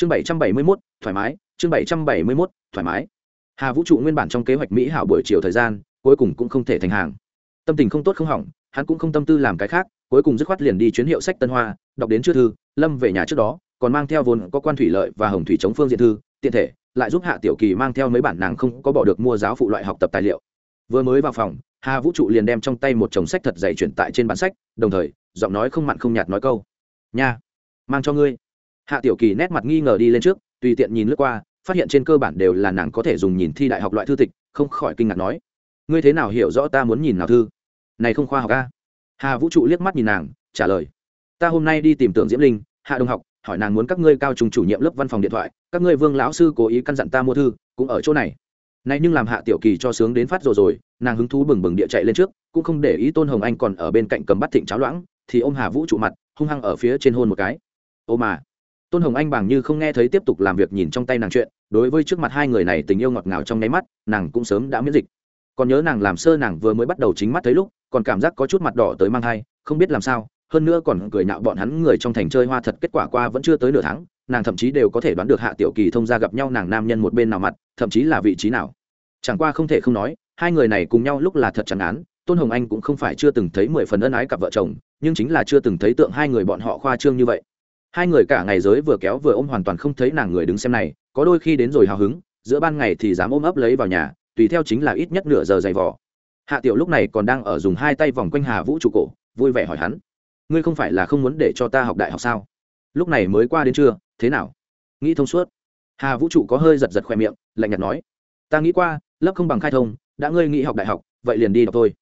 chương bảy trăm bảy mươi mốt, thoải mái, chương bảy trăm bảy mươi mốt, thoải mái. Hà vũ trụ nguyên bản trong kế hoạch mỹ hảo buổi chiều thời gian, cuối cùng cũng không thể thành hàng. Tâm tình không tốt không hỏng, hắn cũng không tâm tư làm cái khác, cuối cùng dứt khoát liền đi chuyến hiệu sách tân hoa, đọc đến chưa thư, lâm về nhà trước đó, còn mang theo vốn có quan thủy lợi và hồng thủy chống phương diện thư, tiện thể, lại giúp hạ tiểu kỳ mang theo mấy bản nàng không có bỏ được mua giáo phụ loại học tập tài liệu. Vừa mới vào phòng, hà vũ trụ liền đem trong tay một chồng sách thật dày chuyển tại trên bản sách, đồng thời, giọng nói không mặn không nhạt nói câu. Nha, mang cho ngươi hạ tiểu kỳ nét mặt nghi ngờ đi lên trước, tùy tiện nhìn lướt qua, phát hiện trên cơ bản đều là nàng có thể dùng nhìn thi đại học loại thư tịch, không khỏi kinh ngạc nói, ngươi thế nào hiểu rõ ta muốn nhìn nào thư? Này không khoa học a. Hà vũ trụ liếc mắt nhìn nàng, trả lời, ta hôm nay đi tìm tưởng diễm linh, hạ đồng học, hỏi nàng muốn các ngươi cao trùng chủ nhiệm lớp văn phòng điện thoại, các ngươi vương lão sư cố ý căn dặn ta mua thư, cũng ở chỗ này. Này nhưng làm hạ tiểu kỳ cho sướng đến phát rồi rồi, nàng hứng thú bừng bừng địa chạy lên trước, cũng không để ý tôn hồng anh còn ở bên cạnh cầm bắt thịnh cháo loãng, thì ôm hà vũ trụ mặt, hung hăng ở phía trên hôn một cái. Ô mà! Tôn hồng anh bằng như không nghe thấy tiếp tục làm việc nhìn trong tay nàng chuyện, đối với trước mặt hai người này tình yêu ngọt ngào trong nháy mắt, nàng cũng sớm đã miễn dịch. Còn nhớ nàng làm sơ nàng vừa mới bắt đầu chính mắt thấy lúc, còn cảm giác có chút mặt đỏ tới mang thai, không biết làm sao, hơn nữa còn cười nhạo bọn hắn người trong thành chơi hoa thật kết quả qua vẫn chưa tới nửa tháng, nàng thậm chí đều có thể đoán được hạ tiểu kỳ thông ra gặp nhau nàng nam nhân một bên nào mặt, thậm chí là vị trí nào. Chẳng qua không thể không nói, hai người này cùng nhau lúc là thật chẳng án, tôn hồng anh cũng không phải chưa từng thấy mười phần ân ái cặp vợ chồng, nhưng chính là chưa từng thấy tượng hai người bọn họ khoa trương như vậy hai người cả ngày giới vừa kéo vừa ôm hoàn toàn không thấy nàng người đứng xem này, có đôi khi đến rồi hào hứng, giữa ban ngày thì dám ôm ấp lấy vào nhà, tùy theo chính là ít nhất nửa giờ dày vỏ hạ tiểu lúc này còn đang ở dùng hai tay vòng quanh hà vũ trụ cổ, vui vẻ hỏi hắn, ngươi không phải là không muốn để cho ta học đại học sao? Lúc này mới qua đến trưa, thế nào? Nghĩ thông suốt. Hà vũ trụ có hơi giật giật khoe miệng, lạnh nhạt nói, ta nghĩ qua, lớp không bằng khai thông, đã ngươi nghĩ học đại học, vậy liền đi đọc thôi.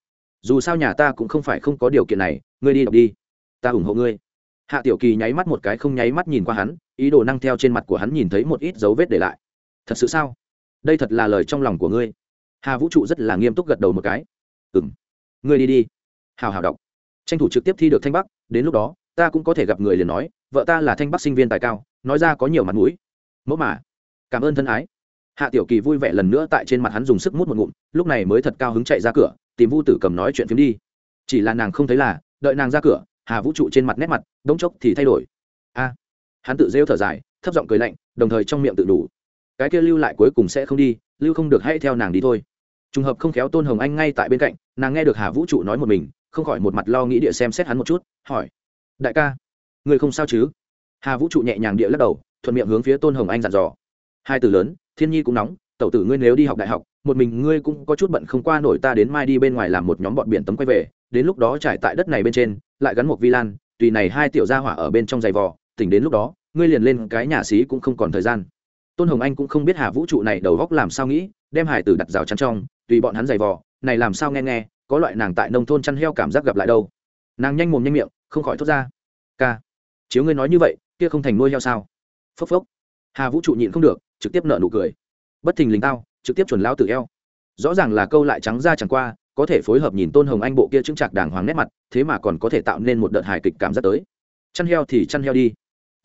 Dù sao nhà ta cũng không phải không có điều kiện này, ngươi đi đọc đi. Ta ủng hộ ngươi hạ tiểu kỳ nháy mắt một cái không nháy mắt nhìn qua hắn, ý đồ năng theo trên mặt của hắn nhìn thấy một ít dấu vết để lại. Thật sự sao? Đây thật là lời trong lòng của ngươi. Hà vũ trụ rất là nghiêm túc gật đầu một cái. Ừ m ngươi đi đi. Hào hào đọc. Tranh thủ trực tiếp thi được thanh bắc, đến lúc đó, ta cũng có thể gặp người liền nói, vợ ta là thanh bắc sinh viên tài cao, nói ra có nhiều mặt mũi. Mẫu mà, cảm ơn thân ái. Hạ tiểu kỳ vui vẻ lần nữa tại trên mặt hắn dùng sức mút một ngụm, lúc này mới thật cao hứng chạy ra cửa, tìm vu tử cầm nói chuyện phim đi. Chỉ là nàng không thấy là, đợi nàng ra cửa hà vũ trụ trên mặt nét mặt, đống chốc thì thay đổi. A, hắn tự rêu thở dài, thấp giọng cười lạnh, đồng thời trong miệng tự đủ. Cái kia lưu lại cuối cùng sẽ không đi, lưu không được hãy theo nàng đi thôi. Trùng hợp không khéo tôn hồng anh ngay tại bên cạnh, nàng nghe được hà vũ trụ nói một mình, không khỏi một mặt lo nghĩ địa xem xét hắn một chút, hỏi, đại ca, người không sao chứ? Hà vũ trụ nhẹ nhàng địa lắc đầu, thuận miệng hướng phía tôn hồng anh dặn dò, hai từ lớn, thiên nhi cũng nóng, tẩu tử ngươi nếu đi học đại học, một mình ngươi cũng có chút bận không qua nổi ta đến mai đi bên ngoài làm một nhóm bọn biển tấm quay về, đến lúc đó trải tại đất này bên trên lại gắn một vi lan, tùy này hai tiểu gia hỏa ở bên trong giày vò, tỉnh đến lúc đó, ngươi liền lên cái nhà xí cũng không còn thời gian. Tôn hồng anh cũng không biết hà vũ trụ này đầu góc làm sao nghĩ, đem hải tử đặt rào chắn trong, tùy bọn hắn giày vò, này làm sao nghe nghe, có loại nàng tại nông thôn chăn heo cảm giác gặp lại đâu. Nàng nhanh mồm nhanh miệng, không khỏi thốt ra. Ca, chiếu ngươi nói như vậy, kia không thành nuôi heo sao? Phốc phốc. Hà vũ trụ nhịn không được, trực tiếp nợ nụ cười. Bất thình lình tao, trực tiếp chuẩn lao tử eo rõ ràng là câu lại trắng ra chẳng qua có thể phối hợp nhìn tôn hồng anh bộ kia chứng chạc đàng hoàng nét mặt, thế mà còn có thể tạo nên một đợt hài kịch cảm giác tới. Chăn heo thì chăn heo đi.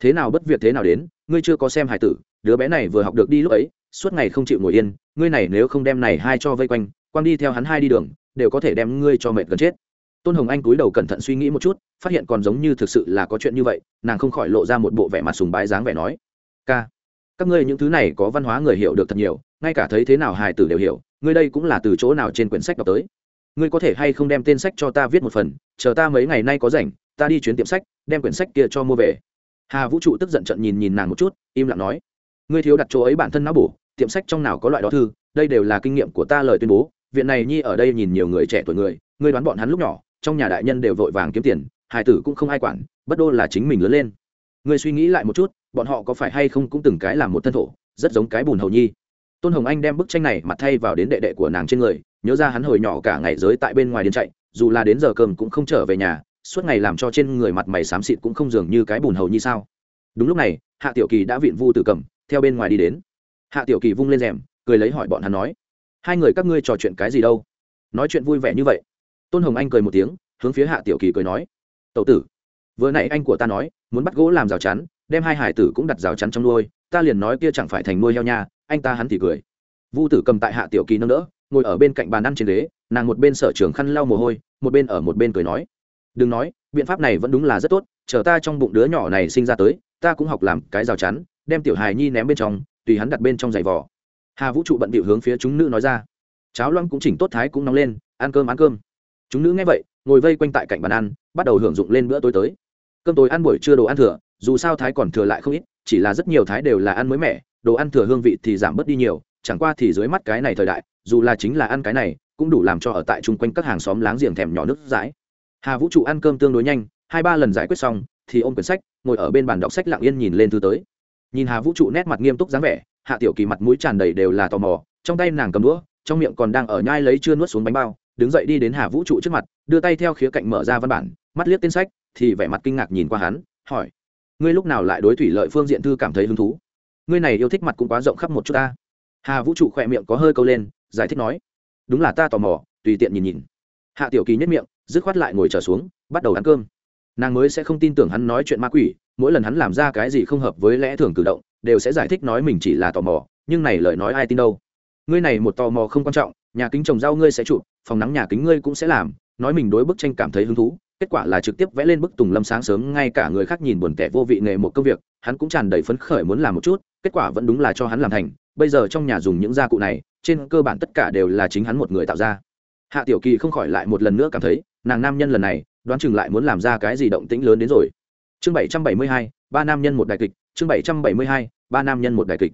Thế nào bất việc thế nào đến, ngươi chưa có xem hài tử, đứa bé này vừa học được đi lúc ấy, suốt ngày không chịu ngồi yên, ngươi này nếu không đem này hai cho vây quanh quang đi theo hắn hai đi đường, đều có thể đem ngươi cho mệt gần chết. Tôn hồng anh cúi đầu cẩn thận suy nghĩ một chút, phát hiện còn giống như thực sự là có chuyện như vậy, nàng không khỏi lộ ra một bộ vẻ mặt sùng bái dáng vẻ nói, ca, các ngươi những thứ này có văn hóa người hiểu được thật nhiều, ngay cả thấy thế nào hài tử đều hiểu, ngươi đây cũng là từ chỗ nào trên quyển sách đọc tới? Ngươi có thể hay không đem tên sách cho ta viết một phần, chờ ta mấy ngày nay có rảnh, ta đi chuyến tiệm sách, đem quyển sách kia cho mua về. Hà vũ trụ tức giận trận nhìn nhìn nàng một chút, im lặng nói, ngươi thiếu đặt chỗ ấy bản thân não bổ, tiệm sách trong nào có loại đó thư, đây đều là kinh nghiệm của ta lời tuyên bố, viện này nhi ở đây nhìn nhiều người trẻ tuổi người, ngươi đoán bọn hắn lúc nhỏ, trong nhà đại nhân đều vội vàng kiếm tiền, hài tử cũng không ai quản, bất đô là chính mình lớn lên. Ngươi suy nghĩ lại một chút, bọn họ có phải hay không cũng từng cái làm một thân thổ, rất giống cái bùn hầu nhi. Tôn hồng anh đem bức tranh này mặt thay vào đến đệ đệ của nàng trên người nhớ ra hắn hồi nhỏ cả ngày giới tại bên ngoài điên chạy, dù là đến giờ cơm cũng không trở về nhà, suốt ngày làm cho trên người mặt mày xám xịt cũng không dường như cái bùn hầu như sao. Đúng lúc này, hạ tiểu kỳ đã viện vu tử cầm, theo bên ngoài đi đến. Hạ tiểu kỳ vung lên rèm, cười lấy hỏi bọn hắn nói, hai người các ngươi trò chuyện cái gì đâu? Nói chuyện vui vẻ như vậy. Tôn hồng anh cười một tiếng, hướng phía hạ tiểu kỳ cười nói tậu tử, vừa nãy anh của ta nói, muốn bắt gỗ làm rào chắn, đem hai hải tử cũng đặt rào chắn trong nuôi, ta liền nói kia chẳng phải thành nuôi heo nha, anh ta hắn thì cười. Vu tử cầm tại hạ tiểu kỳ nâng đỡ ngồi ở bên cạnh bàn ăn trên ghế, nàng một bên sở trường khăn lau mồ hôi, một bên ở một bên cười nói. Đừng nói, biện pháp này vẫn đúng là rất tốt, chờ ta trong bụng đứa nhỏ này sinh ra tới, ta cũng học làm cái rào chắn, đem tiểu hài nhi ném bên trong, tùy hắn đặt bên trong giày vỏ hà vũ trụ bận bịu hướng phía chúng nữ nói ra. Cháo loãng cũng chỉnh tốt thái cũng nóng lên, ăn cơm ăn cơm. Chúng nữ nghe vậy, ngồi vây quanh tại cạnh bàn ăn, bắt đầu hưởng dụng lên bữa tối tới. Cơm tối ăn buổi trưa đồ ăn thừa, dù sao thái còn thừa lại không ít, chỉ là rất nhiều thái đều là ăn mới mẻ, đồ ăn thừa hương vị thì giảm bớt đi nhiều, chẳng qua thì dưới mắt cái này thời đại dù là chính là ăn cái này, cũng đủ làm cho ở tại chung quanh các hàng xóm láng giềng thèm nhỏ nước dãi. Hà vũ trụ ăn cơm tương đối nhanh, hai ba lần giải quyết xong, thì ôm quyển sách, ngồi ở bên bàn đọc sách lặng yên nhìn lên thư tới. Nhìn hà vũ trụ nét mặt nghiêm túc dáng vẻ, hạ tiểu kỳ mặt mũi tràn đầy đều là tò mò, trong tay nàng cầm đũa, trong miệng còn đang ở nhai lấy chưa nuốt xuống bánh bao, đứng dậy đi đến hà vũ trụ trước mặt, đưa tay theo khía cạnh mở ra văn bản, mắt liếc tên sách, thì vẻ mặt kinh ngạc nhìn qua hắn, hỏi, ngươi lúc nào lại đối thủy lợi phương diện thư cảm thấy hứng thú? Ngươi này yêu thích mặt cũng quá rộng khắp một chút ta. Hà vũ trụ khỏe miệng có hơi câu lên giải thích nói, đúng là ta tò mò, tùy tiện nhìn nhìn. Hạ tiểu kỳ nhất miệng, dứt khoát lại ngồi trở xuống, bắt đầu ăn cơm. Nàng mới sẽ không tin tưởng hắn nói chuyện ma quỷ, mỗi lần hắn làm ra cái gì không hợp với lẽ thường cử động, đều sẽ giải thích nói mình chỉ là tò mò, nhưng này lời nói ai tin đâu. Ngươi này một tò mò không quan trọng, nhà kính trồng rau ngươi sẽ chụp, phòng nắng nhà kính ngươi cũng sẽ làm. Nói mình đối bức tranh cảm thấy hứng thú, kết quả là trực tiếp vẽ lên bức tùng lâm sáng sớm, ngay cả người khác nhìn buồn tẻ vô vị nghề một công việc, hắn cũng tràn đầy phấn khởi muốn làm một chút, kết quả vẫn đúng là cho hắn làm thành bây giờ trong nhà dùng những gia cụ này, trên cơ bản tất cả đều là chính hắn một người tạo ra. Hạ tiểu kỳ không khỏi lại một lần nữa cảm thấy, nàng nam nhân lần này, đoán chừng lại muốn làm ra cái gì động tĩnh lớn đến rồi. Chương bảy trăm bảy mươi hai, ba nam nhân một đại kịch, chương bảy trăm bảy mươi hai, ba nam nhân một đại kịch.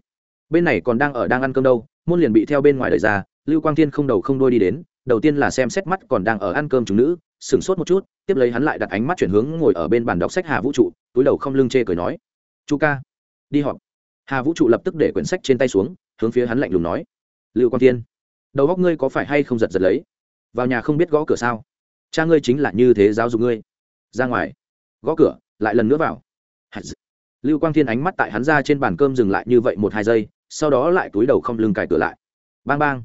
Bên này còn đang ở đang ăn cơm đâu, môn liền bị theo bên ngoài đời ra, lưu quang thiên không đầu không đôi đi đến, đầu tiên là xem xét mắt còn đang ở ăn cơm chúng nữ, sửng sốt một chút, tiếp lấy hắn lại đặt ánh mắt chuyển hướng ngồi ở bên bàn đọc sách hà vũ trụ, túi đầu không lưng chê cười nói chú ca, đi họp hà vũ trụ lập tức để quyển sách trên tay xuống hướng phía hắn lạnh lùng nói lưu quang thiên đầu góc ngươi có phải hay không giật giật lấy vào nhà không biết gõ cửa sao cha ngươi chính là như thế giáo dục ngươi ra ngoài gõ cửa lại lần nữa vào lưu quang thiên ánh mắt tại hắn ra trên bàn cơm dừng lại như vậy một hai giây sau đó lại túi đầu không lưng cài cửa lại bang bang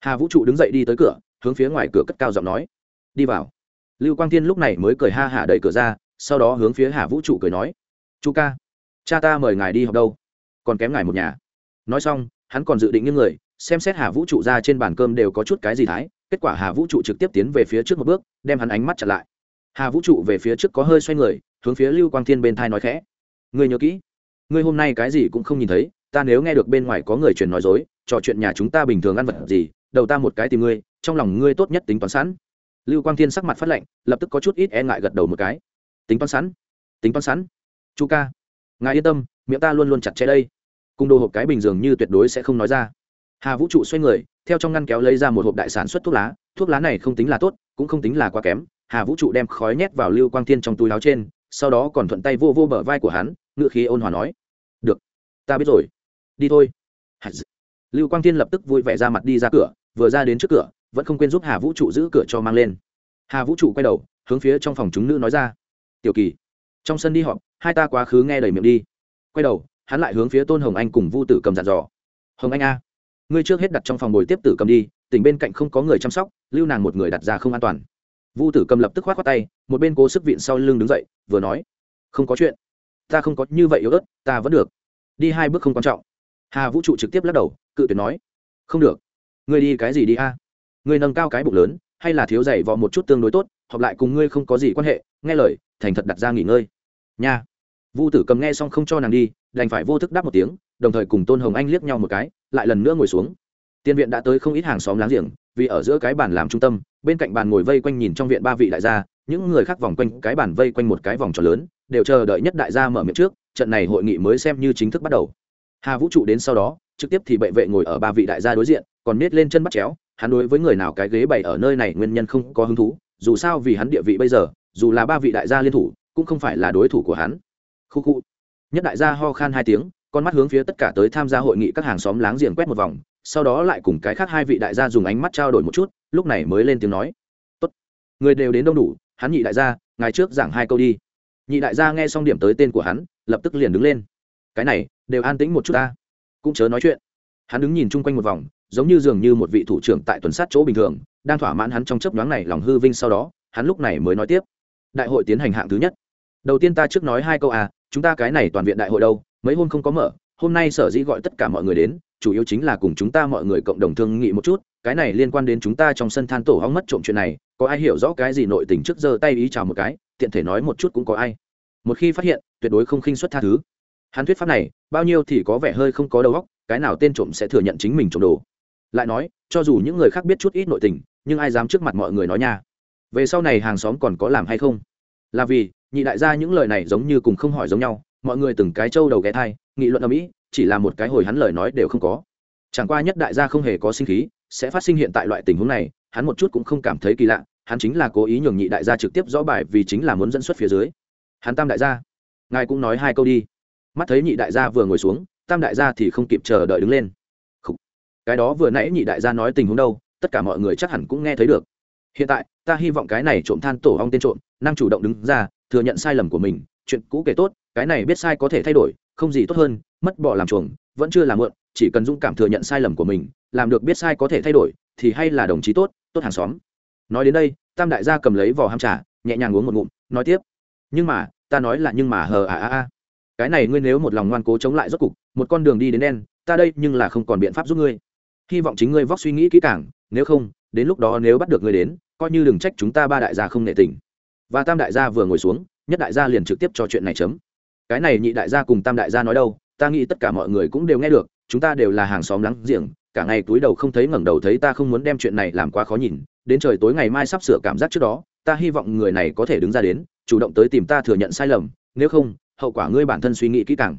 hà vũ trụ đứng dậy đi tới cửa hướng phía ngoài cửa cất cao giọng nói đi vào lưu quang thiên lúc này mới cười ha hả đẩy cửa ra sau đó hướng phía hà vũ trụ cười nói chu ca cha ta mời ngài đi học đâu còn kém ngài một nhà. Nói xong, hắn còn dự định những người, xem xét hà vũ trụ ra trên bàn cơm đều có chút cái gì thái, kết quả hà vũ trụ trực tiếp tiến về phía trước một bước, đem hắn ánh mắt chặt lại. Hà vũ trụ về phía trước có hơi xoay người, hướng phía lưu quang thiên bên thai nói khẽ. Người nhớ kỹ người hôm nay cái gì cũng không nhìn thấy, ta nếu nghe được bên ngoài có người truyền nói dối, trò chuyện nhà chúng ta bình thường ăn vật gì, đầu ta một cái tìm ngươi, trong lòng ngươi tốt nhất tính toán sẵn. Lưu quang thiên sắc mặt phát lệnh lập tức có chút ít e ngại gật đầu một cái. Tính toán sẵn, tính toán sẵn. Chu ca, ngài yên tâm miệng ta luôn luôn chặt chẽ đây. Cùng đồ hộp cái bình dường như tuyệt đối sẽ không nói ra. Hà vũ trụ xoay người, theo trong ngăn kéo lấy ra một hộp đại sản xuất thuốc lá. Thuốc lá này không tính là tốt, cũng không tính là quá kém. Hà vũ trụ đem khói nhét vào lưu quang thiên trong túi láo trên, sau đó còn thuận tay vô vô bờ vai của hắn, ngựa khí ôn hòa nói, được, ta biết rồi. Đi thôi. Lưu quang thiên lập tức vui vẻ ra mặt đi ra cửa, vừa ra đến trước cửa, vẫn không quên giúp hà vũ trụ giữ cửa cho mang lên. Hà vũ trụ quay đầu, hướng phía trong phòng chúng nữ nói ra, tiểu kỳ, trong sân đi họp, hai ta quá khứ nghe đầy miệng đi quay đầu, hắn lại hướng phía tôn hồng anh cùng vu tử cầm dặn dò. Hồng anh a, ngươi trước hết đặt trong phòng bồi tiếp tử cầm đi, tỉnh bên cạnh không có người chăm sóc, lưu nàng một người đặt ra không an toàn. Vu tử cầm lập tức khoát khoát tay, một bên cố sức vịn sau lưng đứng dậy, vừa nói, không có chuyện, ta không có như vậy yếu ớt, ta vẫn được. Đi hai bước không quan trọng. Hà vũ trụ trực tiếp lắc đầu, cự tuyệt nói, không được, ngươi đi cái gì đi a? Ngươi nâng cao cái bụng lớn, hay là thiếu dày vọ một chút tương đối tốt họp lại cùng ngươi không có gì quan hệ, nghe lời, thành thật đặt ra nghỉ ngơi. Nha vu tử cầm nghe xong không cho nàng đi, đành phải vô thức đáp một tiếng, đồng thời cùng tôn hồng anh liếc nhau một cái, lại lần nữa ngồi xuống. Tiên viện đã tới không ít hàng xóm láng giềng, vì ở giữa cái bàn làm trung tâm, bên cạnh bàn ngồi vây quanh nhìn trong viện ba vị đại gia, những người khác vòng quanh cái bàn vây quanh một cái vòng tròn lớn, đều chờ đợi nhất đại gia mở miệng trước, trận này hội nghị mới xem như chính thức bắt đầu. Hà vũ trụ đến sau đó, trực tiếp thì bệ vệ ngồi ở ba vị đại gia đối diện, còn nết lên chân bắt chéo, hắn đối với người nào cái ghế bày ở nơi này nguyên nhân không có hứng thú, dù sao vì hắn địa vị bây giờ, dù là ba vị đại gia liên thủ, cũng không phải là đối thủ của hắn khu khu. Nhất đại gia ho khan hai tiếng, con mắt hướng phía tất cả tới tham gia hội nghị các hàng xóm láng giềng quét một vòng, sau đó lại cùng cái khác hai vị đại gia dùng ánh mắt trao đổi một chút, lúc này mới lên tiếng nói. Tốt. Người đều đến đông đủ, hắn nhị đại gia ngày trước giảng hai câu đi. Nhị đại gia nghe xong điểm tới tên của hắn, lập tức liền đứng lên. Cái này, đều an tĩnh một chút ta, cũng chớ nói chuyện. Hắn đứng nhìn chung quanh một vòng, giống như dường như một vị thủ trưởng tại tuần sát chỗ bình thường, đang thỏa mãn hắn trong chấp đoán này lòng hư vinh sau đó, hắn lúc này mới nói tiếp. Đại hội tiến hành hạng thứ nhất. Đầu tiên ta trước nói hai câu à chúng ta cái này toàn viện đại hội đâu, mấy hôm không có mở, hôm nay sở dĩ gọi tất cả mọi người đến, chủ yếu chính là cùng chúng ta mọi người cộng đồng thương nghị một chút, cái này liên quan đến chúng ta trong sân than tổ hóng mất trộm chuyện này, có ai hiểu rõ cái gì nội tình trước giờ tay ý chào một cái, tiện thể nói một chút cũng có ai. Một khi phát hiện, tuyệt đối không khinh xuất tha thứ. Hắn thuyết pháp này, bao nhiêu thì có vẻ hơi không có đầu óc, cái nào tên trộm sẽ thừa nhận chính mình trộm đồ. Lại nói, cho dù những người khác biết chút ít nội tình, nhưng ai dám trước mặt mọi người nói nha? Về sau này hàng xóm còn có làm hay không? Là vì nhị đại gia những lời này giống như cùng không hỏi giống nhau, mọi người từng cái trâu đầu ghé thai, nghị luận ở mỹ, chỉ là một cái hồi hắn lời nói đều không có. Chẳng qua nhất đại gia không hề có sinh khí, sẽ phát sinh hiện tại loại tình huống này, hắn một chút cũng không cảm thấy kỳ lạ, hắn chính là cố ý nhường nhị đại gia trực tiếp rõ bài vì chính là muốn dẫn xuất phía dưới. Hắn tam đại gia, ngài cũng nói hai câu đi. Mắt thấy nhị đại gia vừa ngồi xuống, tam đại gia thì không kịp chờ đợi đứng lên. Khủ. cái đó vừa nãy nhị đại gia nói tình huống đâu, tất cả mọi người chắc hẳn cũng nghe thấy được. Hiện tại, ta hy vọng cái này trộm than tổ ong tên trộm, năng chủ động đứng ra thừa nhận sai lầm của mình, chuyện cũ kể tốt, cái này biết sai có thể thay đổi, không gì tốt hơn, mất bỏ làm chuồng, vẫn chưa làm mượn chỉ cần dũng cảm thừa nhận sai lầm của mình, làm được biết sai có thể thay đổi, thì hay là đồng chí tốt tốt hàng xóm. Nói đến đây, tam đại gia cầm lấy vỏ ham trà, nhẹ nhàng uống một ngụm, nói tiếp. Nhưng mà, ta nói là nhưng mà hờ à à à. Cái này ngươi nếu một lòng ngoan cố chống lại rốt cục, một con đường đi đến đen, ta đây nhưng là không còn biện pháp giúp ngươi. Hy vọng chính ngươi vóc suy nghĩ kỹ càng, nếu không, đến lúc đó nếu bắt được ngươi đến, coi như đừng trách chúng ta ba đại gia không nệ tình và tam đại gia vừa ngồi xuống, nhất đại gia liền trực tiếp cho chuyện này chấm. Cái này nhị đại gia cùng tam đại gia nói đâu, ta nghĩ tất cả mọi người cũng đều nghe được, chúng ta đều là hàng xóm láng giềng, cả ngày túi đầu không thấy ngẩng đầu thấy ta không muốn đem chuyện này làm quá khó nhìn, đến trời tối ngày mai sắp sửa cảm giác trước đó, ta hy vọng người này có thể đứng ra đến, chủ động tới tìm ta thừa nhận sai lầm, nếu không, hậu quả ngươi bản thân suy nghĩ kỹ càng.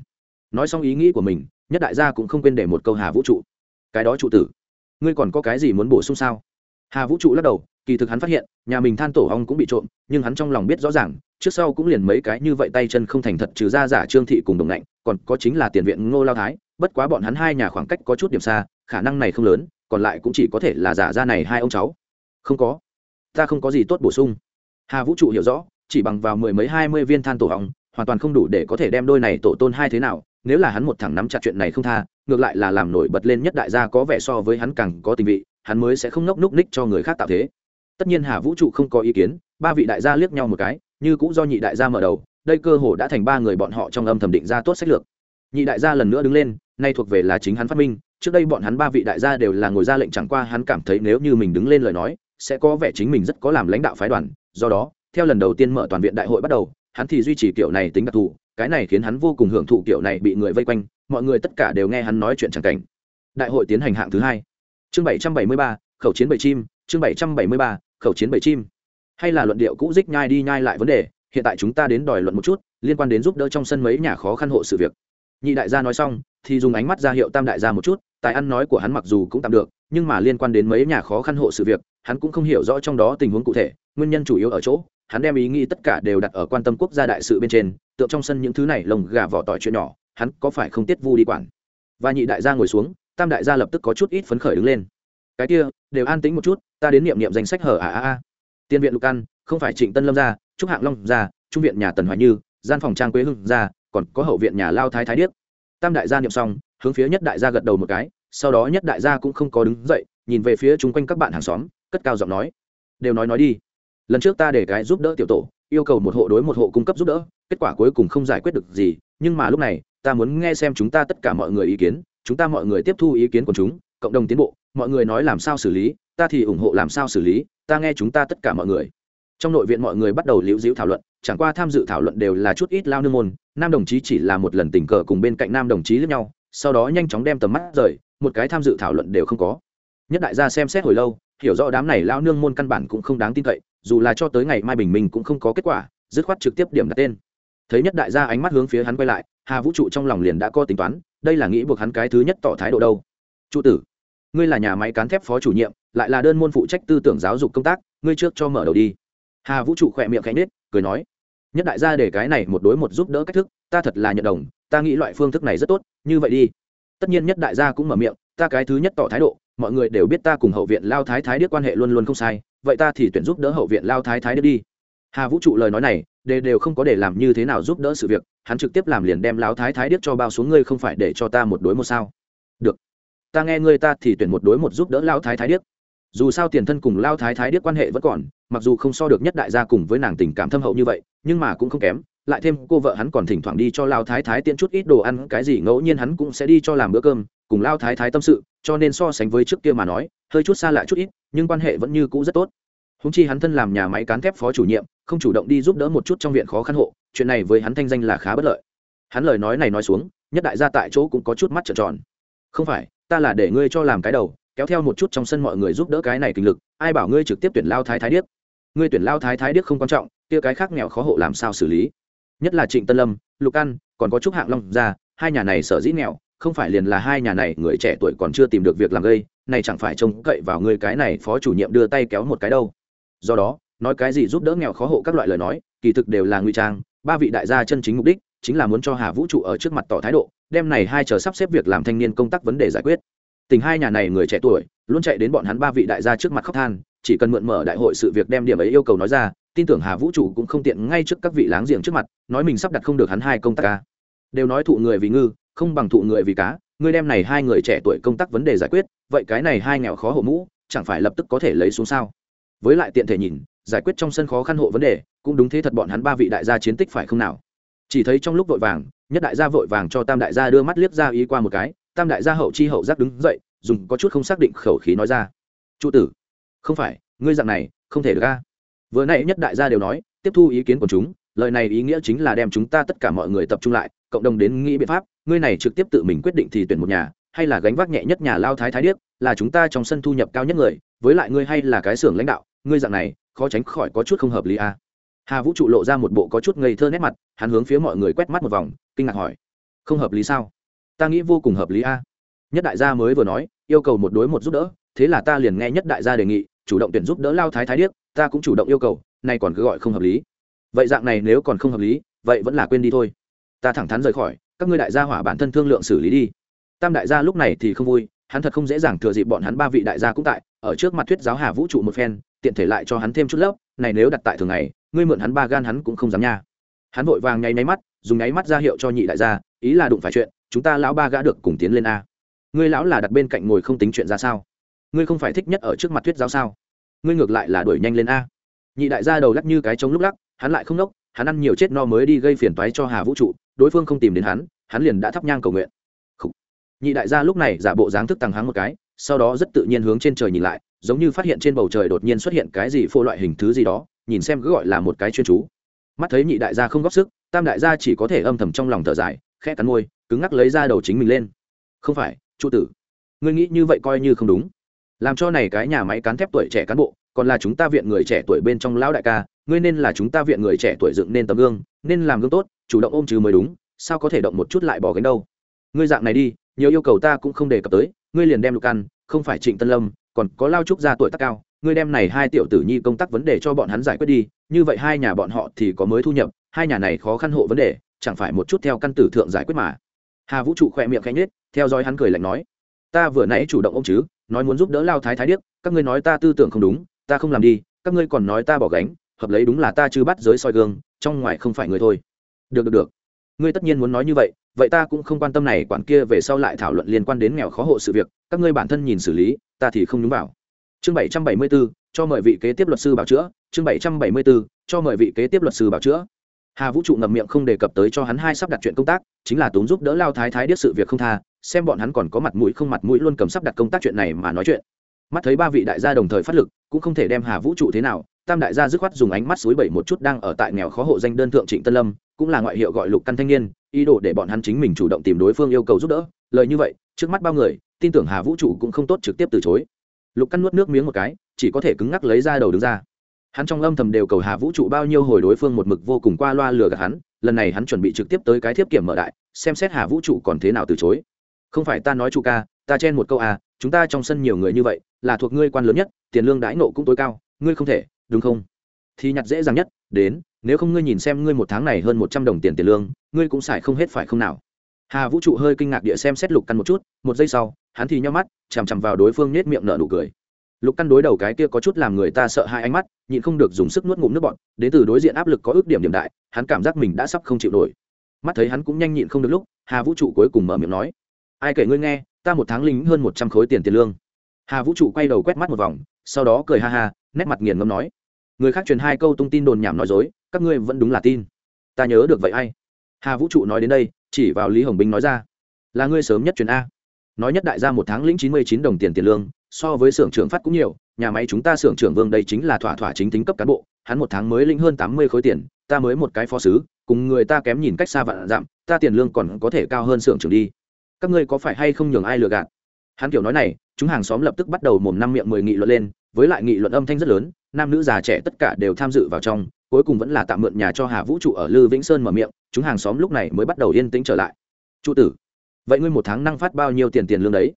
Nói xong ý nghĩ của mình, nhất đại gia cũng không quên để một câu hà vũ trụ. Cái đó trụ tử, ngươi còn có cái gì muốn bổ sung sao? Hà vũ trụ lắc đầu, kỳ thực hắn phát hiện, nhà mình than tổ ong cũng bị trộm, nhưng hắn trong lòng biết rõ ràng, trước sau cũng liền mấy cái như vậy tay chân không thành thật trừ ra giả trương thị cùng đồng lạnh còn có chính là tiền viện ngô lao thái, bất quá bọn hắn hai nhà khoảng cách có chút điểm xa, khả năng này không lớn, còn lại cũng chỉ có thể là giả ra này hai ông cháu. Không có. Ta không có gì tốt bổ sung. Hà vũ trụ hiểu rõ, chỉ bằng vào mười mấy hai mươi viên than tổ hỏng hoàn toàn không đủ để có thể đem đôi này tổ tôn hai thế nào, nếu là hắn một thằng nắm chặt chuyện này không tha, ngược lại là làm nổi bật lên nhất đại gia có vẻ so với hắn càng có tình vị hắn mới sẽ không nốc núc ních cho người khác tạo thế. Tất nhiên hà vũ trụ không có ý kiến, ba vị đại gia liếc nhau một cái, như cũng do nhị đại gia mở đầu, đây cơ hồ đã thành ba người bọn họ trong âm thầm định ra tốt sách lược. Nhị đại gia lần nữa đứng lên, nay thuộc về là chính hắn phát minh, trước đây bọn hắn ba vị đại gia đều là ngồi ra lệnh chẳng qua hắn cảm thấy nếu như mình đứng lên lời nói, sẽ có vẻ chính mình rất có làm lãnh đạo phái đoàn, do đó, theo lần đầu tiên mở toàn viện đại hội bắt đầu, hắn thì duy trì kiểu này tính đặc thù, cái này khiến hắn vô cùng hưởng thụ kiểu này bị người vây quanh, mọi người tất cả đều nghe hắn nói chuyện chẳng cảnh. Đại hội tiến hành hạng thứ hai chương bảy trăm bảy mươi ba, khẩu chiến bảy chim, chương bảy trăm bảy mươi ba, khẩu chiến bảy chim. Hay là luận điệu cũ dích nhai đi nhai lại vấn đề, hiện tại chúng ta đến đòi luận một chút, liên quan đến giúp đỡ trong sân mấy nhà khó khăn hộ sự việc. Nhị đại gia nói xong, thì dùng ánh mắt ra hiệu tam đại gia một chút, tài ăn nói của hắn mặc dù cũng tạm được, nhưng mà liên quan đến mấy nhà khó khăn hộ sự việc, hắn cũng không hiểu rõ trong đó tình huống cụ thể, nguyên nhân chủ yếu ở chỗ, hắn đem ý nghĩ tất cả đều đặt ở quan tâm quốc gia đại sự bên trên, tượng trong sân những thứ này lồng gà vỏ tỏi chuyện nhỏ, hắn có phải không tiết vu đi quản? Và nhị đại gia ngồi xuống tam đại gia lập tức có chút ít phấn khởi đứng lên. Cái kia, đều an tĩnh một chút, ta đến niệm niệm danh sách hở à à à tiên viện lục căn không phải trịnh tân lâm gia, trúc hạng long gia, trung viện nhà tần hoài như, gian phòng trang quế hưng gia, còn có hậu viện nhà lao thái thái điếc. Tam đại gia niệm xong, hướng phía nhất đại gia gật đầu một cái, sau đó nhất đại gia cũng không có đứng dậy, nhìn về phía chung quanh các bạn hàng xóm, cất cao giọng nói, đều nói nói đi. Lần trước ta để cái giúp đỡ tiểu tổ, yêu cầu một hộ đối một hộ cung cấp giúp đỡ, kết quả cuối cùng không giải quyết được gì, nhưng mà lúc này, ta muốn nghe xem chúng ta tất cả mọi người ý kiến chúng ta mọi người tiếp thu ý kiến của chúng, cộng đồng tiến bộ, mọi người nói làm sao xử lý, ta thì ủng hộ làm sao xử lý, ta nghe chúng ta tất cả mọi người. Trong nội viện mọi người bắt đầu liễu dĩu thảo luận, chẳng qua tham dự thảo luận đều là chút ít lao nương môn, nam đồng chí chỉ là một lần tình cờ cùng bên cạnh nam đồng chí lẫn nhau, sau đó nhanh chóng đem tầm mắt rời, một cái tham dự thảo luận đều không có. Nhất đại gia xem xét hồi lâu, hiểu rõ đám này lao nương môn căn bản cũng không đáng tin cậy, dù là cho tới ngày mai bình minh cũng không có kết quả, dứt khoát trực tiếp điểm đặt tên. Thấy nhất đại gia ánh mắt hướng phía hắn quay lại, hà vũ trụ trong lòng liền đã có tính toán đây là nghĩ buộc hắn cái thứ nhất tỏ thái độ đâu. Trụ tử, ngươi là nhà máy cán thép phó chủ nhiệm, lại là đơn môn phụ trách tư tưởng giáo dục công tác, ngươi trước cho mở đầu đi. Hà vũ trụ khỏe miệng khẽ nết cười nói, nhất đại gia để cái này một đối một giúp đỡ cách thức, ta thật là nhận đồng, ta nghĩ loại phương thức này rất tốt, như vậy đi. Tất nhiên nhất đại gia cũng mở miệng, ta cái thứ nhất tỏ thái độ, mọi người đều biết ta cùng hậu viện lao thái thái điếc quan hệ luôn luôn không sai, vậy ta thì tuyển giúp đỡ hậu viện lao thái thái điếc đi. Hà vũ trụ lời nói này đều đều không có để làm như thế nào giúp đỡ sự việc, hắn trực tiếp làm liền đem Lão thái thái điếc cho bao xuống, ngươi không phải để cho ta một đối một sao? Được. Ta nghe ngươi ta thì tuyển một đối một giúp đỡ lao thái thái điếc. Dù sao tiền thân cùng lao thái thái điếc quan hệ vẫn còn, mặc dù không so được nhất đại gia cùng với nàng tình cảm thâm hậu như vậy, nhưng mà cũng không kém, lại thêm cô vợ hắn còn thỉnh thoảng đi cho lao thái thái tiện chút ít đồ ăn, cái gì ngẫu nhiên hắn cũng sẽ đi cho làm bữa cơm, cùng lao thái thái tâm sự, cho nên so sánh với trước kia mà nói, hơi chút xa lại chút ít, nhưng quan hệ vẫn như cũ rất tốt húng chi hắn thân làm nhà máy cán thép phó chủ nhiệm, không chủ động đi giúp đỡ một chút trong viện khó khăn hộ, chuyện này với hắn thanh danh là khá bất lợi. Hắn lời nói này nói xuống, nhất đại gia tại chỗ cũng có chút mắt trợn tròn. Không phải, ta là để ngươi cho làm cái đầu, kéo theo một chút trong sân mọi người giúp đỡ cái này kinh lực, ai bảo ngươi trực tiếp tuyển lao thái thái điếc? Ngươi tuyển lao thái thái điếc không quan trọng, kia cái khác nghèo khó hộ làm sao xử lý? Nhất là trịnh tân lâm, lục an, còn có chút hạng long ra, hai nhà này sở dĩ nghèo, không phải liền là hai nhà này người trẻ tuổi còn chưa tìm được việc làm gây, này chẳng phải trông cậy vào ngươi cái này phó chủ nhiệm đưa tay kéo một cái đâu do đó, nói cái gì giúp đỡ nghèo khó hộ các loại lời nói, kỳ thực đều là nguy trang. Ba vị đại gia chân chính mục đích chính là muốn cho hà vũ trụ ở trước mặt tỏ thái độ, đem này hai chờ sắp xếp việc làm thanh niên công tác vấn đề giải quyết. Tình hai nhà này người trẻ tuổi, luôn chạy đến bọn hắn ba vị đại gia trước mặt khóc than, chỉ cần mượn mở đại hội sự việc đem điểm ấy yêu cầu nói ra, tin tưởng hà vũ trụ cũng không tiện ngay trước các vị láng giềng trước mặt, nói mình sắp đặt không được hắn hai công tác ca. Đều nói thụ người vì ngư, không bằng thụ người vì cá, ngươi đem này hai người trẻ tuổi công tác vấn đề giải quyết, vậy cái này hai nghèo khó hộ mũ, chẳng phải lập tức có thể lấy xuống sao? Với lại tiện thể nhìn, giải quyết trong sân khó khăn hộ vấn đề, cũng đúng thế thật bọn hắn ba vị đại gia chiến tích phải không nào? Chỉ thấy trong lúc vội vàng, nhất đại gia vội vàng cho tam đại gia đưa mắt liếc ra ý qua một cái, tam đại gia hậu chi hậu giác đứng dậy, dùng có chút không xác định khẩu khí nói ra. Trụ tử, không phải, ngươi dạng này, không thể được ra vừa nãy nhất đại gia đều nói, tiếp thu ý kiến của chúng, lời này ý nghĩa chính là đem chúng ta tất cả mọi người tập trung lại, cộng đồng đến nghĩ biện pháp, ngươi này trực tiếp tự mình quyết định thì tuyển một nhà, hay là gánh vác nhẹ nhất nhà lao thái thái điếc, là chúng ta trong sân thu nhập cao nhất người, với lại ngươi hay là cái xưởng lãnh đạo ngươi dạng này, khó tránh khỏi có chút không hợp lý à. hà vũ trụ lộ ra một bộ có chút ngây thơ nét mặt, hắn hướng phía mọi người quét mắt một vòng, kinh ngạc hỏi, không hợp lý sao ta nghĩ vô cùng hợp lý a à. nhất đại gia mới vừa nói, yêu cầu một đối một giúp đỡ, thế là ta liền nghe nhất đại gia đề nghị, chủ động tuyển giúp đỡ lao thái thái điếc, ta cũng chủ động yêu cầu, nay còn cứ gọi không hợp lý vậy dạng này nếu còn không hợp lý, vậy vẫn là quên đi thôi ta thẳng thắn rời khỏi, các ngươi đại gia hỏa bản thân thương lượng xử lý đi tam đại gia lúc này thì không vui, hắn thật không dễ dàng thừa dịp bọn hắn ba vị đại gia cũng tại, ở trước mặt thuyết giáo hà vũ trụ một phen tiện thể lại cho hắn thêm chút lớp, này nếu đặt tại thường ngày, ngươi mượn hắn ba gan hắn cũng không dám nha. Hắn vội vàng nháy máy mắt, dùng nháy mắt ra hiệu cho nhị đại gia, ý là đụng phải chuyện, chúng ta lão ba gã được cùng tiến lên a. Ngươi lão là đặt bên cạnh ngồi không tính chuyện ra sao? Ngươi không phải thích nhất ở trước mặt thuyết giáo sao? Ngươi ngược lại là đuổi nhanh lên a. Nhị đại gia đầu lắc như cái trống lúc lắc, hắn lại không nốc, hắn ăn nhiều chết no mới đi gây phiền toái cho hà vũ trụ, đối phương không tìm đến hắn hắn liền đã thắp nhang cầu nguyện. Khủ. nhị đại gia lúc này giả bộ dáng thức tăng háng một cái, sau đó rất tự nhiên hướng trên trời nhìn lại giống như phát hiện trên bầu trời đột nhiên xuất hiện cái gì phô loại hình thứ gì đó, nhìn xem cứ gọi là một cái chuyên chú. Mắt thấy nhị đại gia không góp sức, tam đại gia chỉ có thể âm thầm trong lòng thở dài, khẽ cắn môi, cứng ngắc lấy ra đầu chính mình lên. Không phải trụ tử, ngươi nghĩ như vậy coi như không đúng. Làm cho này cái nhà máy cán thép tuổi trẻ cán bộ, còn là chúng ta viện người trẻ tuổi bên trong lão đại ca, ngươi nên là chúng ta viện người trẻ tuổi dựng nên tấm gương, nên làm gương tốt, chủ động ôm chứ mới đúng, sao có thể động một chút lại bỏ gánh đâu. Ngươi dạng này đi, nhiều yêu cầu ta cũng không đề cập tới, ngươi liền đem lục ăn, không phải trịnh tân lâm còn có lao trúc gia tuổi tác cao, ngươi đem này hai tiểu tử nhi công tác vấn đề cho bọn hắn giải quyết đi, như vậy hai nhà bọn họ thì có mới thu nhập, hai nhà này khó khăn hộ vấn đề, chẳng phải một chút theo căn tử thượng giải quyết mà. Hà vũ trụ khỏe miệng khẽ nhết theo dõi hắn cười lạnh nói, ta vừa nãy chủ động ông chứ, nói muốn giúp đỡ lao thái thái điếc, các ngươi nói ta tư tưởng không đúng, ta không làm đi, các ngươi còn nói ta bỏ gánh, hợp lấy đúng là ta chứ bắt giới soi gương, trong ngoài không phải người thôi. Được được được. Ngươi tất nhiên muốn nói như vậy vậy ta cũng không quan tâm này, quản kia về sau lại thảo luận liên quan đến nghèo khó hộ sự việc, các ngươi bản thân nhìn xử lý, ta thì không nhúng vào. Chương bảy trăm bảy mươi bốn cho mời vị kế tiếp luật sư bảo chữa. Chương bảy trăm bảy mươi bốn cho mời vị kế tiếp luật sư bảo chữa. Hà vũ trụ ngậm miệng không đề cập tới cho hắn hai sắp đặt chuyện công tác, chính là tốn giúp đỡ lao thái thái điếc sự việc không tha, xem bọn hắn còn có mặt mũi không mặt mũi luôn cầm sắp đặt công tác chuyện này mà nói chuyện. Mắt thấy ba vị đại gia đồng thời phát lực, cũng không thể đem hà vũ trụ thế nào, tam đại gia dứt khoát dùng ánh mắt suối bảy một chút đang ở tại nghèo khó hộ danh đơn thượng trịnh tân lâm, cũng là ngoại hiệu gọi lục căn thanh niên ý đồ để bọn hắn chính mình chủ động tìm đối phương yêu cầu giúp đỡ. Lời như vậy, trước mắt bao người, tin tưởng hà vũ trụ cũng không tốt trực tiếp từ chối. Lục căn nuốt nước miếng một cái, chỉ có thể cứng ngắc lấy ra đầu đứng ra. Hắn trong âm thầm đều cầu hà vũ trụ bao nhiêu hồi đối phương một mực vô cùng qua loa lừa gạt hắn, lần này hắn chuẩn bị trực tiếp tới cái thiếp kiểm mở đại, xem xét hà vũ trụ còn thế nào từ chối. Không phải ta nói chu ca, ta chen một câu à chúng ta trong sân nhiều người như vậy, là thuộc ngươi quan lớn nhất, tiền lương đãi nộ cũng tối cao, ngươi không thể, đúng không? Thì nhặt dễ dàng nhất đến, nếu không ngươi nhìn xem ngươi một tháng này hơn một trăm đồng tiền tiền lương, ngươi cũng xài không hết phải không nào? Hà vũ trụ hơi kinh ngạc địa xem xét lục căn một chút, một giây sau, hắn thì nhau mắt, chằm chằm vào đối phương nết miệng nở nụ cười. Lục căn đối đầu cái kia có chút làm người ta sợ hai ánh mắt, nhịn không được dùng sức nuốt ngụm nước bọn đến từ đối diện áp lực có ước điểm điểm đại, hắn cảm giác mình đã sắp không chịu nổi. Mắt thấy hắn cũng nhanh nhịn không được lúc, hà vũ trụ cuối cùng mở miệng nói, ai kể ngươi nghe, ta một tháng lính hơn một trăm khối tiền tiền lương. Hà vũ trụ quay đầu quét mắt một vòng, sau đó cười ha ha, nét mặt nghiền ngâm nói người khác truyền hai câu tung tin đồn nhảm nói dối, các ngươi vẫn đúng là tin. Ta nhớ được vậy ai? Hà vũ trụ nói đến đây, chỉ vào lý hồng binh nói ra. Là ngươi sớm nhất truyền a. Nói nhất đại gia một tháng lĩnh chín mươi chín đồng tiền tiền lương, so với xưởng trưởng phát cũng nhiều, nhà máy chúng ta xưởng trưởng vương đây chính là thỏa thỏa chính tính cấp cán bộ, hắn một tháng mới lĩnh hơn tám mươi khối tiền, ta mới một cái phó sứ, cùng người ta kém nhìn cách xa vạn dặm, ta tiền lương còn có thể cao hơn xưởng trưởng đi. Các ngươi có phải hay không nhường ai lừa gạt? Hắn kiểu nói này, chúng hàng xóm lập tức bắt đầu mồm năm miệng mười nghị luận lên, với lại nghị luận âm thanh rất lớn nam nữ già trẻ tất cả đều tham dự vào trong, cuối cùng vẫn là tạm mượn nhà cho hà vũ trụ ở lư vĩnh sơn mở miệng, chúng hàng xóm lúc này mới bắt đầu yên tĩnh trở lại. Trụ tử, vậy ngươi một tháng năng phát bao nhiêu tiền tiền lương đấy?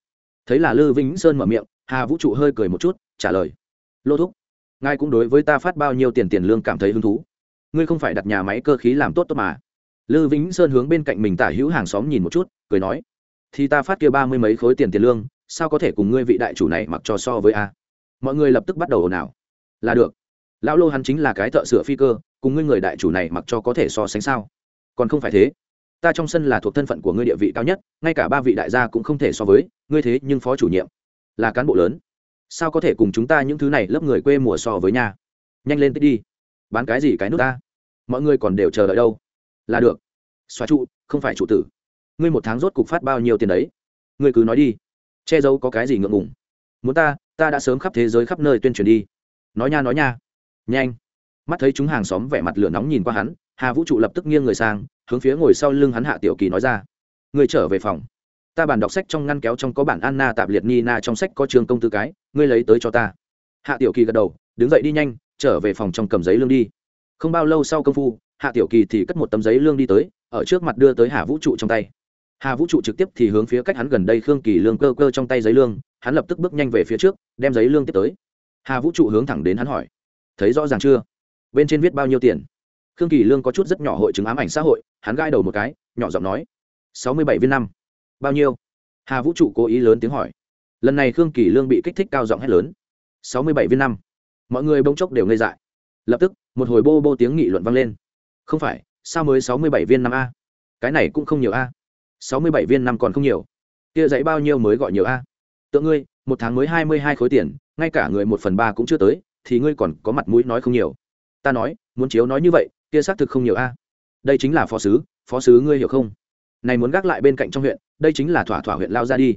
Thấy là lư vĩnh sơn mở miệng, hà vũ trụ hơi cười một chút, trả lời, lô thúc, ngài cũng đối với ta phát bao nhiêu tiền tiền lương cảm thấy hứng thú. Ngươi không phải đặt nhà máy cơ khí làm tốt tốt mà. Lư vĩnh sơn hướng bên cạnh mình tả hữu hàng xóm nhìn một chút, cười nói, thì ta phát kia ba mươi mấy khối tiền tiền lương, sao có thể cùng ngươi vị đại chủ này mặc cho so với a? Mọi người lập tức bắt đầu ồn ào là được. Lão lô hắn chính là cái thợ sửa phi cơ, cùng ngươi người đại chủ này mặc cho có thể so sánh sao? Còn không phải thế. Ta trong sân là thuộc thân phận của ngươi địa vị cao nhất, ngay cả ba vị đại gia cũng không thể so với, ngươi thế nhưng phó chủ nhiệm. Là cán bộ lớn. Sao có thể cùng chúng ta những thứ này lớp người quê mùa so với nhà nhanh lên tích đi. Bán cái gì cái nước ta? Mọi người còn đều chờ đợi đâu? Là được. Xóa trụ, không phải trụ tử. Ngươi một tháng rốt cục phát bao nhiêu tiền đấy? Ngươi cứ nói đi. Che giấu có cái gì ngượng ngùng. Muốn ta ta đã sớm khắp thế giới khắp nơi tuyên truyền đi nói nha nói nha. Nhanh. Mắt thấy chúng hàng xóm vẻ mặt lửa nóng nhìn qua hắn, hà vũ trụ lập tức nghiêng người sang, hướng phía ngồi sau lưng hắn hạ tiểu kỳ nói ra. Người trở về phòng. Ta bản đọc sách trong ngăn kéo trong có bản anna tạp liệt nina trong sách có trường công tư cái, ngươi lấy tới cho ta. Hạ tiểu kỳ gật đầu, đứng dậy đi nhanh, trở về phòng trong cầm giấy lương đi. Không bao lâu sau công phu, hạ tiểu kỳ thì cất một tấm giấy lương đi tới, ở trước mặt đưa tới hà vũ trụ trong tay. Hà vũ trụ trực tiếp thì hướng phía cách hắn gần đây khương kỳ lương cơ cơ trong tay giấy lương, hắn lập tức bước nhanh về phía trước, đem giấy lương tiếp tới hà vũ trụ hướng thẳng đến hắn hỏi. Thấy rõ ràng chưa? Bên trên viết bao nhiêu tiền? Khương kỳ lương có chút rất nhỏ hội chứng ám ảnh xã hội, hắn gãi đầu một cái, nhỏ giọng nói, sáu mươi bảy viên năm. Bao nhiêu? Hà vũ trụ cố ý lớn tiếng hỏi. Lần này khương kỳ lương bị kích thích cao giọng hét lớn, sáu mươi bảy viên năm. Mọi người bỗng chốc đều ngây dại. Lập tức, một hồi bô bô tiếng nghị luận vang lên. Không phải, sao mới sáu mươi bảy viên năm a? Cái này cũng không nhiều a. Sáu mươi bảy viên năm còn không nhiều. Kia dãy bao nhiêu mới gọi nhiều a? Tượng ngươi một tháng mới hai mươi hai khối tiền, ngay cả người một phần ba cũng chưa tới, thì ngươi còn có mặt mũi nói không nhiều. Ta nói, muốn chiếu nói như vậy, kia xác thực không nhiều a. Đây chính là phó sứ phó sứ ngươi hiểu không? Này muốn gác lại bên cạnh trong huyện, đây chính là thỏa thỏa huyện lao ra đi.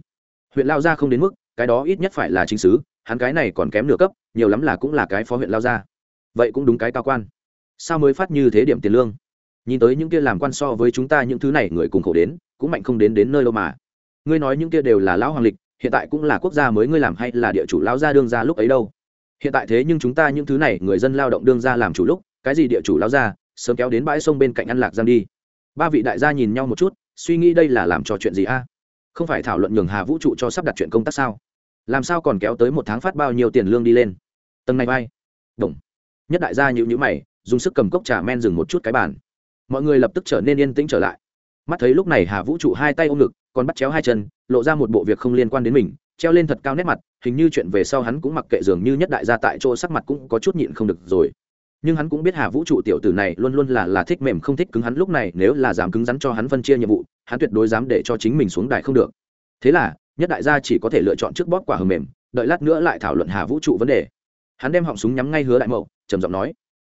Huyện lao ra không đến mức, cái đó ít nhất phải là chính sứ, hắn cái này còn kém nửa cấp, nhiều lắm là cũng là cái phó huyện lao ra vậy cũng đúng cái cao quan. Sao mới phát như thế điểm tiền lương? Nhìn tới những kia làm quan so với chúng ta những thứ này người cùng khổ đến, cũng mạnh không đến đến nơi đâu mà. Ngươi nói những kia đều là lão hoàng lịch hiện tại cũng là quốc gia mới ngươi làm hay là địa chủ lao gia đương gia lúc ấy đâu? Hiện tại thế nhưng chúng ta những thứ này, người dân lao động đương gia làm chủ lúc, cái gì địa chủ lao gia sớm kéo đến bãi sông bên cạnh ăn lạc giang đi. Ba vị đại gia nhìn nhau một chút, suy nghĩ đây là làm cho chuyện gì a? Không phải thảo luận nhường hà vũ trụ cho sắp đặt chuyện công tác sao? Làm sao còn kéo tới một tháng phát bao nhiêu tiền lương đi lên? Tầng này vai. Đồng nhất đại gia nhịu nhữ mày, dùng sức cầm cốc trà men dừng một chút cái bàn. Mọi người lập tức trở nên yên tĩnh trở lại. Mắt thấy lúc này hà vũ trụ hai tay ôm ngực còn bắt chéo hai chân, lộ ra một bộ việc không liên quan đến mình, treo lên thật cao nét mặt, hình như chuyện về sau hắn cũng mặc kệ dường như nhất đại gia tại chỗ sắc mặt cũng có chút nhịn không được rồi. Nhưng hắn cũng biết hà vũ trụ tiểu tử này luôn luôn là là thích mềm không thích cứng hắn lúc này nếu là dám cứng rắn cho hắn phân chia nhiệm vụ, hắn tuyệt đối dám để cho chính mình xuống đài không được. Thế là, nhất đại gia chỉ có thể lựa chọn trước bóp quả hầm mềm, đợi lát nữa lại thảo luận hà vũ trụ vấn đề. Hắn đem họng súng nhắm ngay hứa đại mậu, trầm giọng nói,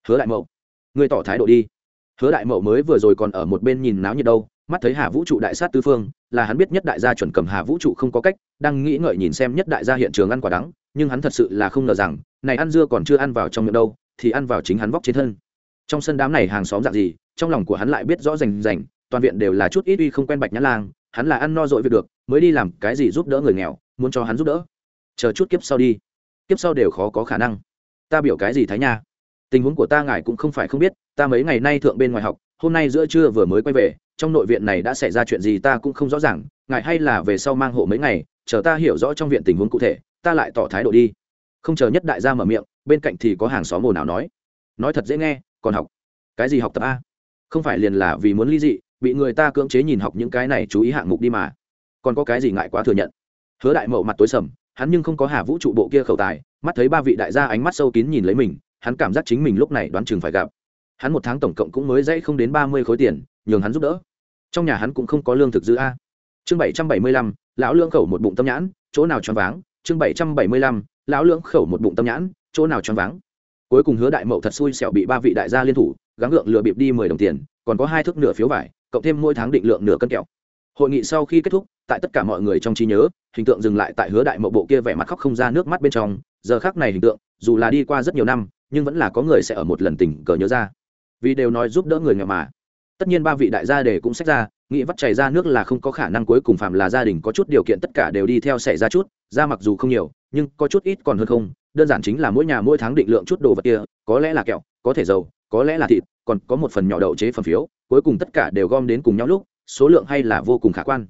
hứa đại mậu người tỏ thái độ đi. Hứa đại mậu mới vừa rồi còn ở một bên nhìn náo nhiệt đâu mắt thấy hà vũ trụ đại sát tứ phương, là hắn biết nhất đại gia chuẩn cầm hà vũ trụ không có cách, đang nghĩ ngợi nhìn xem nhất đại gia hiện trường ăn quả đắng, nhưng hắn thật sự là không ngờ rằng, này ăn dưa còn chưa ăn vào trong miệng đâu, thì ăn vào chính hắn vóc trên thân. Trong sân đám này hàng xóm dạng gì, trong lòng của hắn lại biết rõ rành rành, toàn viện đều là chút ít uy không quen bạch nhã lang, hắn là ăn no dội việc được, mới đi làm cái gì giúp đỡ người nghèo, muốn cho hắn giúp đỡ. Chờ chút kiếp sau đi. Kiếp sau đều khó có khả năng. Ta biểu cái gì thái nha? Tình huống của ta ngài cũng không phải không biết, ta mấy ngày nay thượng bên ngoài học hôm nay giữa trưa vừa mới quay về, trong nội viện này đã xảy ra chuyện gì ta cũng không rõ ràng Ngại hay là về sau mang hộ mấy ngày, chờ ta hiểu rõ trong viện tình huống cụ thể, ta lại tỏ thái độ đi. Không chờ nhất đại gia mở miệng, bên cạnh thì có hàng xóm ồn ào nói. Nói thật dễ nghe, còn học. Cái gì học tập a? Không phải liền là vì muốn ly dị, bị người ta cưỡng chế nhìn học những cái này chú ý hạng mục đi mà. Còn có cái gì ngại quá thừa nhận? Hứa đại mậu mặt tối sầm, hắn nhưng không có hà vũ trụ bộ kia khẩu tài, mắt thấy ba vị đại gia ánh mắt sâu kín nhìn lấy mình, hắn cảm giác chính mình lúc này đoán chừng phải gặp hắn một tháng tổng cộng cũng mới dãy không đến ba mươi khối tiền, nhường hắn giúp đỡ. Trong nhà hắn cũng không có lương thực dư a. Chương bảy trăm bảy mươi lăm, lão lương khẩu một bụng tâm nhãn, chỗ nào choáng váng. Chương bảy trăm bảy mươi lăm, lão lương khẩu một bụng tâm nhãn, chỗ nào choáng váng. Cuối cùng hứa đại mậu thật xui xẻo bị ba vị đại gia liên thủ, gắng gượng lừa bịp đi mười đồng tiền, còn có hai thước nửa phiếu vải, cộng thêm mỗi tháng định lượng nửa cân kẹo. Hội nghị sau khi kết thúc, tại tất cả mọi người trong trí nhớ, hình tượng dừng lại tại hứa đại mậu bộ kia vẻ mặt khóc không ra nước mắt bên trong. Giờ khác này hình tượng, dù là đi qua rất nhiều năm, nhưng vẫn là có người sẽ ở một lần tình cờ nhớ ra vì đều nói giúp đỡ người nghèo mà. Tất nhiên ba vị đại gia để cũng xét ra, nghĩ vắt chảy ra nước là không có khả năng cuối cùng phạm là gia đình có chút điều kiện tất cả đều đi theo xảy ra chút, ra mặc dù không nhiều, nhưng có chút ít còn hơn không, đơn giản chính là mỗi nhà mỗi tháng định lượng chút đồ vật kia, có lẽ là kẹo, có thể dầu, có lẽ là thịt, còn có một phần nhỏ đậu chế phẩm phiếu, cuối cùng tất cả đều gom đến cùng nhau lúc, số lượng hay là vô cùng khả quan.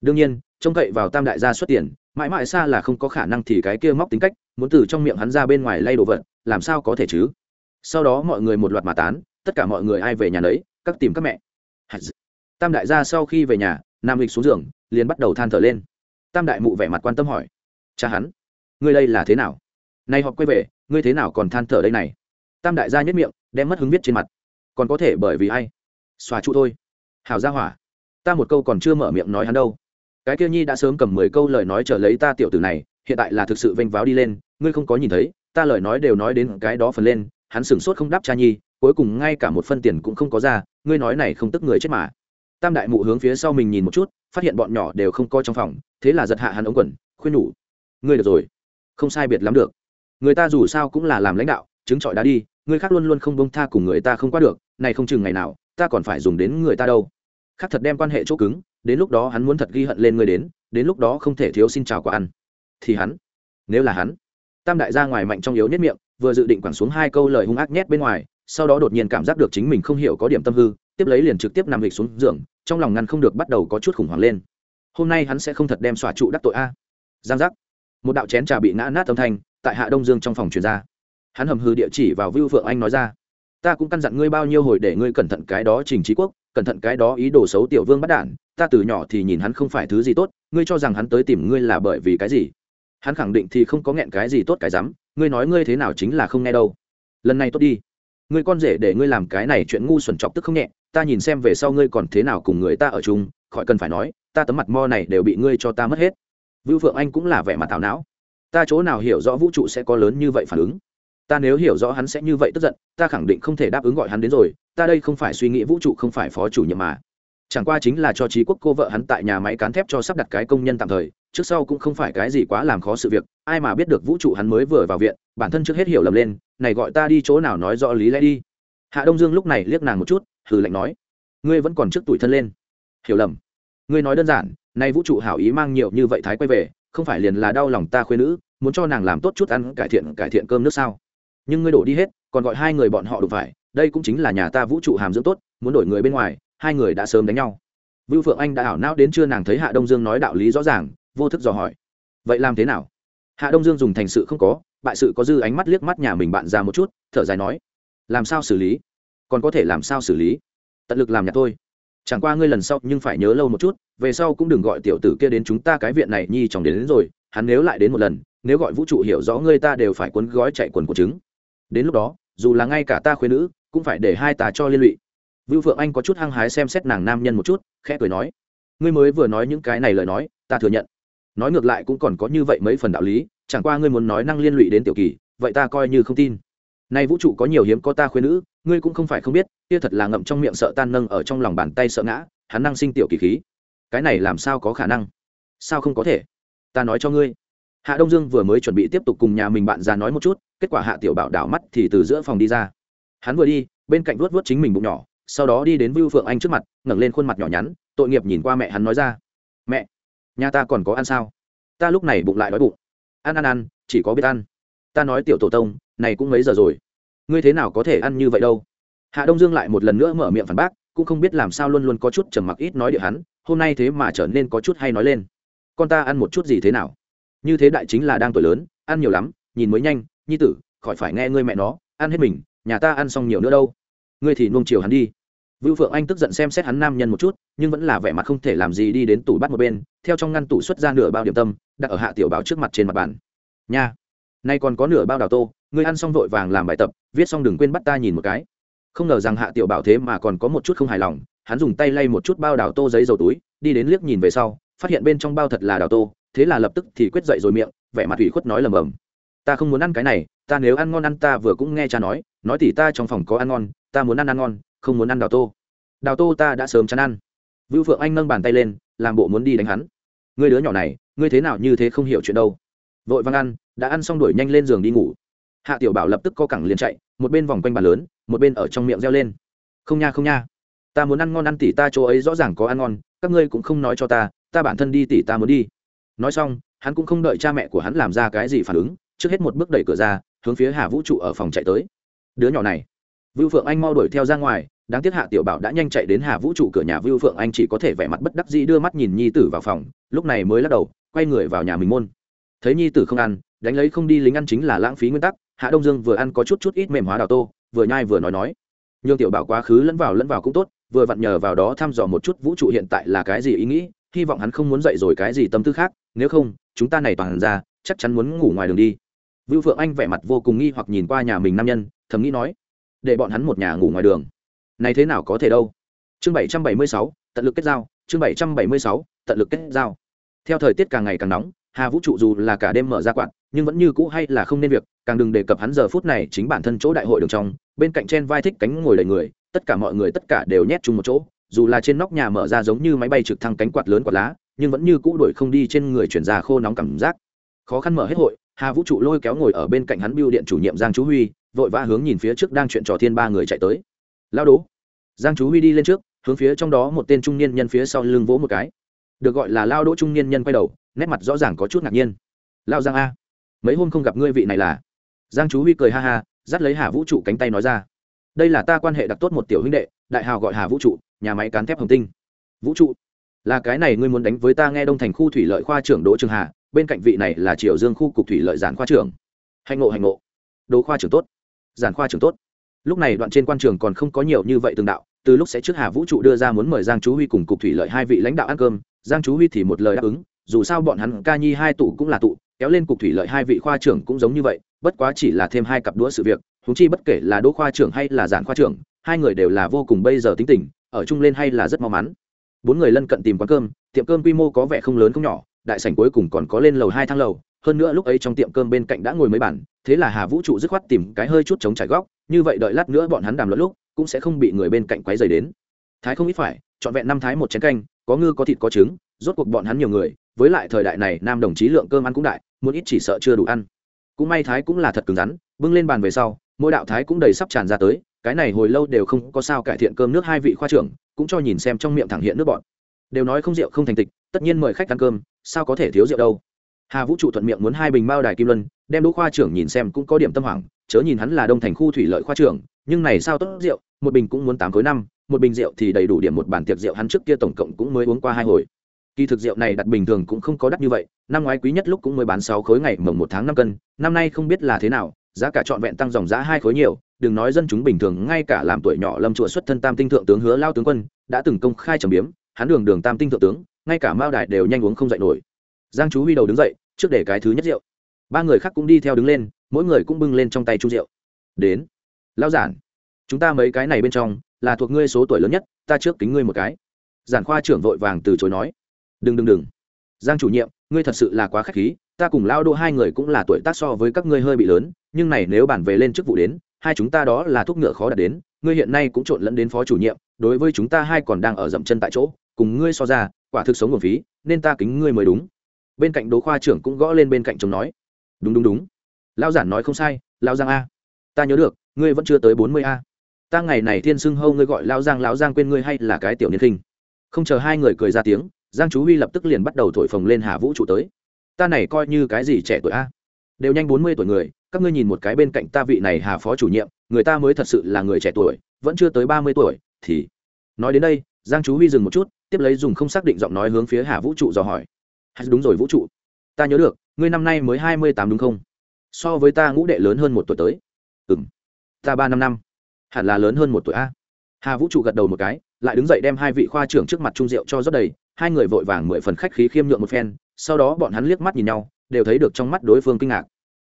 Đương nhiên, trông cậy vào tam đại gia xuất tiền, mãi mãi xa là không có khả năng thì cái kia móc tính cách, muốn từ trong miệng hắn ra bên ngoài lay đồ vật, làm sao có thể chứ? Sau đó mọi người một loạt mà tán tất cả mọi người ai về nhà lấy các tìm các mẹ. Tam đại gia sau khi về nhà, nam lịch xuống giường, liền bắt đầu than thở lên. Tam đại mụ vẻ mặt quan tâm hỏi, cha hắn, ngươi đây là thế nào? Nay họ quay về, ngươi thế nào còn than thở đây này? Tam đại gia nhất miệng, đem mất hứng viết trên mặt. Còn có thể bởi vì ai? Xòa trụ thôi. Hảo gia hỏa, ta một câu còn chưa mở miệng nói hắn đâu. Cái kia nhi đã sớm cầm mười câu lời nói trở lấy ta tiểu tử này, hiện tại là thực sự vênh váo đi lên, ngươi không có nhìn thấy, ta lời nói đều nói đến cái đó phần lên, hắn sửng sốt không đáp cha nhi cuối cùng ngay cả một phân tiền cũng không có ra, ngươi nói này không tức người chết mà. Tam đại mụ hướng phía sau mình nhìn một chút, phát hiện bọn nhỏ đều không coi trong phòng, thế là giật hạ hắn ống quần, khuyên nhủ, ngươi được rồi, không sai biệt lắm được. Người ta dù sao cũng là làm lãnh đạo, chứng trọi đã đi, người khác luôn luôn không bông tha cùng người ta không qua được, này không chừng ngày nào, ta còn phải dùng đến người ta đâu. Khác thật đem quan hệ chỗ cứng, đến lúc đó hắn muốn thật ghi hận lên người đến đến lúc đó không thể thiếu xin chào quả ăn. Thì hắn, nếu là hắn, tam đại gia ngoài mạnh trong yếu nhất miệng, vừa dự định quẳng xuống hai câu lời hung ác nhét bên ngoài sau đó đột nhiên cảm giác được chính mình không hiểu có điểm tâm hư, tiếp lấy liền trực tiếp nằm lịch xuống giường, trong lòng ngăn không được bắt đầu có chút khủng hoảng lên. Hôm nay hắn sẽ không thật đem xòa trụ đắc tội a. Giang giác. Một đạo chén trà bị ngã nát âm thanh, tại hạ đông dương trong phòng truyền ra. Hắn hầm hư địa chỉ vào vưu phượng anh nói ra. Ta cũng căn dặn ngươi bao nhiêu hồi để ngươi cẩn thận cái đó trình trí quốc, cẩn thận cái đó ý đồ xấu tiểu vương bắt đản, ta từ nhỏ thì nhìn hắn không phải thứ gì tốt, ngươi cho rằng hắn tới tìm ngươi là bởi vì cái gì? Hắn khẳng định thì không có nghẹn cái gì tốt cái dám ngươi nói ngươi thế nào chính là không nghe đâu. Lần này tốt đi ngươi con rể để ngươi làm cái này chuyện ngu xuẩn chọc tức không nhẹ, ta nhìn xem về sau ngươi còn thế nào cùng người ta ở chung, khỏi cần phải nói, ta tấm mặt mo này đều bị ngươi cho ta mất hết. Vưu phượng anh cũng là vẻ mặt thảo não. Ta chỗ nào hiểu rõ vũ trụ sẽ có lớn như vậy phản ứng? Ta nếu hiểu rõ hắn sẽ như vậy tức giận, ta khẳng định không thể đáp ứng gọi hắn đến rồi, ta đây không phải suy nghĩ vũ trụ không phải phó chủ nhiệm mà. Chẳng qua chính là cho trí quốc cô vợ hắn tại nhà máy cán thép cho sắp đặt cái công nhân tạm thời, trước sau cũng không phải cái gì quá làm khó sự việc, ai mà biết được vũ trụ hắn mới vừa vào viện, bản thân trước hết hiểu lầm lên này gọi ta đi chỗ nào nói rõ lý lẽ đi. Hạ đông dương lúc này liếc nàng một chút, hừ lạnh nói, ngươi vẫn còn trước tuổi thân lên. Hiểu lầm. Ngươi nói đơn giản, nay vũ trụ hảo ý mang nhiều như vậy thái quay về, không phải liền là đau lòng ta khuyên nữ, muốn cho nàng làm tốt chút ăn, cải thiện cải thiện cơm nước sao? Nhưng ngươi đổ đi hết, còn gọi hai người bọn họ đụng phải, đây cũng chính là nhà ta vũ trụ hàm dưỡng tốt, muốn đổi người bên ngoài, hai người đã sớm đánh nhau. Vưu phượng anh đã ảo não đến chưa nàng thấy hạ đông dương nói đạo lý rõ ràng, vô thức dò hỏi. Vậy làm thế nào? Hạ đông dương dùng thành sự không có bại sự có dư ánh mắt liếc mắt nhà mình bạn ra một chút thở dài nói làm sao xử lý? Còn có thể làm sao xử lý? Tận lực làm nhà thôi. Chẳng qua ngươi lần sau nhưng phải nhớ lâu một chút về sau cũng đừng gọi tiểu tử kia đến chúng ta cái viện này nhi chồng đến, đến rồi hắn nếu lại đến một lần nếu gọi vũ trụ hiểu rõ ngươi ta đều phải cuốn gói chạy quần của trứng. Đến lúc đó dù là ngay cả ta khuyên nữ cũng phải để hai ta cho liên lụy. Vưu phượng anh có chút hăng hái xem xét nàng nam nhân một chút khẽ cười nói ngươi mới vừa nói những cái này lời nói ta thừa nhận. Nói ngược lại cũng còn có như vậy mấy phần đạo lý chẳng qua ngươi muốn nói năng liên lụy đến tiểu kỳ, vậy ta coi như không tin. Nay vũ trụ có nhiều hiếm có ta khuyên nữ, ngươi cũng không phải không biết, kia thật là ngậm trong miệng sợ tan nâng ở trong lòng bàn tay sợ ngã, hắn năng sinh tiểu kỳ khí. Cái này làm sao có khả năng? Sao không có thể? Ta nói cho ngươi. Hạ đông dương vừa mới chuẩn bị tiếp tục cùng nhà mình bạn ra nói một chút, kết quả hạ tiểu bảo đảo mắt thì từ giữa phòng đi ra. Hắn vừa đi, bên cạnh vuốt vuốt chính mình bụng nhỏ, sau đó đi đến vưu phượng anh trước mặt, ngẩng lên khuôn mặt nhỏ nhắn, tội nghiệp nhìn qua mẹ hắn nói ra. Mẹ, nhà ta còn có ăn sao? Ta lúc này bụng lại đói bụng ăn ăn ăn chỉ có biết ăn. Ta nói tiểu tổ tông này cũng mấy giờ rồi? Ngươi thế nào có thể ăn như vậy đâu? Hạ đông dương lại một lần nữa mở miệng phản bác cũng không biết làm sao luôn luôn có chút trầm mặc ít nói địa hắn hôm nay thế mà trở nên có chút hay nói lên. Con ta ăn một chút gì thế nào? Như thế đại chính là đang tuổi lớn ăn nhiều lắm nhìn mới nhanh nhi tử khỏi phải nghe ngươi mẹ nó ăn hết mình nhà ta ăn xong nhiều nữa đâu. Ngươi thì nuông chiều hắn đi. Vưu Phượng Anh tức giận xem xét hắn nam nhân một chút, nhưng vẫn là vẻ mặt không thể làm gì đi đến tủ bắt một bên, theo trong ngăn tủ xuất ra nửa bao điểm tâm, đặt ở Hạ Tiểu Bảo trước mặt trên mặt bàn. "Nha, nay còn có nửa bao đào tô, ngươi ăn xong vội vàng làm bài tập, viết xong đừng quên bắt ta nhìn một cái." Không ngờ rằng Hạ Tiểu Bảo thế mà còn có một chút không hài lòng, hắn dùng tay lay một chút bao đào tô giấy dầu túi, đi đến liếc nhìn về sau, phát hiện bên trong bao thật là đào tô, thế là lập tức thì quyết dậy rồi miệng, vẻ mặt ủy khuất nói lầm bầm. "Ta không muốn ăn cái này, ta nếu ăn ngon ăn ta vừa cũng nghe cha nói, nói thì ta trong phòng có ăn ngon, ta muốn ăn ăn ngon, không muốn ăn đào tô đào tô ta đã sớm chán ăn vưu phượng anh nâng bàn tay lên làm bộ muốn đi đánh hắn ngươi đứa nhỏ này ngươi thế nào như thế không hiểu chuyện đâu. Vội văng ăn, đã ăn xong đuổi nhanh lên giường đi ngủ. Hạ tiểu bảo lập tức co cẳng liền chạy, một bên vòng quanh bàn lớn, một bên ở trong miệng reo lên. Không nha không nha. Ta muốn ăn ngon ăn tỉ ta chỗ ấy rõ ràng có ăn ngon, các ngươi cũng không nói cho ta ta bản thân đi tỉ ta muốn đi. Nói xong, hắn cũng không đợi cha mẹ của hắn làm ra cái gì phản ứng, trước hết một bước đẩy cửa ra, hướng phía hà vũ trụ ở phòng chạy tới. Đứa nhỏ này. Vưu phượng anh mau đuổi theo ra ngoài đáng tiếc hạ tiểu bảo đã nhanh chạy đến hà vũ trụ cửa nhà vưu phượng anh chỉ có thể vẻ mặt bất đắc dĩ đưa mắt nhìn nhi tử vào phòng, lúc này mới lắc đầu, quay người vào nhà mình môn. Thấy nhi tử không ăn, đánh lấy không đi lính ăn chính là lãng phí nguyên tắc, hạ đông dương vừa ăn có chút chút ít mềm hóa đào tô, vừa nhai vừa nói nói. Nhưng tiểu bảo quá khứ lẫn vào lẫn vào cũng tốt, vừa vặn nhờ vào đó thăm dò một chút vũ trụ hiện tại là cái gì ý nghĩ, hy vọng hắn không muốn dậy rồi cái gì tâm tư khác, nếu không, chúng ta này toàn ra, chắc chắn muốn ngủ ngoài đường đi. Vưu phượng anh vẻ mặt vô cùng nghi hoặc nhìn qua nhà mình nam nhân, thầm nghĩ nói, để bọn hắn một nhà ngủ ngoài đường này thế nào có thể đâu? Chương bảy trăm bảy mươi sáu, tận lực kết giao. Chương bảy trăm bảy mươi sáu, tận lực kết giao. Theo thời tiết càng ngày càng nóng, hà vũ trụ dù là cả đêm mở ra quạt, nhưng vẫn như cũ hay là không nên việc, càng đừng đề cập hắn giờ phút này chính bản thân chỗ đại hội đường trong, bên cạnh trên vai thích cánh ngồi đầy người, tất cả mọi người tất cả đều nhét chung một chỗ, dù là trên nóc nhà mở ra giống như máy bay trực thăng cánh quạt lớn quạt lá, nhưng vẫn như cũ đuổi không đi trên người chuyển ra khô nóng cảm giác. Khó khăn mở hết hội, hà vũ trụ lôi kéo ngồi ở bên cạnh hắn biêu điện chủ nhiệm giang chú huy, vội vã hướng nhìn phía trước đang chuyện trò thiên ba người chạy tới. Lao đố giang chú huy đi lên trước, hướng phía trong đó một tên trung niên nhân phía sau lưng vỗ một cái. Được gọi là lao đỗ trung niên nhân quay đầu, nét mặt rõ ràng có chút ngạc nhiên. Lao giang a, mấy hôm không gặp ngươi vị này là? Giang chú huy cười ha ha, dắt lấy hà vũ trụ cánh tay nói ra. Đây là ta quan hệ đặc tốt một tiểu huynh đệ, đại hào gọi hà vũ trụ, nhà máy cán thép hồng tinh. Vũ trụ? Là cái này ngươi muốn đánh với ta nghe đông thành khu thủy lợi khoa trưởng đỗ trường hà, bên cạnh vị này là triều dương khu cục thủy lợi giản khoa trưởng. Hành ngộ hành ngộ. Đỗ khoa trưởng tốt. Giản khoa trưởng tốt lúc này đoạn trên quan trường còn không có nhiều như vậy tương đạo, từ lúc sẽ trước hà vũ trụ đưa ra muốn mời giang chú huy cùng cục thủy lợi hai vị lãnh đạo ăn cơm, giang chú huy thì một lời đáp ứng, dù sao bọn hắn ca nhi hai tụ cũng là tụ, kéo lên cục thủy lợi hai vị khoa trưởng cũng giống như vậy, bất quá chỉ là thêm hai cặp đũa sự việc húng chi bất kể là đỗ khoa trưởng hay là giản khoa trưởng, hai người đều là vô cùng bây giờ tính tình, ở chung lên hay là rất mau mắn. Bốn người lân cận tìm quán cơm, tiệm cơm quy mô có vẻ không lớn không nhỏ, đại sảnh cuối cùng còn có lên lầu hai thang lầu, hơn nữa lúc ấy trong tiệm cơm bên cạnh đã ngồi mấy bản thế là hà vũ trụ dứt khoát tìm cái hơi chút chống trải góc như vậy đợi lát nữa bọn hắn đàm luận lúc, cũng sẽ không bị người bên cạnh quấy rầy đến. Thái không ít phải, trọn vẹn năm thái một chén canh, có ngư, có thịt, có trứng, rốt cuộc bọn hắn nhiều người, với lại thời đại này nam đồng chí lượng cơm ăn cũng đại, muốn ít chỉ sợ chưa đủ ăn. Cũng may thái cũng là thật cứng rắn, bưng lên bàn về sau, mỗi đạo thái cũng đầy sắp tràn ra tới, cái này hồi lâu đều không có sao cải thiện cơm nước hai vị khoa trưởng, cũng cho nhìn xem trong miệng thẳng hiện nước bọn đều nói không rượu không thành tịch, tất nhiên mời khách ăn cơm, sao có thể thiếu rượu đâu. Hà vũ trụ thuận miệng muốn hai bình bao đài kim luân, đem đỗ khoa trưởng nhìn xem cũng có điểm tâm hoảng chớ nhìn hắn là đông thành khu thủy lợi khoa trưởng, nhưng này sao tốt rượu, một bình cũng muốn tám khối năm, một bình rượu thì đầy đủ điểm một bàn tiệc rượu hắn trước kia tổng cộng cũng mới uống qua hai hồi. Kỳ thực rượu này đặt bình thường cũng không có đắt như vậy, năm ngoái quý nhất lúc cũng mới bán sáu khối ngày, mồng một tháng năm cân, năm nay không biết là thế nào, giá cả trọn vẹn tăng dòng giá hai khối nhiều, đừng nói dân chúng bình thường, ngay cả làm tuổi nhỏ lâm chùa xuất thân tam tinh thượng tướng hứa lao tướng quân, đã từng công khai trầm biếm, hắn đường đường tam tinh thượng tướng, ngay cả mao đại đều nhanh uống không dậy nổi. Giang chú huy đầu đứng dậy, trước để cái thứ nhất rượu ba người khác cũng đi theo đứng lên, mỗi người cũng bưng lên trong tay chu rượu. Đến lao giản, chúng ta mấy cái này bên trong, là thuộc ngươi số tuổi lớn nhất, ta trước kính ngươi một cái. Giản khoa trưởng vội vàng từ chối nói. Đừng đừng đừng. Giang chủ nhiệm, ngươi thật sự là quá k h á c h khí, ta cùng lao đô hai người cũng là tuổi tác so với các ngươi hơi bị lớn, nhưng này nếu bản về lên chức vụ đến, hai chúng ta đó là thuốc ngựa khó đạt đến, ngươi hiện nay cũng trộn lẫn đến phó chủ nhiệm, đối với chúng ta hai còn đang ở dậm chân tại chỗ, cùng ngươi so ra, quả thực sống nguồn phí, nên ta kính ngươi mới đúng. Bên cạnh đỗ khoa trưởng cũng gõ lên bên cạnh chồng nói đúng đúng đúng. Lao giản nói không sai lao giang a. Ta nhớ được, ngươi vẫn chưa tới bốn mươi a. Ta ngày này thiên xưng hâu ngươi gọi lao giang, lão giang quên ngươi hay là cái tiểu niên khinh. Không chờ hai người cười ra tiếng, giang chú huy lập tức liền bắt đầu thổi phồng lên hà vũ trụ tới. Ta này coi như cái gì trẻ tuổi a? Đều nhanh bốn mươi tuổi người, các ngươi nhìn một cái bên cạnh ta vị này hà phó chủ nhiệm, người ta mới thật sự là người trẻ tuổi, vẫn chưa tới ba mươi tuổi, thì nói đến đây, giang chú huy dừng một chút, tiếp lấy dùng không xác định giọng nói hướng phía hà vũ trụ dò hỏi. Hay đúng rồi vũ trụ. Ta nhớ được ngươi năm nay mới hai mươi tám đúng không? So với ta ngũ đệ lớn hơn một tuổi tới. Ừ m ta ba năm năm. Hẳn là lớn hơn một tuổi a. Hà vũ trụ gật đầu một cái, lại đứng dậy đem hai vị khoa trưởng trước mặt trung rượu cho rất đầy. Hai người vội vàng mười phần khách khí khiêm nhượng một phen, sau đó bọn hắn liếc mắt nhìn nhau, đều thấy được trong mắt đối phương kinh ngạc.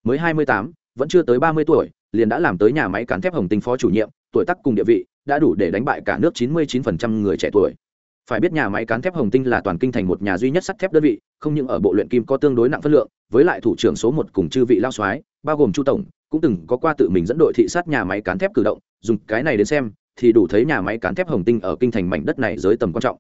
Mới hai mươi tám, vẫn chưa tới ba mươi tuổi, liền đã làm tới nhà máy cán thép hồng tinh phó chủ nhiệm, tuổi tác cùng địa vị, đã đủ để đánh bại cả nước chín mươi chín phần trăm người trẻ tuổi phải biết nhà máy cán thép hồng tinh là toàn kinh thành một nhà duy nhất sắt thép đơn vị, không những ở bộ luyện kim có tương đối nặng phân lượng, với lại thủ trưởng số một cùng chư vị lao soái, bao gồm chu tổng, cũng từng có qua tự mình dẫn đội thị sát nhà máy cán thép cử động, dùng cái này đến xem, thì đủ thấy nhà máy cán thép hồng tinh ở kinh thành mảnh đất này giới tầm quan trọng.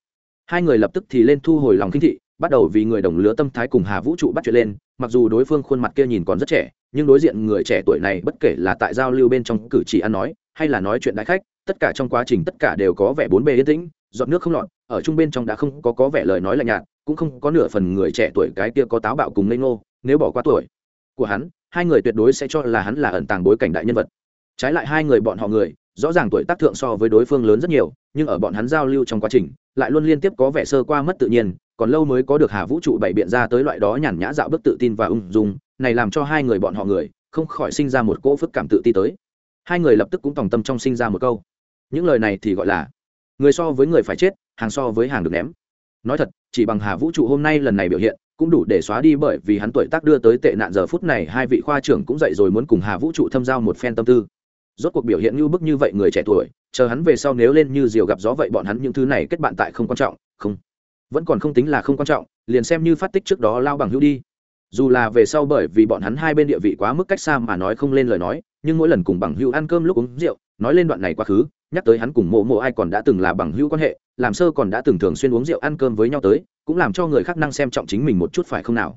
Hai người lập tức thì lên thu hồi lòng kinh thị, bắt đầu vì người đồng lứa tâm thái cùng hà vũ trụ bắt chuyện lên, mặc dù đối phương khuôn mặt kia nhìn còn rất trẻ, nhưng đối diện người trẻ tuổi này bất kể là tại giao lưu bên trong cử chỉ ăn nói, hay là nói chuyện đại khách, tất cả trong quá trình tất cả đều có vẻ bốn bề yên tĩnh, giọt nước không lọt ở trung bên trong đã không có có vẻ lời nói lạnh nhạt, cũng không có nửa phần người trẻ tuổi cái kia có táo bạo cùng ngây ngô, nếu bỏ qua tuổi của hắn, hai người tuyệt đối sẽ cho là hắn là ẩn tàng bối cảnh đại nhân vật. Trái lại hai người bọn họ người, rõ ràng tuổi tác thượng so với đối phương lớn rất nhiều, nhưng ở bọn hắn giao lưu trong quá trình, lại luôn liên tiếp có vẻ sơ qua mất tự nhiên, còn lâu mới có được hà vũ trụ bày biện ra tới loại đó nhàn nhã dạo bước tự tin và ung dung, này làm cho hai người bọn họ người, không khỏi sinh ra một cỗ phức cảm tự ti tới. Hai người lập tức cũng tòng tâm trong sinh ra một câu. Những lời này thì gọi là người so với người phải chết, hàng so với hàng được ném. Nói thật, chỉ bằng hà vũ trụ hôm nay lần này biểu hiện, cũng đủ để xóa đi bởi vì hắn tuổi tác đưa tới tệ nạn giờ phút này, hai vị khoa trưởng cũng dậy rồi muốn cùng hà vũ trụ thâm giao một phen tâm tư. Rốt cuộc biểu hiện như bức như vậy người trẻ tuổi, chờ hắn về sau nếu lên như diều gặp gió vậy bọn hắn những thứ này kết bạn tại không quan trọng, không, vẫn còn không tính là không quan trọng, liền xem như phát tích trước đó lao bằng hữu đi dù là về sau bởi vì bọn hắn hai bên địa vị quá mức cách xa mà nói không lên lời nói, nhưng mỗi lần cùng bằng hữu ăn cơm lúc uống rượu, nói lên đoạn này quá khứ, nhắc tới hắn cùng mộ mộ ai còn đã từng là bằng hữu quan hệ, làm sơ còn đã từng thường xuyên uống rượu ăn cơm với nhau tới, cũng làm cho người khác năng xem trọng chính mình một chút phải không nào?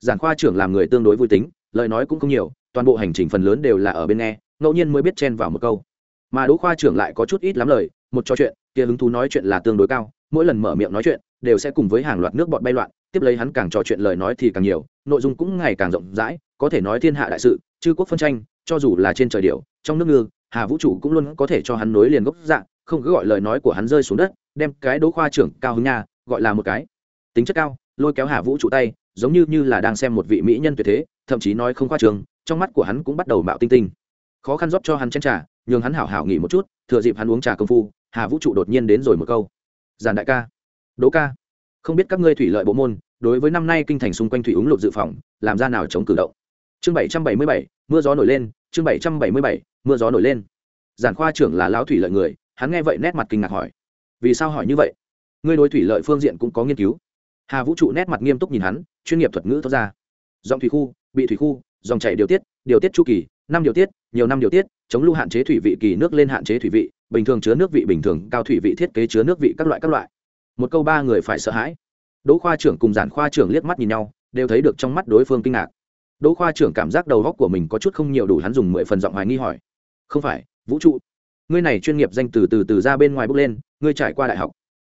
Giảng khoa trưởng làm người tương đối vui tính, lời nói cũng không nhiều, toàn bộ hành trình phần lớn đều là ở bên nghe, ngẫu nhiên mới biết chen vào một câu. Mà đỗ khoa trưởng lại có chút ít lắm lời, một trò chuyện, kia hứng thú nói chuyện là tương đối cao, mỗi lần mở miệng nói chuyện, đều sẽ cùng với hàng loạt nước bọn bay loạn tiếp lấy hắn càng trò chuyện lời nói thì càng nhiều, nội dung cũng ngày càng rộng rãi, có thể nói thiên hạ đại sự, chư quốc phân tranh, cho dù là trên trời điệu trong nước ngư, hà vũ trụ cũng luôn có thể cho hắn nối liền gốc dạng không cứ gọi lời nói của hắn rơi xuống đất, đem cái đỗ khoa trưởng cao hứng nha gọi là một cái. Tính chất cao, lôi kéo hà vũ trụ tay, giống như như là đang xem một vị mỹ nhân tuyệt thế, thậm chí nói không khoa trường, trong mắt của hắn cũng bắt đầu mạo tinh tinh. Khó khăn rót cho hắn chén trà, nhường hắn hảo hảo nghỉ một chút, thừa dịp hắn uống trà công phu, hà vũ trụ đột nhiên đến rồi một câu. Giàn đại ca. Đỗ ca không biết các ngươi thủy lợi bộ môn, đối với năm nay kinh thành xung quanh thủy ứng lụt dự phòng, làm ra nào chống cử động? Chương bảy trăm bảy mươi bảy, mưa gió nổi lên, chương bảy trăm bảy mươi bảy, mưa gió nổi lên. Giản khoa trưởng là lão thủy lợi người, hắn nghe vậy nét mặt kinh ngạc hỏi. Vì sao hỏi như vậy? Ngươi đối thủy lợi phương diện cũng có nghiên cứu. Hà vũ trụ nét mặt nghiêm túc nhìn hắn, chuyên nghiệp thuật ngữ thoát ra. Dòng thủy khu, bị thủy khu, dòng chảy điều tiết điều tiết chu kỳ, năm điều tiết, nhiều năm điều tiết, chống lưu hạn chế thủy vị, kỳ nước lên hạn chế thủy vị, bình thường chứa nước vị bình thường, cao thủy vị thiết kế chứa nước vị các loại các loại một câu ba người phải sợ hãi. Đỗ khoa trưởng cùng giản khoa trưởng liếc mắt nhìn nhau, đều thấy được trong mắt đối phương kinh ngạc. Đỗ khoa trưởng cảm giác đầu góc của mình có chút không nhiều đủ, hắn dùng mười phần giọng hoài nghi hỏi. Không phải, vũ trụ. Ngươi này chuyên nghiệp danh từ từ từ ra bên ngoài bước lên, ngươi trải qua đại học.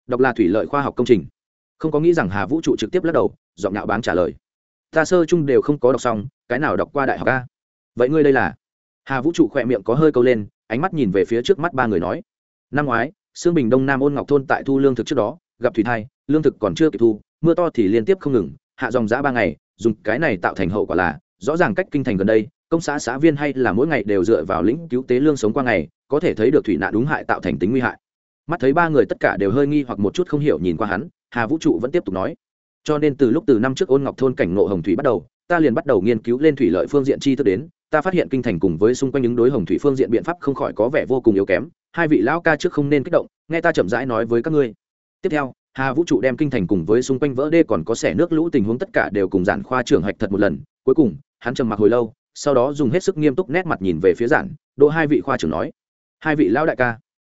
Đọc là thủy lợi khoa học công trình. Không có nghĩ rằng hà vũ trụ trực tiếp lắc đầu, giọng nhạo báng trả lời. Ta sơ chung đều không có đọc xong, cái nào đọc qua đại học a? Vậy ngươi đây là? Hà vũ trụ khỏe miệng có hơi câu lên, ánh mắt nhìn về phía trước mắt ba người nói. Năm ngoái, sương bình đông nam ôn ngọc thôn tại thu lương thực trước đó gặp thủy thai, lương thực còn chưa kịp thu, mưa to thì liên tiếp không ngừng, hạ dòng giã ba ngày, dùng cái này tạo thành hậu quả là, rõ ràng cách kinh thành gần đây, công xã xã viên hay là mỗi ngày đều dựa vào lĩnh cứu tế lương sống qua ngày, có thể thấy được thủy nạn đúng hại tạo thành tính nguy hại. Mắt thấy ba người tất cả đều hơi nghi hoặc một chút không hiểu nhìn qua hắn, hà vũ trụ vẫn tiếp tục nói. Cho nên từ lúc từ năm trước ôn ngọc thôn cảnh ngộ hồng thủy bắt đầu, ta liền bắt đầu nghiên cứu lên thủy lợi phương diện chi thức đến, ta phát hiện kinh thành cùng với xung quanh những đối hồng thủy phương diện biện pháp không khỏi có vẻ vô cùng yếu kém, hai vị lão ca trước không nên kích động, nghe ta chậm rãi nói với các ngươi tiếp theo, hà vũ trụ đem kinh thành cùng với xung quanh vỡ đê còn có xẻ nước lũ tình huống tất cả đều cùng giản khoa trưởng hạch thật một lần. Cuối cùng, hắn trầm mặc hồi lâu, sau đó dùng hết sức nghiêm túc nét mặt nhìn về phía giản, đỗ hai vị khoa trưởng nói, hai vị lão đại ca,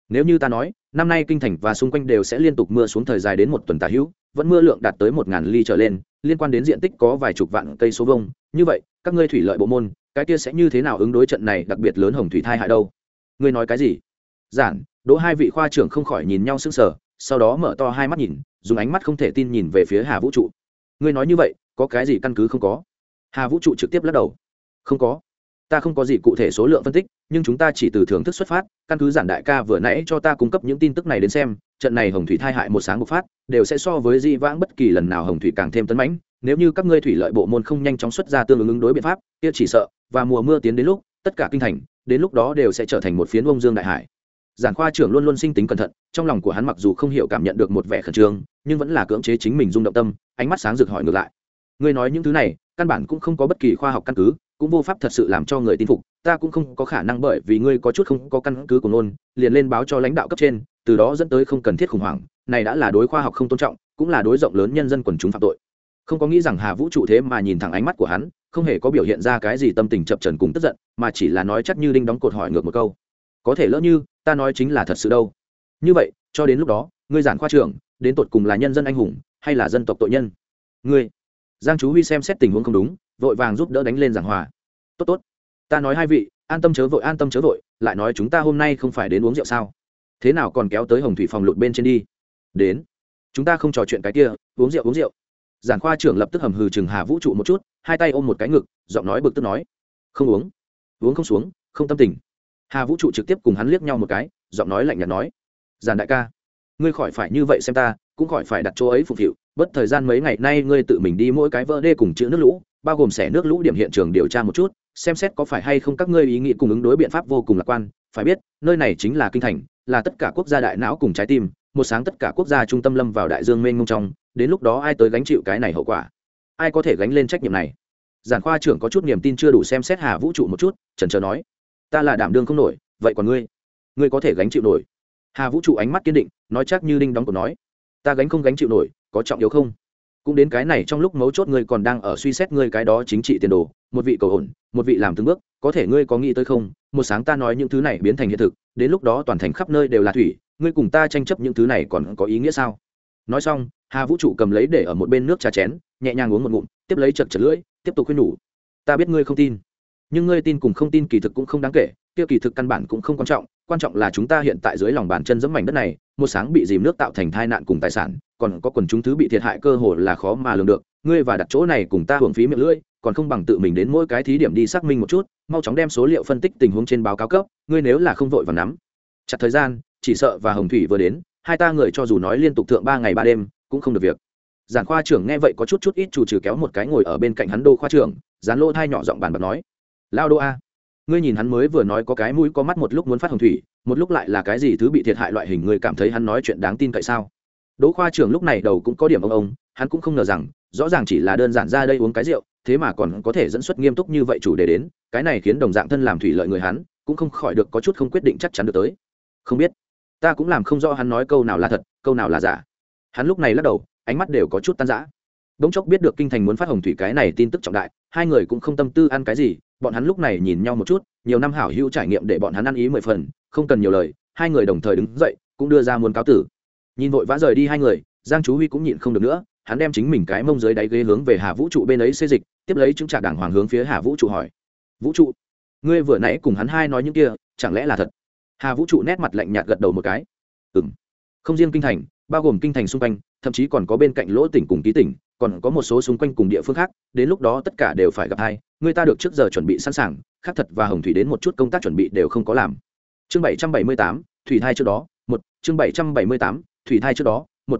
nếu như ta nói, năm nay kinh thành và xung quanh đều sẽ liên tục mưa xuống thời dài đến một tuần tà hữu, vẫn mưa lượng đạt tới một ngàn ly trở lên, liên quan đến diện tích có vài chục vạn cây số vông như vậy, các ngươi thủy lợi bộ môn, cái kia sẽ như thế nào ứng đối trận này đặc biệt lớn hồng thủy thai hại đâu? Ngươi nói cái gì? Giản, đỗ hai vị khoa trưởng không khỏi nhìn nhau sững sờ sau đó mở to hai mắt nhìn, dùng ánh mắt không thể tin nhìn về phía hà vũ trụ. Ngươi nói như vậy, có cái gì căn cứ không có? Hà vũ trụ trực tiếp lắc đầu. Không có. Ta không có gì cụ thể số lượng phân tích, nhưng chúng ta chỉ từ thưởng thức xuất phát, căn cứ giản đại ca vừa nãy cho ta cung cấp những tin tức này đến xem, trận này hồng thủy thai hại một sáng bộc phát, đều sẽ so với di vãng bất kỳ lần nào hồng thủy càng thêm tấn mãnh, nếu như các ngươi thủy lợi bộ môn không nhanh chóng xuất ra tương ứng ứng đối biện pháp, kia chỉ sợ, và mùa mưa tiến đến lúc, tất cả kinh thành, đến lúc đó đều sẽ trở thành một phiến bông dương đại hải giản khoa trưởng luôn luôn sinh tính cẩn thận, trong lòng của hắn mặc dù không hiểu cảm nhận được một vẻ khẩn trương, nhưng vẫn là cưỡng chế chính mình rung động tâm, ánh mắt sáng rực hỏi ngược lại. Ngươi nói những thứ này, căn bản cũng không có bất kỳ khoa học căn cứ, cũng vô pháp thật sự làm cho người tin phục, ta cũng không có khả năng bởi vì ngươi có chút không có căn cứ của nôn liền lên báo cho lãnh đạo cấp trên, từ đó dẫn tới không cần thiết khủng hoảng, này đã là đối khoa học không tôn trọng, cũng là đối rộng lớn nhân dân quần chúng phạm tội. Không có nghĩ rằng hà vũ trụ thế mà nhìn thẳng ánh mắt của hắn, không hề có biểu hiện ra cái gì tâm tình chập trần cùng tức giận, mà chỉ là nói chắc như đinh đóng cột hỏi ngược một câu. Có thể lỡ như ta nói chính là thật sự đâu. Như vậy, cho đến lúc đó, ngươi giản khoa trưởng, đến tột cùng là nhân dân anh hùng, hay là dân tộc tội nhân? Ngươi, giang chú huy xem xét tình huống không đúng, vội vàng giúp đỡ đánh lên giảng hòa. Tốt tốt. Ta nói hai vị, an tâm chớ vội, an tâm chớ vội, lại nói chúng ta hôm nay không phải đến uống rượu sao? Thế nào còn kéo tới hồng thủy phòng lụt bên trên đi? Đến. Chúng ta không trò chuyện cái kia, uống rượu uống rượu. Giảng khoa trưởng lập tức hầm hừ chừng hà vũ trụ một chút, hai tay ôm một cái ngực, giọng nói bực tức nói. Không uống. Uống không xuống, không tâm tình hà vũ trụ trực tiếp cùng hắn liếc nhau một cái, giọng nói lạnh nhạt nói giản đại ca, ngươi khỏi phải như vậy xem ta, cũng khỏi phải đặt chỗ ấy phục vụ. Bất thời gian mấy ngày nay ngươi tự mình đi mỗi cái vỡ đê cùng chữ nước lũ, bao gồm xẻ nước lũ điểm hiện trường điều tra một chút, xem xét có phải hay không các ngươi ý nghĩ cùng ứng đối biện pháp vô cùng lạc quan. Phải biết, nơi này chính là kinh thành, là tất cả quốc gia đại não cùng trái tim, một sáng tất cả quốc gia trung tâm lâm vào đại dương mênh mông trong, đến lúc đó ai tới gánh chịu cái này hậu quả? Ai có thể gánh lên trách nhiệm này? Giản khoa trưởng có chút niềm tin chưa đủ xem xét hà vũ trụ một chút trần trờ nói ta là đảm đương không nổi, vậy còn ngươi? Ngươi có thể gánh chịu nổi. Hà vũ trụ ánh mắt kiên định, nói chắc như đinh đóng cổ nói. Ta gánh không gánh chịu nổi, có trọng yếu không? Cũng đến cái này trong lúc mấu chốt ngươi còn đang ở suy xét ngươi cái đó chính trị tiền đồ, một vị cầu ổn một vị làm từng bước, có thể ngươi có nghĩ tới không? Một sáng ta nói những thứ này biến thành hiện thực, đến lúc đó toàn thành khắp nơi đều là thủy, ngươi cùng ta tranh chấp những thứ này còn có ý nghĩa sao? Nói xong, hà vũ trụ cầm lấy để ở một bên nước trà chén, nhẹ nhàng uống một ngụm, tiếp lấy chật chật lưỡi, tiếp tục khuyên nhủ. Ta biết ngươi không tin nhưng ngươi tin cùng không tin kỳ thực cũng không đáng kể, kia kỳ thực căn bản cũng không quan trọng quan trọng là chúng ta hiện tại dưới lòng bàn chân dẫm mảnh đất này, một sáng bị dìm nước tạo thành tai nạn cùng tài sản, còn có quần chúng thứ bị thiệt hại cơ hồ là khó mà lường được, ngươi và đặt chỗ này cùng ta hưởng phí miệng lưỡi, còn không bằng tự mình đến mỗi cái thí điểm đi xác minh một chút, mau chóng đem số liệu phân tích tình huống trên báo cáo cấp, ngươi nếu là không vội và nắm. Chặt thời gian, chỉ sợ và hồng thủy vừa đến, hai ta người cho dù nói liên tục thượng ba ngày ba đêm, cũng không được việc. Giản khoa trưởng nghe vậy có chút chút ít chủ trừ kéo một cái ngồi ở bên cạnh hắn đô khoa trưởng, dán lỗ thai nhỏ giọng bàn bạc nói lao đô a. Ngươi nhìn hắn mới vừa nói có cái mũi có mắt một lúc muốn phát hồng thủy, một lúc lại là cái gì thứ bị thiệt hại loại hình, ngươi cảm thấy hắn nói chuyện đáng tin cậy sao? Đỗ khoa trưởng lúc này đầu cũng có điểm ông ông, hắn cũng không ngờ rằng, rõ ràng chỉ là đơn giản ra đây uống cái rượu, thế mà còn có thể dẫn xuất nghiêm túc như vậy chủ đề đến, cái này khiến đồng dạng thân làm thủy lợi người hắn, cũng không khỏi được có chút không quyết định chắc chắn được tới. Không biết, ta cũng làm không rõ hắn nói câu nào là thật, câu nào là giả. Hắn lúc này lắc đầu, ánh mắt đều có chút tan rã. Bỗng chốc biết được kinh thành muốn phát hồng thủy cái này tin tức trọng đại hai người cũng không tâm tư ăn cái gì, bọn hắn lúc này nhìn nhau một chút, nhiều năm hảo hữu trải nghiệm để bọn hắn ăn ý mười phần, không cần nhiều lời, hai người đồng thời đứng dậy, cũng đưa ra muốn cáo tử. Nhìn vội vã rời đi hai người, giang chú huy cũng nhịn không được nữa, hắn đem chính mình cái mông dưới đáy ghế hướng về hà vũ trụ bên ấy xê dịch, tiếp lấy chứng trả đảng hoàng hướng phía hà vũ trụ hỏi. Vũ trụ, ngươi vừa nãy cùng hắn hai nói những kia, chẳng lẽ là thật? Hà vũ trụ nét mặt lạnh nhạt gật đầu một cái. Ừ m không riêng kinh thành, bao gồm kinh thành xung quanh, thậm chí còn có bên cạnh lỗ tỉnh cùng ký tỉnh còn có một số xung quanh cùng địa phương khác, đến lúc đó tất cả đều phải gặp hai, người ta được trước giờ chuẩn bị sẵn sàng, khác thật và hồng thủy đến một chút công tác chuẩn bị đều không có làm. Chương bảy trăm bảy mươi tám, thủy thai trước đó, một, chương bảy trăm bảy mươi tám, thủy thai trước đó, một.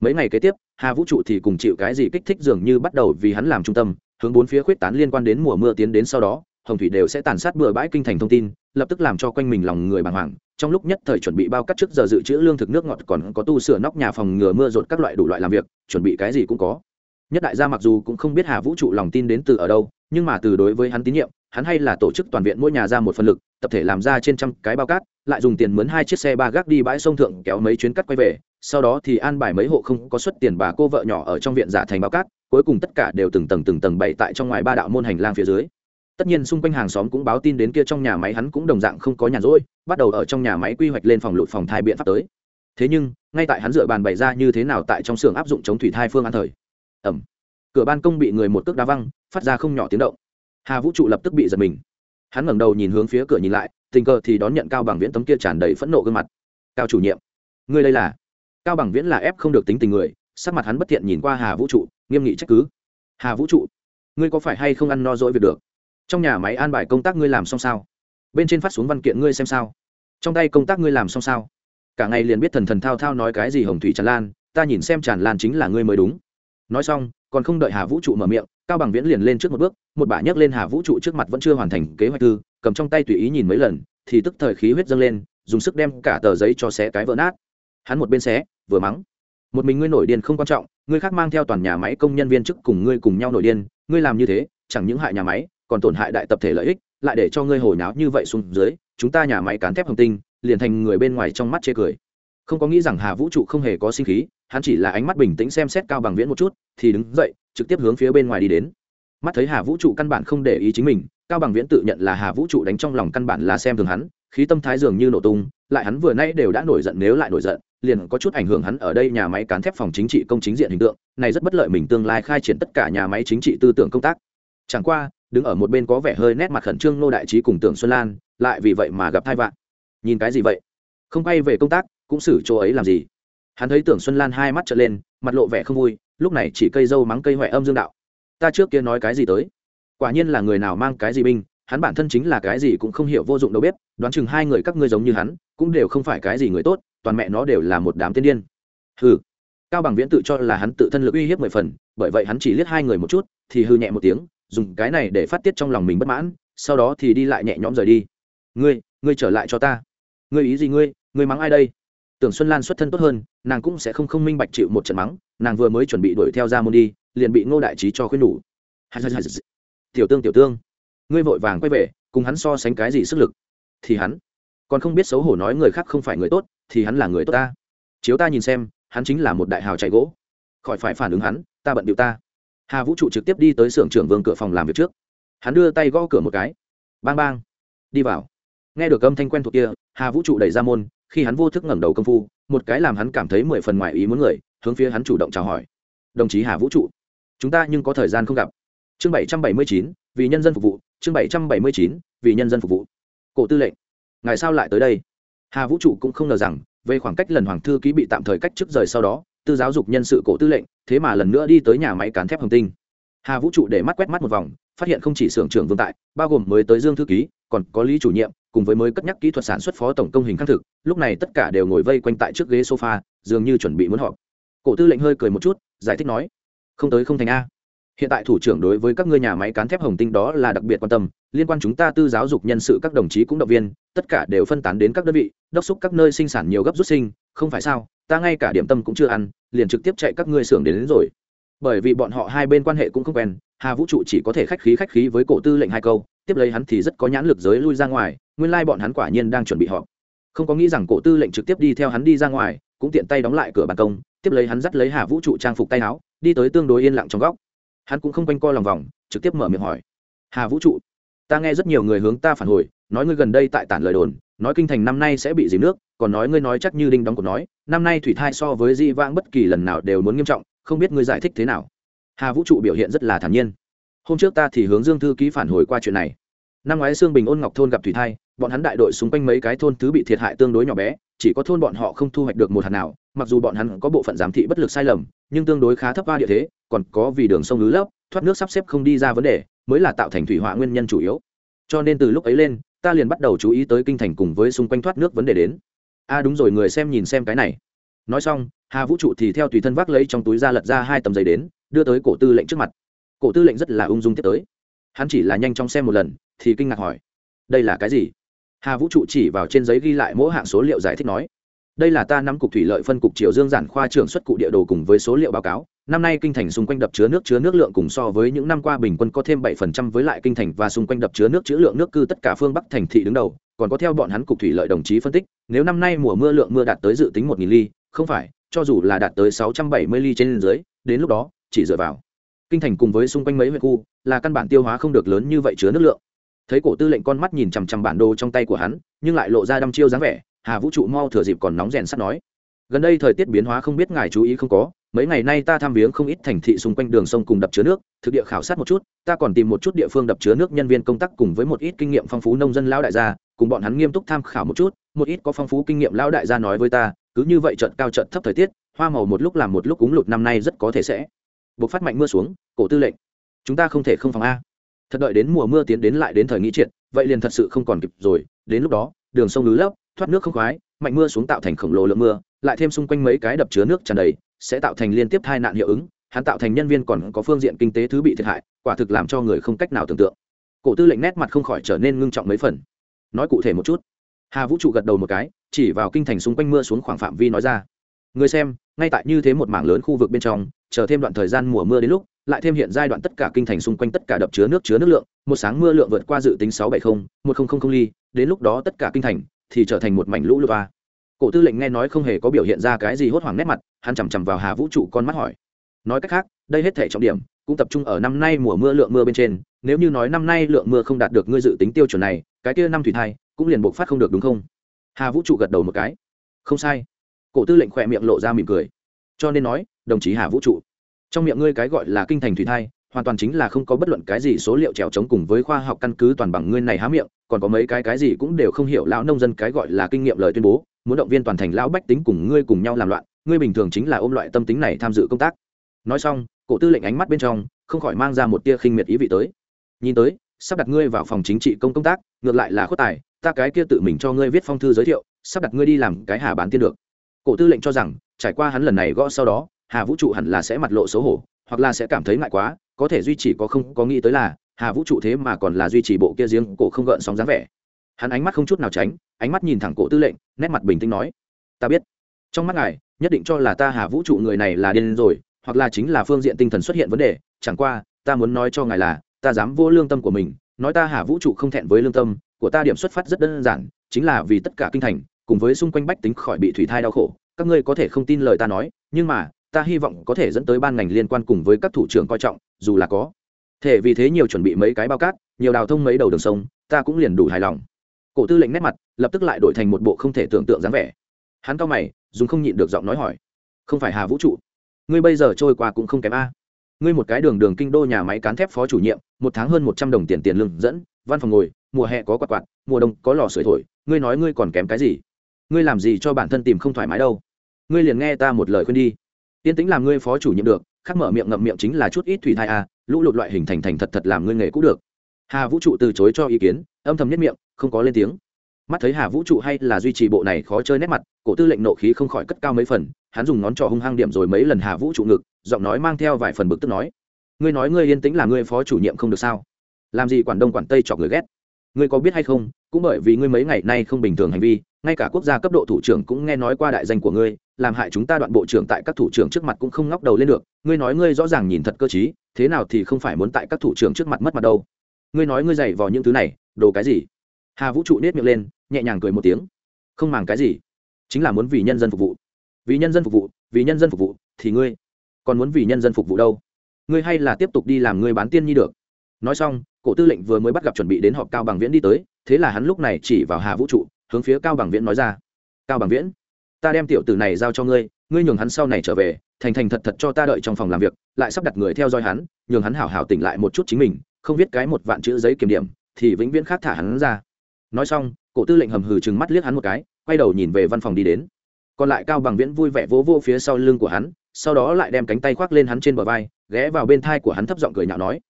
Mấy ngày kế tiếp, hà vũ trụ thì cùng chịu cái gì kích thích dường như bắt đầu vì hắn làm trung tâm, hướng bốn phía khuyết tán liên quan đến mùa mưa tiến đến sau đó, hồng thủy đều sẽ tàn sát bừa bãi kinh thành thông tin, lập tức làm cho quanh mình lòng người bàng hoàng. Trong lúc nhất thời chuẩn bị bao cắt trước giờ dự trữ lương thực nước ngọt còn có tu sửa nóc nhà phòng ngừa mưa rột các loại đủ loại làm việc, chuẩn bị cái gì cũng có nhất đại gia mặc dù cũng không biết hà vũ trụ lòng tin đến từ ở đâu, nhưng mà từ đối với hắn tín nhiệm, hắn hay là tổ chức toàn viện mỗi nhà ra một phần lực, tập thể làm ra trên trăm cái bao cát, lại dùng tiền mướn hai chiếc xe ba gác đi bãi sông thượng kéo mấy chuyến cắt quay về, sau đó thì an bài mấy hộ không có xuất tiền bà cô vợ nhỏ ở trong viện giả thành bao cát, cuối cùng tất cả đều từng tầng từng tầng bày tại trong ngoài ba đạo môn hành lang phía dưới. Tất nhiên xung quanh hàng xóm cũng báo tin đến kia trong nhà máy hắn cũng đồng dạng không có nhàn rỗi, bắt đầu ở trong nhà máy quy hoạch lên phòng lụt phòng thai biện pháp tới. Thế nhưng, ngay tại hắn dựa bàn bày ra như thế nào tại trong xưởng áp dụng chống thủy thai phương an thời ẩm. Cửa ban công bị người một cước đá văng, phát ra không nhỏ tiếng động. Hà vũ trụ lập tức bị giật mình. Hắn ngẩng đầu nhìn hướng phía cửa nhìn lại, tình cờ thì đón nhận cao bằng viễn tấm kia tràn đầy phẫn nộ gương mặt. Cao chủ nhiệm, ngươi đây là? Cao bằng viễn là ép không được tính tình người, sắc mặt hắn bất thiện nhìn qua hà vũ trụ, nghiêm nghị trách cứ. Hà vũ trụ, ngươi có phải hay không ăn no dỗi việc được? Trong nhà máy an bài công tác ngươi làm xong sao? Bên trên phát xuống văn kiện ngươi xem sao? Trong tay công tác ngươi làm xong sao? Cả ngày liền biết thần thần thao thao nói cái gì hồng thủy tràn lan, ta nhìn xem tràn lan chính là ngươi mới đúng nói xong còn không đợi hà vũ trụ mở miệng cao bằng viễn liền lên trước một bước một bả nhấc lên hà vũ trụ trước mặt vẫn chưa hoàn thành kế hoạch thư, cầm trong tay tùy ý nhìn mấy lần thì tức thời khí huyết dâng lên dùng sức đem cả tờ giấy cho xé cái vỡ nát. Hắn một bên xé vừa mắng một mình ngươi nổi điên không quan trọng ngươi khác mang theo toàn nhà máy công nhân viên chức cùng ngươi cùng nhau nổi điên ngươi làm như thế chẳng những hại nhà máy còn tổn hại đại tập thể lợi ích lại để cho ngươi hồi náo như vậy xuống dưới chúng ta nhà máy cán thép hồng tinh liền thành người bên ngoài trong mắt chê cười. Không có nghĩ rằng hà vũ trụ không hề có sinh khí hắn chỉ là ánh mắt bình tĩnh xem xét cao bằng viễn một chút, thì đứng dậy, trực tiếp hướng phía bên ngoài đi đến. Mắt thấy hà vũ trụ căn bản không để ý chính mình, cao bằng viễn tự nhận là hà vũ trụ đánh trong lòng căn bản là xem thường hắn, khí tâm thái dường như nổ tung, lại hắn vừa nay đều đã nổi giận nếu lại nổi giận, liền có chút ảnh hưởng hắn ở đây nhà máy cán thép phòng chính trị công chính diện hình tượng, này rất bất lợi mình tương lai khai triển tất cả nhà máy chính trị tư tưởng công tác. Chẳng qua, đứng ở một bên có vẻ hơi nét mặt khẩn trương nô đại trí cùng tưởng xuân lan, lại vì vậy mà gặp thai vạn nhìn cái gì vậy? Không quay về công tác, cũng xử chỗ ấy làm gì? Hắn thấy tưởng xuân lan hai mắt trở lên, mặt lộ vẻ không vui, lúc này chỉ cây dâu mắng cây huệ âm dương đạo. Ta trước kia nói cái gì tới? Quả nhiên là người nào mang cái gì binh, hắn bản thân chính là cái gì cũng không hiểu vô dụng đâu biết, đoán chừng hai người các ngươi giống như hắn, cũng đều không phải cái gì người tốt, toàn mẹ nó đều là một đám tiên điên. Hừ. Cao bằng viễn tự cho là hắn tự thân lực uy hiếp mười phần, bởi vậy hắn chỉ liếc hai người một chút, thì hư nhẹ một tiếng, dùng cái này để phát tiết trong lòng mình bất mãn, sau đó thì đi lại nhẹ nhõm rời đi. Ngươi ngươi trở lại cho ta. Ngươi ý gì ngươi? Ngươi mắng ai đây? Tưởng xuân lan xuất thân tốt hơn, nàng cũng sẽ không không minh bạch chịu một trận mắng, nàng vừa mới chuẩn bị đuổi theo ra môn đi, liền bị ngô đại trí cho khuyên nhủ tiểu tương tiểu tương, ngươi vội vàng quay về, cùng hắn so sánh cái gì sức lực? Thì hắn, còn không biết xấu hổ nói người khác không phải người tốt, thì hắn là người tốt ta. Chiếu ta nhìn xem, hắn chính là một đại hào chạy gỗ. Khỏi phải phản ứng hắn, ta bận điệu ta. Hà vũ trụ trực tiếp đi tới xưởng trưởng vương cửa phòng làm việc trước. Hắn đưa tay gõ cửa một cái. Bang bang. Đi vào. Nghe được âm thanh quen thuộc kia, hà vũ trụ đẩy ra môn khi hắn vô thức ngẩng đầu công phu, một cái làm hắn cảm thấy mười phần ngoài ý muốn người, hướng phía hắn chủ động chào hỏi. Đồng chí hà vũ trụ, chúng ta nhưng có thời gian không gặp. Chương bảy trăm bảy mươi chín, vì nhân dân phục vụ, chương bảy trăm bảy mươi chín, vì nhân dân phục vụ. Cổ tư lệnh, ngài sao lại tới đây? Hà vũ trụ cũng không ngờ rằng, về khoảng cách lần hoàng thư ký bị tạm thời cách chức rời sau đó, tư giáo dục nhân sự cổ tư lệnh, thế mà lần nữa đi tới nhà máy cán thép hồng tinh. Hà vũ trụ để mắt quét mắt một vòng phát hiện không chỉ xưởng trưởng vương tại bao gồm mới tới dương thư ký còn có lý chủ nhiệm cùng với mới cất nhắc kỹ thuật sản xuất phó tổng công hình khắc thực lúc này tất cả đều ngồi vây quanh tại trước ghế sofa dường như chuẩn bị muốn họp. Cổ tư lệnh hơi cười một chút giải thích nói không tới không thành a. Hiện tại thủ trưởng đối với các ngươi nhà máy cán thép hồng tinh đó là đặc biệt quan tâm liên quan chúng ta tư giáo dục nhân sự các đồng chí cũng động viên tất cả đều phân tán đến các đơn vị đốc xúc các nơi sinh sản nhiều gấp rút sinh không phải sao ta ngay cả điểm tâm cũng chưa ăn liền trực tiếp chạy các ngươi xưởng đến, đến rồi. Bởi vì bọn họ hai bên quan hệ cũng không quen hà vũ trụ chỉ có thể khách khí khách khí với cổ tư lệnh hai câu, tiếp lấy hắn thì rất có nhãn lực giới lui ra ngoài, nguyên lai bọn hắn quả nhiên đang chuẩn bị họp. Không có nghĩ rằng cổ tư lệnh trực tiếp đi theo hắn đi ra ngoài, cũng tiện tay đóng lại cửa ban công, tiếp lấy hắn dắt lấy hà vũ trụ trang phục tay áo, đi tới tương đối yên lặng trong góc. Hắn cũng không quanh co lòng vòng, trực tiếp mở miệng hỏi. Hà vũ trụ, ta nghe rất nhiều người hướng ta phản hồi, nói ngươi gần đây tại tản lời đồn, nói kinh thành năm nay sẽ bị dìm nước, còn nói ngươi nói chắc như đinh đóng cột nói, năm nay thủy thai so với di vãng bất kỳ lần nào đều muốn nghiêm trọng, không biết ngươi giải thích thế nào? Hà vũ trụ biểu hiện rất là thản nhiên. Hôm trước ta thì hướng dương thư ký phản hồi qua chuyện này. Năm ngoái sương bình ôn ngọc thôn gặp thủy thai, bọn hắn đại đội xung quanh mấy cái thôn thứ bị thiệt hại tương đối nhỏ bé, chỉ có thôn bọn họ không thu hoạch được một hạt nào, mặc dù bọn hắn có bộ phận giám thị bất lực sai lầm, nhưng tương đối khá thấp va địa thế, còn có vì đường sông lứ lấp thoát nước sắp xếp không đi ra vấn đề, mới là tạo thành thủy họa nguyên nhân chủ yếu. Cho nên từ lúc ấy lên, ta liền bắt đầu chú ý tới kinh thành cùng với xung quanh thoát nước vấn đề đến. A à đúng rồi, người xem nhìn xem cái này. Nói xong hà vũ trụ thì theo tùy thân vác lấy trong túi ra lật ra hai tấm giấy đến, đưa tới cổ tư lệnh trước mặt. Cổ tư lệnh rất là ung dung tiếp tới. Hắn chỉ là nhanh chóng xem một lần, thì kinh ngạc hỏi, đây là cái gì? Hà vũ trụ chỉ vào trên giấy ghi lại mỗi hạng số liệu giải thích nói, đây là ta nắm cục thủy lợi phân cục triều dương giản khoa trưởng xuất cụ địa đồ cùng với số liệu báo cáo. Năm nay kinh thành xung quanh đập chứa nước chứa nước lượng cùng so với những năm qua bình quân có thêm bảy phần trăm với lại kinh thành và xung quanh đập chứa nước chứa lượng nước cư tất cả phương bắc thành thị đứng đầu, còn có theo bọn hắn cục thủy lợi đồng chí phân tích, nếu năm nay mùa mưa lượng mưa đạt tới dự tính một nghìn ly, không phải cho dù là đạt tới sáu trăm bảy mươi ly trên dưới, đến lúc đó, chỉ dựa vào kinh thành cùng với xung quanh mấy huyện khu, là căn bản tiêu hóa không được lớn như vậy chứa nước lượng. Thấy cổ tư lệnh con mắt nhìn chằm chằm bản đồ trong tay của hắn, nhưng lại lộ ra đăm chiêu dáng vẻ, hà vũ trụ mau thừa dịp còn nóng rèn sắt nói. Gần đây thời tiết biến hóa không biết ngài chú ý không có, mấy ngày nay ta tham viếng không ít thành thị xung quanh đường sông cùng đập chứa nước, thực địa khảo sát một chút, ta còn tìm một chút địa phương đập chứa nước nhân viên công tác cùng với một ít kinh nghiệm phong phú nông dân lão đại gia, cùng bọn hắn nghiêm túc tham khảo một chút, một ít có phong phú kinh nghiệm lão đại gia nói với ta cứ như vậy trận cao trận thấp thời tiết, hoa màu một lúc làm một lúc cúng lụt năm nay rất có thể sẽ buộc phát mạnh mưa xuống, cổ tư lệnh. Chúng ta không thể không phòng a. Thật đợi đến mùa mưa tiến đến lại đến thời nghĩ triệt, vậy liền thật sự không còn kịp rồi, đến lúc đó, đường sông lứ lấp, thoát nước không khoái, mạnh mưa xuống tạo thành khổng lồ lượng mưa, lại thêm xung quanh mấy cái đập chứa nước tràn đầy, sẽ tạo thành liên tiếp tai nạn hiệu ứng, hắn tạo thành nhân viên còn có phương diện kinh tế thứ bị thiệt hại, quả thực làm cho người không cách nào tưởng tượng. Cổ tư lệnh nét mặt không khỏi trở nên ngưng trọng mấy phần. Nói cụ thể một chút hà vũ trụ gật đầu một cái, chỉ vào kinh thành xung quanh mưa xuống khoảng phạm vi nói ra. Người xem, ngay tại như thế một mảng lớn khu vực bên trong, chờ thêm đoạn thời gian mùa mưa đến lúc, lại thêm hiện giai đoạn tất cả kinh thành xung quanh tất cả đập chứa nước chứa nước lượng, một sáng mưa lượng vượt qua dự tính sáu bảy mươi một nghìn ly, đến lúc đó tất cả kinh thành thì trở thành một mảnh lũ lụt a cổ tư lệnh nghe nói không hề có biểu hiện ra cái gì hốt hoảng nét mặt, hắn chằm chằm vào hà vũ trụ con mắt hỏi. Nói cách khác, đây hết thể trọng điểm, cũng tập trung ở năm nay mùa mưa lượng mưa bên trên, nếu như nói năm nay lượng mưa không đạt được ngươi dự tính tiêu chuẩn này, cái kia năm thủy thai cũng liền buộc phát không được đúng không? Hà vũ trụ gật đầu một cái. Không sai. Cổ tư lệnh khỏe miệng lộ ra mỉm cười. Cho nên nói, đồng chí hà vũ trụ, trong miệng ngươi cái gọi là kinh thành thủy thai, hoàn toàn chính là không có bất luận cái gì số liệu trèo trống cùng với khoa học căn cứ toàn bằng ngươi này há miệng, còn có mấy cái cái gì cũng đều không hiểu lão nông dân cái gọi là kinh nghiệm lời tuyên bố, muốn động viên toàn thành lão bách tính cùng ngươi cùng nhau làm loạn, ngươi bình thường chính là ôm loại tâm tính này tham dự công tác. Nói xong, cổ tư lệnh ánh mắt bên trong, không khỏi mang ra một tia khinh miệt ý vị tới. Nhìn tới, sắp đặt ngươi vào phòng chính trị công công tác, ngược lại là khuất tài ta cái kia tự mình cho ngươi viết phong thư giới thiệu, sắp đặt ngươi đi làm cái hà bán tiên được. Cổ tư lệnh cho rằng, trải qua hắn lần này gõ sau đó, hà vũ trụ hẳn là sẽ mặt lộ xấu hổ, hoặc là sẽ cảm thấy ngại quá, có thể duy trì có không, có nghĩ tới là, hà vũ trụ thế mà còn là duy trì bộ kia riêng cổ không gợn sóng dáng vẻ. Hắn ánh mắt không chút nào tránh, ánh mắt nhìn thẳng cổ tư lệnh, nét mặt bình tĩnh nói, ta biết. Trong mắt ngài, nhất định cho là ta hà vũ trụ người này là điên rồi, hoặc là chính là phương diện tinh thần xuất hiện vấn đề, chẳng qua, ta muốn nói cho ngài là, ta dám vô lương tâm của mình, nói ta hà vũ trụ không thẹn với lương tâm của ta điểm xuất phát rất đơn giản, chính là vì tất cả kinh thành, cùng với xung quanh bách tính khỏi bị thủy thai đau khổ, các ngươi có thể không tin lời ta nói, nhưng mà, ta hy vọng có thể dẫn tới ban ngành liên quan cùng với các thủ trưởng coi trọng, dù là có. Thể vì thế nhiều chuẩn bị mấy cái bao cát, nhiều đào thông mấy đầu đường sông, ta cũng liền đủ hài lòng. Cổ tư lệnh nét mặt, lập tức lại đổi thành một bộ không thể tưởng tượng dáng vẻ. Hắn cao mày, dùng không nhịn được giọng nói hỏi, không phải hà vũ trụ? Ngươi bây giờ trôi qua cũng không kém a. Ngươi một cái đường đường kinh đô nhà máy cán thép phó chủ nhiệm, một tháng hơn một trăm đồng tiền tiền lương dẫn, văn phòng ngồi mùa hè có quạt quạt, mùa đông có lò sưởi thổi, ngươi nói ngươi còn kém cái gì? Ngươi làm gì cho bản thân tìm không thoải mái đâu? Ngươi liền nghe ta một lời khuyên đi. Tiên tính làm ngươi phó chủ nhiệm được, khắc mở miệng ngậm miệng chính là chút ít thủy thai à? lũ lụt loại hình thành thành thật thật làm ngươi nghề cũng được. Hà vũ trụ từ chối cho ý kiến, âm thầm nhất miệng, không có lên tiếng. Mắt thấy hà vũ trụ hay là duy trì bộ này khó chơi nét mặt, cổ tư lệnh nộ khí không khỏi cất cao mấy phần, hắn dùng ngón trỏ hung hăng điểm rồi mấy lần hà vũ trụ ngực, giọng nói mang theo vài phần bực tức nói, ngươi nói ngươi yên tĩnh là ngươi phó chủ nhiệm không được sao? Làm gì quản đông quản tây chọc người ghét? Ngươi có biết hay không, cũng bởi vì ngươi mấy ngày nay không bình thường hành vi, ngay cả quốc gia cấp độ thủ trưởng cũng nghe nói qua đại danh của ngươi, làm hại chúng ta đoạn bộ trưởng tại các thủ trưởng trước mặt cũng không ngóc đầu lên được. Ngươi nói ngươi rõ ràng nhìn thật cơ t thế nào thì không phải muốn tại các thủ trưởng trước mặt mất mặt đâu. Ngươi nói ngươi dày vào những thứ này, đồ cái gì? Hà vũ trụ nết miệng lên, nhẹ nhàng cười một tiếng. Không màng cái gì, chính là muốn vì nhân dân phục vụ. Vì nhân dân phục vụ, vì nhân dân phục vụ, thì ngươi còn muốn vì nhân dân phục vụ đâu? Ngươi hay là tiếp tục đi làm ngươi bán tiên nhi được nói xong, cổ tư lệnh vừa mới bắt gặp chuẩn bị đến họp cao bằng viễn đi tới, thế là hắn lúc này chỉ vào hà vũ trụ, hướng phía cao bằng viễn nói ra. Cao bằng viễn, ta đem tiểu tử này giao cho ngươi ngươi nhường hắn sau này trở về, thành thành thật thật cho ta đợi trong phòng làm việc, lại sắp đặt người theo dõi hắn, nhường hắn hảo hảo tỉnh lại một chút chính mình, không viết cái một vạn chữ giấy kiểm điểm, thì vĩnh viễn khác thả hắn ra. Nói xong, cổ tư lệnh hầm hừ chừng mắt liếc hắn một cái, quay đầu nhìn về văn phòng đi đến. Còn lại cao bằng viễn vui vẻ vỗ vỗ phía sau lưng của hắn, sau đó lại đem cánh tay khoác lên hắn trên bờ vai, ghé vào bên thai của hắn thấp giọng cười nhạo nói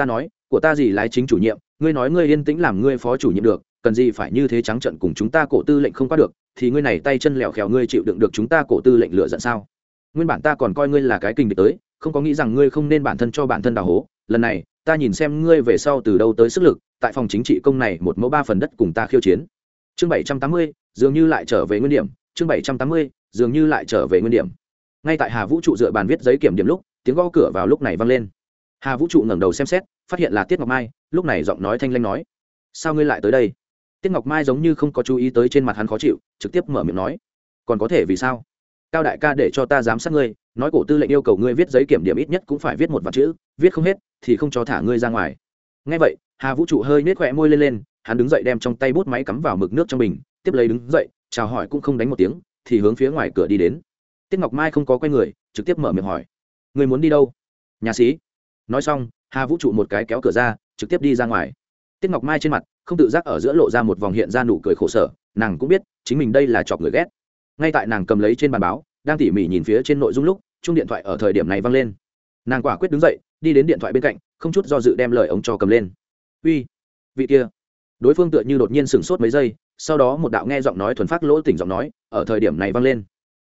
ta nói, của ta gì lái chính chủ nhiệm, ngươi nói ngươi yên tĩnh làm ngươi phó chủ nhiệm được, cần gì phải như thế trắng trận cùng chúng ta cổ tư lệnh không qua được, thì ngươi này tay chân lẹo khèo ngươi chịu đựng được chúng ta cổ tư lệnh lựa giận sao? Nguyên bản ta còn coi ngươi là cái kinh địch tới, không có nghĩ rằng ngươi không nên bản thân cho bản thân đào hố. Lần này, ta nhìn xem ngươi về sau từ đâu tới sức lực, tại phòng chính trị công này một mẫu ba phần đất cùng ta khiêu chiến. Chương bảy trăm tám mươi, dường như lại trở về nguyên điểm. Chương bảy trăm tám mươi, dường như lại trở về nguyên điểm. Ngay tại hà vũ trụ dựa bàn viết giấy kiểm điểm lúc, tiếng gõ cửa vào lúc này vang lên hà vũ trụ ngẩng đầu xem xét phát hiện là tiết ngọc mai lúc này giọng nói thanh lanh nói sao ngươi lại tới đây tiết ngọc mai giống như không có chú ý tới trên mặt hắn khó chịu trực tiếp mở miệng nói còn có thể vì sao cao đại ca để cho ta giám sát ngươi nói cổ tư lệnh yêu cầu ngươi viết giấy kiểm điểm ít nhất cũng phải viết một vạn chữ viết không hết thì không cho thả ngươi ra ngoài ngay vậy hà vũ trụ hơi nết khỏe môi lên lên hắn đứng dậy đem trong tay bút máy cắm vào mực nước trong bình tiếp lấy đứng dậy chào hỏi cũng không đánh một tiếng thì hướng phía ngoài cửa đi đến tiết ngọc mai không có quay người trực tiếp mở miệng hỏi người muốn đi đâu nhà sĩ nói xong, hà vũ trụ một cái kéo cửa ra, trực tiếp đi ra ngoài. Tiết ngọc mai trên mặt, không tự giác ở giữa lộ ra một vòng hiện ra nụ cười khổ sở, nàng cũng biết, chính mình đây là chọc người ghét. Ngay tại nàng cầm lấy trên bàn báo, đang tỉ mỉ nhìn phía trên nội dung lúc chung điện thoại ở thời điểm này vang lên. Nàng quả quyết đứng dậy, đi đến điện thoại bên cạnh, không chút do dự đem lời ống cho cầm lên. Uy, vị kia. Đối phương tựa như đột nhiên sửng sốt mấy giây, sau đó một đạo nghe giọng nói thuần phát lỗ tỉnh giọng nói, ở thời điểm này vang lên.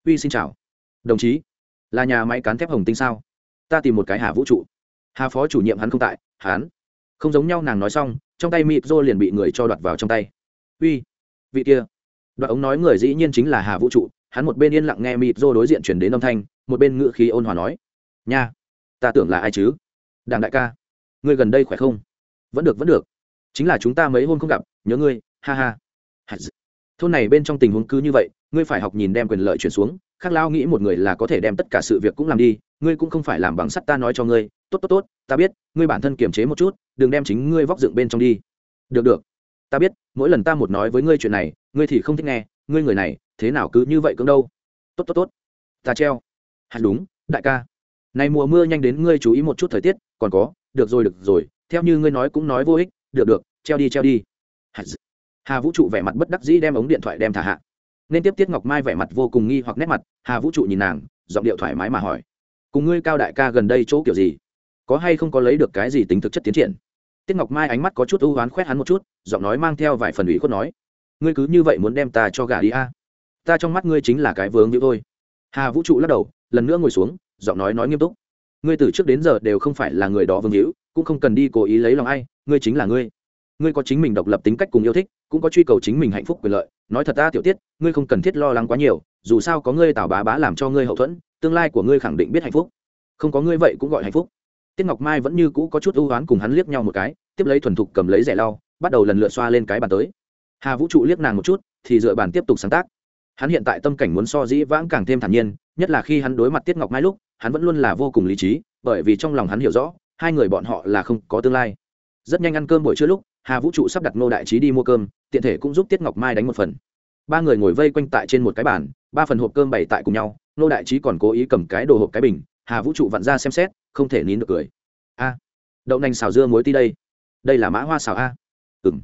Uy, xin chào. Đồng chí, là nhà máy cán thép hồng tinh sao? Ta tìm một cái hà vũ trụ hà phó chủ nhiệm hắn không tại, hắn. Không giống nhau nàng nói xong, trong tay mịp rô liền bị người cho đoạt vào trong tay. Uy, vị kia. Đoạn ống nói người dĩ nhiên chính là hà vũ trụ, hắn một bên yên lặng nghe mịp rô đối diện chuyển đến âm thanh, một bên ngự khí ôn hòa nói. Nha, ta tưởng là ai chứ? Đảng đại ca, ngươi gần đây khỏe không? Vẫn được vẫn được. Chính là chúng ta mấy hôm không gặp, nhớ ngươi, ha ha. Thôn này bên trong tình huống cứ như vậy, ngươi phải học nhìn đem quyền lợi chuyển xuống, khác lao nghĩ một người là có thể đem tất cả sự việc cũng làm đi, ngươi cũng không phải làm bằng sắt ta nói cho ngươi tốt tốt tốt, ta biết, ngươi bản thân kiềm chế một chút, đừng đem chính ngươi vóc dựng bên trong đi. Được được, ta biết, mỗi lần ta một nói với ngươi chuyện này, ngươi thì không thích nghe, ngươi người này, thế nào cứ như vậy cưỡng đâu? Tốt tốt tốt, ta treo. Hẳn đúng, đại ca. Này mùa mưa nhanh đến ngươi chú ý một chút thời tiết, còn có, được rồi được rồi, theo như ngươi nói cũng nói vô ích, được được, treo đi treo đi. Hà vũ trụ vẻ mặt bất đắc dĩ đem ống điện thoại đem thả hạ. Nên tiếp tiết ngọc mai vẻ mặt vô cùng nghi hoặc nét mặt, hà vũ trụ nhìn nàng, giọng điệu thoải mái mà hỏi, cùng ngươi cao đại ca gần đây chỗ kiểu gì? Có hay không có lấy được cái gì tính thực chất tiến triển? Tiết ngọc mai ánh mắt có chút ưu oán khoét hắn một chút, giọng nói mang theo vài phần ủy khuất nói, ngươi cứ như vậy muốn đem ta cho gà đi a? Ta trong mắt ngươi chính là cái vướng như thôi. Hà vũ trụ lắc đầu, lần nữa ngồi xuống, giọng nói nói nghiêm túc, ngươi từ trước đến giờ đều không phải là người đó vương hữu cũng không cần đi cố ý lấy lòng ai, ngươi chính là ngươi. Ngươi có chính mình độc lập tính cách cùng yêu thích, cũng có truy cầu chính mình hạnh phúc quyền lợi. Nói thật ta, tiểu tiết, ngươi không cần thiết lo lắng quá nhiều, dù sao có ngươi tào bá bá làm cho ngươi hậu thuẫn, tương lai của ngươi khẳng định biết hạnh phúc. Không có ngươi vậy cũng gọi hạnh phúc tiết ngọc mai vẫn như cũ có chút ưu oán cùng hắn liếc nhau một cái, tiếp lấy thuần thục cầm lấy rẻ lau, bắt đầu lần lượt xoa lên cái bàn tới. Hà vũ trụ liếc nàng một chút, thì dựa bàn tiếp tục sáng tác. Hắn hiện tại tâm cảnh muốn so dĩ vãng càng thêm thản nhiên, nhất là khi hắn đối mặt tiết ngọc mai lúc, hắn vẫn luôn là vô cùng lý trí, bởi vì trong lòng hắn hiểu rõ, hai người bọn họ là không có tương lai. Rất nhanh ăn cơm buổi trưa lúc, hà vũ trụ sắp đặt ngô đại trí đi mua cơm, tiện thể cũng giúp tiết ngọc mai đánh một phần. Ba người ngồi vây quanh tại trên một cái bàn, ba phần hộp cơm bày tại cùng nhau, ngô đại trí còn cố ý cầm cái đồ hộp cái bình hà vũ trụ vặn ra xem xét, không thể nín được cười. A, đậu nành xào dưa muối ti đây. Đây là mã hoa xào a. Ừ m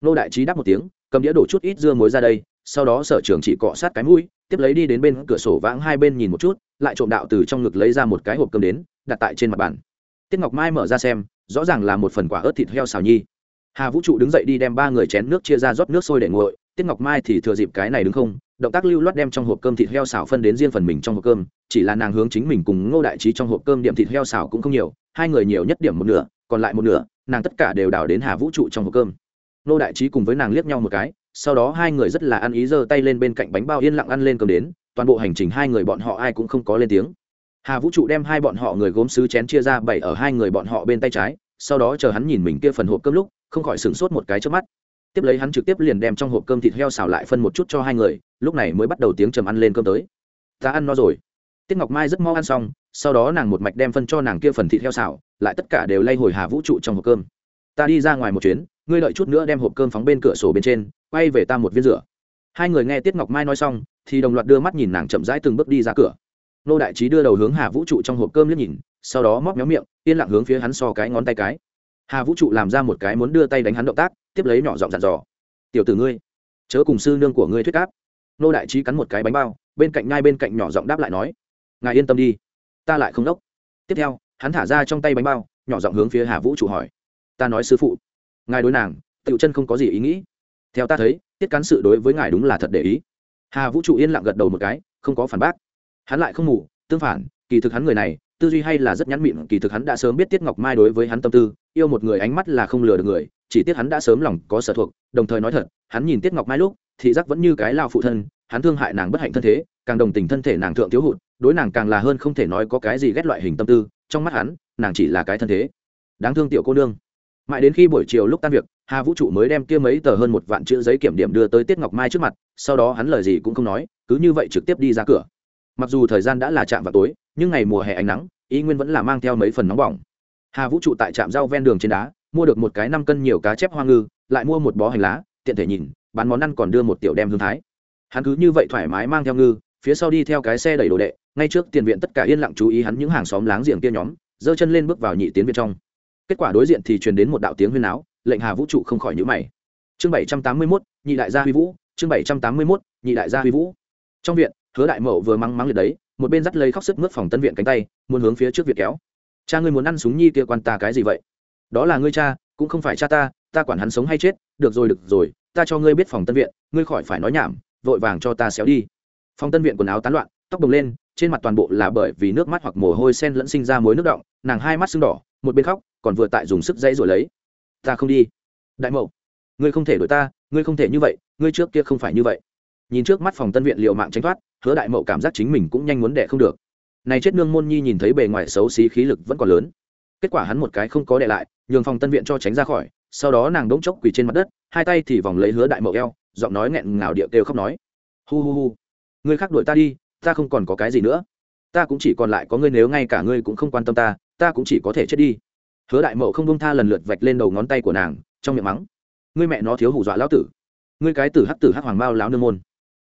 nô đại trí đáp một tiếng, cầm đĩa đổ chút ít dưa muối ra đây, sau đó sở trường chỉ cọ sát cái mũi, tiếp lấy đi đến bên cửa sổ vãng hai bên nhìn một chút, lại trộm đạo từ trong ngực lấy ra một cái hộp cơm đến, đặt tại trên mặt bàn. Tiết ngọc mai mở ra xem, rõ ràng là một phần quả ớt thịt heo xào nhi. Hà vũ trụ đứng dậy đi đem ba người chén nước chia ra rót nước sôi để nguội tiết ngọc mai thì thừa dịp cái này đứng không, động tác lưu loát đem trong hộp cơm thịt heo xào phân đến riêng phần mình trong hộp cơm, chỉ là nàng hướng chính mình cùng ngô đại trí trong hộp cơm điểm thịt heo xào cũng không nhiều, hai người nhiều nhất điểm một nửa, còn lại một nửa, nàng tất cả đều đảo đến hà vũ trụ trong hộp cơm. Ngô đại trí cùng với nàng liếc nhau một cái, sau đó hai người rất là ăn ý giơ tay lên bên cạnh bánh bao yên lặng ăn lên cơm đến, toàn bộ hành trình hai người bọn họ ai cũng không có lên tiếng. Hà vũ trụ đem hai bọn họ người gốm sứ chén chia ra bảy ở hai người bọn họ bên tay trái, sau đó chờ hắn nhìn mình kia phần hộp cơm lúc, không khỏi sửng sốt một cái trước mắt tiếp lấy hắn trực tiếp liền đem trong hộp cơm thịt heo xào lại phân một chút cho hai người, lúc này mới bắt đầu tiếng trầm ăn lên cơm tới. Ta ăn no rồi. Tiết ngọc mai rất mau ăn xong, sau đó nàng một mạch đem phân cho nàng kia phần thịt heo xào, lại tất cả đều lay hồi hà vũ trụ trong hộp cơm. Ta đi ra ngoài một chuyến, ngươi đợi chút nữa đem hộp cơm phóng bên cửa sổ bên trên, quay về ta một viên rửa. Hai người nghe tiết ngọc mai nói xong, thì đồng loạt đưa mắt nhìn nàng chậm rãi từng bước đi ra cửa. Nô đại trí đưa đầu hướng hà vũ trụ trong hộp cơm liếc nhìn, sau đó móc méo miệng, yên lặng hướng phía hắn so cái ngón tay cái. Hà vũ trụ làm ra một cái muốn đưa tay đánh hắn động tác tiếp lấy nhỏ giọng dặn dò. Tiểu tử ngươi, chớ cùng sư nương của ngươi thuyết áp. Nô đại trí cắn một cái bánh bao, bên cạnh ngay bên cạnh nhỏ giọng đáp lại nói, ngài yên tâm đi, ta lại không đốc. Tiếp theo, hắn thả ra trong tay bánh bao, nhỏ giọng hướng phía hà vũ trụ hỏi, ta nói sư phụ, ngài đối nàng tựu chân không có gì ý nghĩ. Theo ta thấy, tiết cán sự đối với ngài đúng là thật để ý. Hà vũ trụ yên lặng gật đầu một cái, không có phản bác. Hắn lại không ngủ tương phản, kỳ thực hắn người này, tư duy hay là rất nhắn mịn, kỳ thực hắn đã sớm biết tiết ngọc mai đối với hắn tâm tư, yêu một người ánh mắt là không lừa được người chỉ tiếc hắn đã sớm lòng có sở thuộc, đồng thời nói thật, hắn nhìn tiết ngọc mai lúc, thị giác vẫn như cái lao phụ thân, hắn thương hại nàng bất hạnh thân thế, càng đồng tình thân thể nàng thượng thiếu hụt, đối nàng càng là hơn không thể nói có cái gì ghét loại hình tâm tư, trong mắt hắn, nàng chỉ là cái thân thế. Đáng thương tiểu cô nương. Mãi đến khi buổi chiều lúc tan việc, hà vũ trụ mới đem kia mấy tờ hơn một vạn chữ giấy kiểm điểm đưa tới tiết ngọc mai trước mặt, sau đó hắn lời gì cũng không nói, cứ như vậy trực tiếp đi ra cửa. Mặc dù thời gian đã là chạm vào tối, nhưng ngày mùa hè ánh nắng, ý nguyên vẫn là mang theo mấy phần nóng bỏng. Hà vũ trụ tại trạm rau ven đường trên đá mua được một cái năm cân nhiều cá chép hoa ngư, lại mua một bó hành lá, tiện thể nhìn, bán món ăn còn đưa một tiểu đem hương thái. Hắn cứ như vậy thoải mái mang theo ngư, phía sau đi theo cái xe đẩy đồ đệ, ngay trước tiền viện tất cả yên lặng chú ý hắn những hàng xóm láng giềng kia nhóm, giơ chân lên bước vào nhị tiến viện trong. Kết quả đối diện thì truyền đến một đạo tiếng huyên áo lệnh hà vũ trụ không khỏi nhữ mày. Chương bảy trăm tám mươi mốt, nhị đại gia huy vũ, chương bảy trăm tám mươi mốt, nhị đại gia huy vũ. Trong viện, hứa đại mậu vừa mắng mắng liệt đấy, một bên dắt lấy khóc sức mướt phòng tân viện cánh tay, muốn hướng phía trước viện kéo. Cha ngươi muốn ăn súng nhi kia quan ta cái gì vậy? Đó là ngươi cha, cũng không phải cha ta ta quản hắn sống hay chết, được rồi được rồi, ta cho ngươi biết phòng tân viện, ngươi khỏi phải nói nhảm, vội vàng cho ta xéo đi. Phòng tân viện quần áo tán loạn, tóc bồng lên, trên mặt toàn bộ là bởi vì nước mắt hoặc mồ hôi sen lẫn sinh ra mối nước động nàng hai mắt sưng đỏ, một bên khóc, còn vừa tại dùng sức dãy rồi lấy. Ta không đi. Đại mậu, ngươi không thể đuổi ta, ngươi không thể như vậy, ngươi trước kia không phải như vậy. Nhìn trước mắt phòng tân viện liệu mạng tránh thoát, hứa đại mậu cảm giác chính mình cũng nhanh muốn đẻ không được. Này chết nương môn nhi nhìn thấy bề ngoài xấu xí khí lực vẫn còn lớn kết quả hắn một cái không có để lại, nhường phòng tân viện cho tránh ra khỏi, sau đó nàng đống chốc quỳ trên mặt đất, hai tay thì vòng lấy hứa đại mậu eo, giọng nói nghẹn ngào điệu kêu khóc nói. Hu hu hu ngươi khác đuổi ta đi, ta không còn có cái gì nữa. Ta cũng chỉ còn lại có ngươi, nếu ngay cả ngươi cũng không quan tâm ta ta cũng chỉ có thể chết đi. Hứa đại mậu không bông tha lần lượt vạch lên đầu ngón tay của nàng, trong miệng mắng. Ngươi mẹ nó thiếu hủ dọa lão tử. Ngươi cái tử hắc tử hắc hoàng bao lão nương môn.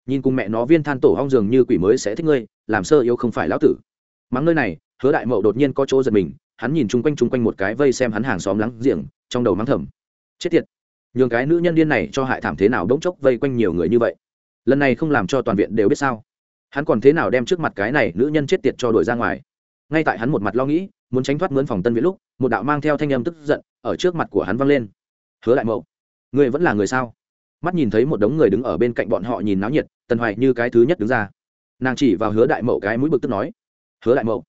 Nhìn cùng mẹ nó viên than tổ hong dường như quỷ mới sẽ thích ngươi, làm sơ yêu không phải lão tử. Mắng nơi này, hứa đại mậu đột nhiên có chỗ giật mình hắn nhìn chung quanh chung quanh một cái vây xem hắn hàng xóm lắng giềng, trong đầu mắng thầm. Chết tiệt. Nhường cái nữ nhân điên này cho hại thảm thế nào đống chốc vây quanh nhiều người như vậy. Lần này không làm cho toàn viện đều biết sao. Hắn còn thế nào đem trước mặt cái này nữ nhân chết tiệt cho đuổi ra ngoài. Ngay tại hắn một mặt lo nghĩ, muốn tránh thoát mướn phòng tân viện lúc, một đạo mang theo thanh âm tức giận ở trước mặt của hắn văng lên. Hứa đại mậu người vẫn là người sao? Mắt nhìn thấy một đống người đứng ở bên cạnh bọn họ nhìn náo nhiệt, tần hoài như cái thứ nhất đứng ra. Nàng chỉ vào hứa đại mậu cái mũi bực tức nói, hứa đại mậu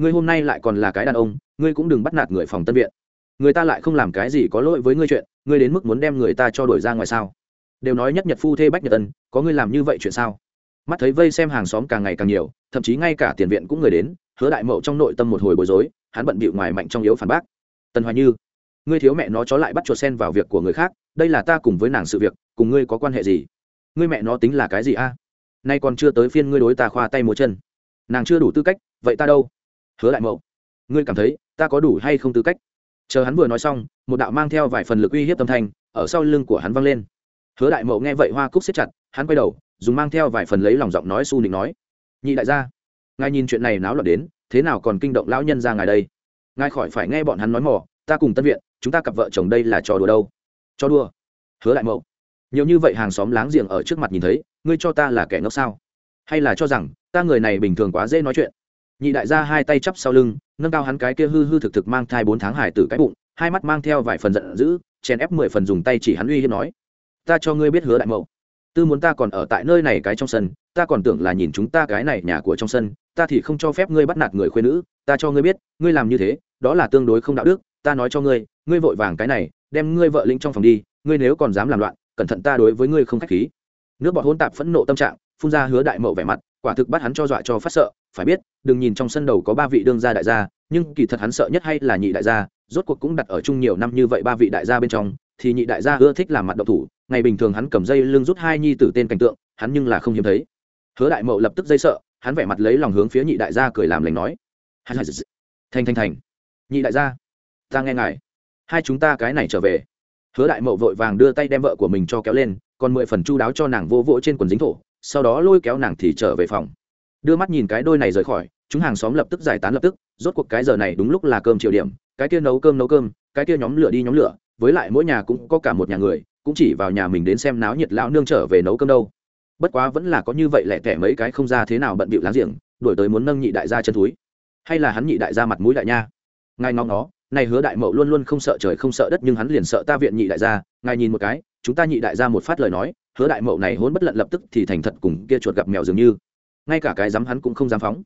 ngươi hôm nay lại còn là cái đàn ông, ngươi cũng đừng bắt nạt người phòng tân viện. Người ta lại không làm cái gì có lỗi với ngươi chuyện, ngươi đến mức muốn đem người ta cho đổi ra ngoài sao? Đều nói nhất nhật phu thê bách nhật ân, có ngươi làm như vậy chuyện sao? Mắt thấy vây xem hàng xóm càng ngày càng nhiều, thậm chí ngay cả tiền viện cũng người đến, hứa đại mậu trong nội tâm một hồi bối rối, hắn bận bịu ngoài mạnh trong yếu phản bác. Tần hoài như, ngươi thiếu mẹ nó chó lại bắt chuột sen vào việc của người khác, đây là ta cùng với nàng sự việc, cùng ngươi có quan hệ gì? Ngươi mẹ nó tính là cái gì a? Nay còn chưa tới phiên ngươi đối ta khoa tay múa chân. Nàng chưa đủ tư cách, vậy ta đâu? Hứa đại mậu. Ngươi cảm thấy, ta có đủ hay không tư cách? Chờ hắn vừa nói xong, một đạo mang theo vài phần lực uy hiếp tâm thanh, ở sau lưng của hắn vang lên. Hứa đại mậu nghe vậy hoa cúc xếp chặt, hắn quay đầu, dùng mang theo vài phần lấy lòng giọng nói su nịnh nói. Nhị đại gia, ngài nhìn chuyện này náo loạn đến, thế nào còn kinh động lão nhân ra ngài đây? Ngài khỏi phải nghe bọn hắn nói mỏ ta cùng tân viện, chúng ta cặp vợ chồng đây là trò đùa đâu? Cho đùa? Hứa đại mậu, nhiều như vậy hàng xóm láng giềng ở trước mặt nhìn thấy, ngươi cho ta là kẻ ngốc sao? Hay là cho rằng, ta người này bình thường quá dễ nói chuyện? Nhị đại gia hai tay chắp sau lưng, nâng cao hắn cái kia hư hư thực thực mang thai bốn tháng hải tử cái bụng, hai mắt mang theo vài phần giận dữ, chèn ép mười phần dùng tay chỉ hắn uy hiếp nói, ta cho ngươi biết hứa đại mậu, tư muốn ta còn ở tại nơi này cái trong sân, ta còn tưởng là nhìn chúng ta cái này nhà của trong sân, ta thì không cho phép ngươi bắt nạt người khuyên nữ, ta cho ngươi biết, ngươi làm như thế, đó là tương đối không đạo đức, ta nói cho ngươi ngươi vội vàng cái này, đem ngươi vợ linh trong phòng đi, ngươi nếu còn dám làm loạn, cẩn thận ta đối với ngươi không khách khí. Nước bọt hôn tạp phẫn nộ tâm trạng, phun ra hứa đại mậu vẻ mặt, quả thực bắt hắn cho dọa cho phát sợ phải biết, đừng nhìn trong sân đầu có ba vị đương gia đại gia, nhưng kỳ thật hắn sợ nhất hay là nhị đại gia, rốt cuộc cũng đặt ở chung nhiều năm như vậy ba vị đại gia bên trong, thì nhị đại gia ưa thích làm mặt động thủ, ngày bình thường hắn cầm dây lưng rút hai nhi tử tên cảnh tượng, hắn nhưng là không hiếm thấy. Hứa đại mậu lập tức dây sợ, hắn vẻ mặt lấy lòng hướng phía nhị đại gia cười làm lành nói. Thành thành thành. Nhị đại gia, ta nghe ngài. Hai chúng ta cái này trở về. Hứa đại mậu vội vàng đưa tay đem vợ của mình cho kéo lên, còn mười phần chu đáo cho nàng vô vỗ trên quần dính thổ, sau đó lôi kéo nàng thì trở về phòng đưa mắt nhìn cái đôi này rời khỏi, chúng hàng xóm lập tức giải tán lập tức, rốt cuộc cái giờ này đúng lúc là cơm chiều điểm, cái kia nấu cơm nấu cơm, cái kia nhóm lửa đi nhóm lửa, với lại mỗi nhà cũng có cả một nhà người, cũng chỉ vào nhà mình đến xem náo nhiệt lão nương trở về nấu cơm đâu. Bất quá vẫn là có như vậy lẻ tẻ mấy cái không ra thế nào bận bịu láng giềng đổi tới muốn nâng nhị đại gia chân túi. Hay là hắn nhị đại gia mặt mũi đại nha? Ngài ngóng nó, này hứa đại mậu luôn luôn không sợ trời không sợ đất nhưng hắn liền sợ ta viện nhị đại gia, ngài nhìn một cái, chúng ta nhị đại gia một phát lời nói, hứa đại mậu này hôn bất lận lập tức thì thành thật cùng kia chuột gặp mèo dường như ngay cả cái dám hắn cũng không dám phóng.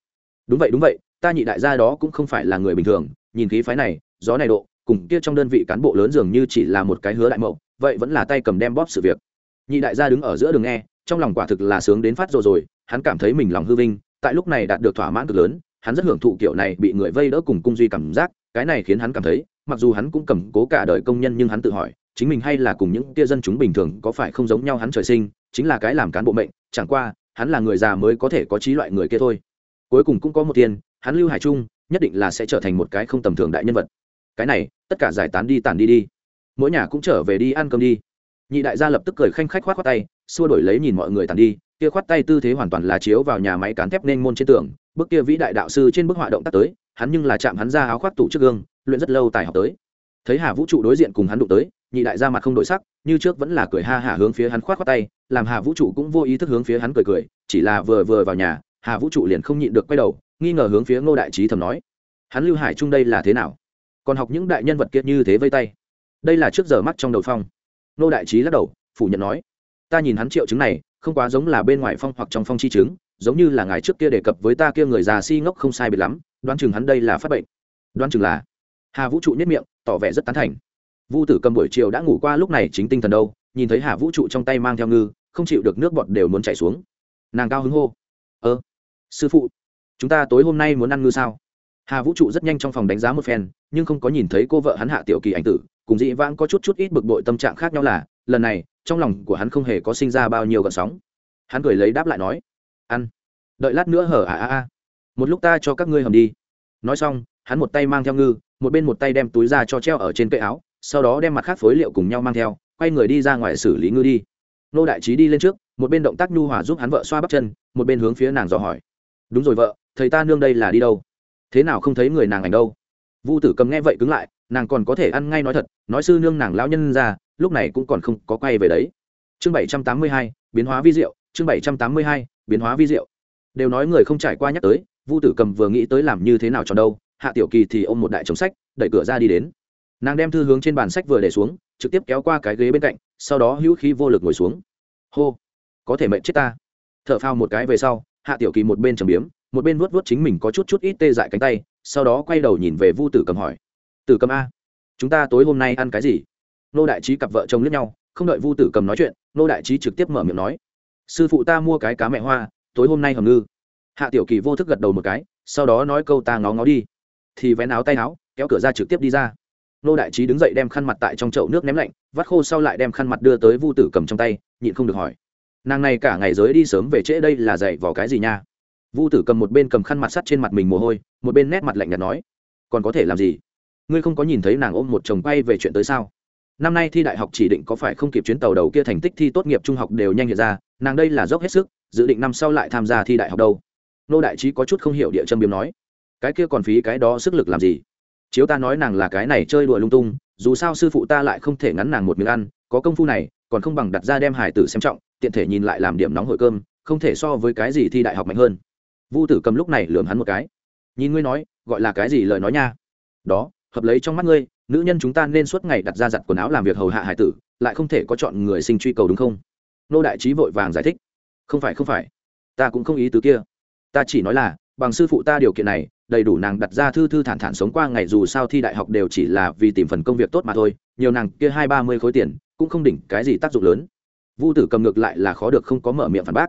Đúng vậy đúng vậy, ta nhị đại gia đó cũng không phải là người bình thường, nhìn khí phái này, gió này độ, cùng kia trong đơn vị cán bộ lớn dường như chỉ là một cái hứa đại mậu, vậy vẫn là tay cầm đem bóp sự việc. Nhị đại gia đứng ở giữa đường nghe, trong lòng quả thực là sướng đến phát rồi rồi, hắn cảm thấy mình lòng hư vinh, tại lúc này đạt được thỏa mãn cực lớn, hắn rất hưởng thụ kiểu này bị người vây đỡ cùng cung duy cảm giác, cái này khiến hắn cảm thấy, mặc dù hắn cũng cầm cố cả đời công nhân nhưng hắn tự hỏi, chính mình hay là cùng những tia dân chúng bình thường có phải không giống nhau hắn trời sinh, chính là cái làm cán bộ mệnh, chẳng qua hắn là người già mới có thể có trí loại người kia thôi. Cuối cùng cũng có một tiền, hắn lưu hải trung, nhất định là sẽ trở thành một cái không tầm thường đại nhân vật. Cái này, tất cả giải tán đi tàn đi đi. Mỗi nhà cũng trở về đi ăn cơm đi. Nhị đại gia lập tức cười khanh khách khoát khoát tay, xua đổi lấy nhìn mọi người tàn đi, kia khoát tay tư thế hoàn toàn là chiếu vào nhà máy cán thép nên môn trên tường bức kia vĩ đại đạo sư trên bức họa động tác tới, hắn nhưng là chạm hắn ra áo khoác tủ trước gương, luyện rất lâu tài học tới. Thấy hà vũ trụ đối diện cùng hắn đụng tới nhị đại gia mặt không đổi sắc, như trước vẫn là cười ha hả hướng phía hắn khoát khoát tay, làm hà vũ trụ cũng vô ý thức hướng phía hắn cười cười, chỉ là vừa vừa vào nhà, hà vũ trụ liền không nhịn được quay đầu, nghi ngờ hướng phía ngô đại trí thầm nói, hắn lưu hải trung đây là thế nào? Còn học những đại nhân vật kiệt như thế vây tay. Đây là trước giờ mắt trong đầu phong. Ngô đại trí lắc đầu, phủ nhận nói, ta nhìn hắn triệu chứng này, không quá giống là bên ngoài phong hoặc trong phong chi chứng, giống như là ngài trước kia đề cập với ta kia người già si ngốc không sai biệt lắm, đoán chừng hắn đây là phát bệnh. Đoán chừng là, hà vũ trụ nhất miệng, tỏ vẻ rất tán thành vu tử cầm buổi chiều đã ngủ qua, lúc này chính tinh thần đâu? Nhìn thấy hà vũ trụ trong tay mang theo ngư, không chịu được nước bọt đều muốn chảy xuống. Nàng cao hứng hô, ơ, sư phụ, chúng ta tối hôm nay muốn ăn ngư sao? Hà vũ trụ rất nhanh trong phòng đánh giá một phen, nhưng không có nhìn thấy cô vợ hắn hạ tiểu kỳ ảnh tử, cùng dĩ vãng có chút chút ít bực bội tâm trạng khác nhau là, lần này, trong lòng của hắn không hề có sinh ra bao nhiêu gợn sóng. Hắn cười lấy đáp lại nói, ăn, đợi lát nữa hở à à à một lúc ta cho các ngươi hầm đi. Nói xong, hắn một tay mang theo ngư, một bên một tay đem túi ra cho treo ở trên cây áo sau đó đem mặt khác phối liệu cùng nhau mang theo, quay người đi ra ngoài xử lý ngư đi. Nô đại trí đi lên trước, một bên động tác nhu hòa giúp hắn vợ xoa bắp chân, một bên hướng phía nàng dò hỏi. Đúng rồi vợ, thầy ta nương đây là đi đâu? Thế nào không thấy người nàng ảnh đâu? Vu tử cầm nghe vậy cứng lại, nàng còn có thể ăn ngay nói thật, nói sư nương nàng lão nhân ra, lúc này cũng còn không có quay về đấy. Chương bảy trăm tám mươi hai, biến hóa vi diệu, chương bảy trăm tám mươi hai, biến hóa vi diệu. Đều nói người không trải qua nhắc tới, vu tử cầm vừa nghĩ tới làm như thế nào cho đâu, hạ tiểu kỳ thì ôm một đại chống sách, đẩy cửa ra đi đến nàng đem thư hướng trên bàn sách vừa để xuống, trực tiếp kéo qua cái ghế bên cạnh, sau đó hữu khí vô lực ngồi xuống. Hô, có thể mệnh chết ta. T h ở phao một cái về sau, hạ tiểu kỳ một bên trầm biếm, một bên vuốt vuốt chính mình có chút chút ít tê dại cánh tay, sau đó quay đầu nhìn về vu tử cầm hỏi. Tử cầm a, chúng ta tối hôm nay ăn cái gì? Nô đại trí cặp vợ chồng lướt nhau, không đợi vu tử cầm nói chuyện, nô đại trí trực tiếp mở miệng nói. Sư phụ ta mua cái cá mẹ hoa, tối hôm nay hầm ngư. Hạ tiểu kỳ vô thức gật đầu một cái, sau đó nói câu ta ngó ngó đi. Thì vén áo tay áo, kéo cửa ra trực tiếp đi ra nô đại trí đứng dậy đem khăn mặt tại trong chậu nước ném lạnh, vắt khô sau lại đem khăn mặt đưa tới vu tử cầm trong tay, nhịn không được hỏi. Nàng này cả ngày giới đi sớm về trễ đây là dạy vào cái gì nha? Vu tử cầm một bên cầm khăn mặt sắt trên mặt mình mồ hôi, một bên nét mặt lạnh nhạt nói. Còn có thể làm gì? Ngươi không có nhìn thấy nàng ôm một chồng quay về chuyện tới sao? Năm nay thi đại học chỉ định có phải không kịp chuyến tàu đầu kia thành tích thi tốt nghiệp trung học đều nhanh hiện ra, nàng đây là dốc hết sức, dự định năm sau lại tham gia thi đại học đâu. Nô đại trí có chút không hiểu địa châm biếm nói. Cái kia còn phí cái đó sức lực làm gì? Chiếu ta nói nàng là cái này chơi đùa lung tung, dù sao sư phụ ta lại không thể ngắn nàng một miếng ăn, có công phu này, còn không bằng đặt ra đem hải tử xem trọng, tiện thể nhìn lại làm điểm nóng hổi cơm, không thể so với cái gì thi đại học mạnh hơn. Vu tử cầm lúc này lường hắn một cái. Nhìn ngươi nói, gọi là cái gì lời nói nha? Đó, hợp lấy trong mắt ngươi, nữ nhân chúng ta nên suốt ngày đặt ra giặt quần áo làm việc hầu hạ hải tử, lại không thể có chọn người sinh truy cầu đúng không? Nô đại trí vội vàng giải thích. Không phải không phải. Ta cũng không ý tứ kia. Ta chỉ nói là, bằng sư phụ ta điều kiện này đầy đủ nàng đặt ra thư thư thản thản sống qua ngày dù sao thi đại học đều chỉ là vì tìm phần công việc tốt mà thôi, nhiều nàng kia hai ba mươi khối tiền cũng không đỉnh cái gì tác dụng lớn. Vu tử cầm ngược lại là khó được không có mở miệng phản bác.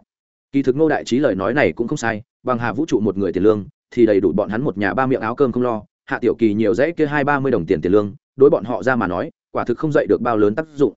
Kỳ thực ngô đại trí lời nói này cũng không sai, bằng hà vũ trụ một người tiền lương, thì đầy đủ bọn hắn một nhà ba miệng áo cơm không lo, hạ tiểu kỳ nhiều dãy kia hai ba mươi đồng tiền tiền lương, đối bọn họ ra mà nói, quả thực không dạy được bao lớn tác dụng.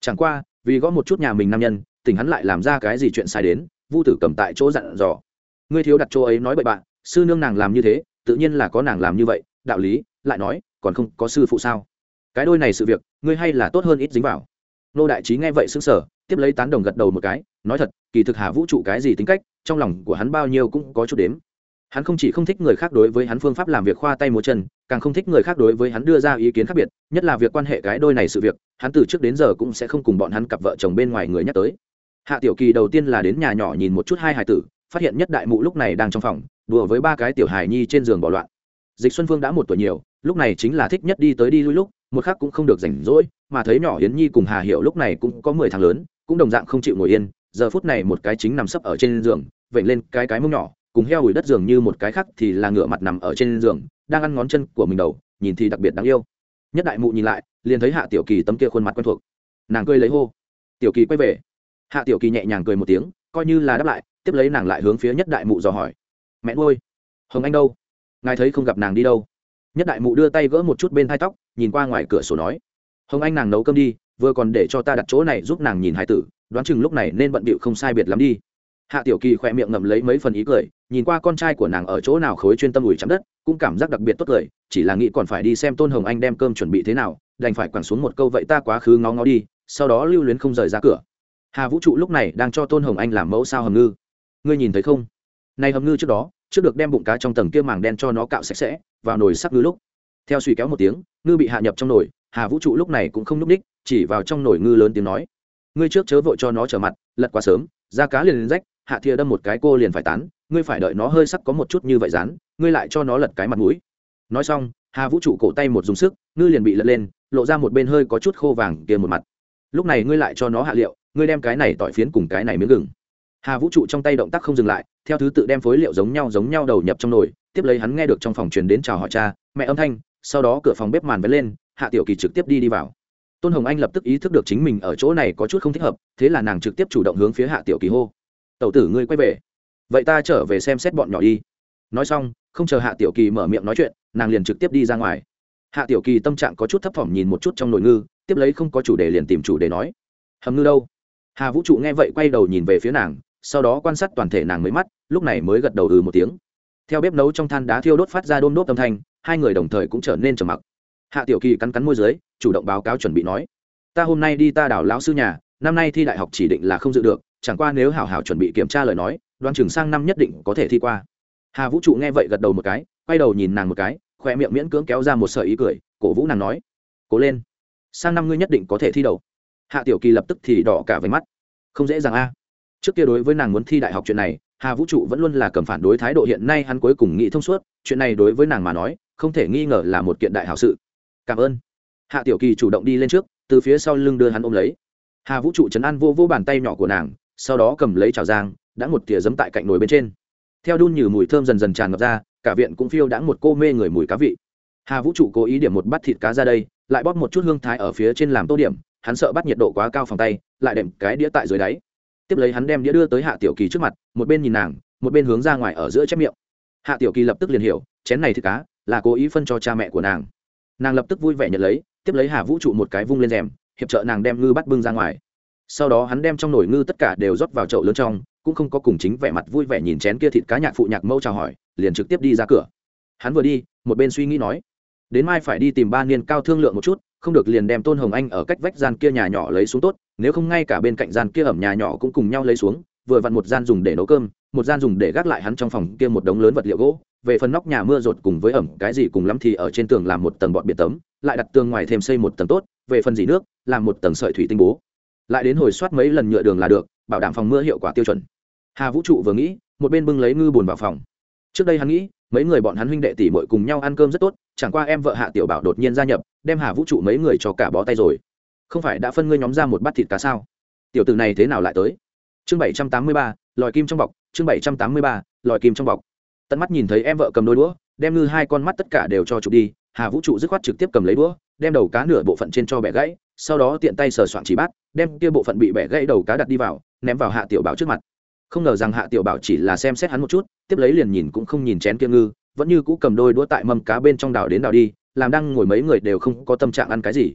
Chẳng qua, vì gõ một chút nhà mình nam nhân, tỉnh hắn lại làm ra cái gì chuyện sai đến, vu tử cầm tại chỗ dặn dò. Ngươi thiếu đặt chỗ ấy nói bậy bạn sư nương nàng làm như thế, tự nhiên là có nàng làm như vậy, đạo lý, lại nói, còn không có sư phụ sao? Cái đôi này sự việc, ngươi hay là tốt hơn ít dính vào. Nô đại trí nghe vậy xứng sở tiếp lấy tán đồng gật đầu một cái, nói thật, kỳ thực hà vũ trụ cái gì tính cách, trong lòng của hắn bao nhiêu cũng có chút đếm. Hắn không chỉ không thích người khác đối với hắn phương pháp làm việc khoa tay múa chân, càng không thích người khác đối với hắn đưa ra ý kiến khác biệt, nhất là việc quan hệ cái đôi này sự việc, hắn từ trước đến giờ cũng sẽ không cùng bọn hắn cặp vợ chồng bên ngoài người nhắc tới. Hạ tiểu kỳ đầu tiên là đến nhà nhỏ nhìn một chút hai hải tử phát hiện nhất đại mụ lúc này đang trong phòng, đùa với ba cái tiểu hài nhi trên giường bỏ loạn. Dịch xuân phương đã một tuổi nhiều, lúc này chính là thích nhất đi tới đi lui lúc, một khác cũng không được rảnh rỗi, mà thấy nhỏ hiến nhi cùng hà hiệu lúc này cũng có mười tháng lớn, cũng đồng dạng không chịu ngồi yên, giờ phút này một cái chính nằm sấp ở trên giường, vểnh lên cái cái mông nhỏ, cùng heo ủi đất giường như một cái khác thì là ngựa mặt nằm ở trên giường, đang ăn ngón chân của mình đầu, nhìn thì đặc biệt đáng yêu. Nhất đại mụ nhìn lại, liền thấy hạ tiểu kỳ tấm kia khuôn mặt quen thuộc. Nàng cười lấy hô. Tiểu kỳ quay về. Hạ tiểu kỳ nhẹ nhàng cười một tiếng, coi như là đáp lại tiếp lấy nàng lại hướng phía nhất đại mụ dò hỏi. Mẹ nuôi, hồng anh đâu? Ngài thấy không gặp nàng đi đâu? Nhất đại mụ đưa tay gỡ một chút bên hai tóc, nhìn qua ngoài cửa sổ nói, hồng anh nàng nấu cơm đi, vừa còn để cho ta đặt chỗ này giúp nàng nhìn hai tử, đoán chừng lúc này nên bận bịu không sai biệt lắm đi. Hạ tiểu kỳ khỏe miệng ngậm lấy mấy phần ý cười, nhìn qua con trai của nàng ở chỗ nào khối chuyên tâm ủi chắm đất, cũng cảm giác đặc biệt tốt cười, chỉ là nghĩ còn phải đi xem tôn hồng anh đem cơm chuẩn bị thế nào, đành phải quẳng xuống một câu, vậy ta quá khứ ngó ngó đi, sau đó lưu luyến không rời ra cửa. Hà vũ trụ lúc này đang cho tôn hồng anh làm mẫu sao hầm ngư ngươi nhìn thấy không? Nay hầm ngư trước đó, trước được đem bụng cá trong tầng kia màng đen cho nó cạo sạch sẽ, vào nồi sắc ngư lúc. Theo suy kéo một tiếng, ngư bị hạ nhập trong nồi, hà vũ trụ lúc này cũng không n ú c ních, chỉ vào trong nồi ngư lớn tiếng nói. Ngươi trước chớ vội cho nó trở mặt, lật quá sớm da cá liền lên rách, hạ thia đâm một cái cô liền phải tán, ngươi phải đợi nó hơi sắc có một chút như vậy rán, ngươi lại cho nó lật cái mặt mũi. Nói xong, hà vũ trụ cổ tay một dùng sức, ngư liền bị lật lên, lộ ra một bên hơi có chút khô vàng kia một mặt. Lúc này ngươi lại cho nó hạ liệu, ngươi đem cái này tỏi phiến cùng cái này miếng gừng hà vũ trụ trong tay động tác không dừng lại, theo thứ tự đem phối liệu giống nhau giống nhau đầu nhập trong nồi, tiếp lấy hắn nghe được trong phòng truyền đến chào hỏi cha, mẹ âm thanh, sau đó cửa phòng bếp màn vén lên, hạ tiểu kỳ trực tiếp đi đi vào. Tôn hồng anh lập tức ý thức được chính mình ở chỗ này có chút không thích hợp, thế là nàng trực tiếp chủ động hướng phía hạ tiểu kỳ hô. Tẩu tử ngươi quay về. Vậy ta trở về xem xét bọn nhỏ đi. Nói xong, không chờ hạ tiểu kỳ mở miệng nói chuyện, nàng liền trực tiếp đi ra ngoài. Hạ tiểu kỳ tâm trạng có chút thấp thỏm nhìn một chút trong nồi ngư, tiếp lấy không có chủ đề liền tìm chủ đề nói, hầm ngư đâu? Hà vũ trụ nghe vậy quay đầu nhìn về phía nàng sau đó quan sát toàn thể nàng mới mắt, lúc này mới gật đầu ừ một tiếng. Theo bếp nấu trong than đá thiêu đốt phát ra đôn đốt âm thanh, hai người đồng thời cũng trở nên trầm mặc. Hạ tiểu kỳ cắn cắn môi dưới, chủ động báo cáo chuẩn bị nói, ta hôm nay đi ta đảo lão sư nhà, năm nay thi đại học chỉ định là không dự được, chẳng qua nếu hảo hảo chuẩn bị kiểm tra lời nói Đoan Trường sang năm nhất định có thể thi qua. Hà vũ trụ nghe vậy gật đầu một cái, quay đầu nhìn nàng một cái khoe miệng miễn cưỡng kéo ra một sợi ý cười, cổ vũ nàng nói, cố lên, sang năm ngươi nhất định có thể thi đầu. Hạ tiểu kỳ lập tức thì đỏ cả váy mắt. Không dễ dàng a trước kia đối với nàng muốn thi đại học chuyện này, hà vũ trụ vẫn luôn là cầm phản đối thái độ, hiện nay hắn cuối cùng nghĩ thông suốt, chuyện này đối với nàng mà nói, không thể nghi ngờ là một kiện đại hảo sự. Cảm ơn. Hạ tiểu kỳ chủ động đi lên trước, từ phía sau lưng đưa hắn ôm lấy. Hà vũ trụ chấn an vô vô bàn tay nhỏ của nàng, sau đó cầm lấy chảo giang, đã một thìa giấm tại cạnh nồi bên trên. Theo đun như mùi thơm dần dần tràn ngập ra, cả viện cũng phiêu đã một cô mê người mùi cá vị. Hà vũ trụ cố ý điểm một bát thịt cá ra đây, lại bóp một chút hương thái ở phía trên làm tô điểm, hắn sợ bắt nhiệt độ quá cao phòng tay, lại đệm cái đĩa tại dưới đáy tiếp lấy hắn đem đĩa đưa tới hạ tiểu kỳ trước mặt, một bên nhìn nàng, một bên hướng ra ngoài ở giữa chép miệng. Hạ tiểu kỳ lập tức liền hiểu, chén này thịt cá là cố ý phân cho cha mẹ của nàng. Nàng lập tức vui vẻ nhận lấy, tiếp lấy hà vũ trụ một cái vung lên rèm, hiệp trợ nàng đem ngư bắt bưng ra ngoài. Sau đó hắn đem trong nồi ngư tất cả đều rót vào chậu lớn trong, cũng không có cùng chính vẻ mặt vui vẻ nhìn chén kia thịt cá nhạc phụ nhạc mẫu chào hỏi, liền trực tiếp đi ra cửa. Hắn vừa đi, một bên suy nghĩ nói, đến mai phải đi tìm ba niên cao thương lượng một chút, không được liền đem tôn hồng anh ở cách vách gian kia nhà nhỏ lấy xuống tốt nếu không ngay cả bên cạnh gian kia ẩm nhà nhỏ cũng cùng nhau lấy xuống, vừa vặn một gian dùng để nấu cơm, một gian dùng để gác lại hắn trong phòng kia một đống lớn vật liệu gỗ. Về phần nóc nhà mưa rột cùng với ẩm, cái gì cùng lắm thì ở trên tường làm một tầng bọt biệt tấm, lại đặt tường ngoài thêm xây một tầng tốt, về phần dỉ nước, làm một tầng sợi thủy tinh bố. Lại đến hồi soát mấy lần nhựa đường là được, bảo đảm phòng mưa hiệu quả tiêu chuẩn. Hà vũ trụ vừa nghĩ, một bên bưng lấy ngư bùn vào phòng. Trước đây hắn nghĩ, mấy người bọn hắn huynh đệ tỷ muội cùng nhau ăn cơm rất tốt, chẳng qua em vợ hạ tiểu bảo đột nhiên gia nhập, đem hà vũ trụ mấy người cho cả bó tay rồi không phải đã phân ngươi nhóm ra một bát thịt cá sao? Tiểu tử này thế nào lại tới? Chương bảy trăm tám mươi ba, lòi kim trong bọc, chương bảy trăm tám mươi ba, lòi kim trong bọc. Tận mắt nhìn thấy em vợ cầm đôi đũa, đem ngư hai con mắt tất cả đều cho chụp đi, hà vũ trụ dứt khoát trực tiếp cầm lấy đũa, đem đầu cá nửa bộ phận trên cho bẻ gãy, sau đó tiện tay sờ soạn chỉ bát, đem kia bộ phận bị bẻ gãy đầu cá đặt đi vào, ném vào hạ tiểu bảo trước mặt. Không ngờ rằng hạ tiểu bảo chỉ là xem xét hắn một chút, tiếp lấy liền nhìn cũng không nhìn chén kia ngư, vẫn như cũ cầm đôi đũa tại mâm cá bên trong đảo đến đảo đi, làm đang ngồi mấy người đều không có tâm trạng ăn cái gì.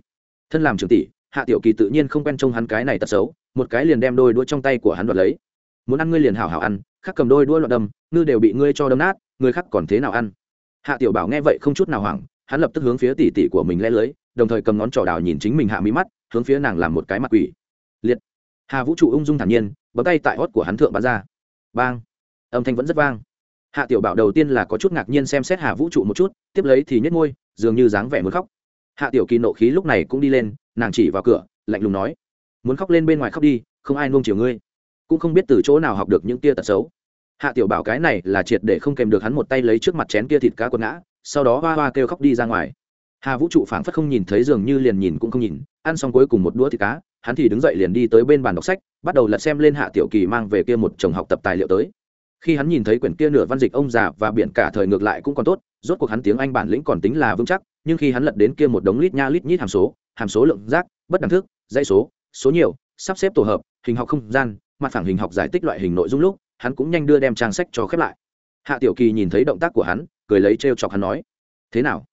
Thân làm trưởng tỷ hạ tiểu kỳ tự nhiên không quen trông hắn cái này tật xấu, một cái liền đem đôi đũa trong tay của hắn đoạt lấy. Muốn ăn ngươi liền hảo hảo ăn, khác cầm đôi đũa loạn đâm, ngư đều bị ngươi cho đâm nát, người khác còn thế nào ăn? Hạ tiểu bảo nghe vậy không chút nào hoảng, hắn lập tức hướng phía tỷ tỷ của mình lẽ lưới, đồng thời cầm ngón trỏ đào nhìn chính mình hạ mí mắt, hướng phía nàng làm một cái mặt quỷ. Liệt. Hà vũ trụ ung dung thản nhiên, bấm tay tại hót của hắn thượng bắn ra. Bang. Âm thanh vẫn rất vang. Hạ tiểu bảo đầu tiên là có chút ngạc nhiên xem xét hà vũ trụ một chút, tiếp lấy thì nhét ngôi dường như dáng vẻ muốn khóc. Hạ tiểu kỳ nộ khí lúc này cũng đi lên nàng chỉ vào cửa, lạnh lùng nói, muốn khóc lên bên ngoài khóc đi, không ai nuông chiều ngươi. Cũng không biết từ chỗ nào học được những tia tật xấu. Hạ tiểu bảo cái này là triệt để không kèm được hắn một tay lấy trước mặt chén kia thịt cá quần ngã, sau đó hoa hoa kêu khóc đi ra ngoài. Hà vũ trụ phảng phất không nhìn thấy dường như liền nhìn cũng không nhìn, ăn xong cuối cùng một đũa thịt cá, hắn thì đứng dậy liền đi tới bên bàn đọc sách, bắt đầu lật xem lên hạ tiểu kỳ mang về kia một chồng học tập tài liệu tới. Khi hắn nhìn thấy quyển kia nửa văn dịch ông già và biển cả thời ngược lại cũng còn tốt, rốt cuộc hắn tiếng anh bản lĩnh còn tính là vững chắc nhưng khi hắn lật đến kia một đống lít nha lít nhít hàm số hàm số lượng giác bất đẳng thức, dãy số số nhiều, sắp xếp tổ hợp, hình học không gian, mặt phẳng hình học giải tích loại hình nội dung lúc, hắn cũng nhanh đưa đem trang sách cho khép lại. Hạ tiểu kỳ nhìn thấy động tác của hắn, cười lấy trêu chọc hắn nói, thế nào?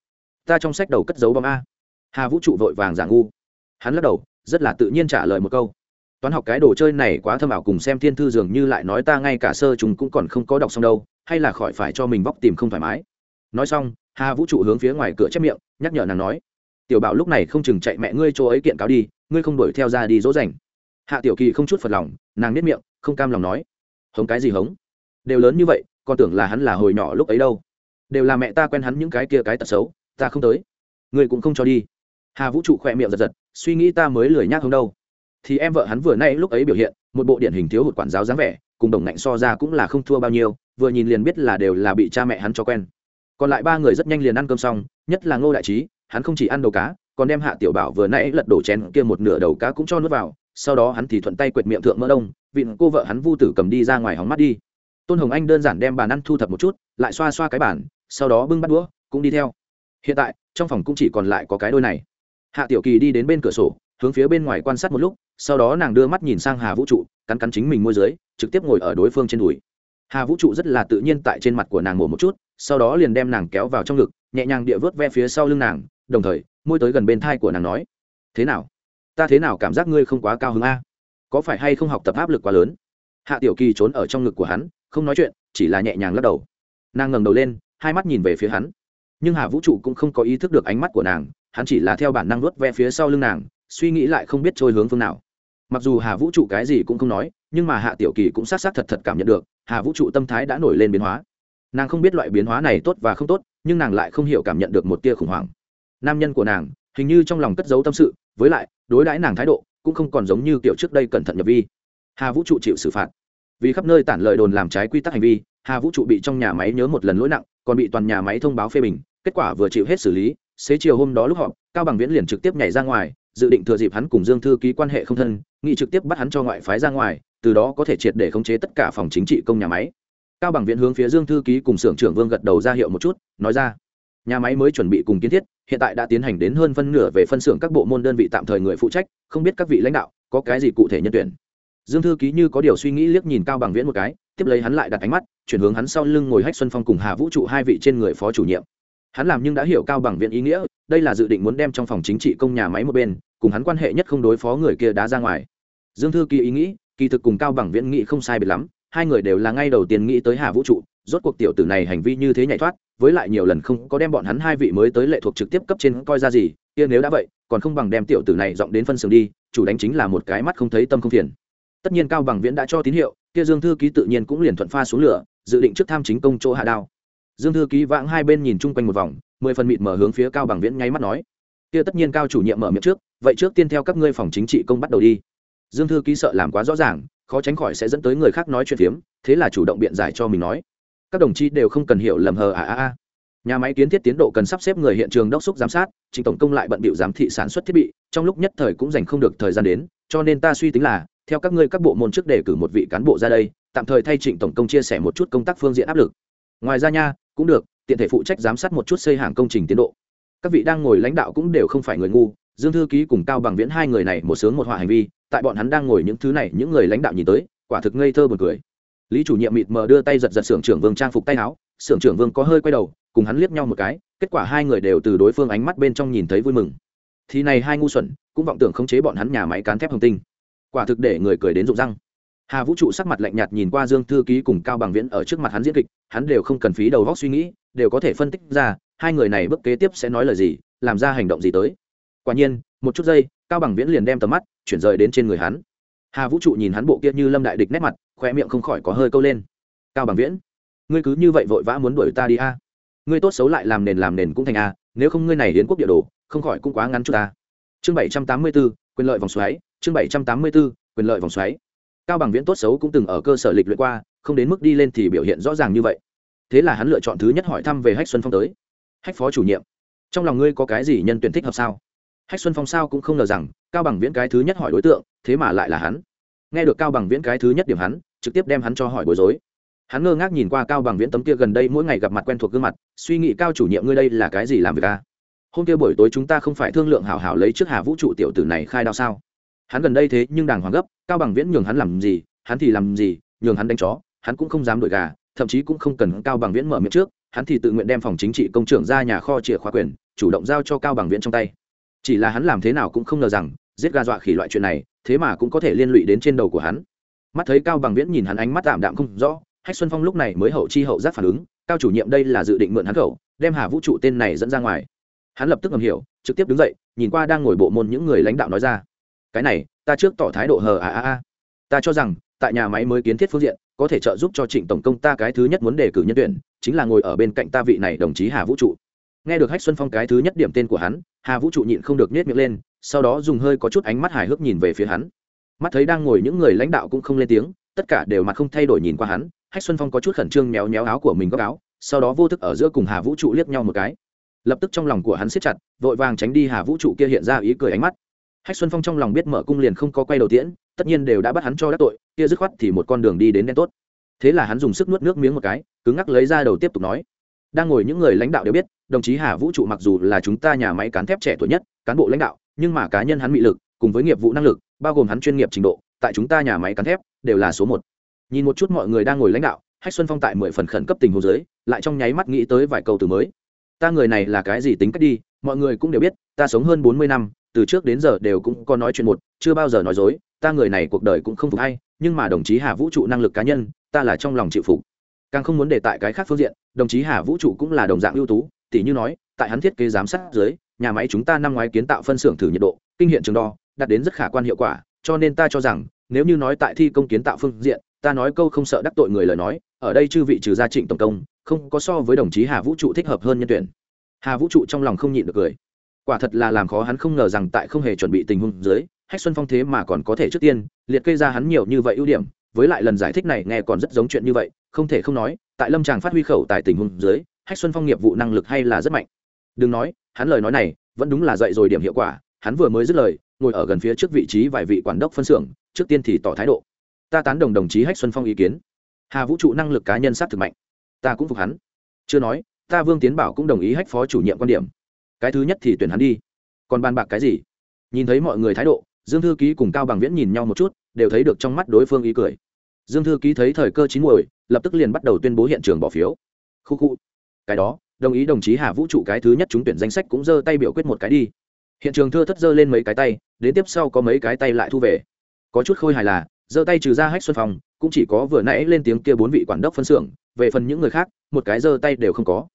Ta trong sách đầu cất dấu bom a. Hà vũ trụ vội vàng giả ngu. Hắn lắc đầu, rất là tự nhiên trả lời một câu. Toán học cái đồ chơi này quá thâm ảo cùng xem thiên thư dường như lại nói ta ngay cả sơ chúng cũng còn không có đọc xong đâu, hay là khỏi phải cho mình vóc tìm không thoải mái. Nói xong hà vũ trụ hướng phía ngoài cửa chép miệng, nhắc nhở nàng nói, tiểu bảo lúc này không chừng chạy mẹ ngươi chỗ ấy kiện cáo đi, ngươi không đuổi theo ra đi dỗ dành. Hạ tiểu kỳ không chút phật lòng, nàng nếp miệng, không cam lòng nói, hống cái gì hống? Đều lớn như vậy con tưởng là hắn là hồi nhỏ lúc ấy đâu. Đều là mẹ ta quen hắn những cái kia cái tật xấu, ta không tới. Ngươi cũng không cho đi. Hà vũ trụ khỏe miệng giật giật, suy nghĩ ta mới lười nhác không đâu. Thì em vợ hắn vừa nay lúc ấy biểu hiện, một bộ điển hình thiếu hụt quản giáo dáng vẻ, cùng đồng ngạnh so ra cũng là không thua bao nhiêu, vừa nhìn liền biết là đều là bị cha mẹ hắn cho quen còn lại ba người rất nhanh liền ăn cơm xong, nhất là ngô đại trí, hắn không chỉ ăn đầu cá, còn đem hạ tiểu bảo vừa nãy lật đổ chén kia một nửa đầu cá cũng cho nuốt vào, sau đó hắn thì thuận tay quệt miệng thượng mỡ đông, vịn cô vợ hắn vu tử cầm đi ra ngoài hóng mắt đi. Tôn hồng anh đơn giản đem bàn ăn thu thập một chút, lại xoa xoa cái bàn, sau đó bưng bắt đũa, cũng đi theo. Hiện tại, trong phòng cũng chỉ còn lại có cái đôi này. Hạ tiểu kỳ đi đến bên cửa sổ, hướng phía bên ngoài quan sát một lúc, sau đó nàng đưa mắt nhìn sang hà vũ trụ, cắn cắn chính mình môi dưới, trực tiếp ngồi ở đối phương trên đùi. Hà vũ trụ rất là tự nhiên tại trên mặt của nàng mổ một chút sau đó liền đem nàng kéo vào trong ngực, nhẹ nhàng địa vớt ve phía sau lưng nàng, đồng thời, môi tới gần bên thai của nàng nói, thế nào? Ta thế nào cảm giác ngươi không quá cao hứng a? Có phải hay không học tập áp lực quá lớn? Hạ tiểu kỳ trốn ở trong ngực của hắn, không nói chuyện, chỉ là nhẹ nhàng lắc đầu. Nàng ngẩng đầu lên, hai mắt nhìn về phía hắn. Nhưng hà vũ trụ cũng không có ý thức được ánh mắt của nàng, hắn chỉ là theo bản năng nuốt ve phía sau lưng nàng, suy nghĩ lại không biết trôi hướng phương nào. Mặc dù hà vũ trụ cái gì cũng không nói, nhưng mà hạ tiểu kỳ cũng s á t s á t thật thật cảm nhận được, hà vũ trụ tâm thái đã nổi lên biến hóa nàng không biết loại biến hóa này tốt và không tốt, nhưng nàng lại không hiểu cảm nhận được một tia khủng hoảng. Nam nhân của nàng, hình như trong lòng cất giấu tâm sự, với lại, đối đãi nàng thái độ, cũng không còn giống như kiểu trước đây cẩn thận nhập vi. Hà vũ trụ chịu xử phạt. Vì khắp nơi tản lời đồn làm trái quy tắc hành vi, hà vũ trụ bị trong nhà máy nhớ một lần lỗi nặng, còn bị toàn nhà máy thông báo phê bình, kết quả vừa chịu hết xử lý, xế chiều hôm đó lúc họp, cao bằng viễn liền trực tiếp nhảy ra ngoài, dự định thừa dịp hắn cùng dương thư ký quan hệ không thân, nghị trực tiếp bắt hắn cho ngoại phái ra ngoài, từ đó có thể triệt để khống chế tất cả phòng chính trị công nhà máy cao bằng viện hướng phía dương thư ký cùng xưởng trưởng vương gật đầu ra hiệu một chút, nói ra, nhà máy mới chuẩn bị cùng kiến thiết, hiện tại đã tiến hành đến hơn phân nửa về phân xưởng các bộ môn đơn vị tạm thời người phụ trách, không biết các vị lãnh đạo có cái gì cụ thể nhân tuyển. Dương thư ký như có điều suy nghĩ liếc nhìn cao bằng viễn một cái, tiếp lấy hắn lại đặt ánh mắt, chuyển hướng hắn sau lưng ngồi hách xuân phong cùng hà vũ trụ hai vị trên người phó chủ nhiệm. Hắn làm nhưng đã hiểu cao bằng viễn ý nghĩa, đây là dự định muốn đem trong phòng chính trị công nhà máy một bên, cùng hắn quan hệ nhất không đối phó người kia đá ra ngoài. Dương thư ký ý nghĩ, kỳ thực cùng cao bằng viễn nghĩ không sai biệt lắm hai người đều là ngay đầu tiên nghĩ tới hà vũ trụ, rốt cuộc tiểu tử này hành vi như thế nhảy thoát, với lại nhiều lần không có đem bọn hắn hai vị mới tới lệ thuộc trực tiếp cấp trên coi ra gì, kia nếu đã vậy, còn không bằng đem tiểu tử này dọn đến phân xưởng đi, chủ đánh chính là một cái mắt không thấy tâm không phiền. Tất nhiên cao bằng viễn đã cho tín hiệu, kia dương thư ký tự nhiên cũng liền thuận pha xuống lửa, dự định trước tham chính công chỗ hạ đao. Dương thư ký vãng hai bên nhìn chung quanh một vòng, mười phần mịt mở hướng phía cao bằng viễn nháy mắt nói, kia tất nhiên cao chủ nhiệm mở miệng trước, vậy trước tiên theo các ngươi phòng chính trị công bắt đầu đi. Dương thư ký sợ làm quá rõ ràng khó tránh khỏi sẽ dẫn tới người khác nói chuyện phiếm, thế là chủ động biện giải cho mình nói. Các đồng chí đều không cần hiểu lầm hờ à à à. Nhà máy kiến thiết tiến độ cần sắp xếp người hiện trường đốc xúc giám sát, trình tổng công lại bận bịu giám thị sản xuất thiết bị, trong lúc nhất thời cũng dành không được thời gian đến, cho nên ta suy tính là, theo các ngươi các bộ môn trước đề cử một vị cán bộ ra đây, tạm thời thay trịnh tổng công chia sẻ một chút công tác phương diện áp lực. Ngoài ra nha, cũng được, tiện thể phụ trách giám sát một chút xây hàng công trình tiến độ. Các vị đang ngồi lãnh đạo cũng đều không phải người ngu, dương thư ký cùng cao bằng viễn hai người này một sướng một họa hành vi tại bọn hắn đang ngồi những thứ này, những người lãnh đạo nhìn tới, quả thực ngây thơ buồn cười. Lý chủ nhiệm mịt mờ đưa tay giật giật xưởng trưởng vương trang phục tay áo, xưởng trưởng vương có hơi quay đầu, cùng hắn liếc nhau một cái, kết quả hai người đều từ đối phương ánh mắt bên trong nhìn thấy vui mừng. Thì này hai ngu xuẩn, cũng vọng tưởng khống chế bọn hắn nhà máy cán thép hồng tinh. Quả thực để người cười đến rụng răng. Hà vũ trụ sắc mặt lạnh nhạt nhìn qua dương thư ký cùng cao bằng viễn ở trước mặt hắn diễn kịch, hắn đều không cần phí đầu góc suy nghĩ, đều có thể phân tích ra, hai người này bước kế tiếp sẽ nói lời gì, làm ra hành động gì tới. Quả nhiên, một chút giây, cao bằng viễn liền đem tầm mắt chuyển rời đến trên người hắn. Hà vũ trụ nhìn hắn bộ kia như lâm đại địch nét mặt khoe miệng không khỏi có hơi câu lên. Cao bằng viễn, ngươi cứ như vậy vội vã muốn đuổi ta đi a. Ngươi tốt xấu lại làm nền làm nền cũng thành a, nếu không ngươi này hiến quốc địa đồ, không khỏi cũng quá ngắn chút ta. Chương bảy trăm tám mươi b ố quyền lợi vòng xoáy, chương bảy trăm tám mươi b ố quyền lợi vòng xoáy. Cao bằng viễn tốt xấu cũng từng ở cơ sở lịch luyện qua, không đến mức đi lên thì biểu hiện rõ ràng như vậy. Thế là hắn lựa chọn thứ nhất hỏi thăm về hách xuân phong tới. Hách phó chủ nhiệm, trong lòng ngươi có cái gì nhân tuyển thích hợp sao? Hách xuân phong sao cũng không ngờ rằng, cao bằng viễn cái thứ nhất hỏi đối tượng, thế mà lại là hắn. Nghe được cao bằng viễn cái thứ nhất điểm hắn, trực tiếp đem hắn cho hỏi bối rối. Hắn ngơ ngác nhìn qua cao bằng viễn tấm kia gần đây mỗi ngày gặp mặt quen thuộc gương mặt, suy nghĩ cao chủ nhiệm ngươi đây là cái gì làm việc ca hôm kia buổi tối chúng ta không phải thương lượng hảo hảo lấy trước hà vũ trụ tiểu tử này khai đao sao? Hắn gần đây thế nhưng đàng hoàng gấp, cao bằng viễn nhường hắn làm gì, hắn thì làm gì, nhường hắn đánh chó, hắn cũng không dám đổi gà, thậm chí cũng không cần cao bằng viễn mở miệng trước, hắn thì tự nguyện đem phòng chính trị công trưởng ra nhà kho chìa khóa quyền, chủ động giao cho cao bằng viễn trong tay chỉ là hắn làm thế nào cũng không ngờ rằng, giết gà dọa khỉ loại chuyện này, thế mà cũng có thể liên lụy đến trên đầu của hắn. Mắt thấy cao bằng viễn nhìn hắn ánh mắt tạm đạm không rõ, hách xuân phong lúc này mới hậu chi hậu giác phản ứng, cao chủ nhiệm đây là dự định mượn hắn khẩu đem hà vũ trụ tên này dẫn ra ngoài. Hắn lập tức ngầm hiểu, trực tiếp đứng dậy, nhìn qua đang ngồi bộ môn những người lãnh đạo nói ra. Cái này, ta trước tỏ thái độ hờ à à à ta cho rằng, tại nhà máy mới kiến thiết phương diện, có thể trợ giúp cho trịnh tổng công ta cái thứ nhất muốn đề cử nhân tuyển, chính là ngồi ở bên cạnh ta vị này đồng chí hà vũ trụ. Nghe được hách xuân phong cái thứ nhất điểm tên của hắn hà vũ trụ nhịn không được nhét miệng lên, sau đó dùng hơi có chút ánh mắt hài hước nhìn về phía hắn. Mắt thấy đang ngồi những người lãnh đạo cũng không lên tiếng, tất cả đều mặt không thay đổi nhìn qua hắn, hách xuân phong có chút khẩn trương méo méo áo của mình góc áo, sau đó vô thức ở giữa cùng hà vũ trụ liếc nhau một cái. Lập tức trong lòng của hắn siết chặt, vội vàng tránh đi hà vũ trụ kia hiện ra ý cười ánh mắt. Hách xuân phong trong lòng biết mở cung liền không có quay đầu tiễn, tất nhiên đều đã bắt hắn cho đắc tội, kia dứt khoát thì một con đường đi đến đen tốt. Thế là hắn dùng sức nuốt nước miếng một cái, cứng ngắc lấy ra đầu tiếp tục nói đang ngồi những người lãnh đạo đều biết, đồng chí hà vũ trụ mặc dù là chúng ta nhà máy cán thép trẻ tuổi nhất, cán bộ lãnh đạo, nhưng mà cá nhân hắn mị lực, cùng với nghiệp vụ năng lực, bao gồm hắn chuyên nghiệp trình độ, tại chúng ta nhà máy cán thép, đều là số một. Nhìn một chút mọi người đang ngồi lãnh đạo, hách xuân phong tại mười phần khẩn cấp tình hồ dưới, lại trong nháy mắt nghĩ tới vài câu từ mới. Ta người này là cái gì tính cách đi, mọi người cũng đều biết, ta sống hơn bốn mươi năm, từ trước đến giờ đều cũng có nói chuyện một, chưa bao giờ nói dối, ta người này cuộc đời cũng không phục hay, nhưng mà đồng chí hà vũ trụ năng lực cá nhân, ta là trong lòng chịu phục càng không muốn để tại cái khác phương diện, đồng chí hà vũ trụ cũng là đồng dạng ưu tú tỷ như nói, tại hắn thiết kế giám sát dưới, nhà máy chúng ta năm ngoái kiến tạo phân xưởng thử nhiệt độ, kinh hiện trường đo, đạt đến rất khả quan hiệu quả, cho nên ta cho rằng, nếu như nói tại thi công kiến tạo phương diện, ta nói câu không sợ đắc tội người lời nói, ở đây chư vị trừ gia trịnh tổng công, không có so với đồng chí hà vũ trụ thích hợp hơn nhân tuyển. Hà vũ trụ trong lòng không nhịn được cười. Quả thật là làm khó hắn không ngờ rằng tại không hề chuẩn bị tình huống dưới, hách xuân phong thế mà còn có thể trước tiên, liệt kê ra hắn nhiều như vậy ưu điểm, với lại lần giải thích này nghe còn rất giống chuyện như vậy không thể không nói, tại lâm tràng phát huy khẩu tại tình huống dưới, hách xuân phong nghiệp vụ năng lực hay là rất mạnh. Đừng nói, hắn lời nói này, vẫn đúng là dạy rồi điểm hiệu quả, hắn vừa mới dứt lời, ngồi ở gần phía trước vị trí vài vị quản đốc phân xưởng, trước tiên thì tỏ thái độ. Ta tán đồng đồng chí hách xuân phong ý kiến. Hà vũ trụ năng lực cá nhân sát thực mạnh. Ta cũng phục hắn. Chưa nói, ta vương tiến bảo cũng đồng ý hách phó chủ nhiệm quan điểm. Cái thứ nhất thì tuyển hắn đi. Còn bàn bạc cái gì? Nhìn thấy mọi người thái độ, dương thư ký cùng cao bằng viễn nhìn nhau một chút, đều thấy được trong mắt đối phương ý cười dương thư ký thấy thời cơ chín muồi, lập tức liền bắt đầu tuyên bố hiện trường bỏ phiếu. Khu khu. Cái đó, đồng ý đồng chí hà vũ trụ cái thứ nhất trúng tuyển danh sách cũng giơ tay biểu quyết một cái đi. Hiện trường thưa thất giơ lên mấy cái tay, đến tiếp sau có mấy cái tay lại thu về. Có chút khôi hài là, giơ tay trừ ra hách xuân phong, cũng chỉ có vừa nãy lên tiếng kia bốn vị quản đốc phân xưởng, về phần những người khác, một cái giơ tay đều không có.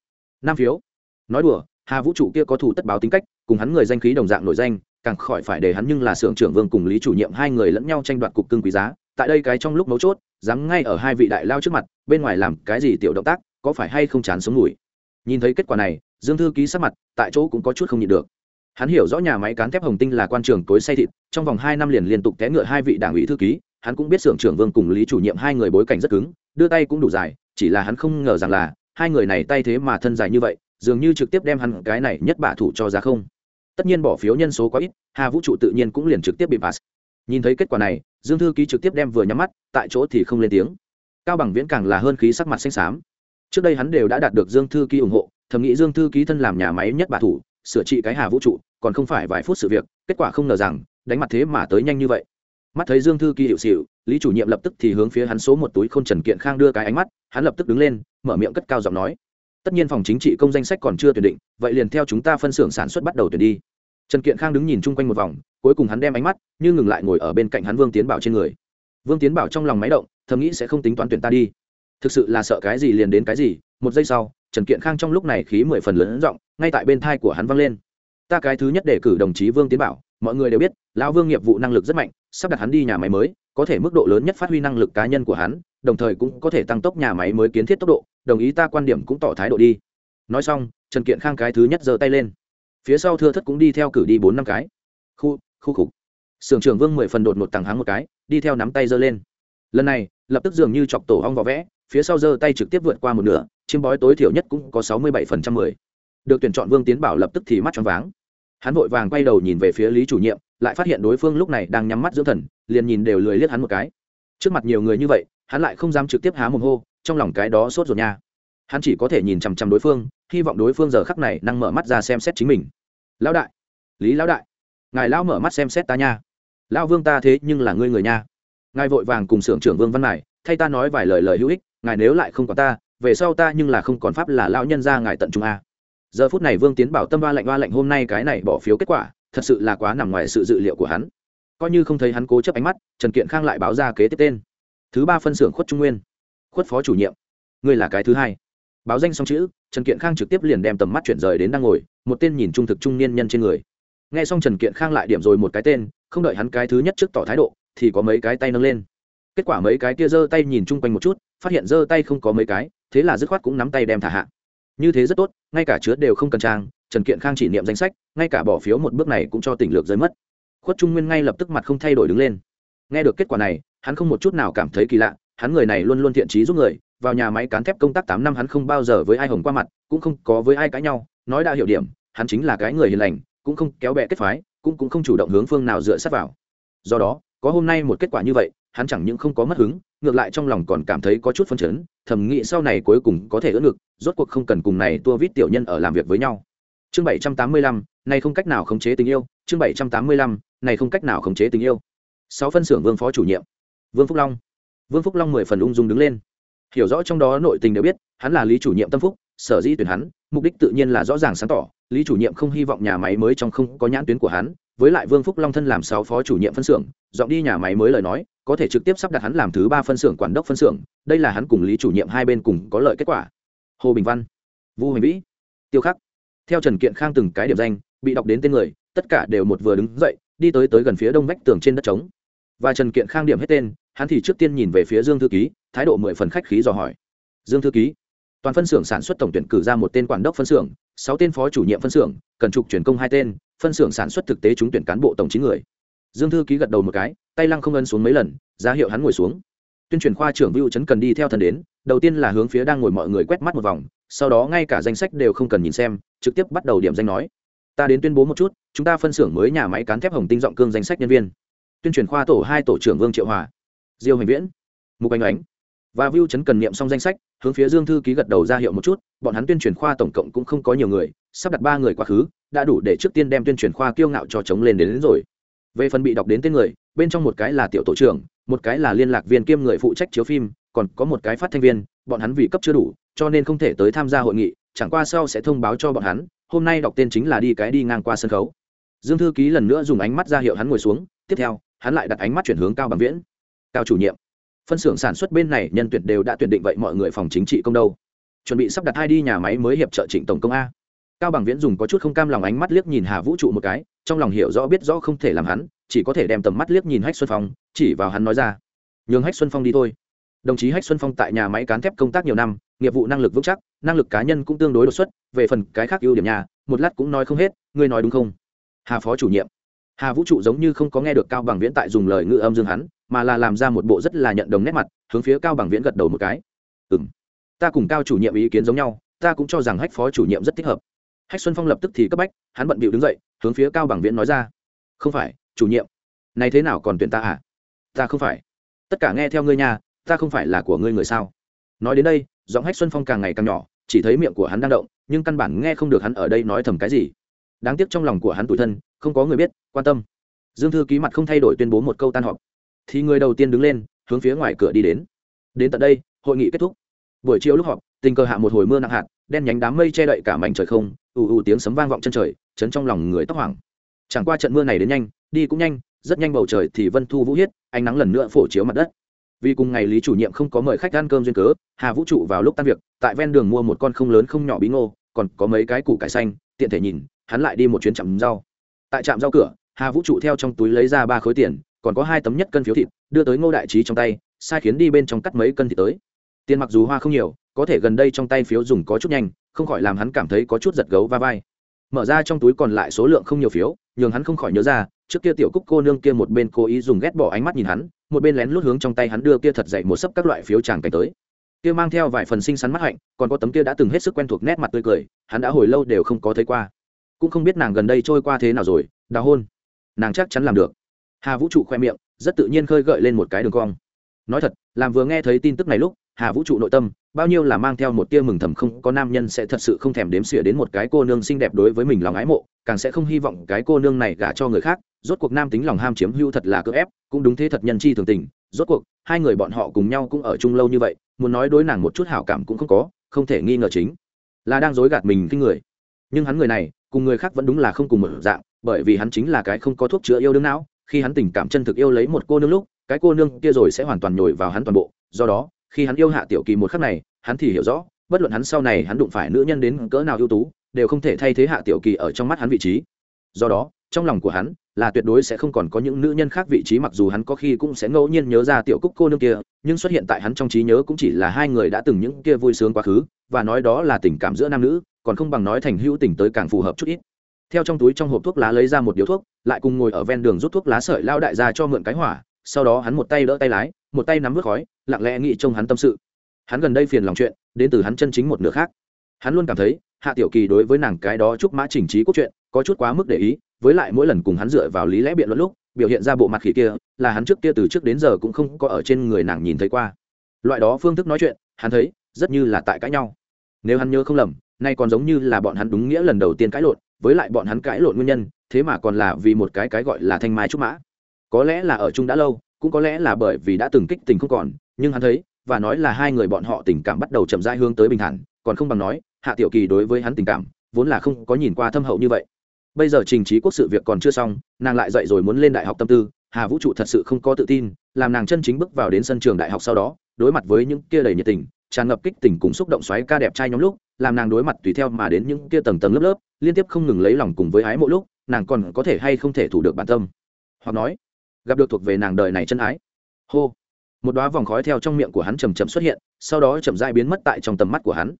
Năm phiếu. Nói đùa, hà vũ trụ kia có thủ tất báo tính cách, cùng hắn người danh khí đồng dạng nổi danh, càng khỏi phải để hắn nhưng là xưởng trưởng vương cùng lý chủ nhiệm hai người lẫn nhau tranh đoạt cục cưng quý giá tại đây cái trong lúc mấu chốt, dám ngay ở hai vị đại lao trước mặt, bên ngoài làm cái gì tiểu động tác, có phải hay không chán sống mùi nhìn thấy kết quả này, dương thư ký sắc mặt tại chỗ cũng có chút không nhịn được. Hắn hiểu rõ nhà máy cán thép hồng tinh là quan trường cối say thịt, trong vòng hai năm liền liên tục té ngựa hai vị đảng ủy thư ký, hắn cũng biết xưởng trưởng vương cùng lý chủ nhiệm hai người bối cảnh rất cứng, đưa tay cũng đủ dài, chỉ là hắn không ngờ rằng là hai người này tay thế mà thân dài như vậy, dường như trực tiếp đem hắn cái này nhất bả thủ cho ra không. Tất nhiên bỏ phiếu nhân số quá ít, hà vũ trụ tự nhiên cũng liền trực tiếp bị pass. Nhìn thấy kết quả này dương thư ký trực tiếp đem vừa nhắm mắt, tại chỗ thì không lên tiếng. Cao bằng viễn càng là hơn khí sắc mặt xanh xám. Trước đây hắn đều đã đạt được dương thư ký ủng hộ, thầm nghĩ dương thư ký thân làm nhà máy nhất bà thủ, sửa trị cái hà vũ trụ, còn không phải vài phút sự việc, kết quả không ngờ rằng, đánh mặt thế mà tới nhanh như vậy. Mắt thấy dương thư ký hiệu xịu, lý chủ nhiệm lập tức thì hướng phía hắn số một túi k h ô n trần kiện khang đưa cái ánh mắt, hắn lập tức đứng lên, mở miệng cất cao giọng nói. Tất nhiên phòng chính trị công danh sách còn chưa tuyển định, vậy liền theo chúng ta phân xưởng sản xuất bắt đầu tuyển đi trần kiện khang đứng nhìn chung quanh một vòng, cuối cùng hắn đem ánh mắt như ngừng lại ngồi ở bên cạnh hắn vương tiến bảo trên người. Vương tiến bảo trong lòng máy động, thầm nghĩ sẽ không tính toán tuyển ta đi. Thực sự là sợ cái gì liền đến cái gì, một giây sau, trần kiện khang trong lúc này khí mười phần lớn rộng ngay tại bên thai của hắn vang lên. Ta cái thứ nhất để cử đồng chí vương tiến bảo, mọi người đều biết, lão vương nghiệp vụ năng lực rất mạnh, sắp đặt hắn đi nhà máy mới, có thể mức độ lớn nhất phát huy năng lực cá nhân của hắn, đồng thời cũng có thể tăng tốc nhà máy mới kiến thiết tốc độ, đồng ý ta quan điểm cũng tỏ thái độ đi. Nói xong, trần kiện khang cái thứ nhất giơ tay lên phía sau thưa thất cũng đi theo cử đi bốn năm cái. Khu khu khục. Sưởng trưởng vương mười phần đột một tàng háng một cái, đi theo nắm tay giơ lên. Lần này, lập tức dường như chọc tổ hong vỏ vẽ, phía sau giơ tay trực tiếp vượt qua một nửa, chiêm bói tối thiểu nhất cũng có sáu mươi bảy phần trăm mười. Được tuyển chọn vương tiến bảo lập tức thì mắt choáng váng. Hắn vội vàng quay đầu nhìn về phía lý chủ nhiệm, lại phát hiện đối phương lúc này đang nhắm mắt dưỡng thần, liền nhìn đều lười liếc hắn một cái. Trước mặt nhiều người như vậy, hắn lại không dám trực tiếp há mồm hô, trong lòng cái đó sốt ruột nha. Hắn chỉ có thể nhìn chằm chằm đối phương, hy vọng đối phương giờ khắc này năng mở mắt ra xem xét chính mình lão đại, lý lão đại, ngài lão mở mắt xem xét ta nha. Lão vương ta thế nhưng là ngươi người nha. Ngài vội vàng cùng xưởng trưởng vương văn này thay ta nói vài lời lời hữu ích, ngài nếu lại không có ta, về sau ta nhưng là không còn pháp là lão nhân ra ngài tận trung a. Giờ phút này vương tiến bảo tâm ba lạnh ba lạnh hôm nay cái này bỏ phiếu kết quả, thật sự là quá nằm ngoài sự dự liệu của hắn. Coi như không thấy hắn cố chấp ánh mắt, trần kiện khang lại báo ra kế tiếp tên. Thứ ba phân xưởng khuất trung nguyên. Khuất phó chủ nhiệm. Ngươi là cái thứ hai. Báo danh xong chữ, trần kiện khang trực tiếp liền đem tầm mắt chuyển rời đến đang ngồi một tên nhìn trung thực trung niên nhân trên người. Nghe xong trần kiện khang lại điểm rồi một cái tên, không đợi hắn cái thứ nhất trước tỏ thái độ, thì có mấy cái tay nâng lên. Kết quả mấy cái kia giơ tay nhìn chung quanh một chút, phát hiện giơ tay không có mấy cái, thế là dứt khoát cũng nắm tay đem thả hạ. Như thế rất tốt, ngay cả chứa đều không cần trang, trần kiện khang chỉ niệm danh sách, ngay cả bỏ phiếu một bước này cũng cho tỉnh lược rơi mất. Khuất trung nguyên ngay lập tức mặt không thay đổi đứng lên. Nghe được kết quả này, hắn không một chút nào cảm thấy kỳ lạ, hắn người này luôn luôn thiện trí giúp người, vào nhà máy cán thép công tác tám năm hắn không bao giờ với ai hồng qua mặt, cũng không có với ai cãi nhau, nói đã hiểu điểm hắn chính là cái người hiền lành, cũng không kéo bè kết phái, cũng cũng không chủ động hướng phương nào dựa sát vào. Do đó, có hôm nay một kết quả như vậy, hắn chẳng những không có mất hứng, ngược lại trong lòng còn cảm thấy có chút phân chấn, thầm nghĩ sau này cuối cùng có thể ưỡn ngực, rốt cuộc không cần cùng này tua vít tiểu nhân ở làm việc với nhau. Chương bảy trăm tám mươi lăm, này không cách nào khống chế tình yêu, chương bảy trăm tám mươi lăm, này không cách nào khống chế tình yêu. Sáu phân xưởng vương phó chủ nhiệm. Vương phúc long. Vương phúc long mười phần ung dung đứng lên. Hiểu rõ trong đó nội tình đều biết, hắn là lý chủ nhiệm tâm phúc, sở dĩ tuyển hắn, mục đích tự nhiên là rõ ràng sáng tỏ lý chủ nhiệm không hy vọng nhà máy mới trong không có nhãn tuyến của hắn, với lại vương phúc long thân làm sáu phó chủ nhiệm phân xưởng dọn đi nhà máy mới lời nói, có thể trực tiếp sắp đặt hắn làm thứ ba phân xưởng quản đốc phân xưởng, đây là hắn cùng lý chủ nhiệm hai bên cùng có lợi kết quả. Hồ bình văn, vu hành vĩ, tiêu khắc. Theo trần kiện khang từng cái điểm danh, bị đọc đến tên người, tất cả đều một vừa đứng dậy, đi tới tới gần phía đông vách tường trên đất trống. Và trần kiện khang điểm hết tên, hắn thì trước tiên nhìn về phía dương thư ký, thái độ mười phần khách khí dò hỏi. Dương thư ký toàn phân xưởng sản xuất tổng tuyển cử ra một tên quản đốc phân xưởng, sáu tên phó chủ nhiệm phân xưởng, cần trục chuyển công hai tên, phân xưởng sản xuất thực tế trúng tuyển cán bộ tổng chín người. Dương thư ký gật đầu một cái, tay lăng không ân xuống mấy lần ra hiệu hắn ngồi xuống. Tuyên truyền khoa trưởng vưu trấn cần đi theo thần đến, đầu tiên là hướng phía đang ngồi mọi người quét mắt một vòng, sau đó ngay cả danh sách đều không cần nhìn xem, trực tiếp bắt đầu điểm danh nói. Ta đến tuyên bố một chút, chúng ta phân xưởng mới nhà máy cán thép hồng tinh giọng cương danh sách nhân viên. Tuyên truyền khoa tổ hai tổ trưởng vương triệu hòa. Diêu hành viễn. Mục anh ánh. Và vưu Trấn cần niệm xong danh sách hướng phía dương thư ký gật đầu ra hiệu một chút bọn hắn tuyên truyền khoa tổng cộng cũng không có nhiều người sắp đặt ba người quá khứ đã đủ để trước tiên đem tuyên truyền khoa kiêu ngạo cho chống lên đến, đến rồi. Về phần bị đọc đến tên người bên trong một cái là tiểu tổ trưởng một cái là liên lạc viên kiêm người phụ trách chiếu phim còn có một cái phát thanh viên bọn hắn vì cấp chưa đủ cho nên không thể tới tham gia hội nghị chẳng qua sau sẽ thông báo cho bọn hắn hôm nay đọc tên chính là đi cái đi ngang qua sân khấu. Dương thư ký lần nữa dùng ánh mắt ra hiệu hắn ngồi xuống tiếp theo hắn lại đặt ánh mắt chuyển hướng cao bằng viễn. Cao chủ nhiệm phân xưởng sản xuất bên này nhân tuyển đều đã tuyển định vậy mọi người phòng chính trị công đâu. Chuẩn bị sắp đặt hai đi nhà máy mới hiệp trợ trịnh tổng công a. Cao bằng viễn dùng có chút không cam lòng ánh mắt liếc nhìn hà vũ trụ một cái, trong lòng hiểu rõ biết rõ không thể làm hắn, chỉ có thể đem tầm mắt liếc nhìn hách xuân phong, chỉ vào hắn nói ra. Nhường hách xuân phong đi thôi. Đồng chí hách xuân phong tại nhà máy cán thép công tác nhiều năm, nghiệp vụ năng lực vững chắc, năng lực cá nhân cũng tương đối đột xuất, về phần cái khác ưu điểm nhà, một lát cũng nói không hết, ngươi nói đúng không? Hà phó chủ nhiệm. Hà vũ trụ giống như không có nghe được cao bằng viễn tại dùng lời ngữ âm dương hắn mà là làm ra một bộ rất là nhận đồng nét mặt, hướng phía cao bằng viễn gật đầu một cái. Ừ m ta cùng cao chủ nhiệm ý kiến giống nhau, ta cũng cho rằng hách phó chủ nhiệm rất thích hợp. Hách xuân phong lập tức thì cấp bách, hắn bận bịu đứng dậy, hướng phía cao bằng viễn nói ra. Không phải, chủ nhiệm. Này thế nào còn tuyển ta à? Ta không phải. Tất cả nghe theo ngươi nhà ta không phải là của ngươi người sao? Nói đến đây, giọng hách xuân phong càng ngày càng nhỏ, chỉ thấy miệng của hắn đang động, nhưng căn bản nghe không được hắn ở đây nói thầm cái gì. Đáng tiếc trong lòng của hắn tủi thân, không có người biết, quan tâm. Dương thư ký mặt không thay đổi tuyên bố một câu tan họp thì người đầu tiên đứng lên, hướng phía ngoài cửa đi đến. Đến tận đây, hội nghị kết thúc. Buổi chiều lúc họp, tình cờ hạ một hồi mưa nặng hạt, đen nhánh đám mây che đậy cả mảnh trời không, ù ù tiếng sấm vang vọng chân trời, chấn trong lòng người tóc hoảng. Chẳng qua trận mưa này đến nhanh, đi cũng nhanh, rất nhanh bầu trời thì vân thu vũ hiết ánh nắng lần nữa phổ chiếu mặt đất. Vì cùng ngày lý chủ nhiệm không có mời khách ăn cơm duyên cớ, hà vũ trụ vào lúc tan việc, tại ven đường mua một con không lớn không nhỏ bí ngô, còn có mấy cái củ cải xanh, tiện thể nhìn, hắn lại đi một chuyến chạm rau. Tại trạm rau cửa, hà vũ trụ theo trong túi lấy ra ba khối tiền còn có hai tấm nhất cân phiếu thịt, đưa tới ngô đại trí trong tay, sai khiến đi bên trong cắt mấy cân thịt tới. Tiền mặc dù hoa không nhiều, có thể gần đây trong tay phiếu dùng có chút nhanh, không khỏi làm hắn cảm thấy có chút giật gấu va vai. Mở ra trong túi còn lại số lượng không nhiều phiếu, nhường hắn không khỏi nhớ ra, trước kia tiểu cúc cô nương kia một bên cố ý dùng ghét bỏ ánh mắt nhìn hắn, một bên lén lút hướng trong tay hắn đưa kia thật dậy một sấp các loại phiếu tràng cảnh tới. Kia mang theo vài phần xinh xắn mắt hạnh, còn có tấm kia đã từng hết sức quen thuộc nét mặt tươi cười, hắn đã hồi lâu đều không có thấy qua. Cũng không biết nàng gần đây trôi qua thế nào rồi, đào hôn. Nàng chắc chắn làm được hà vũ trụ khoe miệng, rất tự nhiên khơi gợi lên một cái đường cong. Nói thật, làm vừa nghe thấy tin tức này lúc, hà vũ trụ nội tâm, bao nhiêu là mang theo một tia mừng thầm không có nam nhân sẽ thật sự không thèm đếm xỉa đến một cái cô nương xinh đẹp đối với mình lòng ái mộ, càng sẽ không hy vọng cái cô nương này gả cho người khác, rốt cuộc nam tính lòng ham chiếm hưu thật là cưỡng ép, cũng đúng thế thật nhân chi thường tình, rốt cuộc, hai người bọn họ cùng nhau cũng ở chung lâu như vậy, muốn nói đối nàng một chút hảo cảm cũng không có, không thể nghi ngờ chính là đang dối gạt mình cái người. Nhưng hắn người này, cùng người khác vẫn đúng là không cùng một dạng, bởi vì hắn chính là cái không có thuốc chữa yêu đương não khi hắn tình cảm chân thực yêu lấy một cô nương lúc, cái cô nương kia rồi sẽ hoàn toàn nhồi vào hắn toàn bộ. Do đó, khi hắn yêu hạ tiểu kỳ một khắc này, hắn thì hiểu rõ, bất luận hắn sau này hắn đụng phải nữ nhân đến cỡ nào ưu tú, đều không thể thay thế hạ tiểu kỳ ở trong mắt hắn vị trí. Do đó, trong lòng của hắn là tuyệt đối sẽ không còn có những nữ nhân khác vị trí mặc dù hắn có khi cũng sẽ ngẫu nhiên nhớ ra tiểu cúc cô nương kia, nhưng xuất hiện tại hắn trong trí nhớ cũng chỉ là hai người đã từng những kia vui sướng quá khứ, và nói đó là tình cảm giữa nam nữ, còn không bằng nói thành hữu tình tới càng phù hợp chút ít theo trong túi trong hộp thuốc lá lấy ra một điếu thuốc, lại cùng ngồi ở ven đường rút thuốc lá sợi lao đại ra cho mượn cái hỏa, sau đó hắn một tay đỡ tay lái, một tay nắm vớt khói, lặng lẽ nghĩ trông hắn tâm sự. Hắn gần đây phiền lòng chuyện, đến từ hắn chân chính một nửa khác. Hắn luôn cảm thấy, hạ tiểu kỳ đối với nàng cái đó chúc mã chỉnh trí cốt truyện, có chút quá mức để ý, với lại mỗi lần cùng hắn dựa vào lý lẽ biện luận lúc, biểu hiện ra bộ mặt khỉ kia, là hắn trước kia từ trước đến giờ cũng không có ở trên người nàng nhìn thấy qua. Loại đó phương thức nói chuyện, hắn thấy, rất như là tại cãi nhau. Nếu hắn nhớ không lầm, nay còn giống như là bọn hắn đúng nghĩa lần đầu tiên cãi lộn với lại bọn hắn cãi lộn nguyên nhân, thế mà còn là vì một cái cái gọi là thanh mai trúc mã. Có lẽ là ở chung đã lâu, cũng có lẽ là bởi vì đã từng kích tình không còn, nhưng hắn thấy, và nói là hai người bọn họ tình cảm bắt đầu chậm rãi hướng tới bình thản, còn không bằng nói, hạ tiểu kỳ đối với hắn tình cảm, vốn là không có nhìn qua thâm hậu như vậy. Bây giờ trình trí quốc sự việc còn chưa xong, nàng lại dậy rồi muốn lên đại học tâm tư, hà vũ trụ thật sự không có tự tin, làm nàng chân chính bước vào đến sân trường đại học sau đó, đối mặt với những kia đầy nhiệt tình, tràn ngập kích tình cùng xúc động xoáy ca đẹp trai nhóm lúc làm nàng đối mặt tùy theo mà đến những kia tầng tầng lớp lớp, liên tiếp không ngừng lấy lòng cùng với ái mỗi lúc, nàng còn có thể hay không thể thủ được bản tâm. Hoặc nói, gặp được thuộc về nàng đời này chân ái. Hô. Một đoá vòng khói theo trong miệng của hắn chầm chậm xuất hiện, sau đó chậm dại biến mất tại trong tầm mắt của hắn.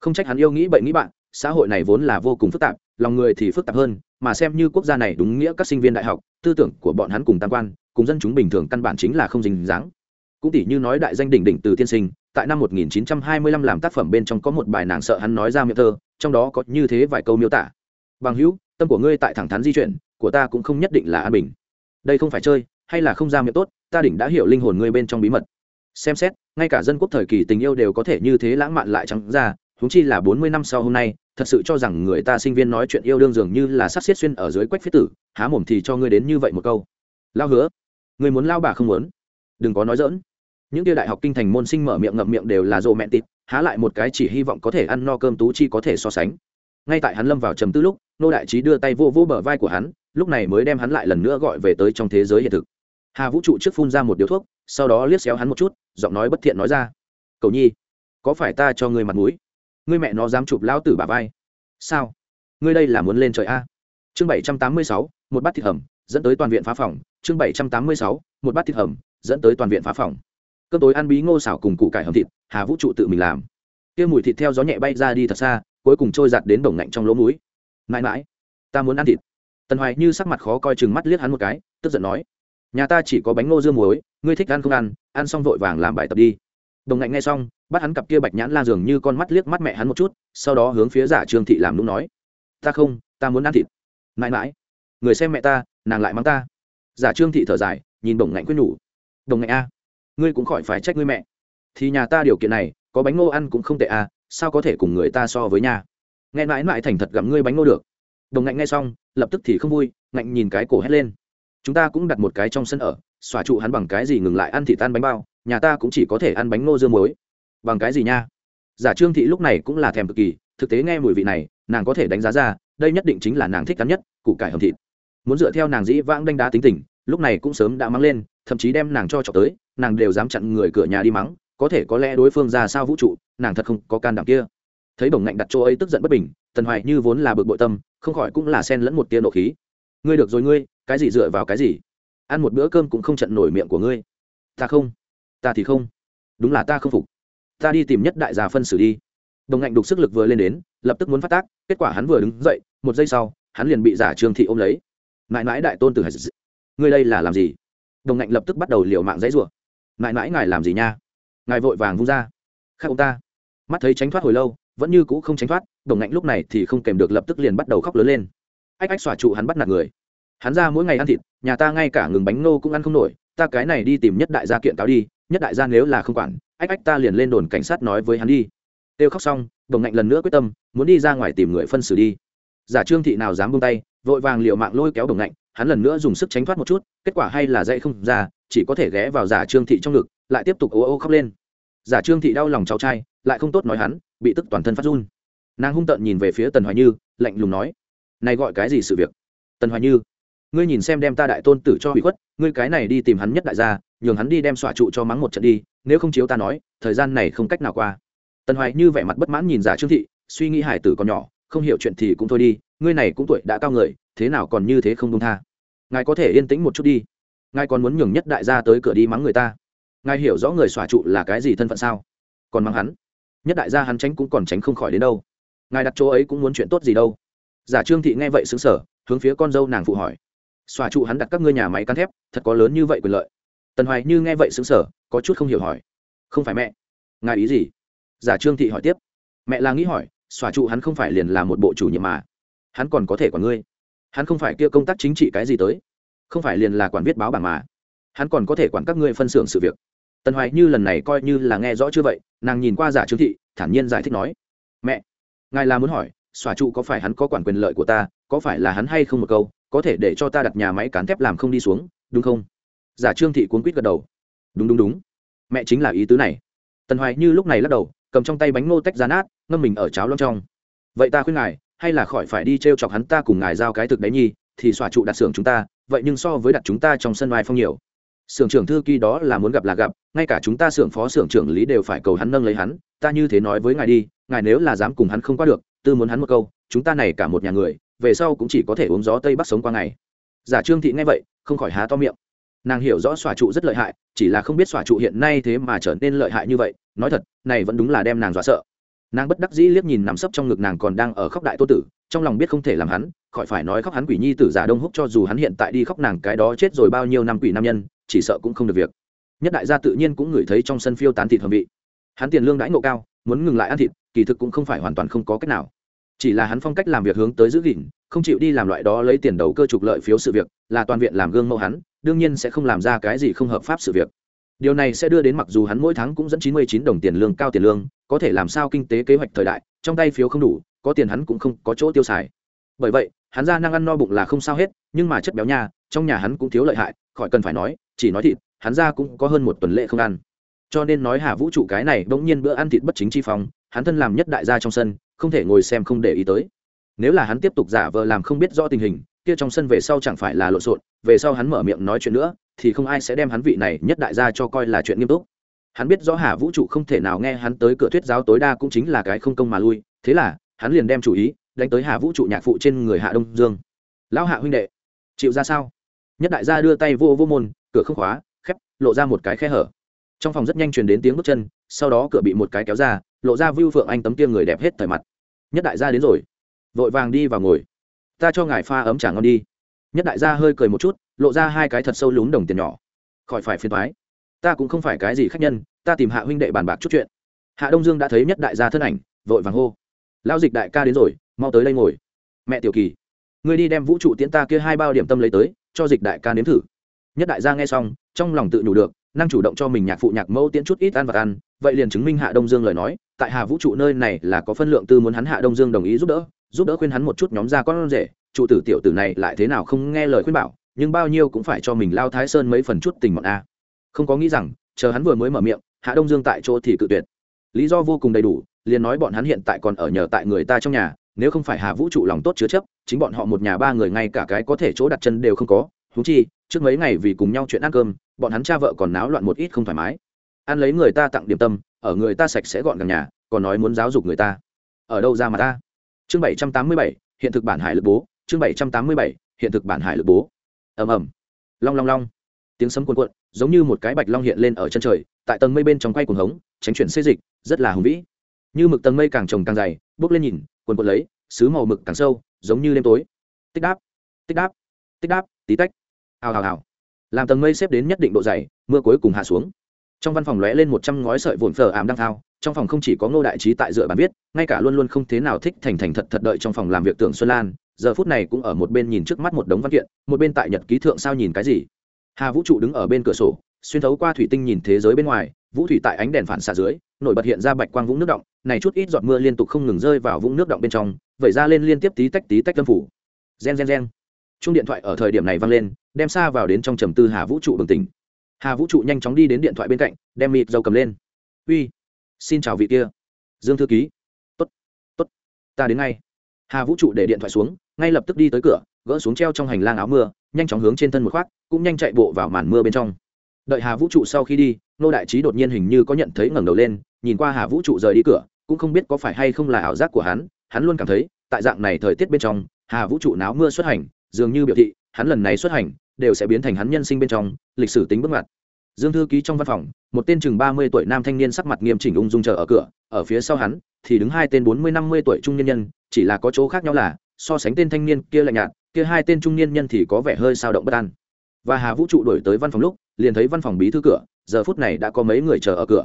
Không trách hắn yêu nghĩ bậy nghĩ bạn, xã hội này vốn là vô cùng phức tạp, lòng người thì phức tạp hơn, mà xem như quốc gia này đúng nghĩa các sinh viên đại học, tư tưởng của bọn hắn cùng tam quan, cùng dân chúng bình thường căn bản chính là không dính dáng. Cũng tỷ như nói đại danh đỉnh đỉnh từ tiên sinh tại năm 1925 làm tác phẩm bên trong có một bài nàng sợ hắn nói ra miệng thơ, trong đó có như thế vài câu miêu tả. Bằng hữu, tâm của ngươi tại thẳng thắn di chuyển, của ta cũng không nhất định là an bình. Đây không phải chơi, hay là không ra miệng tốt, ta đỉnh đã hiểu linh hồn ngươi bên trong bí mật. Xem xét, ngay cả dân quốc thời kỳ tình yêu đều có thể như thế lãng mạn lại trắng ra, huống chi là bốn mươi năm sau hôm nay, thật sự cho rằng người ta sinh viên nói chuyện yêu đương dường như là sát xiết xuyên ở dưới quách phía tử, há mồm thì cho ngươi đến như vậy một câu. Lao hứa, ngươi muốn lao bà không muốn? Đừng có nói giỡn những tia đại học kinh thành môn sinh mở miệng ngậm miệng đều là rộ mẹ tịt, há lại một cái chỉ hy vọng có thể ăn no cơm tú chi có thể so sánh. Ngay tại hắn lâm vào trầm tư lúc, nô đại trí đưa tay vô vô bờ vai của hắn, lúc này mới đem hắn lại lần nữa gọi về tới trong thế giới hiện thực. Hà vũ trụ trước phun ra một điếu thuốc, sau đó liếc xéo hắn một chút, giọng nói bất thiện nói ra. Cầu nhi, có phải ta cho ngươi mặt mũi? Ngươi mẹ nó dám chụp lão tử bà vai. Sao? Ngươi đây là muốn lên trời a? Chương bảy trăm tám mươi sáu, một bát thịt hầm, dẫn tới toàn viện phá phòng. Chương bảy trăm tám mươi sáu, một bát thịt hầm, dẫn tới toàn viện phá phòng cơm tối ăn bí ngô xảo cùng củ cải hầm thịt, hà vũ trụ tự mình làm. Kia mùi thịt theo gió nhẹ bay ra đi thật xa, cuối cùng trôi giặt đến đồng ngạnh trong lỗ mũi. Mãi mãi, ta muốn ăn thịt. Tần hoài như sắc mặt khó coi chừng mắt liếc hắn một cái, tức giận nói, nhà ta chỉ có bánh ngô dương muối, ngươi thích ăn không ăn ăn xong vội vàng làm bài tập đi. Đồng ngạnh nghe xong, bắt hắn cặp kia bạch nhãn la dường như con mắt liếc mắt mẹ hắn một chút, sau đó hướng phía giả trương thị làm đúng nói, ta không, ta muốn ăn thịt. Mãi mãi, người xem mẹ ta, nàng lại mắng ta. Giả trương thị thở dài, nhìn đồng ngạnh quyết nhủ đồng ngạnh a ngươi cũng khỏi phải trách ngươi mẹ. Thì nhà ta điều kiện này, có bánh ngô ăn cũng không tệ à? sao có thể cùng người ta so với nhà? Nghe mãi mãi thành thật gặm ngươi bánh ngô được. Đồng ngạnh nghe xong, lập tức thì không vui, ngạnh nhìn cái cổ hét lên. Chúng ta cũng đặt một cái trong sân ở, xòa trụ hắn bằng cái gì ngừng lại ăn thì tan bánh bao, nhà ta cũng chỉ có thể ăn bánh ngô dương muối. Bằng cái gì nha? Giả trương thị lúc này cũng là thèm cực kỳ, thực tế nghe mùi vị này, nàng có thể đánh giá ra, đây nhất định chính là nàng thích cắn nhất, củ cải hầm thịt. Muốn dựa theo nàng dĩ vãng đánh đá tính tình lúc này cũng sớm đã mắng lên, thậm chí đem nàng cho trọc tới, nàng đều dám chặn người cửa nhà đi mắng, có thể có lẽ đối phương ra sao vũ trụ, nàng thật không có can đảm kia. Thấy đồng ngạnh đặt chỗ ấy tức giận bất bình, tần hoài như vốn là bực bội tâm, không khỏi cũng là sen lẫn một tia nộ khí. Ngươi được rồi ngươi, cái gì dựa vào cái gì? Ăn một bữa cơm cũng không trận nổi miệng của ngươi. Ta không. Ta thì không. Đúng là ta không phục. Ta đi tìm nhất đại gia phân xử đi. Đồng ngạnh đục sức lực vừa lên đến, lập tức muốn phát tác, kết quả hắn vừa đứng dậy, một giây sau, hắn liền bị giả trương thị ôm lấy. Mãi mãi đại tôn tử ngươi đây là làm gì? Đồng ngạnh lập tức bắt đầu liều mạng dãy rủa. Mãi mãi ngài làm gì nha? Ngài vội vàng vung ra. Khác ông ta. Mắt thấy tránh thoát hồi lâu, vẫn như cũ không tránh thoát, đồng ngạnh lúc này thì không kèm được lập tức liền bắt đầu khóc lớn lên. Ách ách xòa trụ hắn bắt nạt người. Hắn ra mỗi ngày ăn thịt, nhà ta ngay cả ngừng bánh nô cũng ăn không nổi, ta cái này đi tìm nhất đại gia kiện cáo đi, nhất đại gia nếu là không quản, ách ách ta liền lên đồn cảnh sát nói với hắn đi. Têu khóc xong, đồng ngạnh lần nữa quyết tâm, muốn đi ra ngoài tìm người phân xử đi. Giả trương thị nào dám buông tay, vội vàng liệu mạng lôi kéo đồng ngạnh hắn lần nữa dùng sức tránh thoát một chút, kết quả hay là dậy không ra, chỉ có thể ghé vào giả trương thị trong ngực, lại tiếp tục ô ô khóc lên. Giả trương thị đau lòng cháu trai, lại không tốt nói hắn, bị tức toàn thân phát run. Nàng hung tợn nhìn về phía tần hoài như, lạnh lùng nói, này gọi cái gì sự việc? Tần hoài như, ngươi nhìn xem đem ta đại tôn tử cho hủy khuất, ngươi cái này đi tìm hắn nhất đại gia, nhường hắn đi đem xỏa trụ cho mắng một trận đi, nếu không chiếu ta nói, thời gian này không cách nào qua. Tần hoài như vẻ mặt bất mãn nhìn giả trương thị, suy nghĩ hải tử còn nhỏ, không hiểu chuyện thì cũng thôi đi ngươi này cũng tuổi đã cao người, thế nào còn như thế không đông tha? Ngài có thể yên tĩnh một chút đi. Ngài còn muốn nhường nhất đại gia tới cửa đi mắng người ta. Ngài hiểu rõ người xòa trụ là cái gì thân phận sao? Còn mắng hắn? Nhất đại gia hắn tránh cũng còn tránh không khỏi đến đâu. Ngài đặt chỗ ấy cũng muốn chuyện tốt gì đâu? Giả trương thị nghe vậy xứng sở hướng phía con dâu nàng phụ hỏi. Xòa trụ hắn đặt các ngươi nhà máy cán thép, thật có lớn như vậy quyền lợi? Tần hoài như nghe vậy xứng sở có chút không hiểu hỏi. Không phải mẹ. Ngài ý gì? Giả trương thị hỏi tiếp. Mẹ là nghĩ hỏi, xòa trụ hắn không phải liền là một bộ chủ nhiệm mà hắn còn có thể quản ngươi. Hắn không phải kia công tác chính trị cái gì tới. Không phải liền là quản viết báo bảng mà. Hắn còn có thể quản các ngươi phân xưởng sự việc. Tần hoài như lần này coi như là nghe rõ chưa vậy, nàng nhìn qua giả trương thị, thản nhiên giải thích nói, mẹ, ngài là muốn hỏi, xòa trụ có phải hắn có quản quyền lợi của ta, có phải là hắn hay không một câu, có thể để cho ta đặt nhà máy cán thép làm không đi xuống, đúng không? Giả trương thị cuốn quýt gật đầu. Đúng đúng đúng. Mẹ chính là ý tứ này. Tần hoài như lúc này lắc đầu, cầm trong tay bánh ngô tách ra nát, ngâm mình ở cháo lông trong. Vậy ta khuyên ngài hay là khỏi phải đi t r e o chọc hắn ta cùng ngài giao cái thực đấy nhi, thì xòa trụ đặt xưởng chúng ta, vậy nhưng so với đặt chúng ta trong sân ngoài phong nhiều. Xưởng trưởng thư ký đó là muốn gặp là gặp, ngay cả chúng ta xưởng phó xưởng trưởng lý đều phải cầu hắn nâng lấy hắn, ta như thế nói với ngài đi, ngài nếu là dám cùng hắn không qua được, tư muốn hắn một câu, chúng ta này cả một nhà người, về sau cũng chỉ có thể uống gió tây bắc sống qua ngày. Giả trương thị nghe vậy, không khỏi há to miệng. Nàng hiểu rõ xòa trụ rất lợi hại, chỉ là không biết xòa trụ hiện nay thế mà trở nên lợi hại như vậy, nói thật, này vẫn đúng là đem nàng dọa sợ nàng bất đắc dĩ liếc nhìn nằm sấp trong ngực nàng còn đang ở khóc đại tô tử, trong lòng biết không thể làm hắn, khỏi phải nói khóc hắn quỷ nhi tử giả đông húc cho dù hắn hiện tại đi khóc nàng cái đó chết rồi bao nhiêu năm quỷ nam nhân, chỉ sợ cũng không được việc. Nhất đại gia tự nhiên cũng ngửi thấy trong sân phiêu tán thịt hầm vị. Hắn tiền lương đãi ngộ cao, muốn ngừng lại ăn thịt, kỳ thực cũng không phải hoàn toàn không có cách nào. Chỉ là hắn phong cách làm việc hướng tới giữ gìn, không chịu đi làm loại đó lấy tiền đầu cơ trục lợi phiếu sự việc, là toàn viện làm gương mẫu hắn, đương nhiên sẽ không làm ra cái gì không hợp pháp sự việc. Điều này sẽ đưa đến mặc dù hắn mỗi tháng cũng dẫn chín mươi chín đồng tiền lương, cao tiền lương có thể làm sao kinh tế kế hoạch thời đại, trong tay phiếu không đủ, có tiền hắn cũng không có chỗ tiêu xài. Bởi vậy, hắn ra năng ăn no bụng là không sao hết, nhưng mà chất béo nha, trong nhà hắn cũng thiếu lợi hại, khỏi cần phải nói, chỉ nói thịt, hắn ra cũng có hơn một tuần lễ không ăn. Cho nên nói hà vũ trụ cái này bỗng nhiên bữa ăn thịt bất chính chi phóng hắn thân làm nhất đại gia trong sân, không thể ngồi xem không để ý tới. Nếu là hắn tiếp tục giả vờ làm không biết rõ tình hình, kia trong sân về sau chẳng phải là lộn xộn, về sau hắn mở miệng nói chuyện nữa, thì không ai sẽ đem hắn vị này nhất đại gia cho coi là chuyện nghiêm túc hắn biết rõ hà vũ trụ không thể nào nghe hắn tới cửa thuyết giáo tối đa cũng chính là cái không công mà lui, thế là, hắn liền đem chủ ý đánh tới hà vũ trụ nhạc phụ trên người hạ đông dương. Lão hạ huynh đệ, chịu ra sao? Nhất đại gia đưa tay vô vô môn, cửa không khóa, khép, lộ ra một cái khe hở. Trong phòng rất nhanh truyền đến tiếng bước chân, sau đó cửa bị một cái kéo ra, lộ ra vưu phượng anh tấm kia người đẹp hết thời mặt. Nhất đại gia đến rồi, vội vàng đi vào ngồi. Ta cho ngài pha ấm trà ngon đi. Nhất đại gia hơi cười một chút, lộ ra hai cái thật sâu lún đồng tiền nhỏ. Khỏi phải phiền thoái ta cũng không phải cái gì khách nhân, ta tìm hạ huynh đệ bàn bạc chút chuyện. Hạ đông dương đã thấy nhất đại gia thân ảnh, vội vàng hô. Lao dịch đại ca đến rồi, mau tới đây ngồi. Mẹ tiểu kỳ, ngươi đi đem vũ trụ tiễn ta kia hai bao điểm tâm lấy tới, cho dịch đại ca nếm thử. Nhất đại gia nghe xong, trong lòng tự nhủ được, năng chủ động cho mình nhạc phụ nhạc mẫu tiễn chút ít ăn vật ăn, vậy liền chứng minh hạ đông dương lời nói, tại hà vũ trụ nơi này là có phân lượng tư muốn hắn hạ đông dương đồng ý giúp đỡ giúp đỡ khuyên hắn một chút nhóm ra con rể, trụ tử tiểu tử này lại thế nào không nghe lời khuyên bảo, nhưng bao nhiêu cũng phải cho mình lao thái sơn mấy phần chút tình mọn a không có nghĩ rằng, chờ hắn vừa mới mở miệng, hạ đông dương tại chỗ thì cự tuyệt. Lý do vô cùng đầy đủ, liền nói bọn hắn hiện tại còn ở nhờ tại người ta trong nhà, nếu không phải hà vũ trụ lòng tốt chứa chấp, chính bọn họ một nhà ba người ngay cả cái có thể chỗ đặt chân đều không có. Thú chi, trước mấy ngày vì cùng nhau chuyện ăn cơm, bọn hắn cha vợ còn náo loạn một ít không thoải mái. Ăn lấy người ta tặng điểm tâm, ở người ta sạch sẽ gọn gàng nhà, còn nói muốn giáo dục người ta. Ở đâu ra mà ta? Chương bảy trăm tám mươi bảy, hiện thực bản hải lực bố. Chương bảy trăm tám mươi bảy, hiện thực bản hải lực bố. Ầm ầm. Long long long tiếng sấm cuồn cuộn, giống như một cái bạch long hiện lên ở chân trời, tại tầng mây bên trong quay cuồng hống, tránh chuyển xê dịch, rất là hùng vĩ. Như mực tầng mây càng trồng càng dày, bước lên nhìn, cuồn cuộn lấy xứ màu mực càng sâu, giống như đêm tối. Tích đáp tích đáp tích đáp, tí tách. Hào hào hào. Làm tầng mây xếp đến nhất định độ dày, mưa cuối cùng hạ xuống. Trong văn phòng lóe lên một trăm ngói sợi vồn phở ảm đang thao, trong phòng không chỉ có ngô đại trí tại dựa bàn viết, ngay cả luôn luôn không thế nào thích thành thành thật thật đợi trong phòng làm việc tưởng xuân lan, giờ phút này cũng ở một bên nhìn trước mắt một đống văn kiện, một bên tại nhật ký thượng sao nhìn cái gì hà vũ trụ đứng ở bên cửa sổ, xuyên thấu qua thủy tinh nhìn thế giới bên ngoài, vũ thủy tại ánh đèn phản xạ dưới, nổi bật hiện ra bạch quang vũng nước động, này chút ít giọt mưa liên tục không ngừng rơi vào vũng nước động bên trong, vẩy ra lên liên tiếp tí tách tí tách âm phủ. Gen gen gen. Chung điện thoại ở thời điểm này vang lên, đem xa vào đến trong trầm tư hà vũ trụ bừng tỉnh. Hà vũ trụ nhanh chóng đi đến điện thoại bên cạnh, đem mịt dầu cầm lên. Uy, xin chào vị kia. Dương thư ký. Tốt tốt, ta đến ngay. Hà vũ trụ để điện thoại xuống, ngay lập tức đi tới cửa gỡ xuống treo trong hành lang áo mưa, nhanh chóng hướng trên thân một khoác, cũng nhanh chạy bộ vào màn mưa bên trong. Đợi hà vũ trụ sau khi đi, nô đại trí đột nhiên hình như có nhận thấy ngẩng đầu lên, nhìn qua hà vũ trụ rời đi cửa, cũng không biết có phải hay không là ảo giác của hắn hắn luôn cảm thấy, tại dạng này thời tiết bên trong, hà vũ trụ náo mưa xuất hành, dường như biểu thị, hắn lần này xuất hành, đều sẽ biến thành hắn nhân sinh bên trong, lịch sử tính bước ngoặt. Dương thư ký trong văn phòng, một tên chừng ba mươi tuổi nam thanh niên sắc mặt nghiêm chỉnh ung dung chờ ở cửa, ở phía sau hắn, thì đứng hai tên bốn mươi năm mươi tuổi trung nhân nhân, chỉ là có chỗ khác nhau là, so sánh tên thanh niên kia lạnh nhạt kia hai tên trung niên nhân thì có vẻ hơi sao động bất an. Và hà vũ trụ đổi tới văn phòng lúc, liền thấy văn phòng bí thư cửa, giờ phút này đã có mấy người chờ ở cửa.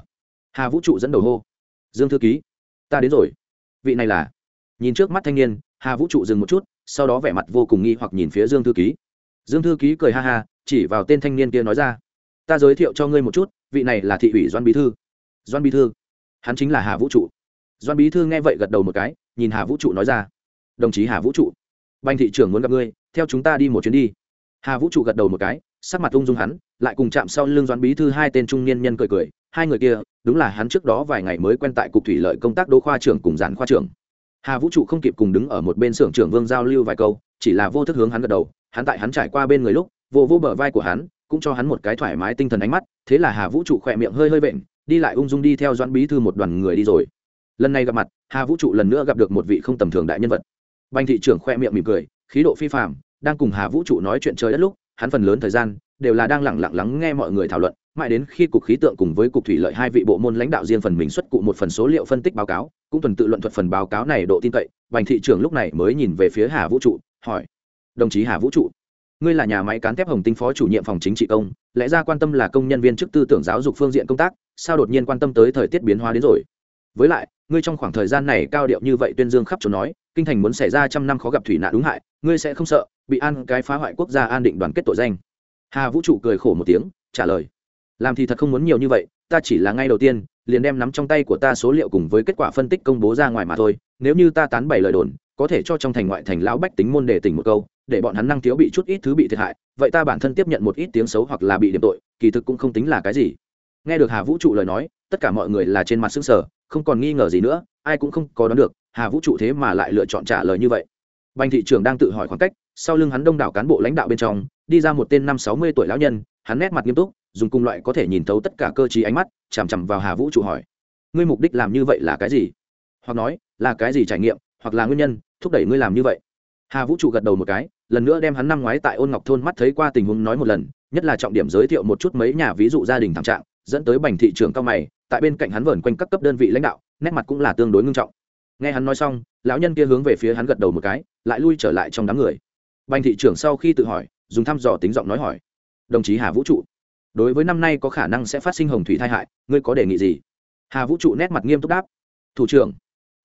Hà vũ trụ dẫn đầu hô, dương thư ký, ta đến rồi. Vị này là nhìn trước mắt thanh niên, hà vũ trụ dừng một chút, sau đó vẻ mặt vô cùng nghi hoặc nhìn phía dương thư ký. Dương thư ký cười ha ha, chỉ vào tên thanh niên kia nói ra, ta giới thiệu cho ngươi một chút, vị này là thị ủy doan bí thư. Doan bí thư? Hắn chính là hà vũ trụ. Doan bí thư nghe vậy gật đầu một cái, nhìn hà vũ trụ nói ra, đồng chí hà vũ trụ banh thị trưởng muốn gặp ngươi, theo chúng ta đi một chuyến đi. Hà vũ trụ gật đầu một cái, sắc mặt ung dung hắn, lại cùng chạm sau lưng doãn bí thư hai tên trung niên nhân cười cười, hai người kia, đúng là hắn trước đó vài ngày mới quen tại cục thủy lợi công tác đô khoa trưởng cùng giản khoa trưởng. Hà vũ trụ không kịp cùng đứng ở một bên xưởng trưởng vương giao lưu vài câu, chỉ là vô thức hướng hắn gật đầu, hắn tại hắn trải qua bên người lúc, vô vô bờ vai của hắn, cũng cho hắn một cái thoải mái tinh thần ánh mắt, thế là hà vũ trụ khỏe miệng hơi hơi vện, đi lại ung dung đi theo doãn bí thư một đoàn người đi rồi. Lần này gặp mặt, hà vũ trụ lần nữa gặp được một vị không tầm thường đại nhân vật. Bành thị trưởng khoe miệng mỉm cười, khí độ phi phạm đang cùng hà vũ trụ nói chuyện trời đất lúc, hắn phần lớn thời gian đều là đang lẳng lặng lắng nghe mọi người thảo luận, mãi đến khi cục khí tượng cùng với cục thủy lợi hai vị bộ môn lãnh đạo riêng phần mình xuất cụ một phần số liệu phân tích báo cáo, cũng tuần tự luận thuật phần báo cáo này độ tin cậy, bành thị trưởng lúc này mới nhìn về phía hà vũ trụ, hỏi, đồng chí hà vũ trụ, ngươi là nhà máy cán thép hồng tinh phó chủ nhiệm phòng chính trị công, lẽ ra quan tâm là công nhân viên chức tư tưởng giáo dục phương diện công tác, sao đột nhiên quan tâm tới thời tiết biến hóa đến rồi? Với lại ngươi trong khoảng thời gian này cao điệu như vậy tuyên dương khắp chỗ nói, kinh thành muốn xảy ra trăm năm khó gặp thủy nạn đúng hại, ngươi sẽ không sợ, bị an cái phá hoại quốc gia an định đoàn kết tội danh. Hà vũ trụ cười khổ một tiếng, trả lời, làm thì thật không muốn nhiều như vậy, ta chỉ là ngay đầu tiên, liền đem nắm trong tay của ta số liệu cùng với kết quả phân tích công bố ra ngoài mà thôi, nếu như ta tán bày lời đồn, có thể cho trong thành ngoại thành lão bách tính môn đề tỉnh một câu, để bọn hắn năng thiếu bị chút ít thứ bị thiệt hại, vậy ta bản thân tiếp nhận một ít tiếng xấu hoặc là bị điểm tội, kỳ thực cũng không tính là cái gì. Nghe được hà vũ trụ lời nói, tất cả mọi người là trên mặt xứng sở không còn nghi ngờ gì nữa, ai cũng không có đoán được, hà vũ trụ thế mà lại lựa chọn trả lời như vậy. Bành thị trưởng đang tự hỏi khoảng cách, sau lưng hắn đông đảo cán bộ lãnh đạo bên trong, đi ra một tên năm sáu mươi tuổi lão nhân, hắn nét mặt nghiêm túc, dùng cùng loại có thể nhìn thấu tất cả cơ chí ánh mắt, chằm chằm vào hà vũ trụ hỏi, ngươi mục đích làm như vậy là cái gì? Hoặc nói, là cái gì trải nghiệm, hoặc là nguyên nhân thúc đẩy ngươi làm như vậy? Hà vũ trụ gật đầu một cái, lần nữa đem hắn năm ngoái tại ôn ngọc thôn mắt thấy qua tình huống nói một lần, nhất là trọng điểm giới thiệu một chút mấy nhà ví dụ gia đình thảm trạng, dẫn tới bành thị trường cao mày tại bên cạnh hắn vờn quanh các cấp đơn vị lãnh đạo, nét mặt cũng là tương đối ngưng trọng. Nghe hắn nói xong, lão nhân kia hướng về phía hắn gật đầu một cái, lại lui trở lại trong đám người. Bành thị trưởng sau khi tự hỏi, dùng thăm dò tính giọng nói hỏi. Đồng chí hà vũ trụ, đối với năm nay có khả năng sẽ phát sinh hồng thủy tai hại, ngươi có đề nghị gì? Hà vũ trụ nét mặt nghiêm túc đáp. Thủ trưởng,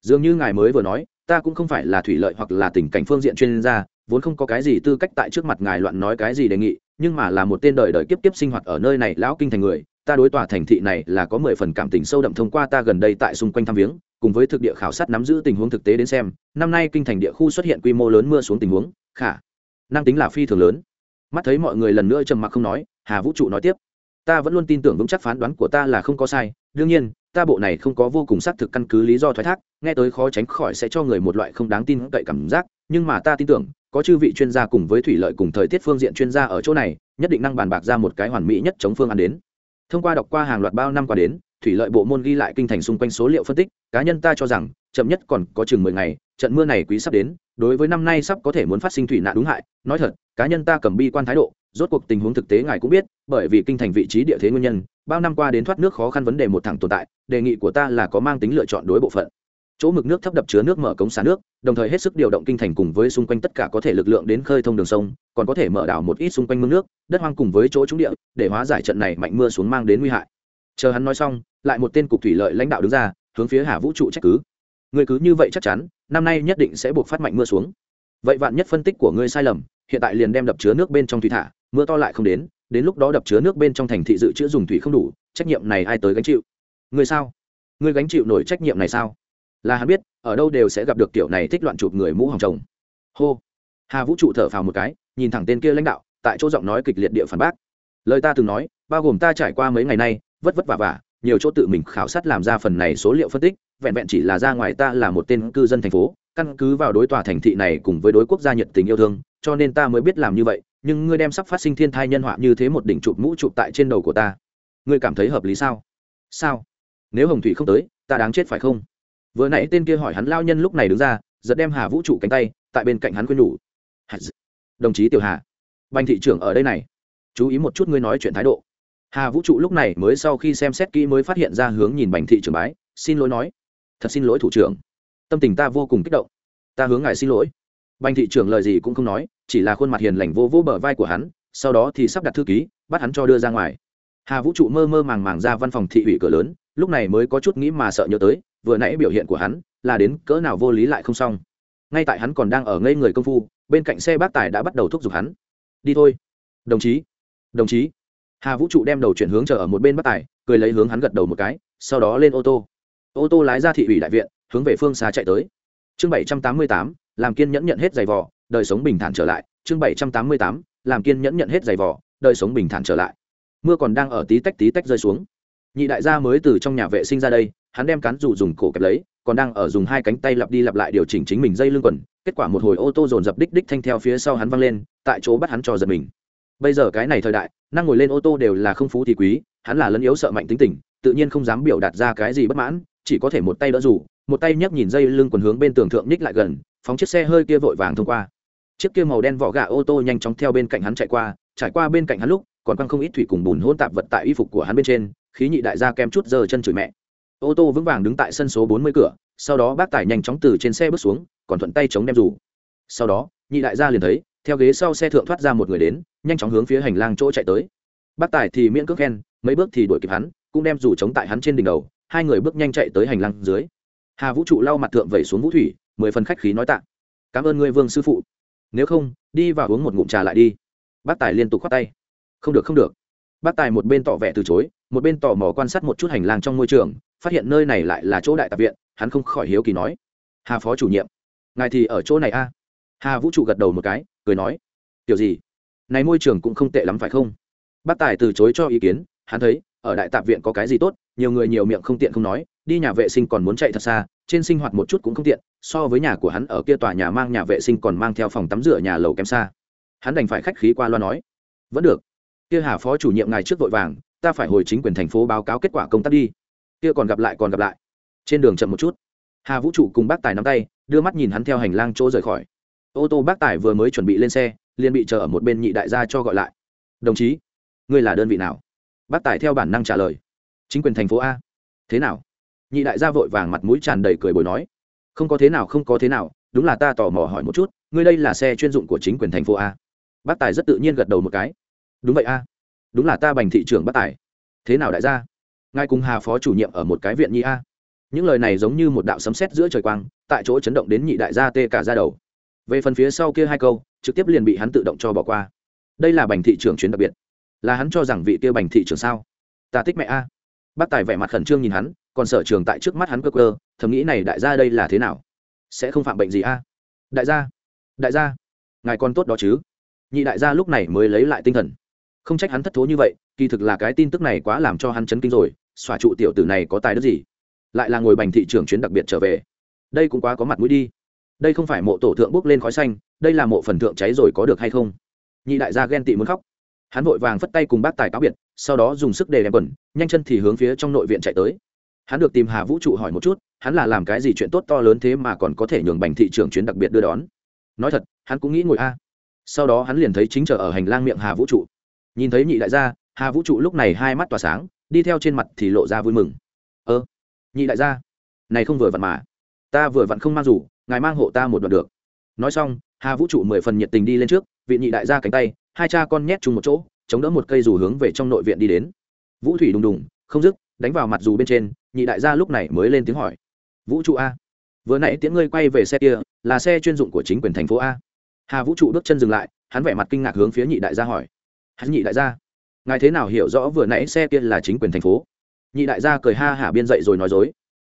dường như ngài mới vừa nói, ta cũng không phải là thủy lợi hoặc là tình cảnh phương diện chuyên gia, vốn không có cái gì tư cách tại trước mặt ngài loạn nói cái gì đề nghị, nhưng mà là một tên đời đời kiếp kiếp sinh hoạt ở nơi này, lão kinh thành người ta đối tòa thành thị này là có mười phần cảm tình sâu đậm thông qua ta gần đây tại xung quanh thăm viếng, cùng với thực địa khảo sát nắm giữ tình huống thực tế đến xem, năm nay kinh thành địa khu xuất hiện quy mô lớn mưa xuống tình huống, khả năng tính là phi thường lớn. Mắt thấy mọi người lần nữa trầm mặc không nói, hà vũ trụ nói tiếp, ta vẫn luôn tin tưởng vững chắc phán đoán của ta là không có sai, đương nhiên, ta bộ này không có vô cùng xác thực căn cứ lý do thoái thác, nghe tới khó tránh khỏi sẽ cho người một loại không đáng tin cậy cảm giác, nhưng mà ta tin tưởng, có chư vị chuyên gia cùng với thủy lợi cùng thời tiết phương diện chuyên gia ở chỗ này, nhất định năng bàn bạc ra một cái hoàn mỹ nhất chống phương án đến thông qua đọc qua hàng loạt bao năm qua đến, thủy lợi bộ môn ghi lại kinh thành xung quanh số liệu phân tích, cá nhân ta cho rằng, chậm nhất còn có chừng mười ngày, trận mưa này quý sắp đến, đối với năm nay sắp có thể muốn phát sinh thủy nạn đúng hại, nói thật, cá nhân ta cầm bi quan thái độ, rốt cuộc tình huống thực tế ngài cũng biết, bởi vì kinh thành vị trí địa thế nguyên nhân, bao năm qua đến thoát nước khó khăn vấn đề một thẳng tồn tại, đề nghị của ta là có mang tính lựa chọn đối bộ phận chỗ mực nước thấp đập chứa nước mở cống xả nước, đồng thời hết sức điều động kinh thành cùng với xung quanh tất cả có thể lực lượng đến khơi thông đường sông, còn có thể mở đảo một ít xung quanh mương nước, đất hoang cùng với chỗ trúng địa, để hóa giải trận này mạnh mưa xuống mang đến nguy hại. Chờ hắn nói xong, lại một tên cục thủy lợi lãnh đạo đứng ra, hướng phía hà vũ trụ trách cứ. Người cứ như vậy chắc chắn, năm nay nhất định sẽ buộc phát mạnh mưa xuống. Vậy vạn nhất phân tích của ngươi sai lầm, hiện tại liền đem đập chứa nước bên trong thủy thả, mưa to lại không đến đến lúc đó đập chứa nước bên trong thành thị dự trữ dùng thủy không đủ, trách nhiệm này ai tới gánh chịu? Ngươi sao? Ngươi gánh chịu nổi trách nhiệm này sao? Là hắn biết, ở đâu đều sẽ gặp được kiểu này thích loạn chụp người mũ hỏng chồng. Hô. Hà vũ trụ thở phào một cái, nhìn thẳng tên kia lãnh đạo, tại chỗ giọng nói kịch liệt địa phản bác. Lời ta từng nói, bao gồm ta trải qua mấy ngày nay, vất vất vả vả, nhiều chỗ tự mình khảo sát làm ra phần này số liệu phân tích, vẹn vẹn chỉ là ra ngoài ta là một tên cư dân thành phố, căn cứ vào đối tòa thành thị này cùng với đối quốc gia nhiệt tình yêu thương, cho nên ta mới biết làm như vậy, nhưng ngươi đem sắp phát sinh thiên thai nhân họa như thế một đỉnh chụp mũ chụp tại trên đầu của ta, ngươi cảm thấy hợp lý sao? Sao? Nếu hồng thủy không tới, ta đáng chết phải không? Vừa nãy tên kia hỏi hắn lao nhân lúc này đứng ra, giật đem hà vũ trụ cánh tay, tại bên cạnh hắn quên nhủ. Đồng chí tiểu hà, bành thị trưởng ở đây này, chú ý một chút ngươi nói chuyện thái độ. Hà vũ trụ lúc này mới sau khi xem xét kỹ mới phát hiện ra hướng nhìn bành thị trưởng bái, xin lỗi nói. Thật xin lỗi thủ trưởng. Tâm tình ta vô cùng kích động. Ta hướng ngài xin lỗi. Bành thị trưởng lời gì cũng không nói, chỉ là khuôn mặt hiền lành vô vô bờ vai của hắn, sau đó thì sắp đặt thư ký, bắt hắn cho đưa ra ngoài. Hà vũ trụ mơ mơ màng màng ra văn phòng thị ủy cửa lớn, lúc này mới có chút nghĩ mà sợ nhớ tới vừa nãy biểu hiện của hắn là đến cỡ nào vô lý lại không xong. Ngay tại hắn còn đang ở ngây người công phu, bên cạnh xe bác tài đã bắt đầu thúc giục hắn. Đi thôi. Đồng chí. Đồng chí. Hà vũ trụ đem đầu chuyển hướng chờ ở một bên bác tài, cười lấy hướng hắn gật đầu một cái, sau đó lên ô tô. Ô tô lái ra thị ủy đại viện, hướng về phương xa chạy tới. Chương bảy trăm tám mươi tám, làm kiên nhẫn nhận hết giày vò, đời sống bình thản trở lại. Chương bảy trăm tám mươi tám, làm kiên nhẫn nhận hết giày vò, đời sống bình thản trở lại. Mưa còn đang ở tí tách tí tách rơi xuống. Nhị đại gia mới từ trong nhà vệ sinh ra đây hắn đem cán dù dùng cổ kẹp lấy, còn đang ở dùng hai cánh tay lặp đi lặp lại điều chỉnh chính mình dây lưng quần, kết quả một hồi ô tô dồn dập đích đích thanh theo phía sau hắn văng lên, tại chỗ bắt hắn cho giật mình. Bây giờ cái này thời đại, năng ngồi lên ô tô đều là không phú thì quý, hắn là lấn yếu sợ mạnh tính tình, tự nhiên không dám biểu đạt ra cái gì bất mãn, chỉ có thể một tay đỡ rủ một tay nhấc nhìn dây lưng quần hướng bên tường thượng ních lại gần, phóng chiếc xe hơi kia vội vàng thông qua. Chiếc kia màu đen vỏ gà ô tô nhanh chóng theo bên cạnh hắn chạy qua, trải qua bên cạnh hắn lúc, còn quăng không ít thủy cùng bùn hôn tạp vật tại y phục của hắn bên trên, khí nhị đại gia kem chút giờ chân chửi mẹ ô tô vững vàng đứng tại sân số bốn mươi cửa, sau đó bác tài nhanh chóng từ trên xe bước xuống, còn thuận tay chống đem rủ sau đó, nhị đại gia liền thấy, theo ghế sau xe thượng thoát ra một người đến, nhanh chóng hướng phía hành lang chỗ chạy tới. Bác tài thì miễn cước khen, mấy bước thì đuổi kịp hắn, cũng đem rủ chống tại hắn trên đỉnh đầu, hai người bước nhanh chạy tới hành lang dưới. Hà vũ trụ lau mặt thượng vẩy xuống vũ thủy, mười phần khách khí nói tạ. Cảm ơn ngươi, vương sư phụ. Nếu không, đi vào uống một ngụm trà lại đi. Bác tài liên tục khoát tay. Không được không được. Bác tài một bên tỏ vẻ từ chối, một bên tò mò quan sát một chút hành lang trong môi trường phát hiện nơi này lại là chỗ đại tạp viện, hắn không khỏi hiếu kỳ nói, hà phó chủ nhiệm, ngài thì ở chỗ này a? Hà vũ trụ gật đầu một cái, cười nói kiểu gì? Này môi trường cũng không tệ lắm phải không? Bác tài từ chối cho ý kiến, hắn thấy, ở đại tạp viện có cái gì tốt? Nhiều người nhiều miệng không tiện không nói, đi nhà vệ sinh còn muốn chạy thật xa, trên sinh hoạt một chút cũng không tiện, so với nhà của hắn ở kia tòa nhà mang nhà vệ sinh còn mang theo phòng tắm rửa nhà lầu kém xa. Hắn đành phải khách khí qua loa nói, vẫn được. Kia hà phó chủ nhiệm ngài trước vội vàng, ta phải hồi chính quyền thành phố báo cáo kết quả công tác đi kia còn gặp lại còn gặp lại. Trên đường chậm một chút, hà vũ trụ cùng bác tài nắm tay, đưa mắt nhìn hắn theo hành lang chỗ rời khỏi. Ô tô bác tài vừa mới chuẩn bị lên xe, liền bị chờ ở một bên nhị đại gia cho gọi lại. Đồng chí, ngươi là đơn vị nào? Bác tài theo bản năng trả lời. Chính quyền thành phố a. Thế nào? Nhị đại gia vội vàng mặt mũi tràn đầy cười bồi nói. Không có thế nào, không có thế nào, đúng là ta tò mò hỏi một chút, ngươi đây là xe chuyên dụng của chính quyền thành phố a? Bác tài rất tự nhiên gật đầu một cái. Đúng vậy a, đúng là ta bành thị trưởng bác tài. Thế nào đại gia? Ngài cùng hà phó chủ nhiệm ở một cái viện nhi a. Những lời này giống như một đạo sấm sét giữa trời quang, tại chỗ chấn động đến nhị đại gia tê cả ra đầu. Về phần phía sau kia hai câu, trực tiếp liền bị hắn tự động cho bỏ qua. Đây là bành thị trưởng chuyến đặc biệt. Là hắn cho rằng vị kia bành thị trưởng sao? Ta thích mẹ a. Bác tài vẻ mặt khẩn trương nhìn hắn, còn sở trường tại trước mắt hắn cơ cơ, thầm nghĩ này đại gia đây là thế nào? Sẽ không phạm bệnh gì a? Đại gia đại gia, ngài con tốt đó chứ? Nhị đại gia lúc này mới lấy lại tinh thần. Không trách hắn thất thố như vậy, kỳ thực là cái tin tức này quá làm cho hắn chấn kinh rồi xòa trụ tiểu tử này có tài đức gì? Lại là ngồi bành thị trường chuyến đặc biệt trở về. Đây cũng quá có mặt mũi đi. Đây không phải mộ tổ thượng bốc lên khói xanh, đây là mộ phần thượng cháy rồi có được hay không? Nhị đại gia ghen tị muốn khóc. Hắn vội vàng phất tay cùng bác tài cáo biệt, sau đó dùng sức đề đem quần, nhanh chân thì hướng phía trong nội viện chạy tới. Hắn được tìm hà vũ trụ hỏi một chút, hắn là làm cái gì chuyện tốt to lớn thế mà còn có thể nhường bành thị trường chuyến đặc biệt đưa đón? Nói thật, hắn cũng nghĩ ngồi a. Sau đó hắn liền thấy chính trở ở hành lang miệng hà vũ trụ. Nhìn thấy nhị đại gia, hà vũ trụ lúc này hai mắt tỏa sáng đi theo trên mặt thì lộ ra vui mừng. Ơ, nhị đại gia, này không vừa vặn mà. Ta vừa vặn không mang rủ ngài mang hộ ta một đoạn được. Nói xong, hà vũ trụ mười phần nhiệt tình đi lên trước, vị nhị đại gia cánh tay, hai cha con nhét chung một chỗ, chống đỡ một cây dù hướng về trong nội viện đi đến. Vũ thủy đùng đùng, không dứt, đánh vào mặt dù bên trên, nhị đại gia lúc này mới lên tiếng hỏi. Vũ trụ a, vừa nãy tiếng ngươi quay về xe kia, là xe chuyên dụng của chính quyền thành phố a. Hà vũ trụ bước chân dừng lại, hắn vẻ mặt kinh ngạc hướng phía nhị đại gia hỏi. Hắn nhị đại gia ngài thế nào hiểu rõ vừa nãy xe kia là chính quyền thành phố? Nhị đại gia cười ha hả biên dậy rồi nói dối.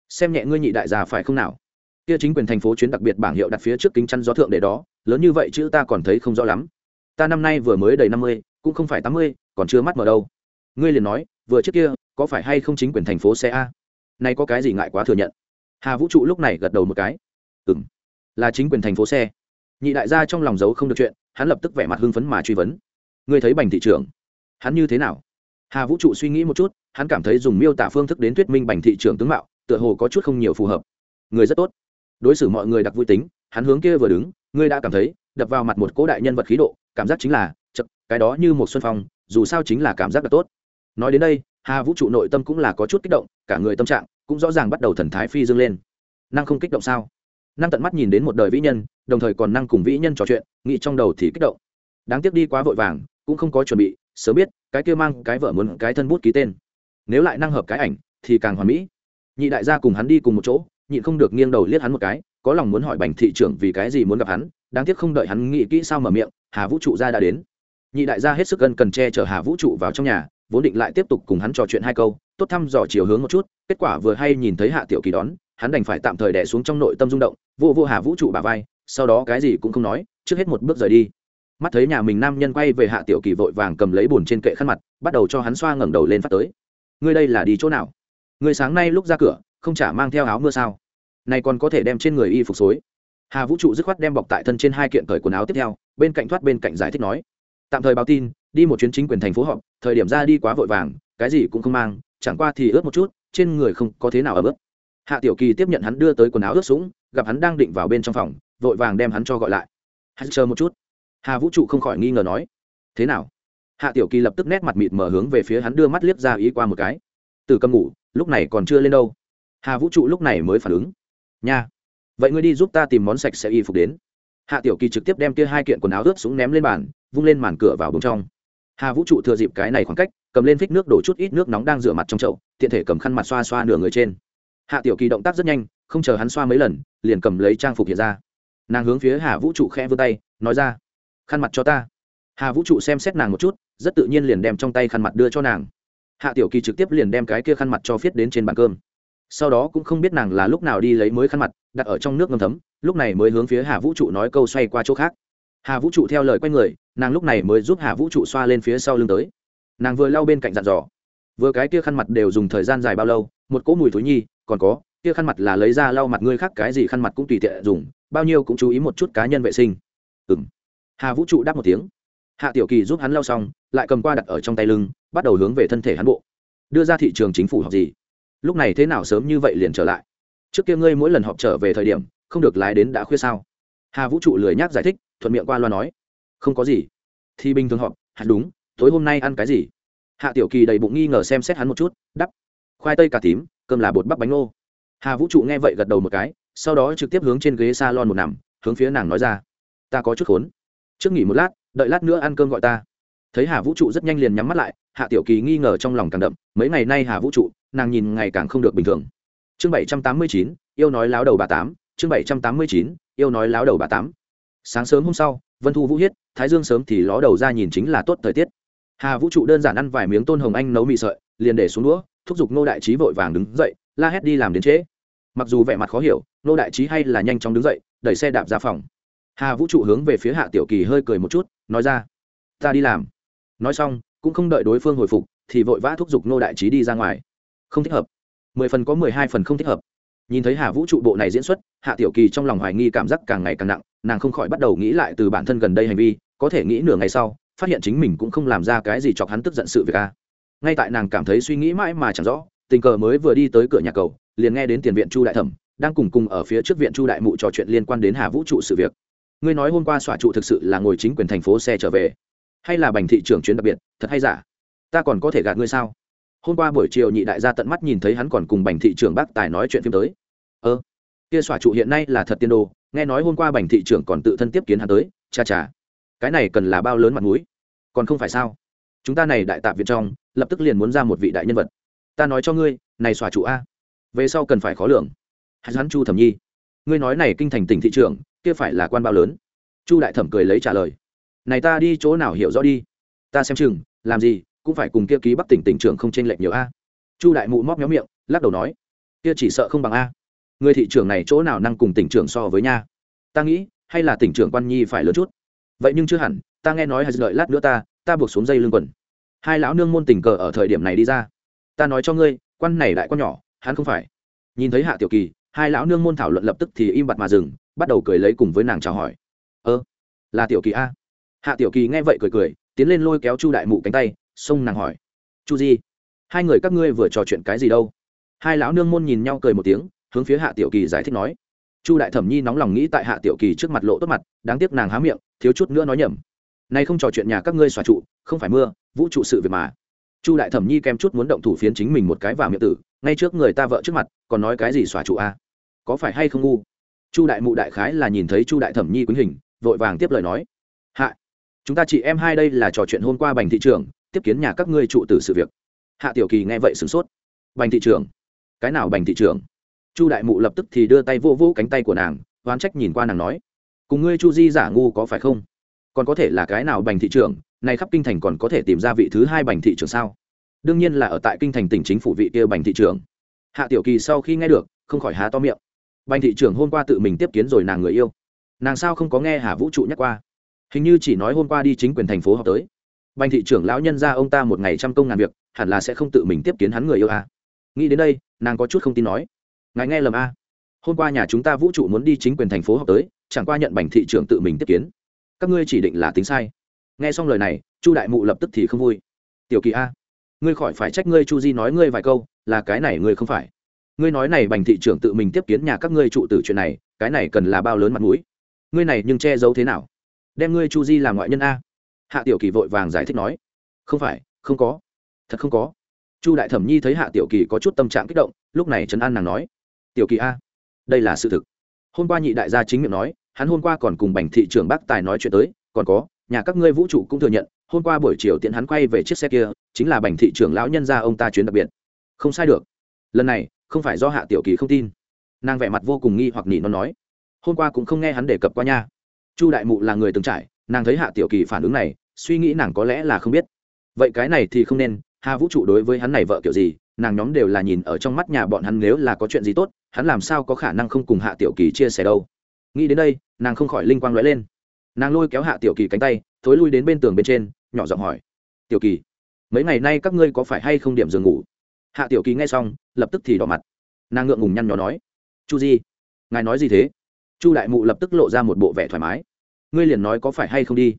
Xem nhẹ ngươi nhị đại gia phải không nào? Kia chính quyền thành phố chuyến đặc biệt bảng hiệu đặt phía trước kính chắn gió thượng để đó, lớn như vậy chứ ta còn thấy không rõ lắm. Ta năm nay vừa mới đầy năm mươi, cũng không phải tám mươi, còn chưa mắt mở đâu. Ngươi liền nói, vừa trước kia, có phải hay không chính quyền thành phố xe a? Nay có cái gì ngại quá thừa nhận? Hà vũ trụ lúc này gật đầu một cái. Ừ m là chính quyền thành phố xe. Nhị đại gia trong lòng giấu không được chuyện, hắn lập tức vẻ mặt hưng phấn mà truy vấn. Ngươi thấy bành thị trưởng? Hắn như thế nào? Hà vũ trụ suy nghĩ một chút, hắn cảm thấy dùng miêu tả phương thức đến thuyết minh bành thị trường tướng mạo, tựa hồ có chút không nhiều phù hợp. Người rất tốt. Đối xử mọi người đặc vui tính, hắn hướng kia vừa đứng, ngươi đã cảm thấy, đập vào mặt một cố đại nhân vật khí độ, cảm giác chính là chậm cái đó như một xuân phong, dù sao chính là cảm giác đặc tốt. Nói đến đây, hà vũ trụ nội tâm cũng là có chút kích động, cả người tâm trạng cũng rõ ràng bắt đầu thần thái phi dương lên. Năng không kích động sao? Năng tận mắt nhìn đến một đời vĩ nhân, đồng thời còn năng cùng vĩ nhân trò chuyện, nghĩ trong đầu thì kích động. Đáng tiếc đi quá vội vàng, cũng không có chuẩn bị sớm biết, cái kia mang cái vợ muốn cái thân bút ký tên. Nếu lại năng hợp cái ảnh, thì càng hoàn mỹ. Nhị đại gia cùng hắn đi cùng một chỗ, nhịn không được nghiêng đầu liếc hắn một cái, có lòng muốn hỏi bành thị trưởng vì cái gì muốn gặp hắn, đáng tiếc không đợi hắn nghĩ kỹ sao mở miệng, hà vũ trụ ra đã đến. Nhị đại gia hết sức gần cần che chở hà vũ trụ vào trong nhà, vốn định lại tiếp tục cùng hắn trò chuyện hai câu, tốt thăm dò chiều hướng một chút, kết quả vừa hay nhìn thấy hạ tiểu kỳ đón, hắn đành phải tạm thời đẻ xuống trong nội tâm rung động, vô vô hà vũ trụ bà vai, sau đó cái gì cũng không nói, trước hết một bước rời đi mắt thấy nhà mình nam nhân quay về hạ tiểu kỳ vội vàng cầm lấy bùn trên kệ khăn mặt, bắt đầu cho hắn xoa ngẩng đầu lên phát tới. Ngươi đây là đi chỗ nào? Người sáng nay lúc ra cửa, không chả mang theo áo mưa sao? Này còn có thể đem trên người y phục xối. Hà vũ trụ dứt khoát đem bọc tại thân trên hai kiện cởi quần áo tiếp theo, bên cạnh thoát bên cạnh giải thích nói, tạm thời báo tin, đi một chuyến chính quyền thành phố họp, thời điểm ra đi quá vội vàng, cái gì cũng không mang, chẳng qua thì ướt một chút, trên người không có thế nào ở bước hạ tiểu kỳ tiếp nhận hắn đưa tới quần áo ướt sũng, gặp hắn đang định vào bên trong phòng, vội vàng đem hắn cho gọi lại. Hắn chờ một chút hà vũ trụ không khỏi nghi ngờ nói, thế nào? Hạ tiểu kỳ lập tức nét mặt mịt mở hướng về phía hắn đưa mắt liếc ra ý qua một cái. Từ cầm ngủ, lúc này còn chưa lên đâu. Hà vũ trụ lúc này mới phản ứng, nha, vậy ngươi đi giúp ta tìm món sạch sẽ y phục đến. Hạ tiểu kỳ trực tiếp đem kia hai kiện quần áo ướt xuống ném lên bàn, vung lên màn cửa vào bông trong. Hà vũ trụ thừa dịp cái này khoảng cách, cầm lên phích nước đổ chút ít nước nóng đang rửa mặt trong chậu, tiện thể cầm khăn mặt xoa xoa nửa người trên. Hạ tiểu kỳ động tác rất nhanh, không chờ hắn xoa mấy lần, liền cầm lấy trang phục hiện ra. Nàng hướng phía hà vũ trụ khẽ vươn tay, nói ra khăn mặt cho ta. Hà vũ trụ xem xét nàng một chút, rất tự nhiên liền đem trong tay khăn mặt đưa cho nàng. Hạ tiểu kỳ trực tiếp liền đem cái kia khăn mặt cho viết đến trên bàn cơm. Sau đó cũng không biết nàng là lúc nào đi lấy mới khăn mặt, đặt ở trong nước ngâm thấm, lúc này mới hướng phía hà vũ trụ nói câu xoay qua chỗ khác. Hà vũ trụ theo lời q u a n người, nàng lúc này mới giúp hà vũ trụ xoa lên phía sau lưng tới. Nàng vừa lau bên cạnh dặn dò. Vừa cái kia khăn mặt đều dùng thời gian dài bao lâu, một cỗ mùi thối nhi, còn có, kia khăn mặt là lấy ra lau mặt ngươi khác cái gì khăn mặt cũng tùy tiện dùng, bao nhiêu cũng chú ý một chút cá nhân vệ sinh. Ừ m hà vũ trụ đáp một tiếng. Hạ tiểu kỳ giúp hắn lau xong, lại cầm qua đặt ở trong tay lưng, bắt đầu hướng về thân thể hắn bộ. Đưa ra thị trường chính phủ học gì? Lúc này thế nào sớm như vậy liền trở lại? Trước kia ngươi mỗi lần họp trở về thời điểm, không được lái đến đã khuya sao? Hà vũ trụ lười nhác giải thích, thuận miệng qua loa nói. Không có gì. Thì bình thường họp hẳn đúng, tối hôm nay ăn cái gì? Hạ tiểu kỳ đầy bụng nghi ngờ xem xét hắn một chút, đắp. Khoai tây cà tím, cơm là bột bắp bánh ngô. Hà vũ trụ nghe vậy gật đầu một cái, sau đó trực tiếp hướng trên ghế s a lon một nằm, hướng phía nàng nói ra. Ta có chút khốn trước nghỉ một lát, đợi lát nữa ăn cơm gọi ta. Thấy hà vũ trụ rất nhanh liền nhắm mắt lại, hạ tiểu kỳ nghi ngờ trong lòng càng đậm, mấy ngày nay hà vũ trụ, nàng nhìn ngày càng không được bình thường. Chương bảy trăm tám mươi chín, yêu nói láo đầu bà tám, chương bảy trăm tám mươi chín, yêu nói láo đầu bà tám. Sáng sớm hôm sau, vân thu vũ hiết, thái dương sớm thì ló đầu ra nhìn chính là tốt thời tiết. Hà vũ trụ đơn giản ăn vài miếng tôn hồng anh nấu mì sợi, liền để xuống đũa, thúc giục nô đại trí vội vàng đứng dậy, la hét đi làm đến trễ. Mặc dù vẻ mặt khó hiểu nô đại trí hay là nhanh chóng đứng dậy, đẩy xe đạp ra phòng hà vũ trụ hướng về phía hạ tiểu kỳ hơi cười một chút, nói ra, ta đi làm. Nói xong, cũng không đợi đối phương hồi phục, thì vội vã thúc giục nô đại trí đi ra ngoài. Không thích hợp. Mười phần có mười hai phần không thích hợp. Nhìn thấy hà vũ trụ bộ này diễn xuất, hạ tiểu kỳ trong lòng hoài nghi cảm giác càng ngày càng nặng, nàng không khỏi bắt đầu nghĩ lại từ bản thân gần đây hành vi, có thể nghĩ nửa ngày sau, phát hiện chính mình cũng không làm ra cái gì chọc hắn tức giận sự việc a ngay tại nàng cảm thấy suy nghĩ mãi mà chẳng rõ, tình cờ mới vừa đi tới cửa nhà cầu, liền nghe đến tiền viện chu đại thẩm đang cùng cùng ở phía trước viện chu đại mụ trò chuyện liên quan đến hà vũ trụ sự việc ngươi nói hôm qua xòa trụ thực sự là ngồi chính quyền thành phố xe trở về. Hay là bành thị trưởng chuyến đặc biệt, thật hay giả? Ta còn có thể gạt ngươi sao? Hôm qua buổi chiều nhị đại gia tận mắt nhìn thấy hắn còn cùng bành thị trưởng bác tài nói chuyện phim tới. Ơ, kia xòa trụ hiện nay là thật tiên đồ, nghe nói hôm qua bành thị trưởng còn tự thân tiếp kiến hắn tới, cha cha. Cái này cần là bao lớn mặt mũi? Còn không phải sao? Chúng ta này đại tạp viện trong, lập tức liền muốn ra một vị đại nhân vật. Ta nói cho ngươi, này xòa trụ a. Về sau cần phải khó lường. Hắn chu thẩm nhi. Ngươi nói này kinh thành tỉnh thị trưởng kia phải là quan bao lớn. Chu đại thẩm cười lấy trả lời. Này ta đi chỗ nào hiểu rõ đi? Ta xem chừng, làm gì, cũng phải cùng kia ký bắc tỉnh tỉnh trưởng không chênh lệch nhiều a. Chu đại mụ móc nhóm miệng, lắc đầu nói. Kia chỉ sợ không bằng a. Người thị trưởng này chỗ nào năng cùng tỉnh trưởng so với nha? Ta nghĩ, hay là tỉnh trưởng quan nhi phải lớn chút. Vậy nhưng chưa hẳn, ta nghe nói hay lợi lát nữa ta ta buộc xuống dây lưng quần. Hai lão nương môn tình cờ ở thời điểm này đi ra. Ta nói cho ngươi, quan này đại quan nhỏ, hắn không phải. Nhìn thấy hạ tiểu kỳ, hai lão nương môn thảo luận lập tức thì im bặt mà dừng bắt đầu cười lấy cùng với nàng chào hỏi. Ơ, là tiểu kỳ a? Hạ tiểu kỳ nghe vậy cười cười, tiến lên lôi kéo chu đại mụ cánh tay, xông nàng hỏi. Chu di, hai người các ngươi vừa trò chuyện cái gì đâu? Hai lão nương môn nhìn nhau cười một tiếng, hướng phía hạ tiểu kỳ giải thích nói. Chu đại thẩm nhi nóng lòng nghĩ tại hạ tiểu kỳ trước mặt lộ tốt mặt, đáng tiếc nàng há miệng, thiếu chút nữa nói nhầm. Nay không trò chuyện nhà các ngươi xòa trụ, không phải mưa, vũ trụ sự việc mà. Chu đại thẩm nhi kèm chút muốn động thủ phiến chính mình một cái vào miệng tử, ngay trước người ta vợ trước mặt, còn nói cái gì xòa trụ a? Có phải hay không ngu? Chu đại mụ đại khái là nhìn thấy chu đại thẩm nhi quýnh hình, vội vàng tiếp lời nói. Hạ, chúng ta chị em hai đây là trò chuyện hôm qua bành thị trường tiếp kiến nhà các ngươi trụ từ sự việc. Hạ tiểu kỳ nghe vậy sửng sốt. Bành thị trường cái nào bành thị trường chu đại mụ lập tức thì đưa tay vô vô cánh tay của nàng, oán trách nhìn qua nàng nói. Cùng ngươi chu di giả ngu có phải không? Còn có thể là cái nào bành thị trường này khắp kinh thành còn có thể tìm ra vị thứ hai bành thị trường sao? Đương nhiên là ở tại kinh thành tỉnh chính phủ vị kia bành thị trường hạ tiểu kỳ sau khi nghe được, không khỏi há to miệng bành thị trưởng hôm qua tự mình tiếp kiến rồi nàng người yêu. Nàng sao không có nghe hà vũ trụ nhắc qua? Hình như chỉ nói hôm qua đi chính quyền thành phố họp tới. Bành thị trưởng lão nhân ra ông ta một ngày trăm công ngàn việc, hẳn là sẽ không tự mình tiếp kiến hắn người yêu à. nghĩ đến đây, nàng có chút không tin nói. Ngài nghe lầm a à. hôm qua nhà chúng ta vũ trụ muốn đi chính quyền thành phố họp tới, chẳng qua nhận bành thị trưởng tự mình tiếp kiến. Các ngươi chỉ định là tính sai. Nghe xong lời này, chu đại mụ lập tức thì không vui. Tiểu kỳ a, ngươi khỏi phải trách ngươi chu di nói ngươi vài câu, là cái này ngươi không phải ngươi nói này bành thị trưởng tự mình tiếp kiến nhà các ngươi trụ tử chuyện này, cái này cần là bao lớn mặt mũi. Ngươi này nhưng che giấu thế nào? Đem ngươi chu di làm ngoại nhân a. Hạ tiểu kỳ vội vàng giải thích nói. Không phải, không có. Thật không có. Chu đại thẩm nhi thấy hạ tiểu kỳ có chút tâm trạng kích động, lúc này trấn an nàng nói. Tiểu kỳ a, đây là sự thực. Hôm qua nhị đại gia chính miệng nói, hắn hôm qua còn cùng bành thị trưởng bác tài nói chuyện tới, còn có, nhà các ngươi vũ trụ cũng thừa nhận, hôm qua buổi chiều tiện hắn quay về chiếc xe kia, chính là bành thị trưởng lão nhân gia ông ta chuyến đặc biệt. Không sai được. Lần này không phải do hạ tiểu kỳ không tin. Nàng vẻ mặt vô cùng nghi hoặc nỉ nó nói, hôm qua cũng không nghe hắn đề cập qua nha. Chu đại mụ là người từng trải, nàng thấy hạ tiểu kỳ phản ứng này, suy nghĩ nàng có lẽ là không biết. Vậy cái này thì không nên, hà vũ trụ đối với hắn này vợ kiểu gì, nàng nhóm đều là nhìn ở trong mắt nhà bọn hắn nếu là có chuyện gì tốt, hắn làm sao có khả năng không cùng hạ tiểu kỳ chia sẻ đâu. Nghĩ đến đây, nàng không khỏi linh quang lóe lên. Nàng lôi kéo hạ tiểu kỳ cánh tay, thối lui đến bên tường bên trên, nhỏ giọng hỏi, tiểu kỳ, mấy ngày nay các ngươi có phải hay không điểm giường ngủ? Hạ tiểu kỳ nghe xong, lập tức thì đỏ mặt. Nàng ngượng ngùng nhăn nhó nói, chu di, ngài nói gì thế? Chu đại mụ lập tức lộ ra một bộ vẻ thoải mái. Ngươi liền nói có phải hay không đi?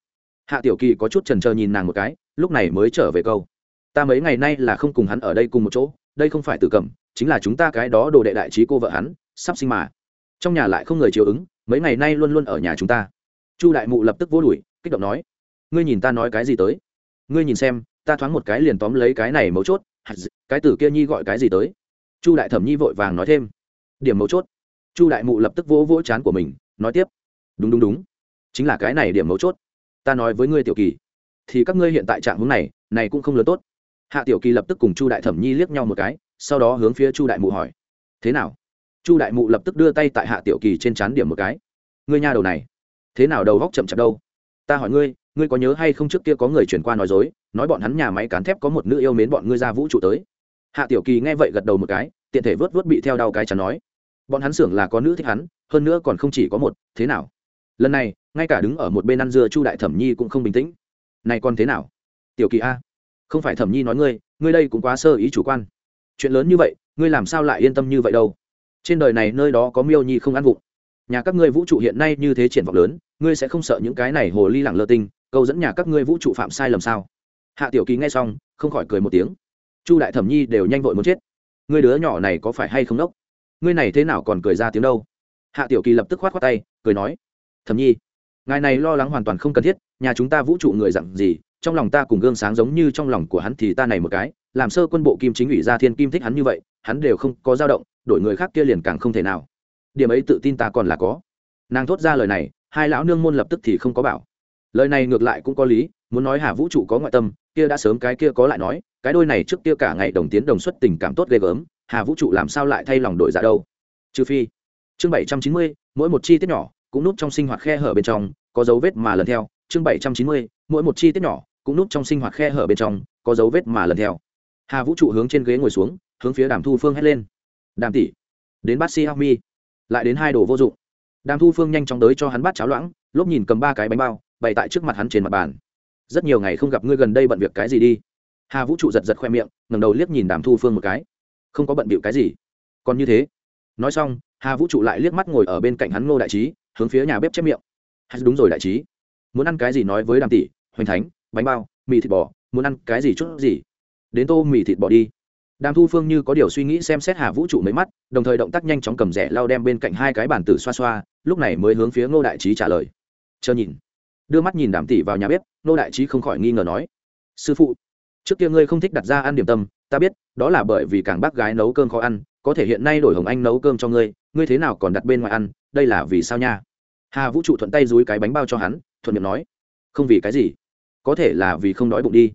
Hạ tiểu kỳ có chút trần trờ nhìn nàng một cái, lúc này mới trở về câu, ta mấy ngày nay là không cùng hắn ở đây cùng một chỗ, đây không phải tự cầm, chính là chúng ta cái đó đồ đệ đại trí cô vợ hắn, sắp sinh mà. Trong nhà lại không người chiều ứng, mấy ngày nay luôn luôn ở nhà chúng ta. Chu đại mụ lập tức vô đùi kích động nói, ngươi nhìn ta nói cái gì tới? Ngươi nhìn xem, ta thoáng một cái liền tóm lấy cái này mấu chốt cái tử kia nhi gọi cái gì tới? Chu đại thẩm nhi vội vàng nói thêm. Điểm mấu chốt. Chu đại mụ lập tức vỗ vỗ chán của mình, nói tiếp. Đúng đúng đúng. Chính là cái này điểm mấu chốt. Ta nói với ngươi tiểu kỳ, thì các ngươi hiện tại trạng hướng này này cũng không lớn tốt. Hạ tiểu kỳ lập tức cùng chu đại thẩm nhi liếc nhau một cái, sau đó hướng phía chu đại mụ hỏi. Thế nào? Chu đại mụ lập tức đưa tay tại hạ tiểu kỳ trên chán điểm một cái. Ngươi nhà đầu này, thế nào đầu góc chậm chạp đâu? Ta hỏi ngươi ngươi có nhớ hay không trước kia có người chuyển qua nói dối nói bọn hắn nhà máy cán thép có một nữ yêu mến bọn ngươi ra vũ trụ tới. Hạ tiểu kỳ nghe vậy gật đầu một cái, tiện thể vớt vớt bị theo đau cái chắn nói. Bọn hắn xưởng là có nữ thích hắn, hơn nữa còn không chỉ có một, thế nào? Lần này, ngay cả đứng ở một bên ăn dưa chu đại thẩm nhi cũng không bình tĩnh. Này còn thế nào? Tiểu kỳ a, không phải thẩm nhi nói ngươi ngươi đây cũng quá sơ ý chủ quan. Chuyện lớn như vậy, ngươi làm sao lại yên tâm như vậy đâu? Trên đời này nơi đó có miêu nhi không ăn vụng. Nhà các ngươi vũ trụ hiện nay như thế triển vọng lớn, ngươi sẽ không sợ những cái này hồ ly lẳng lơ tinh, câu dẫn nhà các ngươi vũ trụ phạm sai lầm sao? Hạ tiểu kỳ nghe xong, không khỏi cười một tiếng. Chu đại thẩm nhi đều nhanh vội muốn chết. Ngươi đứa nhỏ này có phải hay không đốc? Ngươi này thế nào còn cười ra tiếng đâu? Hạ tiểu kỳ lập tức khoát khoát tay, cười nói. Thẩm nhi, ngài này lo lắng hoàn toàn không cần thiết, nhà chúng ta vũ trụ người dặn gì, trong lòng ta cùng gương sáng giống như trong lòng của hắn thì ta này một cái, làm sơ quân bộ kim chính ủy gia thiên kim thích hắn như vậy, hắn đều không có dao động, đổi người khác kia liền càng không thể nào. Điểm ấy tự tin ta còn là có. Nàng thốt ra lời này, hai lão nương môn lập tức thì không có bảo lời này ngược lại cũng có lý, muốn nói hà vũ trụ có ngoại tâm, kia đã sớm cái kia có lại nói, cái đôi này trước kia cả ngày đồng tiến đồng xuất tình cảm tốt ghê gớm, hà vũ trụ làm sao lại thay lòng đổi dạ đâu? Trừ phi, chương bảy trăm chín mươi, mỗi một chi tiết nhỏ cũng núp trong sinh hoạt khe hở bên trong, có dấu vết mà lần theo. Chương bảy trăm chín mươi, mỗi một chi tiết nhỏ cũng núp trong sinh hoạt khe hở bên trong, có dấu vết mà lần theo. Hà vũ trụ hướng trên ghế ngồi xuống, hướng phía đàm thu phương hét lên. Đàm tỷ, đến bát si hao mi lại đến hai đồ vô dụng. Đàm thu phương nhanh chóng tới cho hắn bát cháo loãng lốp nhìn cầm ba cái bánh bao bày tại trước mặt hắn trên mặt bàn. Rất nhiều ngày không gặp ngươi gần đây bận việc cái gì đi. Hà vũ trụ giật giật khoe miệng, ngẩng đầu liếc nhìn đàm thu phương một cái. Không có bận bịu cái gì. Còn như thế. Nói xong, hà vũ trụ lại liếc mắt ngồi ở bên cạnh hắn ngô đại trí, hướng phía nhà bếp chép miệng. Hay đúng rồi đại trí. Muốn ăn cái gì nói với đàm tỷ, hoành thánh, bánh bao, mì thịt bò, muốn ăn cái gì chút gì? Đến tô mì thịt bò đi. Đàm thu phương như có điều suy nghĩ xem xét hà vũ trụ mấy mắt, đồng thời động tác nhanh chóng cầm rẻ lau đem bên cạnh hai cái bản tử xoa xoa, lúc này mới hướng phía ngô đại trí trả lời. Chờ nhìn đưa mắt nhìn đàm tỷ vào nhà bếp, nô đại trí không khỏi nghi ngờ nói, sư phụ, trước kia ngươi không thích đặt ra ăn điểm tâm, ta biết, đó là bởi vì càng bác gái nấu cơm khó ăn, có thể hiện nay đổi hồng anh nấu cơm cho ngươi ngươi thế nào còn đặt bên ngoài ăn, đây là vì sao nha? Hà vũ trụ thuận tay dúi cái bánh bao cho hắn, thuận miệng nói, không vì cái gì, có thể là vì không đói bụng đi.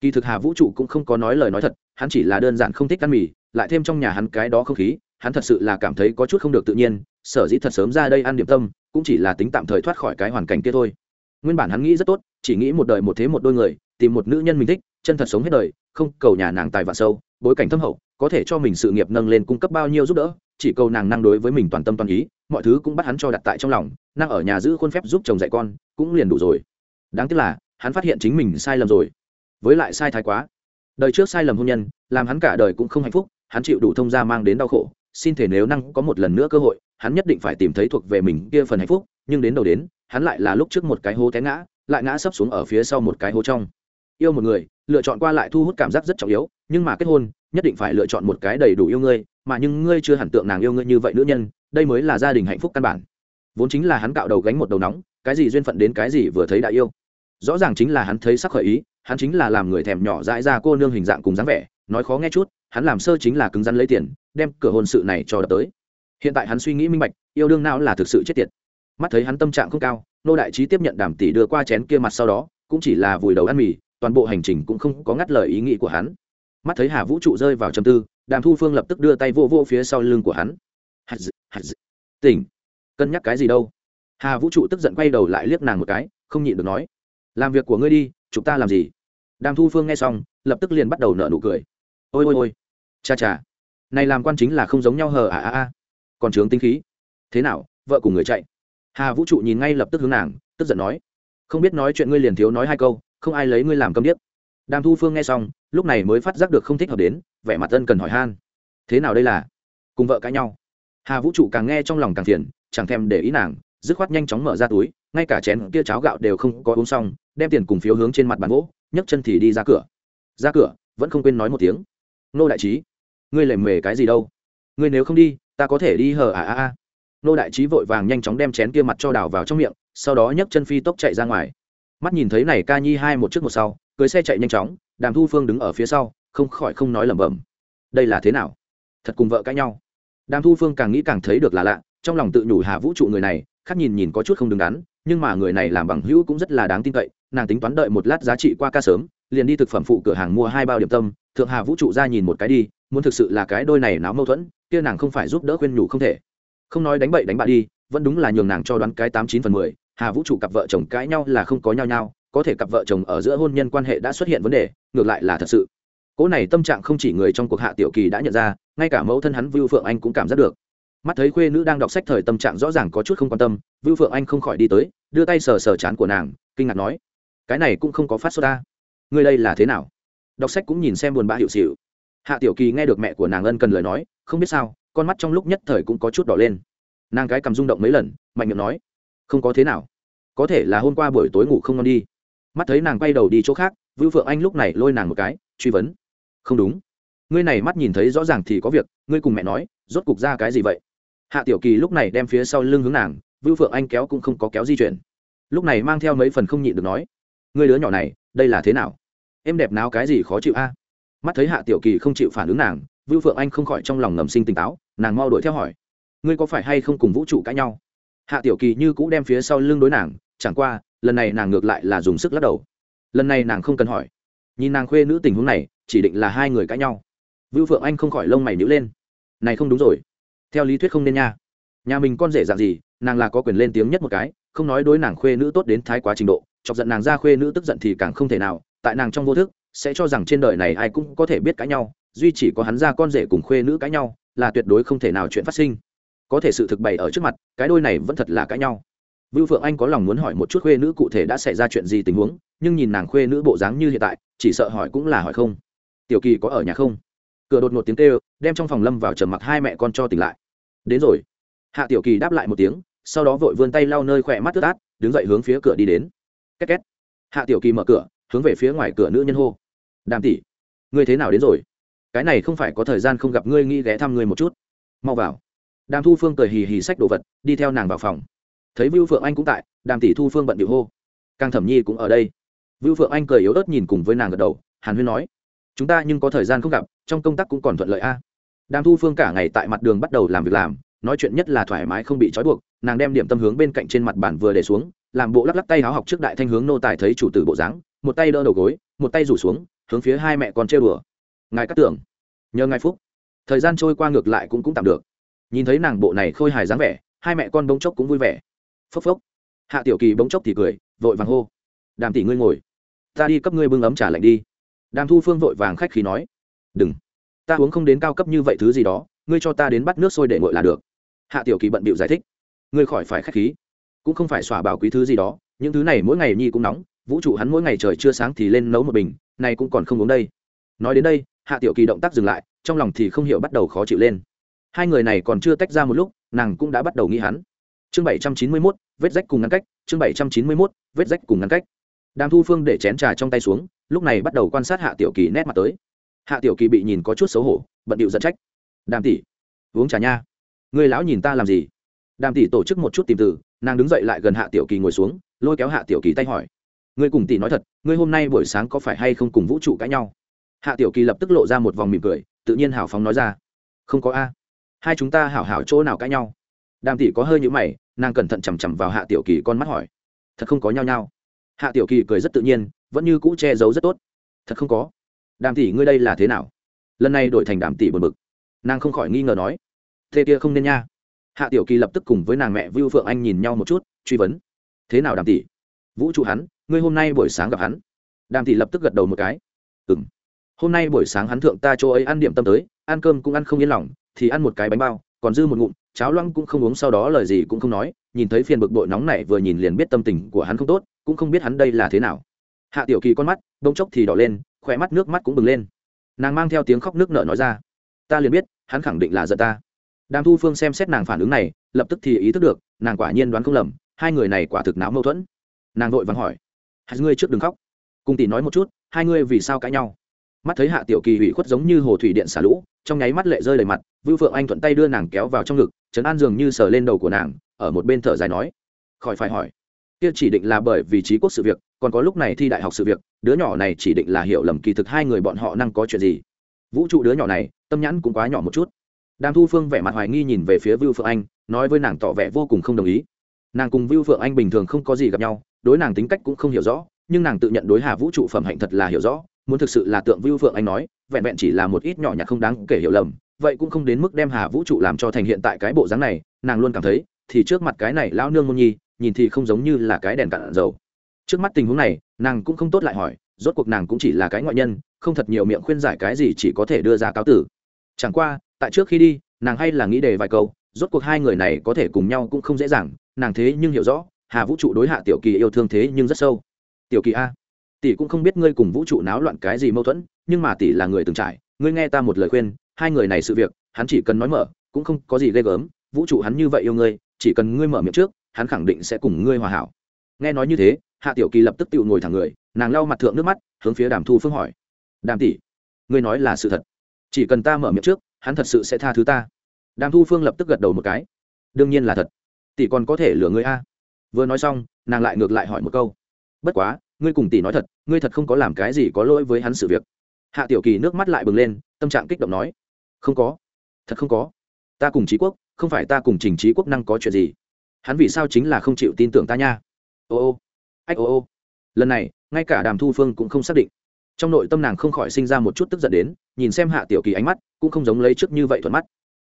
Kỳ thực hà vũ trụ cũng không có nói lời nói thật, hắn chỉ là đơn giản không thích ăn mì, lại thêm trong nhà hắn cái đó không khí, hắn thật sự là cảm thấy có chút không được tự nhiên, sở dĩ thật sớm ra đây ăn điểm tâm, cũng chỉ là tính tạm thời thoát khỏi cái hoàn cảnh kia thôi nguyên bản hắn nghĩ rất tốt, chỉ nghĩ một đời một thế một đôi người, tìm một nữ nhân mình thích, chân thật sống hết đời, không cầu nhà nàng tài vạn sâu, bối cảnh thâm hậu, có thể cho mình sự nghiệp nâng lên cung cấp bao nhiêu giúp đỡ, chỉ cầu nàng năng đối với mình toàn tâm toàn ý, mọi thứ cũng bắt hắn cho đặt tại trong lòng, năng ở nhà giữ khuôn phép giúp chồng dạy con, cũng liền đủ rồi. Đáng tiếc là, hắn phát hiện chính mình sai lầm rồi. Với lại sai thái quá. Đời trước sai lầm hôn nhân, làm hắn cả đời cũng không hạnh phúc, hắn chịu đủ thông gia mang đến đau khổ, xin thể nếu năng có một lần nữa cơ hội, hắn nhất định phải tìm thấy thuộc về mình kia phần hạnh phúc, nhưng đến đầu đến hắn lại là lúc trước một cái hố té ngã, lại ngã sấp xuống ở phía sau một cái hố trong. Yêu một người, lựa chọn qua lại thu hút cảm giác rất trọng yếu, nhưng mà kết hôn, nhất định phải lựa chọn một cái đầy đủ yêu ngươi, mà nhưng ngươi chưa hẳn tượng nàng yêu ngươi như vậy nữ nhân, đây mới là gia đình hạnh phúc căn bản. Vốn chính là hắn cạo đầu gánh một đầu nóng, cái gì duyên phận đến cái gì vừa thấy đã yêu. Rõ ràng chính là hắn thấy sắc khởi ý, hắn chính là làm người thèm nhỏ dãi ra cô nương hình dạng cùng dáng vẻ, nói khó nghe chút, hắn làm sơ chính là cứng rắn lấy tiền, đem cửa hôn sự này cho đập tới. Hiện tại hắn suy nghĩ minh bạch, yêu đương nào là thực sự chết tiệt mắt thấy hắn tâm trạng không cao nô đại trí tiếp nhận đàm tỷ đưa qua chén kia mặt sau đó cũng chỉ là vùi đầu ăn mì toàn bộ hành trình cũng không có ngắt lời ý nghĩ của hắn. Mắt thấy hà vũ trụ rơi vào trầm tư đàm thu phương lập tức đưa tay vô vô phía sau lưng của hắn. Hạt dự, hạt dự. tỉnh. Cân nhắc cái gì đâu? Hà vũ trụ tức giận quay đầu lại liếc nàng một cái không nhịn được nói. Làm việc của ngươi đi chúng ta làm gì? Đàm thu phương nghe xong lập tức liền bắt đầu nở nụ cười. Ôi ôi ôi. Cha cha. Này làm quan chính là không giống nhau hờ à à à. Còn trướng tinh khí. Thế nào vợ cùng người chạy? Hà vũ trụ nhìn ngay lập tức hướng nàng tức giận nói không biết nói chuyện ngươi liền thiếu nói hai câu không ai lấy ngươi làm câm điếc đàm thu phương nghe xong lúc này mới phát giác được không thích hợp đến vẻ mặt ân cần hỏi han thế nào đây là cùng vợ cãi nhau hà vũ trụ càng nghe trong lòng càng thiền, chẳng thèm để ý nàng dứt khoát nhanh chóng mở ra túi ngay cả chén kia cháo gạo đều không có uống xong đem tiền cùng phiếu hướng trên mặt bàn gỗ nhấc chân thì đi ra cửa ra cửa vẫn không quên nói một tiếng nô đại trí ngươi lề mề cái gì đâu ngươi nếu không đi ta có thể đi hờ à à à nô đại trí vội vàng nhanh chóng đem chén kia mặt cho đào vào trong miệng, sau đó nhấc chân phi tốc chạy ra ngoài. Mắt nhìn thấy này ca nhi hai một trước một sau, cưới xe chạy nhanh chóng, đàm thu phương đứng ở phía sau, không khỏi không nói lẩm bẩm. Đây là thế nào? Thật cùng vợ cãi nhau. Đàm thu phương càng nghĩ càng thấy được là lạ, trong lòng tự nhủ hạ vũ trụ người này, khác nhìn nhìn có chút không đứng đắn, nhưng mà người này làm bằng hữu cũng rất là đáng tin cậy, nàng tính toán đợi một lát giá trị qua ca sớm, liền đi thực phẩm phụ cửa hàng mua hai bao điểm tâm, thượng hà vũ trụ ra nhìn một cái đi, muốn thực sự là cái đôi này náo mâu thuẫn, kia nàng không phải giúp đỡ khuyên nhủ không thể không nói đánh bậy đánh bạ đi, vẫn đúng là nhường nàng cho đoán cái tám chín phần mười, hà vũ trụ cặp vợ chồng cãi nhau là không có nhau nhau, có thể cặp vợ chồng ở giữa hôn nhân quan hệ đã xuất hiện vấn đề, ngược lại là thật sự. Cỗ này tâm trạng không chỉ người trong cuộc hạ tiểu kỳ đã nhận ra, ngay cả mẫu thân hắn vưu phượng anh cũng cảm giác được. Mắt thấy khuê nữ đang đọc sách thời tâm trạng rõ ràng có chút không quan tâm, vưu phượng anh không khỏi đi tới, đưa tay sờ sờ chán của nàng, kinh ngạc nói, cái này cũng không có phát sốt ta. Ngươi đây là thế nào? Đọc sách cũng nhìn xem buồn bã hiệu xịu. Hạ tiểu kỳ nghe được mẹ của nàng ân cần lời nói, không biết sao con mắt trong lúc nhất thời cũng có chút đỏ lên. Nàng cái cầm rung động mấy lần, mạnh miệng nói, không có thế nào. Có thể là hôm qua buổi tối ngủ không ngon đi. Mắt thấy nàng quay đầu đi chỗ khác vưu phượng anh lúc này lôi nàng một cái, truy vấn, không đúng. Ngươi này mắt nhìn thấy rõ ràng thì có việc, ngươi cùng mẹ nói, rốt cục ra cái gì vậy? Hạ tiểu kỳ lúc này đem phía sau lưng hướng nàng vưu phượng anh kéo cũng không có kéo di chuyển. Lúc này mang theo mấy phần không nhịn được nói, ngươi đứa nhỏ này, đây là thế nào? Em đẹp nào cái gì khó chịu a? Mắt thấy hạ tiểu kỳ không chịu phản ứng nàng vưu phượng anh không khỏi trong lòng ngầm sinh tỉnh táo, nàng mau đuổi theo hỏi, ngươi có phải hay không cùng vũ trụ cãi nhau? Hạ tiểu kỳ như cũ đem phía sau lưng đối nàng, chẳng qua, lần này nàng ngược lại là dùng sức lắc đầu. Lần này nàng không cần hỏi. Nhìn nàng khuê nữ tình huống này, chỉ định là hai người cãi nhau. Vưu phượng anh không khỏi lông mày nhữ lên. Này không đúng rồi. Theo lý thuyết không nên nha. Nhà mình con rể dạng gì, nàng là có quyền lên tiếng nhất một cái, không nói đối nàng khuê nữ tốt đến thái quá trình độ, chọc giận nàng ra khuê nữ tức giận thì càng không thể nào, tại nàng trong vô thức, sẽ cho rằng trên đời này ai cũng có thể biết cãi nhau duy chỉ có hắn ra con rể cùng khuê nữ cãi nhau, là tuyệt đối không thể nào chuyện phát sinh. Có thể sự thực bày ở trước mặt, cái đôi này vẫn thật là cãi nhau. Vưu phượng anh có lòng muốn hỏi một chút khuê nữ cụ thể đã xảy ra chuyện gì tình huống, nhưng nhìn nàng khuê nữ bộ dáng như hiện tại, chỉ sợ hỏi cũng là hỏi không. Tiểu kỳ có ở nhà không? Cửa đột ngột tiếng kêu, đem trong phòng lâm vào trầm mặc hai mẹ con cho tỉnh lại. Đến rồi. Hạ tiểu kỳ đáp lại một tiếng, sau đó vội vươn tay lau nơi khỏe mắt tức át, đứng dậy hướng phía cửa đi đến. Két két. Hạ tiểu kỳ mở cửa, hướng về phía ngoài cửa nữ nhân hô. Đàm tỷ, ngươi thế nào đến rồi? Cái này không phải có thời gian không gặp ngươi, nghĩ ghé thăm ngươi một chút. Mau vào. Đàm thu phương cười hì hì xách đồ vật, đi theo nàng vào phòng. Thấy vưu phượng anh cũng tại, đàm tỷ thu phương bận điệu hô. Càng thẩm nhi cũng ở đây. Vưu phượng anh cười yếu ớt nhìn cùng với nàng gật đầu, hàn huyên nói, chúng ta nhưng có thời gian không gặp, trong công tác cũng còn thuận lợi a. Đàm thu phương cả ngày tại mặt đường bắt đầu làm việc làm, nói chuyện nhất là thoải mái không bị trói buộc, nàng đem điểm tâm hướng bên cạnh trên mặt bàn vừa để xuống, làm bộ lắc lắc tay háo học trước đại thanh hướng nô tài thấy chủ tử bộ dáng, một tay đỡ đầu gối, một tay rủ xuống, hướng phía hai mẹ con trêu đùa ngài cắt tưởng nhờ ngài phúc. Thời gian trôi qua ngược lại cũng cũng tạm được. Nhìn thấy nàng bộ này khôi hài dáng vẻ, hai mẹ con bỗng chốc cũng vui vẻ. Phốc phốc. Hạ tiểu kỳ bỗng chốc thì cười, vội vàng hô. Đàm tỷ ngươi ngồi. Ta đi cấp ngươi bưng ấm trà lạnh đi. Đàm thu phương vội vàng khách khí nói. Đừng. Ta uống không đến cao cấp như vậy thứ gì đó, ngươi cho ta đến bắt nước sôi để ngồi là được. Hạ tiểu kỳ bận bịu giải thích. Ngươi khỏi phải khách khí. Cũng không phải xỏa bảo quý thứ gì đó, những thứ này mỗi ngày nhi cũng nóng, vũ trụ hắn mỗi ngày trời chưa sáng thì lên nấu một bình này cũng còn không uống đây. Nói đến đây hạ tiểu kỳ động tác dừng lại, trong lòng thì không hiểu bắt đầu khó chịu lên. Hai người này còn chưa tách ra một lúc, nàng cũng đã bắt đầu nghĩ hắn. Chương bảy trăm chín mươi mốt, vết rách cùng ngăn cách, chương bảy trăm chín mươi mốt, vết rách cùng ngăn cách. Đàm thu phương để chén trà trong tay xuống, lúc này bắt đầu quan sát hạ tiểu kỳ nét mặt tới. Hạ tiểu kỳ bị nhìn có chút xấu hổ, bận điệu dẫn trách. Đàm tỷ, uống trà nha. Người lão nhìn ta làm gì? Đàm tỷ tổ chức một chút tìm từ, nàng đứng dậy lại gần hạ tiểu kỳ ngồi xuống, lôi kéo hạ tiểu kỳ tay hỏi. Ngươi cùng tỷ nói thật, ngươi hôm nay buổi sáng có phải hay không cùng vũ trụ cãi nhau? Hạ tiểu kỳ lập tức lộ ra một vòng mỉm cười, tự nhiên hào phóng nói ra. Không có a. Hai chúng ta hảo hảo chỗ nào cãi nhau? Đàm tỷ có hơi nhữ mày, nàng cẩn thận chằm chằm vào hạ tiểu kỳ con mắt hỏi. Thật không có nhau nhau. Hạ tiểu kỳ cười rất tự nhiên, vẫn như cũ che giấu rất tốt. Thật không có. Đàm tỷ, ngươi đây là thế nào? Lần này đổi thành đàm tỷ buồn bực. Nàng không khỏi nghi ngờ nói. Thế kia không nên nha. Hạ tiểu kỳ lập tức cùng với nàng mẹ vưu phượng anh nhìn nhau một chút, truy vấn. Thế nào đàm tỷ? Vũ trụ hắn, ngươi hôm nay buổi sáng gặp hắn. Đàm tỷ lập tức gật đầu một cái. Ừng hôm nay buổi sáng hắn thượng ta chỗ ấy ăn điểm tâm tới, ăn cơm cũng ăn không yên lòng, thì ăn một cái bánh bao, còn dư một ngụm, cháo loãng cũng không uống sau đó lời gì cũng không nói, nhìn thấy phiền bực bội nóng này vừa nhìn liền biết tâm tình của hắn không tốt, cũng không biết hắn đây là thế nào. Hạ tiểu kỳ con mắt bông chốc thì đỏ lên khỏe mắt nước mắt cũng bừng lên. Nàng mang theo tiếng khóc nước nợ nói ra, ta liền biết, hắn khẳng định là giận ta. Đàm thu phương xem xét nàng phản ứng này, lập tức thì ý thức được, nàng quả nhiên đoán không lầm, hai người này quả thực náo mâu thuẫn. Nàng vội vàng hỏi, hai ngươi trước đừng khóc. Cùng tỷ nói một chút, hai ngươi vì sao cãi nhau? Mắt thấy hạ tiểu kỳ ủy khuất giống như hồ thủy điện xả lũ, trong nháy mắt lệ rơi đầy mặt, vưu phượng anh thuận tay đưa nàng kéo vào trong ngực, trấn an dường như sờ lên đầu của nàng, ở một bên thở dài nói, khỏi phải hỏi, kia chỉ định là bởi vì trí quốc sự việc, còn có lúc này thi đại học sự việc, đứa nhỏ này chỉ định là hiểu lầm kỳ thực hai người bọn họ năng có chuyện gì? Vũ trụ đứa nhỏ này, tâm nhãn cũng quá nhỏ một chút. Đàm thu phương vẻ mặt hoài nghi nhìn về phía vưu phượng anh, nói với nàng tỏ vẻ vô cùng không đồng ý. Nàng cùng vưu phượng anh bình thường không có gì gặp nhau, đối nàng tính cách cũng không hiểu rõ, nhưng nàng tự nhận đối hà vũ trụ phẩm hạnh thật là hiểu rõ muốn thực sự là tượng vưu phượng anh nói, vẹn vẹn chỉ là một ít nhỏ nhặt không đáng kể hiểu lầm, vậy cũng không đến mức đem hà vũ trụ làm cho thành hiện tại cái bộ dáng này, nàng luôn cảm thấy, thì trước mặt cái này lão nương môn nhi, nhìn thì không giống như là cái đèn cạn dầu. Trước mắt tình huống này, nàng cũng không tốt lại hỏi, rốt cuộc nàng cũng chỉ là cái ngoại nhân, không thật nhiều miệng khuyên giải cái gì chỉ có thể đưa ra cáo tử. Chẳng qua, tại trước khi đi, nàng hay là nghĩ đề vài câu, rốt cuộc hai người này có thể cùng nhau cũng không dễ dàng, nàng thế nhưng hiểu rõ, hà vũ trụ đối hạ tiểu kỳ yêu thương thế nhưng rất sâu. Tiểu kỳ a tỷ cũng không biết ngươi cùng vũ trụ náo loạn cái gì mâu thuẫn, nhưng mà tỷ là người từng trải, ngươi nghe ta một lời khuyên, hai người này sự việc, hắn chỉ cần nói mở, cũng không có gì ghê gớm, vũ trụ hắn như vậy yêu ngươi, chỉ cần ngươi mở miệng trước, hắn khẳng định sẽ cùng ngươi hòa hảo. Nghe nói như thế, hạ tiểu kỳ lập tức tự ngồi thẳng người, nàng lau mặt thượng nước mắt, hướng phía đàm thu phương hỏi. Đàm tỷ, ngươi nói là sự thật. Chỉ cần ta mở miệng trước, hắn thật sự sẽ tha thứ ta. Đàm thu phương lập tức gật đầu một cái. Đương nhiên là thật. Tỷ còn có thể lừa ngươi a. Vừa nói xong, nàng lại ngược lại hỏi một câu. Bất quá ngươi cùng tỷ nói thật, ngươi thật không có làm cái gì có lỗi với hắn sự việc. Hạ tiểu kỳ nước mắt lại bừng lên, tâm trạng kích động nói, không có, thật không có. Ta cùng trí quốc, không phải ta cùng trình trí quốc năng có chuyện gì? Hắn vì sao chính là không chịu tin tưởng ta nha? Ô ô, ách ô ô. Lần này, ngay cả đàm thu phương cũng không xác định. Trong nội tâm nàng không khỏi sinh ra một chút tức giận đến, nhìn xem hạ tiểu kỳ ánh mắt, cũng không giống lấy trước như vậy thuận mắt.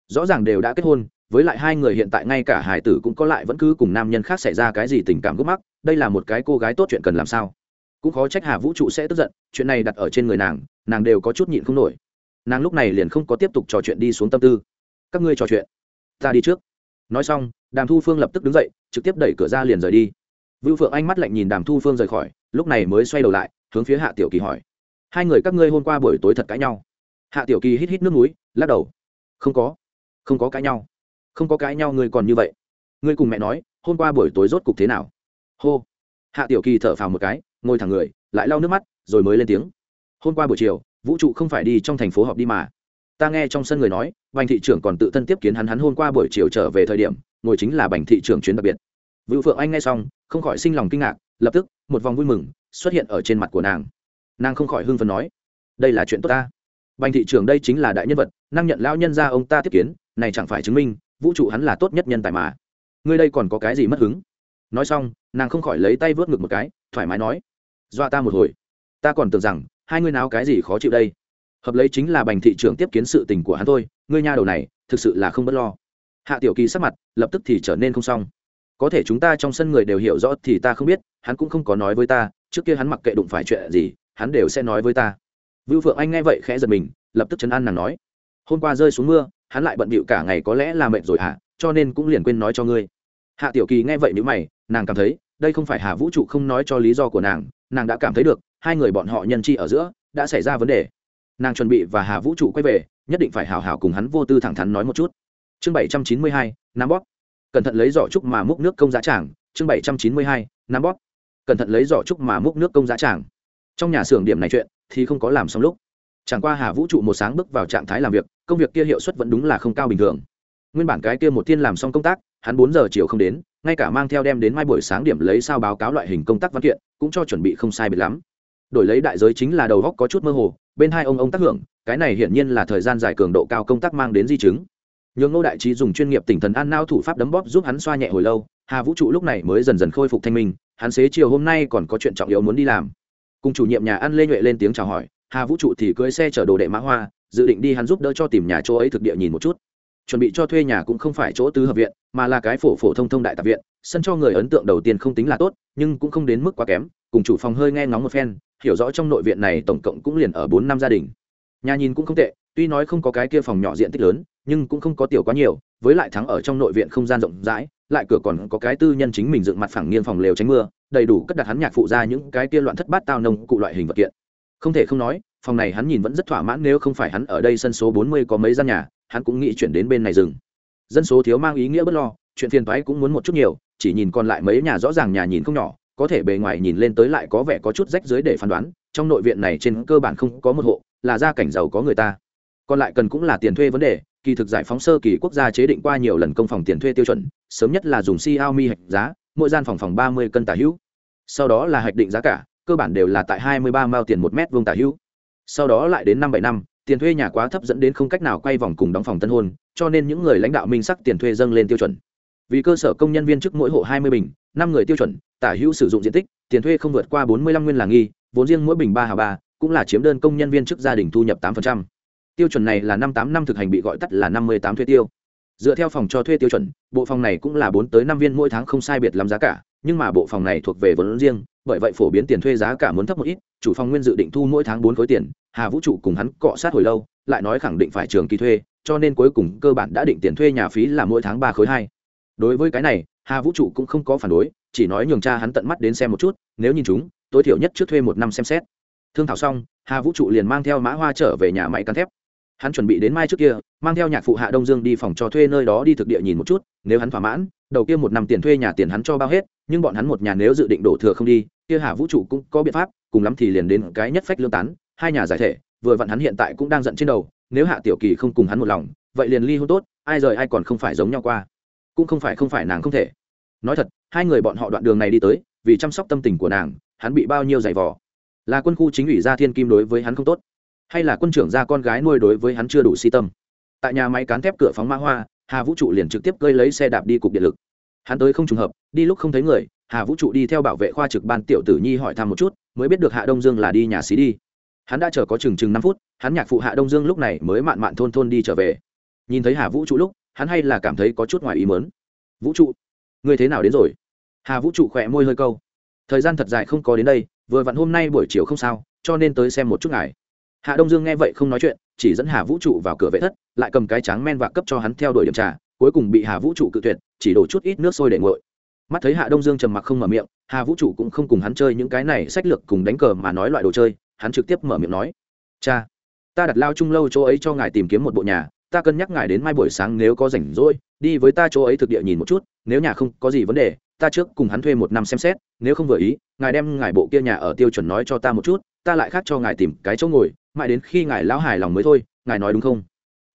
Rõ ràng đều đã kết hôn, với lại hai người hiện tại ngay cả hải tử cũng có lại vẫn cứ cùng nam nhân khác xảy ra cái gì tình cảm gốc mắc, đây là một cái cô gái tốt chuyện cần làm sao? Cũng khó trách hà vũ trụ sẽ tức giận, chuyện này đặt ở trên người nàng nàng đều có chút nhịn không nổi. Nàng lúc này liền không có tiếp tục trò chuyện đi xuống tâm tư. Các ngươi trò chuyện, ta đi trước. Nói xong, đàm thu phương lập tức đứng dậy, trực tiếp đẩy cửa ra liền rời đi. Vưu phượng anh mắt lạnh nhìn đàm thu phương rời khỏi, lúc này mới xoay đầu lại, hướng phía hạ tiểu kỳ hỏi. Hai người các ngươi hôm qua buổi tối thật cãi nhau? Hạ tiểu kỳ hít hít nước núi lắc đầu. Không có không có cãi nhau. Không có cãi nhau ngươi còn như vậy. Ngươi cùng mẹ nói, hôm qua buổi tối rốt cục thế nào? Hô. Hạ tiểu kỳ thở phào một cái ngồi thẳng người, lại lau nước mắt, rồi mới lên tiếng. Hôm qua buổi chiều, vũ trụ không phải đi trong thành phố họp đi mà. Ta nghe trong sân người nói, bành thị trưởng còn tự thân tiếp kiến hắn hắn hôm qua buổi chiều trở về thời điểm, ngồi chính là bành thị trưởng chuyến đặc biệt. Vũ phượng anh nghe xong, không khỏi sinh lòng kinh ngạc, lập tức, một vòng vui mừng, xuất hiện ở trên mặt của nàng. Nàng không khỏi hưng phấn nói, đây là chuyện tốt ta. Bành thị trưởng đây chính là đại nhân vật, năng nhận lao nhân ra ông ta tiếp kiến, này chẳng phải chứng minh, vũ trụ hắn là tốt nhất nhân tài mà. Ngươi đây còn có cái gì mất hứng? Nói xong, nàng không khỏi lấy tay vớt ngực một cái, thoải mái nói dọa ta một hồi. Ta còn tưởng rằng hai ngươi nào cái gì khó chịu đây. Hợp lấy chính là bành thị trưởng tiếp kiến sự tình của hắn thôi ngươi nha đầu này thực sự là không b ấ t lo. Hạ tiểu kỳ sắc mặt lập tức thì trở nên không xong. Có thể chúng ta trong sân người đều hiểu rõ thì ta không biết hắn cũng không có nói với ta trước kia hắn mặc kệ đụng phải chuyện gì hắn đều sẽ nói với ta. Vưu phượng anh nghe vậy khẽ giật mình lập tức chấn an nàng nói hôm qua rơi xuống mưa hắn lại bận bịu cả ngày có lẽ là mệt rồi hả à, cho nên cũng liền quên nói cho ngươi. Hạ tiểu kỳ nghe vậy nếu mày nàng cảm thấy đây không phải hà vũ trụ không nói cho lý do của nàng nàng đã cảm thấy được, hai người bọn họ nhân chi ở giữa, đã xảy ra vấn đề. Nàng chuẩn bị và hà vũ trụ quay về, nhất định phải hào hào cùng hắn vô tư thẳng thắn nói một chút. Chương bảy trăm chín mươi hai nam bóp. Cẩn thận lấy giỏ trúc mà múc nước công giá tràng. Chương bảy trăm chín mươi hai nam bóp. Cẩn thận lấy giỏ trúc mà múc nước công giá tràng. Trong nhà xưởng điểm này chuyện, thì không có làm xong lúc. Chẳng qua hà vũ trụ một sáng bước vào trạng thái làm việc, công việc kia hiệu suất vẫn đúng là không cao bình thường. Nguyên bản cái kia một tiên làm xong công tác, hắn bốn giờ chiều không đến ngay cả mang theo đem đến mai buổi sáng điểm lấy sao báo cáo loại hình công tác văn kiện, cũng cho chuẩn bị không sai biệt lắm. Đổi lấy đại giới chính là đầu góc có chút mơ hồ, bên hai ông ông tác hưởng, cái này hiển nhiên là thời gian dài cường độ cao công tác mang đến di chứng. Nhường ngô đại trí dùng chuyên nghiệp tỉnh thần an nao thủ pháp đấm bóp giúp hắn xoa nhẹ hồi lâu, hà vũ trụ lúc này mới dần dần khôi phục thanh minh, hắn xế chiều hôm nay còn có chuyện trọng yếu muốn đi làm. Cùng chủ nhiệm nhà ăn lê nhuệ lên tiếng chào hỏi, hà vũ trụ thì cưới xe chở đồ đệ mã hoa, dự định đi hắn giúp đỡ cho tìm nhà chỗ ấy thực địa nhìn một chút chuẩn bị cho thuê nhà cũng không phải chỗ tứ hợp viện, mà là cái phổ phổ thông thông đại tạp viện, sân cho người ấn tượng đầu tiên không tính là tốt, nhưng cũng không đến mức quá kém, cùng chủ phòng hơi nghe ngóng một phen, hiểu rõ trong nội viện này tổng cộng cũng liền ở bốn năm gia đình. Nhà nhìn cũng không tệ, tuy nói không có cái kia phòng nhỏ diện tích lớn, nhưng cũng không có tiểu quá nhiều, với lại thắng ở trong nội viện không gian rộng rãi, lại cửa còn có cái tư nhân chính mình dựng mặt phẳng nghiêng phòng lều tránh mưa, đầy đủ cất đặt hắn nhạc phụ ra những cái kia loạn thất bát tao nông cụ loại hình vật kiện. Không thể không nói, phòng này hắn nhìn vẫn rất thỏa mãn nếu không phải hắn ở đây sân số bốn mươi có mấy gian nhà hắn cũng nghĩ chuyển đến bên này rừng dân số thiếu mang ý nghĩa bất lo, chuyện phiền toái cũng muốn một chút nhiều, chỉ nhìn còn lại mấy nhà rõ ràng nhà nhìn không nhỏ, có thể bề ngoài nhìn lên tới lại có vẻ có chút rách dưới để phán đoán, trong nội viện này trên cơ bản không có một hộ, là gia cảnh giàu có người ta. Còn lại cần cũng là tiền thuê vấn đề, kỳ thực giải phóng sơ kỳ quốc gia chế định qua nhiều lần công phòng tiền thuê tiêu chuẩn, sớm nhất là dùng xiaomi hạch giá, mỗi gian phòng phòng ba mươi cân tả hữu. Sau đó là hạch định giá cả, cơ bản đều là tại hai mươi ba mao tiền một mét vuông tả hữu. Sau đó lại đến năm bảy năm tiền thuê nhà quá thấp dẫn đến không cách nào quay vòng cùng đóng phòng tân hôn, cho nên những người lãnh đạo minh sắc tiền thuê dâng lên tiêu chuẩn. Vì cơ sở công nhân viên chức mỗi hộ hai mươi bình, năm người tiêu chuẩn, tả hữu sử dụng diện tích, tiền thuê không vượt qua bốn mươi lăm nguyên là nghi, vốn riêng mỗi bình ba hà ba, cũng là chiếm đơn công nhân viên chức gia đình thu nhập tám tiêu chuẩn này là năm tám năm thực hành bị gọi tắt là năm mươi tám thuê tiêu. Dựa theo phòng cho thuê tiêu chuẩn, bộ phòng này cũng là bốn tới năm viên mỗi tháng không sai biệt lắm giá cả, nhưng mà bộ phòng này thuộc về vốn riêng bởi vậy phổ biến tiền thuê giá cả muốn thấp một ít, chủ phòng nguyên dự định thu mỗi tháng bốn khối tiền, hà vũ trụ cùng hắn cọ sát hồi lâu, lại nói khẳng định phải trường kỳ thuê, cho nên cuối cùng cơ bản đã định tiền thuê nhà phí là mỗi tháng ba khối hai. Đối với cái này, hà vũ trụ cũng không có phản đối, chỉ nói nhường cha hắn tận mắt đến xem một chút, nếu nhìn chúng, tối thiểu nhất trước thuê một năm xem xét. Thương thảo xong, hà vũ trụ liền mang theo mã hoa trở về nhà máy cắn thép. Hắn chuẩn bị đến mai trước kia, mang theo nhạc phụ hạ đông dương đi phòng cho thuê nơi đó đi thực địa nhìn một chút, nếu hắn thỏa mãn, đầu kia một năm tiền thuê nhà tiền hắn cho bao hết, nhưng bọn hắn một nhà nếu dự định đổ thừa không đi kia hà vũ trụ cũng có biện pháp, cùng lắm thì liền đến cái nhất phách lương tán, hai nhà giải thể, vừa vặn hắn hiện tại cũng đang giận trên đầu, nếu hạ tiểu kỳ không cùng hắn một lòng, vậy liền ly hôn tốt, ai rời ai còn không phải giống nhau qua. Cũng không phải không phải nàng không thể. Nói thật, hai người bọn họ đoạn đường này đi tới, vì chăm sóc tâm tình của nàng, hắn bị bao nhiêu giày vò. Là quân khu chính ủy gia thiên kim đối với hắn không tốt, hay là quân trưởng gia con gái nuôi đối với hắn chưa đủ si tâm. Tại nhà máy cán thép cửa phóng mã hoa, hà vũ trụ liền trực tiếp cơi lấy xe đạp đi cục điện lực. Hắn tới không trùng hợp, đi lúc không thấy người hà vũ trụ đi theo bảo vệ khoa trực ban tiểu tử nhi hỏi thăm một chút, mới biết được hạ đông dương là đi nhà xí đi. Hắn đã chờ có chừng chừng năm phút, hắn nhạc phụ hạ đông dương lúc này mới mạn mạn thôn thôn đi trở về. Nhìn thấy hà vũ trụ lúc, hắn hay là cảm thấy có chút ngoài ý mớn vũ trụ người thế nào đến rồi? Hà vũ trụ khỏe môi hơi câu. Thời gian thật dài không có đến đây, vừa vặn hôm nay buổi chiều không sao, cho nên tới xem một chút ngài. Hạ đông dương nghe vậy không nói chuyện, chỉ dẫn hà vũ trụ vào cửa vệ thất, lại cầm cái trắng men và cấp cho hắn theo đuổi điểm trà, cuối cùng bị hà vũ trụ cự tuyệt, chỉ đổ chút ít nước sôi để nguội mắt thấy hạ đông dương trầm mặc không mở miệng, hà vũ trụ cũng không cùng hắn chơi những cái này sách lược cùng đánh cờ mà nói loại đồ chơi, hắn trực tiếp mở miệng nói, cha, ta đặt lao chung lâu chỗ ấy cho ngài tìm kiếm một bộ nhà, ta cân nhắc ngài đến mai buổi sáng nếu có rảnh rỗi, đi với ta chỗ ấy thực địa nhìn một chút, nếu nhà không có gì vấn đề, ta trước cùng hắn thuê một năm xem xét, nếu không vừa ý, ngài đem ngài bộ kia nhà ở tiêu chuẩn nói cho ta một chút, ta lại khác cho ngài tìm cái chỗ ngồi, mãi đến khi ngài lão hài lòng mới thôi, ngài nói đúng không?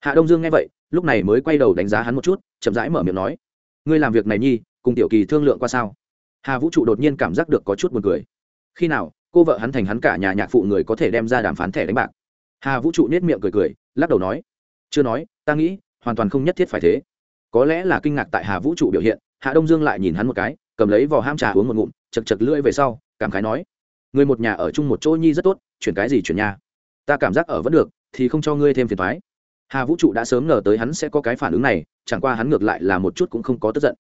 Hạ đông dương nghe vậy, lúc này mới quay đầu đánh giá hắn một chút, chậm rãi mở miệng nói, ngươi làm việc này nhi cùng tiểu kỳ thương lượng qua sao? Hà vũ trụ đột nhiên cảm giác được có chút buồn cười. Khi nào, cô vợ hắn thành hắn cả nhà nhạc phụ người có thể đem ra đàm phán thẻ đánh bạc? Hà vũ trụ nết miệng cười cười, lắc đầu nói, chưa nói, ta nghĩ, hoàn toàn không nhất thiết phải thế. Có lẽ là kinh ngạc tại hà vũ trụ biểu hiện, hạ đông dương lại nhìn hắn một cái, cầm lấy vò ham trà uống một ngụm, chật chật lưỡi về sau, cảm khái nói, người một nhà ở chung một chỗ nhi rất tốt, chuyển cái gì chuyển nhà? Ta cảm giác ở vẫn được, thì không cho ngươi thêm phiền thoái. Hà vũ trụ đã sớm ngờ tới hắn sẽ có cái phản ứng này, chẳng qua hắn ngược lại là một chút cũng không có tức giận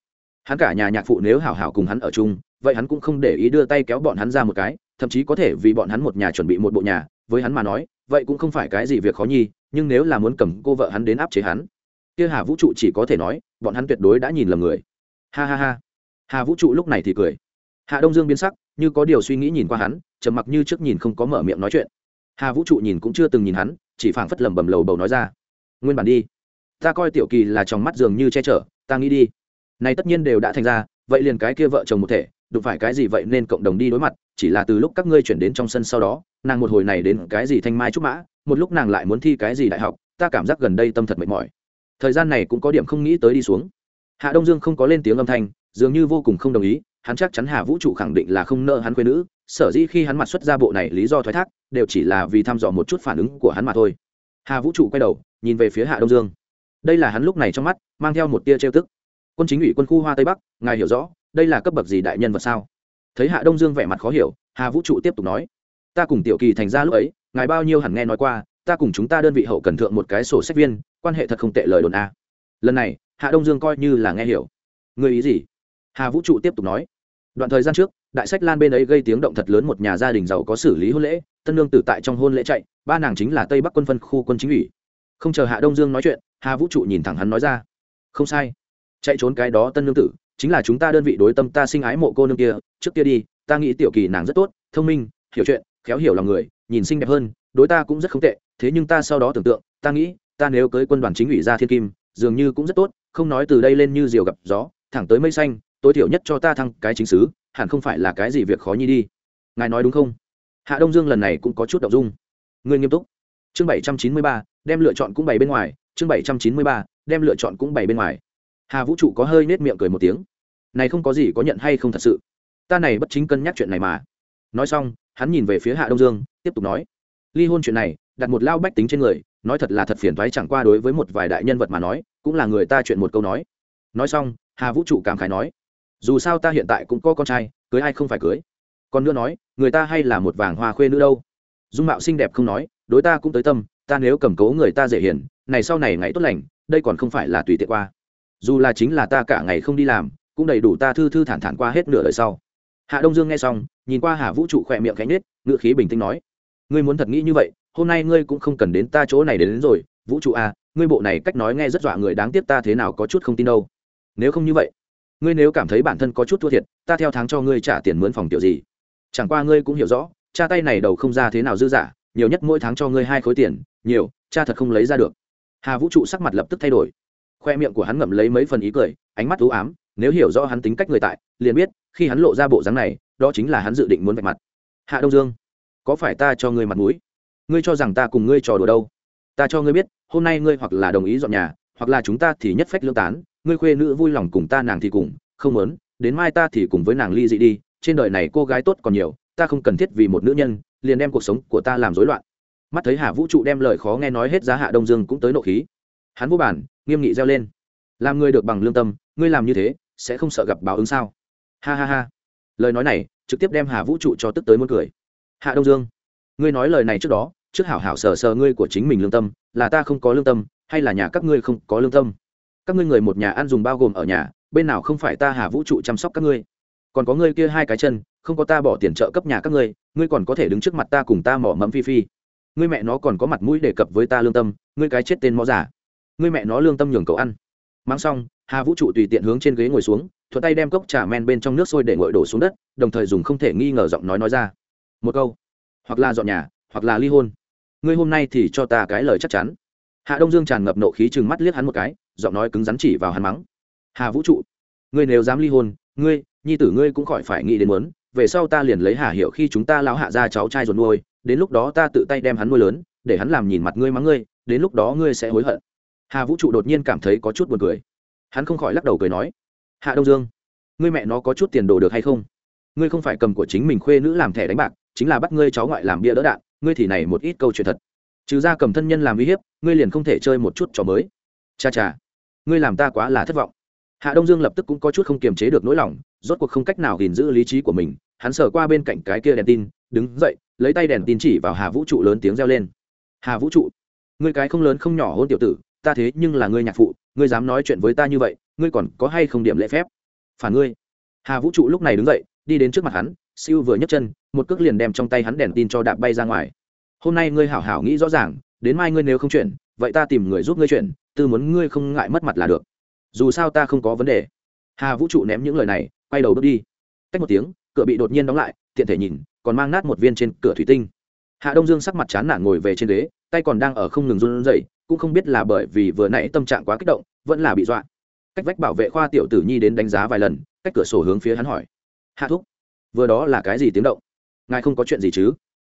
hắn cả nhà nhạc phụ nếu hảo hảo cùng hắn ở chung, vậy hắn cũng không để ý đưa tay kéo bọn hắn ra một cái, thậm chí có thể vì bọn hắn một nhà chuẩn bị một bộ nhà, với hắn mà nói, vậy cũng không phải cái gì việc khó nhi, nhưng nếu là muốn cầm cô vợ hắn đến áp chế hắn, kia hà vũ trụ chỉ có thể nói, bọn hắn tuyệt đối đã nhìn lầm người. Ha ha ha. Hà vũ trụ lúc này thì cười. Hạ đông dương biến sắc, như có điều suy nghĩ nhìn qua hắn, trầm mặc như trước nhìn không có mở miệng nói chuyện. Hà vũ trụ nhìn cũng chưa từng nhìn hắn, chỉ phảng phất lầm bầm lầu bầu nói ra. Nguyên bản đi. Ta coi tiểu kỳ là trong mắt dường như che chở, ta nghĩ đi này tất nhiên đều đã thành ra, vậy liền cái kia vợ chồng một thể, đụng phải cái gì vậy nên cộng đồng đi đối mặt, chỉ là từ lúc các ngươi chuyển đến trong sân sau đó, nàng một hồi này đến cái gì thanh mai trúc mã, một lúc nàng lại muốn thi cái gì đại học, ta cảm giác gần đây tâm thật mệt mỏi. Thời gian này cũng có điểm không nghĩ tới đi xuống. Hạ đông dương không có lên tiếng âm thanh, dường như vô cùng không đồng ý, hắn chắc chắn hà vũ trụ khẳng định là không nợ hắn quê nữ, sở dĩ khi hắn mặt xuất ra bộ này lý do thoái thác, đều chỉ là vì thăm dò một chút phản ứng của hắn mà thôi. Hà vũ trụ quay đầu, nhìn về phía hạ đông dương. Đây là hắn lúc này trong mắt, mang theo một tia trêu tức quân chính ủy quân khu hoa tây bắc, ngài hiểu rõ, đây là cấp bậc gì đại nhân vật sao? Thấy hạ đông dương vẻ mặt khó hiểu, hà vũ trụ tiếp tục nói, ta cùng tiểu kỳ thành ra lúc ấy, ngài bao nhiêu hẳn nghe nói qua, ta cùng chúng ta đơn vị hậu cần thượng một cái sổ sách viên, quan hệ thật không tệ lời đồn a. Lần này, hạ đông dương coi như là nghe hiểu. Người ý gì? Hà vũ trụ tiếp tục nói, đoạn thời gian trước, đại sách lan bên ấy gây tiếng động thật lớn một nhà gia đình giàu có xử lý hôn lễ, tân lương tử tại trong hôn lễ chạy, ba nàng chính là tây bắc quân phân khu quân chính ủy. Không chờ hạ đông dương nói chuyện, hà vũ trụ nhìn thẳng hắn nói ra, không sai chạy trốn cái đó tân nương tử, chính là chúng ta đơn vị đối tâm ta sinh ái mộ cô nương kia, trước kia đi, ta nghĩ tiểu kỳ nàng rất tốt, thông minh, hiểu chuyện, khéo hiểu lòng người, nhìn xinh đẹp hơn, đối ta cũng rất không tệ, thế nhưng ta sau đó tưởng tượng, ta nghĩ, ta nếu cưới quân đoàn chính ủy ra thiên kim, dường như cũng rất tốt, không nói từ đây lên như diều gặp gió, thẳng tới mây xanh, tối thiểu nhất cho ta thăng cái chính xứ, hẳn không phải là cái gì việc khó nhi đi. Ngài nói đúng không? Hạ đông dương lần này cũng có chút động dung. Người nghiêm túc. Chương bảy trăm chín mươi ba, đem lựa chọn cũng bày bên ngoài, chương bảy trăm chín mươi ba, đem lựa chọn cũng bày bên ngoài hà vũ trụ có hơi nết miệng cười một tiếng. Này không có gì có nhận hay không thật sự. Ta này bất chính cân nhắc chuyện này mà. Nói xong, hắn nhìn về phía hạ đông dương, tiếp tục nói. Ly hôn chuyện này, đặt một lao bách tính trên người, nói thật là thật phiền thoái chẳng qua đối với một vài đại nhân vật mà nói, cũng là người ta chuyện một câu nói. Nói xong, hà vũ trụ cảm khái nói. Dù sao ta hiện tại cũng có con trai, cưới ai không phải cưới. Còn nữa nói, người ta hay là một vàng hoa khuê nữ đâu. Dung mạo xinh đẹp không nói, đối ta cũng tới tâm, ta nếu cầm cố người ta dễ hiền, này sau này ngày tốt lành, đây còn không phải là tùy tiện qua dù là chính là ta cả ngày không đi làm cũng đầy đủ ta thư thư thản thản qua hết nửa đời sau. Hạ đông dương nghe xong nhìn qua hà vũ trụ khỏe miệng cánh nết ngự khí bình tĩnh nói ngươi muốn thật nghĩ như vậy hôm nay ngươi cũng không cần đến ta chỗ này đến, đến rồi vũ trụ à ngươi bộ này cách nói nghe rất dọa người đáng tiếc ta thế nào có chút không tin đâu. Nếu không như vậy ngươi nếu cảm thấy bản thân có chút thua thiệt ta theo tháng cho ngươi trả tiền mướn phòng tiểu gì? Chẳng qua ngươi cũng hiểu rõ cha tay này đầu không ra thế nào dư giả nhiều nhất mỗi tháng cho ngươi hai khối tiền nhiều cha thật không lấy ra được. Hà vũ trụ sắc mặt lập tức thay đổi khoe miệng của hắn ngậm lấy mấy phần ý cười, ánh mắt u ám, nếu hiểu rõ hắn tính cách người tại, liền biết, khi hắn lộ ra bộ dáng này, đó chính là hắn dự định muốn vạch mặt. Hạ đông dương, có phải ta cho ngươi mặt mũi? Ngươi cho rằng ta cùng ngươi trò đùa đâu? Ta cho ngươi biết, hôm nay ngươi hoặc là đồng ý dọn nhà, hoặc là chúng ta thì nhất phách lương tán, ngươi khuê nữ vui lòng cùng ta nàng thì cùng, không muốn, đến mai ta thì cùng với nàng ly dị đi, trên đời này cô gái tốt còn nhiều, ta không cần thiết vì một nữ nhân, liền đem cuộc sống của ta làm rối loạn. Mắt thấy hà vũ trụ đem lời khó nghe nói hết giá hạ đông dương cũng tới nộ khí hắn vô bản nghiêm nghị reo lên. Làm ngươi được bằng lương tâm, ngươi làm như thế, sẽ không sợ gặp báo ứng sao? Ha ha ha. Lời nói này, trực tiếp đem hà vũ trụ cho tức tới muốn cười. Hạ đông dương, ngươi nói lời này trước đó, trước hảo hảo sờ sờ ngươi của chính mình lương tâm, là ta không có lương tâm, hay là nhà các ngươi không có lương tâm? Các ngươi người một nhà ăn dùng bao gồm ở nhà, bên nào không phải ta hà vũ trụ chăm sóc các ngươi? Còn có ngươi kia hai cái chân, không có ta bỏ tiền trợ cấp nhà các ngươi ngươi còn có thể đứng trước mặt ta cùng ta mỏ mẫm phi phi. Ngươi mẹ nó còn có mặt mũi đề cập với ta lương tâm, ngươi cái chết tên mó giả ngươi mẹ nó lương tâm nhường cậu ăn. Mang xong, hà vũ trụ tùy tiện hướng trên ghế ngồi xuống, thuận tay đem cốc trà men bên trong nước sôi để ngồi đổ xuống đất, đồng thời dùng không thể nghi ngờ giọng nói nói ra. Một câu. Hoặc là dọn nhà, hoặc là ly hôn. Ngươi hôm nay thì cho ta cái lời chắc chắn. Hạ đông dương tràn ngập nộ khí chừng mắt liếc hắn một cái, giọng nói cứng rắn chỉ vào hắn mắng. Hà vũ trụ, ngươi nếu dám ly hôn, ngươi, nhi tử ngươi cũng khỏi phải nghĩ đến muốn, về sau ta liền lấy hà hiệu khi chúng ta lão hạ ra cháu trai ruột nuôi, đến lúc đó ta tự tay đem hắn nuôi lớn, để hắn làm nhìn mặt ngươi mắng ngươi, đến lúc đó ngươi sẽ hối hận hà vũ trụ đột nhiên cảm thấy có chút buồn cười. Hắn không khỏi lắc đầu cười nói, hạ đông dương, ngươi mẹ nó có chút tiền đồ được hay không? Ngươi không phải cầm của chính mình khuê nữ làm thẻ đánh bạc, chính là bắt ngươi cháu ngoại làm bia đỡ đạn, ngươi thì này một ít câu chuyện thật. Trừ ra cầm thân nhân làm uy hiếp, ngươi liền không thể chơi một chút trò mới. Cha cha, ngươi làm ta quá là thất vọng. Hạ đông dương lập tức cũng có chút không kiềm chế được nỗi lòng, rốt cuộc không cách nào gìn giữ lý trí của mình, hắn sờ qua bên cạnh cái kia đèn tin, đứng dậy, lấy tay đèn tin chỉ vào hà vũ trụ lớn tiếng reo lên. Hà vũ trụ, ngươi cái không lớn không nhỏ hôn tiểu tử ta thế nhưng là ngươi nhạc phụ, ngươi dám nói chuyện với ta như vậy, ngươi còn có hay không điểm lễ phép? Phản ngươi. Hà vũ trụ lúc này đứng dậy, đi đến trước mặt hắn, siêu vừa nhấc chân, một cước liền đem trong tay hắn đèn tin cho đạp bay ra ngoài. Hôm nay ngươi hảo hảo nghĩ rõ ràng, đến mai ngươi nếu không chuyển, vậy ta tìm người giúp ngươi chuyển, tư muốn ngươi không ngại mất mặt là được. Dù sao ta không có vấn đề. Hà vũ trụ ném những lời này, quay đầu bước đi. Cách một tiếng, cửa bị đột nhiên đóng lại, tiện thể nhìn, còn mang nát một viên trên cửa thủy tinh. Hạ đông dương sắc mặt chán nản ngồi về trên ghế, tay còn đang ở không ngừng run rẩy cũng không biết là bởi vì vừa nãy tâm trạng quá kích động, vẫn là bị dọa. Cách vách bảo vệ khoa tiểu tử nhi đến đánh giá vài lần, cách cửa sổ hướng phía hắn hỏi. Hạ thúc, vừa đó là cái gì tiếng động? Ngài không có chuyện gì chứ?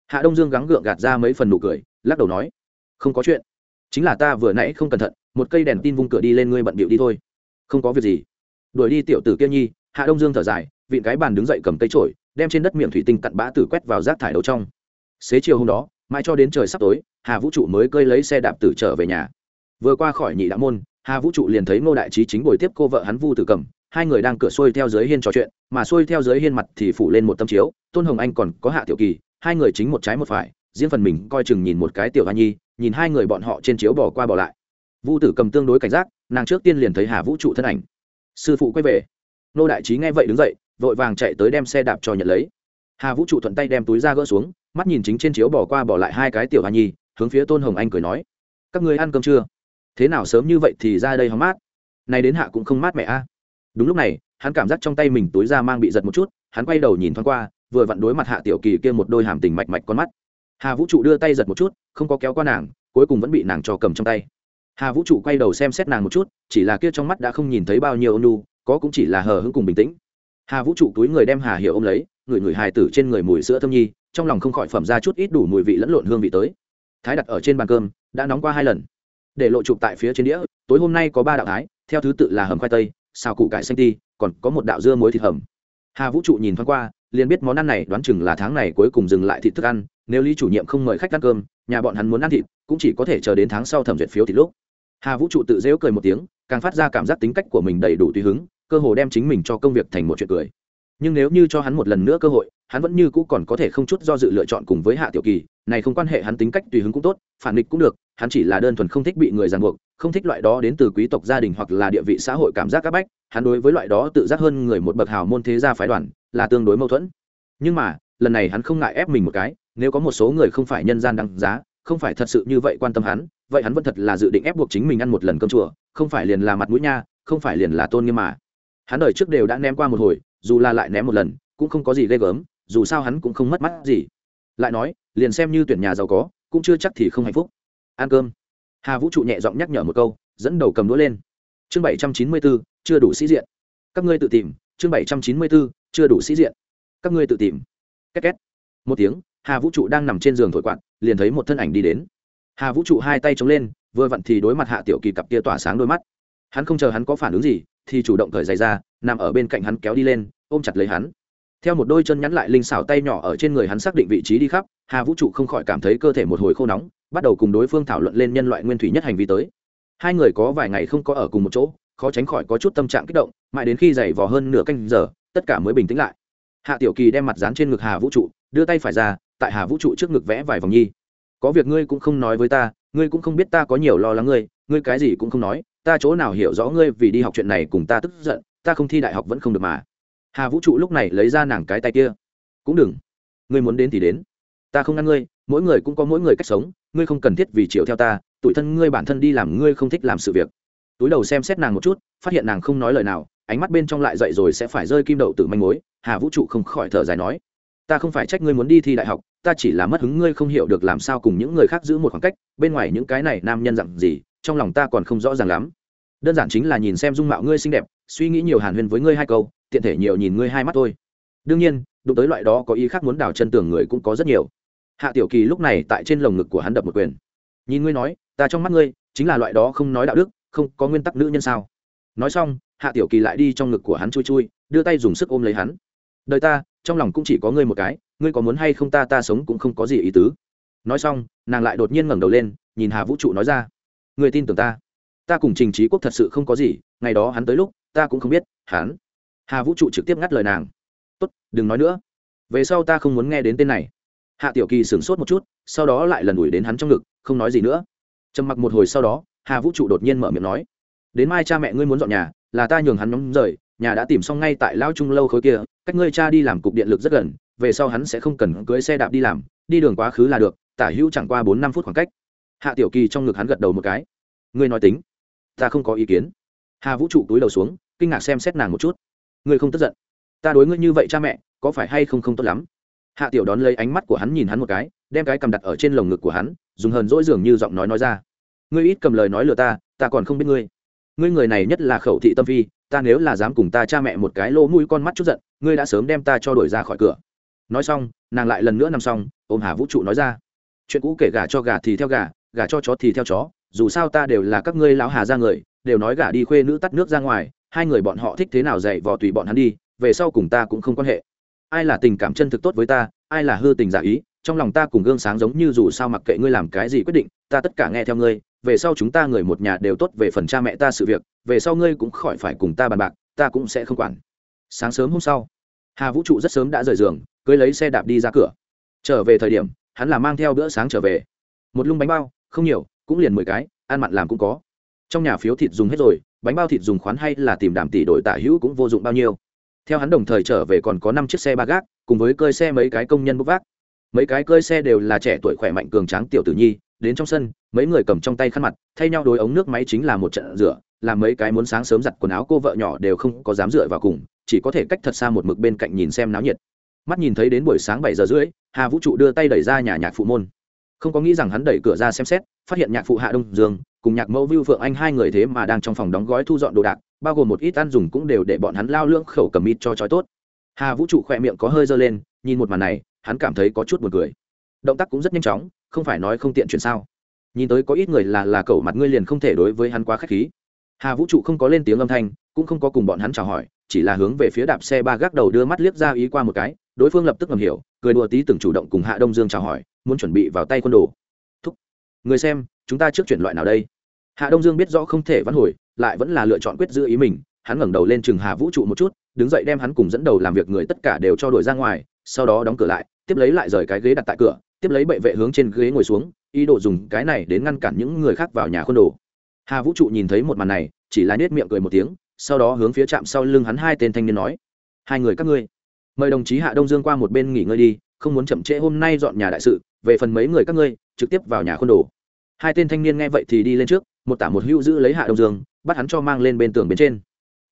Hạ đông dương gắng gượng gạt ra mấy phần nụ cười, lắc đầu nói, không có chuyện. Chính là ta vừa nãy không cẩn thận, một cây đèn tin vung cửa đi lên ngươi bận bịu đi thôi. Không có việc gì. Đuổi đi tiểu tử kia nhi, hạ đông dương thở dài, vịn cái bàn đứng dậy cầm cây trổi đem trên đất miệng thủy tinh cặn bã tử quét vào rác thải đầu trong. Xế chiều hôm đó mãi cho đến trời sắp tối, hà vũ trụ mới cơi lấy xe đạp tử trở về nhà. Vừa qua khỏi nhị đạo môn, hà vũ trụ liền thấy ngô đại trí chính bồi tiếp cô vợ hắn vu tử cầm. Hai người đang cửa xuôi theo dưới hiên trò chuyện, mà xuôi theo dưới hiên mặt thì phủ lên một tâm chiếu. Tôn hồng anh còn có hạ tiểu kỳ, hai người chính một trái một phải, riêng phần mình coi chừng nhìn một cái tiểu hoa nhi, nhìn hai người bọn họ trên chiếu bỏ qua bỏ lại. Vu tử cầm tương đối cảnh giác, nàng trước tiên liền thấy hà vũ trụ thân ảnh. Sư phụ quay về. Nô đại trí nghe vậy đứng dậy, vội vàng chạy tới đem xe đạp cho nhận lấy. Hà vũ trụ thuận tay đem túi ra gỡ xuống mắt nhìn chính trên chiếu bỏ qua bỏ lại hai cái tiểu hoa nhi, hướng phía tôn hồng anh cười nói, các người ăn cơm chưa? Thế nào sớm như vậy thì ra đây hóng mát? Này đến hạ cũng không mát mẹ a. Đúng lúc này, hắn cảm giác trong tay mình túi ra mang bị giật một chút, hắn quay đầu nhìn thoáng qua, vừa vặn đối mặt hạ tiểu kỳ kia một đôi hàm tình mạch mạch con mắt. Hà vũ trụ đưa tay giật một chút, không có kéo qua nàng, cuối cùng vẫn bị nàng cho cầm trong tay. Hà vũ trụ quay đầu xem xét nàng một chút, chỉ là kia trong mắt đã không nhìn thấy bao nhiêu ôn lu có cũng chỉ là hờ hững cùng bình tĩnh. Hà vũ trụ túi người đem hà hiểu ôm lấy, người người hài tử trên người mùi sữa thơm nhi trong lòng không khỏi phẩm ra chút ít đủ mùi vị lẫn lộn hương vị tới. Thái đặt ở trên bàn cơm, đã nóng qua hai lần. Để lộ chụp tại phía trên đĩa, tối hôm nay có ba đạo thái, theo thứ tự là hầm khoai tây, xào củ cải xanh ti, còn có một đạo dưa muối thịt hầm. Hà vũ trụ nhìn thoáng qua, liền biết món ăn này đoán chừng là tháng này cuối cùng dừng lại thịt thức ăn, nếu lý chủ nhiệm không mời khách ăn cơm, nhà bọn hắn muốn ăn thịt, cũng chỉ có thể chờ đến tháng sau thẩm duyệt phiếu thịt lúc. Hà vũ trụ tự dễu cười một tiếng, càng phát ra cảm giác tính cách của mình đầy đủ tùy hứng, cơ hồ đem chính mình cho công việc thành một chuyện cười. Nhưng nếu như cho hắn một lần nữa cơ hội hắn vẫn như cũ còn có thể không chút do dự lựa chọn cùng với hạ tiểu kỳ, này không quan hệ hắn tính cách tùy hứng cũng tốt, phản nghịch cũng được, hắn chỉ là đơn thuần không thích bị người ràng buộc, không thích loại đó đến từ quý tộc gia đình hoặc là địa vị xã hội cảm giác áp bách, hắn đối với loại đó tự giác hơn người một bậc hào môn thế gia phái đoàn là tương đối mâu thuẫn. Nhưng mà, lần này hắn không ngại ép mình một cái, nếu có một số người không phải nhân gian đăng giá, không phải thật sự như vậy quan tâm hắn, vậy hắn vẫn thật là dự định ép buộc chính mình ăn một lần cơm chùa, không phải liền là mặt mũi nha, không phải liền là tôn nghiêm mà. Hắn đời trước đều đã ném qua một hồi, dù là lại ném một lần, cũng không có gì ghê gớm dù sao hắn cũng không mất mắt gì. Lại nói, liền xem như tuyển nhà giàu có, cũng chưa chắc thì không hạnh phúc. Ăn cơm. Hà vũ trụ nhẹ giọng nhắc nhở một câu, dẫn đầu cầm đũa lên. Chương bảy trăm chín mươi bốn chưa đủ sĩ diện. Các ngươi tự tìm, chương bảy trăm chín mươi bốn chưa đủ sĩ diện. Các ngươi tự tìm. Két két. Một tiếng, hà vũ trụ đang nằm trên giường thổi quạt, liền thấy một thân ảnh đi đến. Hà vũ trụ hai tay chống lên, vừa vặn thì đối mặt hạ tiểu kỳ cặp kia tỏa sáng đôi mắt. Hắn không chờ hắn có phản ứng gì, thì chủ động cởi giày ra, nằm ở bên cạnh hắn kéo đi lên, ôm chặt lấy hắn theo một đôi chân nhắn lại linh xảo tay nhỏ ở trên người hắn xác định vị trí đi khắp, hà vũ trụ không khỏi cảm thấy cơ thể một hồi khô nóng, bắt đầu cùng đối phương thảo luận lên nhân loại nguyên thủy nhất hành vi tới. Hai người có vài ngày không có ở cùng một chỗ, khó tránh khỏi có chút tâm trạng kích động, mãi đến khi dày vò hơn nửa canh giờ, tất cả mới bình tĩnh lại. Hạ tiểu kỳ đem mặt dán trên ngực hà vũ trụ, đưa tay phải ra, tại hà vũ trụ trước ngực vẽ vài vòng nhi. Có việc ngươi cũng không nói với ta, ngươi cũng không biết ta có nhiều lo lắng ngươi ngươi cái gì cũng không nói, ta chỗ nào hiểu rõ ngươi vì đi học chuyện này cùng ta tức giận, ta không thi đại học vẫn không được mà hà vũ trụ lúc này lấy ra nàng cái tay kia. Cũng đừng. Ngươi muốn đến thì đến. Ta không ngăn ngươi, mỗi người cũng có mỗi người cách sống, ngươi không cần thiết vì chịu theo ta, tủi thân ngươi bản thân đi làm ngươi không thích làm sự việc. Túi đầu xem xét nàng một chút, phát hiện nàng không nói lời nào, ánh mắt bên trong lại dậy rồi sẽ phải rơi kim đậu từ manh mối, hà vũ trụ không khỏi thở dài nói. Ta không phải trách ngươi muốn đi thi đại học, ta chỉ là mất hứng ngươi không hiểu được làm sao cùng những người khác giữ một khoảng cách, bên ngoài những cái này nam nhân dặn gì, trong lòng ta còn không rõ ràng lắm. Đơn giản chính là nhìn xem dung mạo ngươi xinh đẹp, suy nghĩ nhiều hàn huyên với ngươi hai câu tiện thể nhiều nhìn ngươi hai mắt thôi. Đương nhiên, đụng tới loại đó có ý khác muốn đào chân tường người cũng có rất nhiều. Hạ tiểu kỳ lúc này tại trên lồng ngực của hắn đập một quyền. Nhìn ngươi nói, ta trong mắt ngươi chính là loại đó không nói đạo đức, không có nguyên tắc nữ nhân sao? Nói xong, hạ tiểu kỳ lại đi trong ngực của hắn chui chui, đưa tay dùng sức ôm lấy hắn. Đời ta, trong lòng cũng chỉ có ngươi một cái, ngươi có muốn hay không ta ta sống cũng không có gì ý tứ. Nói xong, nàng lại đột nhiên ngẩng đầu lên, nhìn hà vũ trụ nói ra. Ngươi tin tưởng ta. Ta cùng trình trí quốc thật sự không có gì, ngày đó hắn tới lúc, ta cũng không biết, hắn hà vũ trụ trực tiếp ngắt lời nàng. Tốt, đừng nói nữa. Về sau ta không muốn nghe đến tên này. Hạ tiểu kỳ sửng sốt một chút, sau đó lại lần ủi đến hắn trong ngực, không nói gì nữa. Trầm mặc một hồi sau đó, hà vũ trụ đột nhiên mở miệng nói, đến mai cha mẹ ngươi muốn dọn nhà, là ta nhường hắn nhóm rời, nhà đã tìm xong ngay tại lao trung lâu khối kia, cách ngươi cha đi làm cục điện lực rất gần, về sau hắn sẽ không cần cưới xe đạp đi làm, đi đường quá khứ là được, tả hữu chẳng qua bốn năm phút khoảng cách. Hạ tiểu kỳ trong ngực hắn gật đầu một cái. Ngươi nói tính, ta không có ý kiến. Hà vũ trụ túi đầu xuống, kinh ngạc xem xét nàng một chút ngươi không tức giận. Ta đối ngươi như vậy cha mẹ, có phải hay không không tốt lắm? Hạ tiểu đón lấy ánh mắt của hắn nhìn hắn một cái, đem cái cầm đặt ở trên lồng ngực của hắn, dùng hờn dỗi dường như giọng nói nói ra. Ngươi ít cầm lời nói lừa ta ta còn không biết ngươi. Ngươi người này nhất là khẩu thị tâm phi, ta nếu là dám cùng ta cha mẹ một cái lỗ mũi con mắt chút giận, ngươi đã sớm đem ta cho đuổi ra khỏi cửa. Nói xong, nàng lại lần nữa nằm xong, ôm hà vũ trụ nói ra. Chuyện cũ kể gà cho gà thì theo gà gà cho chó thì theo chó, dù sao ta đều là các ngươi lão hà ra người, đều nói gà đi khuê nữ tắt nước ra ngoài hai người bọn họ thích thế nào dạy vò tùy bọn hắn đi, về sau cùng ta cũng không quan hệ. Ai là tình cảm chân thực tốt với ta, ai là hư tình giả ý, trong lòng ta cùng gương sáng giống như dù sao mặc kệ ngươi làm cái gì quyết định, ta tất cả nghe theo ngươi, về sau chúng ta người một nhà đều tốt về phần cha mẹ ta sự việc, về sau ngươi cũng khỏi phải cùng ta bàn bạc, ta cũng sẽ không quản. Sáng sớm hôm sau, hà vũ trụ rất sớm đã rời giường, cưới lấy xe đạp đi ra cửa. Trở về thời điểm, hắn là mang theo bữa sáng trở về. Một lung bánh bao, không nhiều, cũng liền mười cái, ăn mặn làm cũng có. Trong nhà phiếu thịt dùng hết rồi bánh bao thịt dùng khoán hay là tìm đảm tỷ đổi tả hữu cũng vô dụng bao nhiêu. Theo hắn đồng thời trở về còn có năm chiếc xe ba gác, cùng với cơi xe mấy cái công nhân bốc vác. Mấy cái cơi xe đều là trẻ tuổi khỏe mạnh cường tráng tiểu tử nhi, đến trong sân, mấy người cầm trong tay khăn mặt, thay nhau đối ống nước máy chính là một trận rửa, làm mấy cái muốn sáng sớm giặt quần áo cô vợ nhỏ đều không có dám rửa vào cùng, chỉ có thể cách thật xa một mực bên cạnh nhìn xem náo nhiệt. Mắt nhìn thấy đến buổi sáng bảy giờ rưỡi, hà vũ trụ đưa tay đẩy ra nhà nhạc phụ môn. Không có nghĩ rằng hắn đẩy cửa ra xem xét, phát hiện nhạc phụ hạ đông dương cùng nhạc mẫu vưu phượng anh hai người thế mà đang trong phòng đóng gói thu dọn đồ đạc, bao gồm một ít ăn dùng cũng đều để bọn hắn lao lưỡng khẩu cầm mít cho trói tốt. Hà vũ trụ khỏe miệng có hơi dơ lên, nhìn một màn này, hắn cảm thấy có chút buồn cười. Động tác cũng rất nhanh chóng, không phải nói không tiện chuyện sao. Nhìn tới có ít người là là cẩu mặt ngươi liền không thể đối với hắn quá k h á c h khí. Hà vũ trụ không có lên tiếng âm thanh, cũng không có cùng bọn hắn chào hỏi, chỉ là hướng về phía đạp xe ba gác đầu đưa mắt liếc ra ý qua một cái, đối phương lập tức ngầm hiểu, cười đùa tí từng chủ động cùng hạ đông dương chào hỏi, muốn chuẩn bị vào tay quân đồ. Thúc, người xem chúng ta trước chuyển loại nào đây? Hạ đông dương biết rõ không thể vãn hồi, lại vẫn là lựa chọn quyết giữ ý mình, hắn ngẩng đầu lên chừng hà vũ trụ một chút, đứng dậy đem hắn cùng dẫn đầu làm việc người tất cả đều cho đuổi ra ngoài, sau đó đóng cửa lại, tiếp lấy lại rời cái ghế đặt tại cửa, tiếp lấy bệ vệ hướng trên ghế ngồi xuống, ý đồ dùng cái này đến ngăn cản những người khác vào nhà khuôn đồ. Hà vũ trụ nhìn thấy một màn này, chỉ là nết miệng cười một tiếng, sau đó hướng phía trạm sau lưng hắn hai tên thanh niên nói, hai người các ngươi, mời đồng chí hạ đông dương qua một bên nghỉ ngơi đi, không muốn chậm trễ hôm nay dọn nhà đại sự, về phần mấy người các ngươi, trực tiếp vào nhà khuôn đồ hai tên thanh niên nghe vậy thì đi lên trước, một tả một hữu giữ lấy hạ đông dương, bắt hắn cho mang lên bên tường bên trên.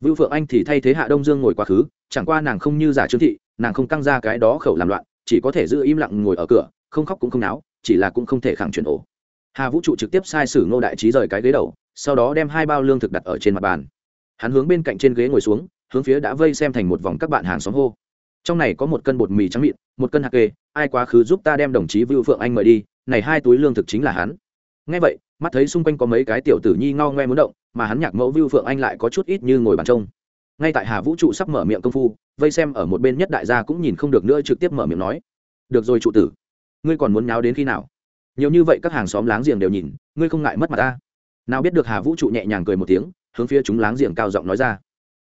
Vưu phượng anh thì thay thế hạ đông dương ngồi quá khứ, chẳng qua nàng không như giả trương thị, nàng không căng ra cái đó khẩu làm loạn, chỉ có thể giữ im lặng ngồi ở cửa, không khóc cũng không náo, chỉ là cũng không thể khẳng chuyển ổ. Hà vũ trụ trực tiếp sai sử ngô đại trí rời cái ghế đầu, sau đó đem hai bao lương thực đặt ở trên mặt bàn. Hắn hướng bên cạnh trên ghế ngồi xuống, hướng phía đã vây xem thành một vòng các bạn hàng xóm hô. Trong này có một cân bột mì trắng mịn, một cân hạt kê, ai quá khứ giúp ta đem đồng chí vưu phượng anh mời đi, này hai túi lương thực chính là hắn ngay vậy, mắt thấy xung quanh có mấy cái tiểu tử nhi ngao ngoe muốn động, mà hắn nhạc mẫu vưu phượng anh lại có chút ít như ngồi bàn trông. Ngay tại hà vũ trụ sắp mở miệng công phu, vây xem ở một bên nhất đại gia cũng nhìn không được nữa trực tiếp mở miệng nói. Được rồi trụ tử, ngươi còn muốn nháo đến khi nào? Nhiều như vậy các hàng xóm láng giềng đều nhìn, ngươi không ngại mất mặt ta. Nào biết được hà vũ trụ nhẹ nhàng cười một tiếng, hướng phía chúng láng giềng cao giọng nói ra.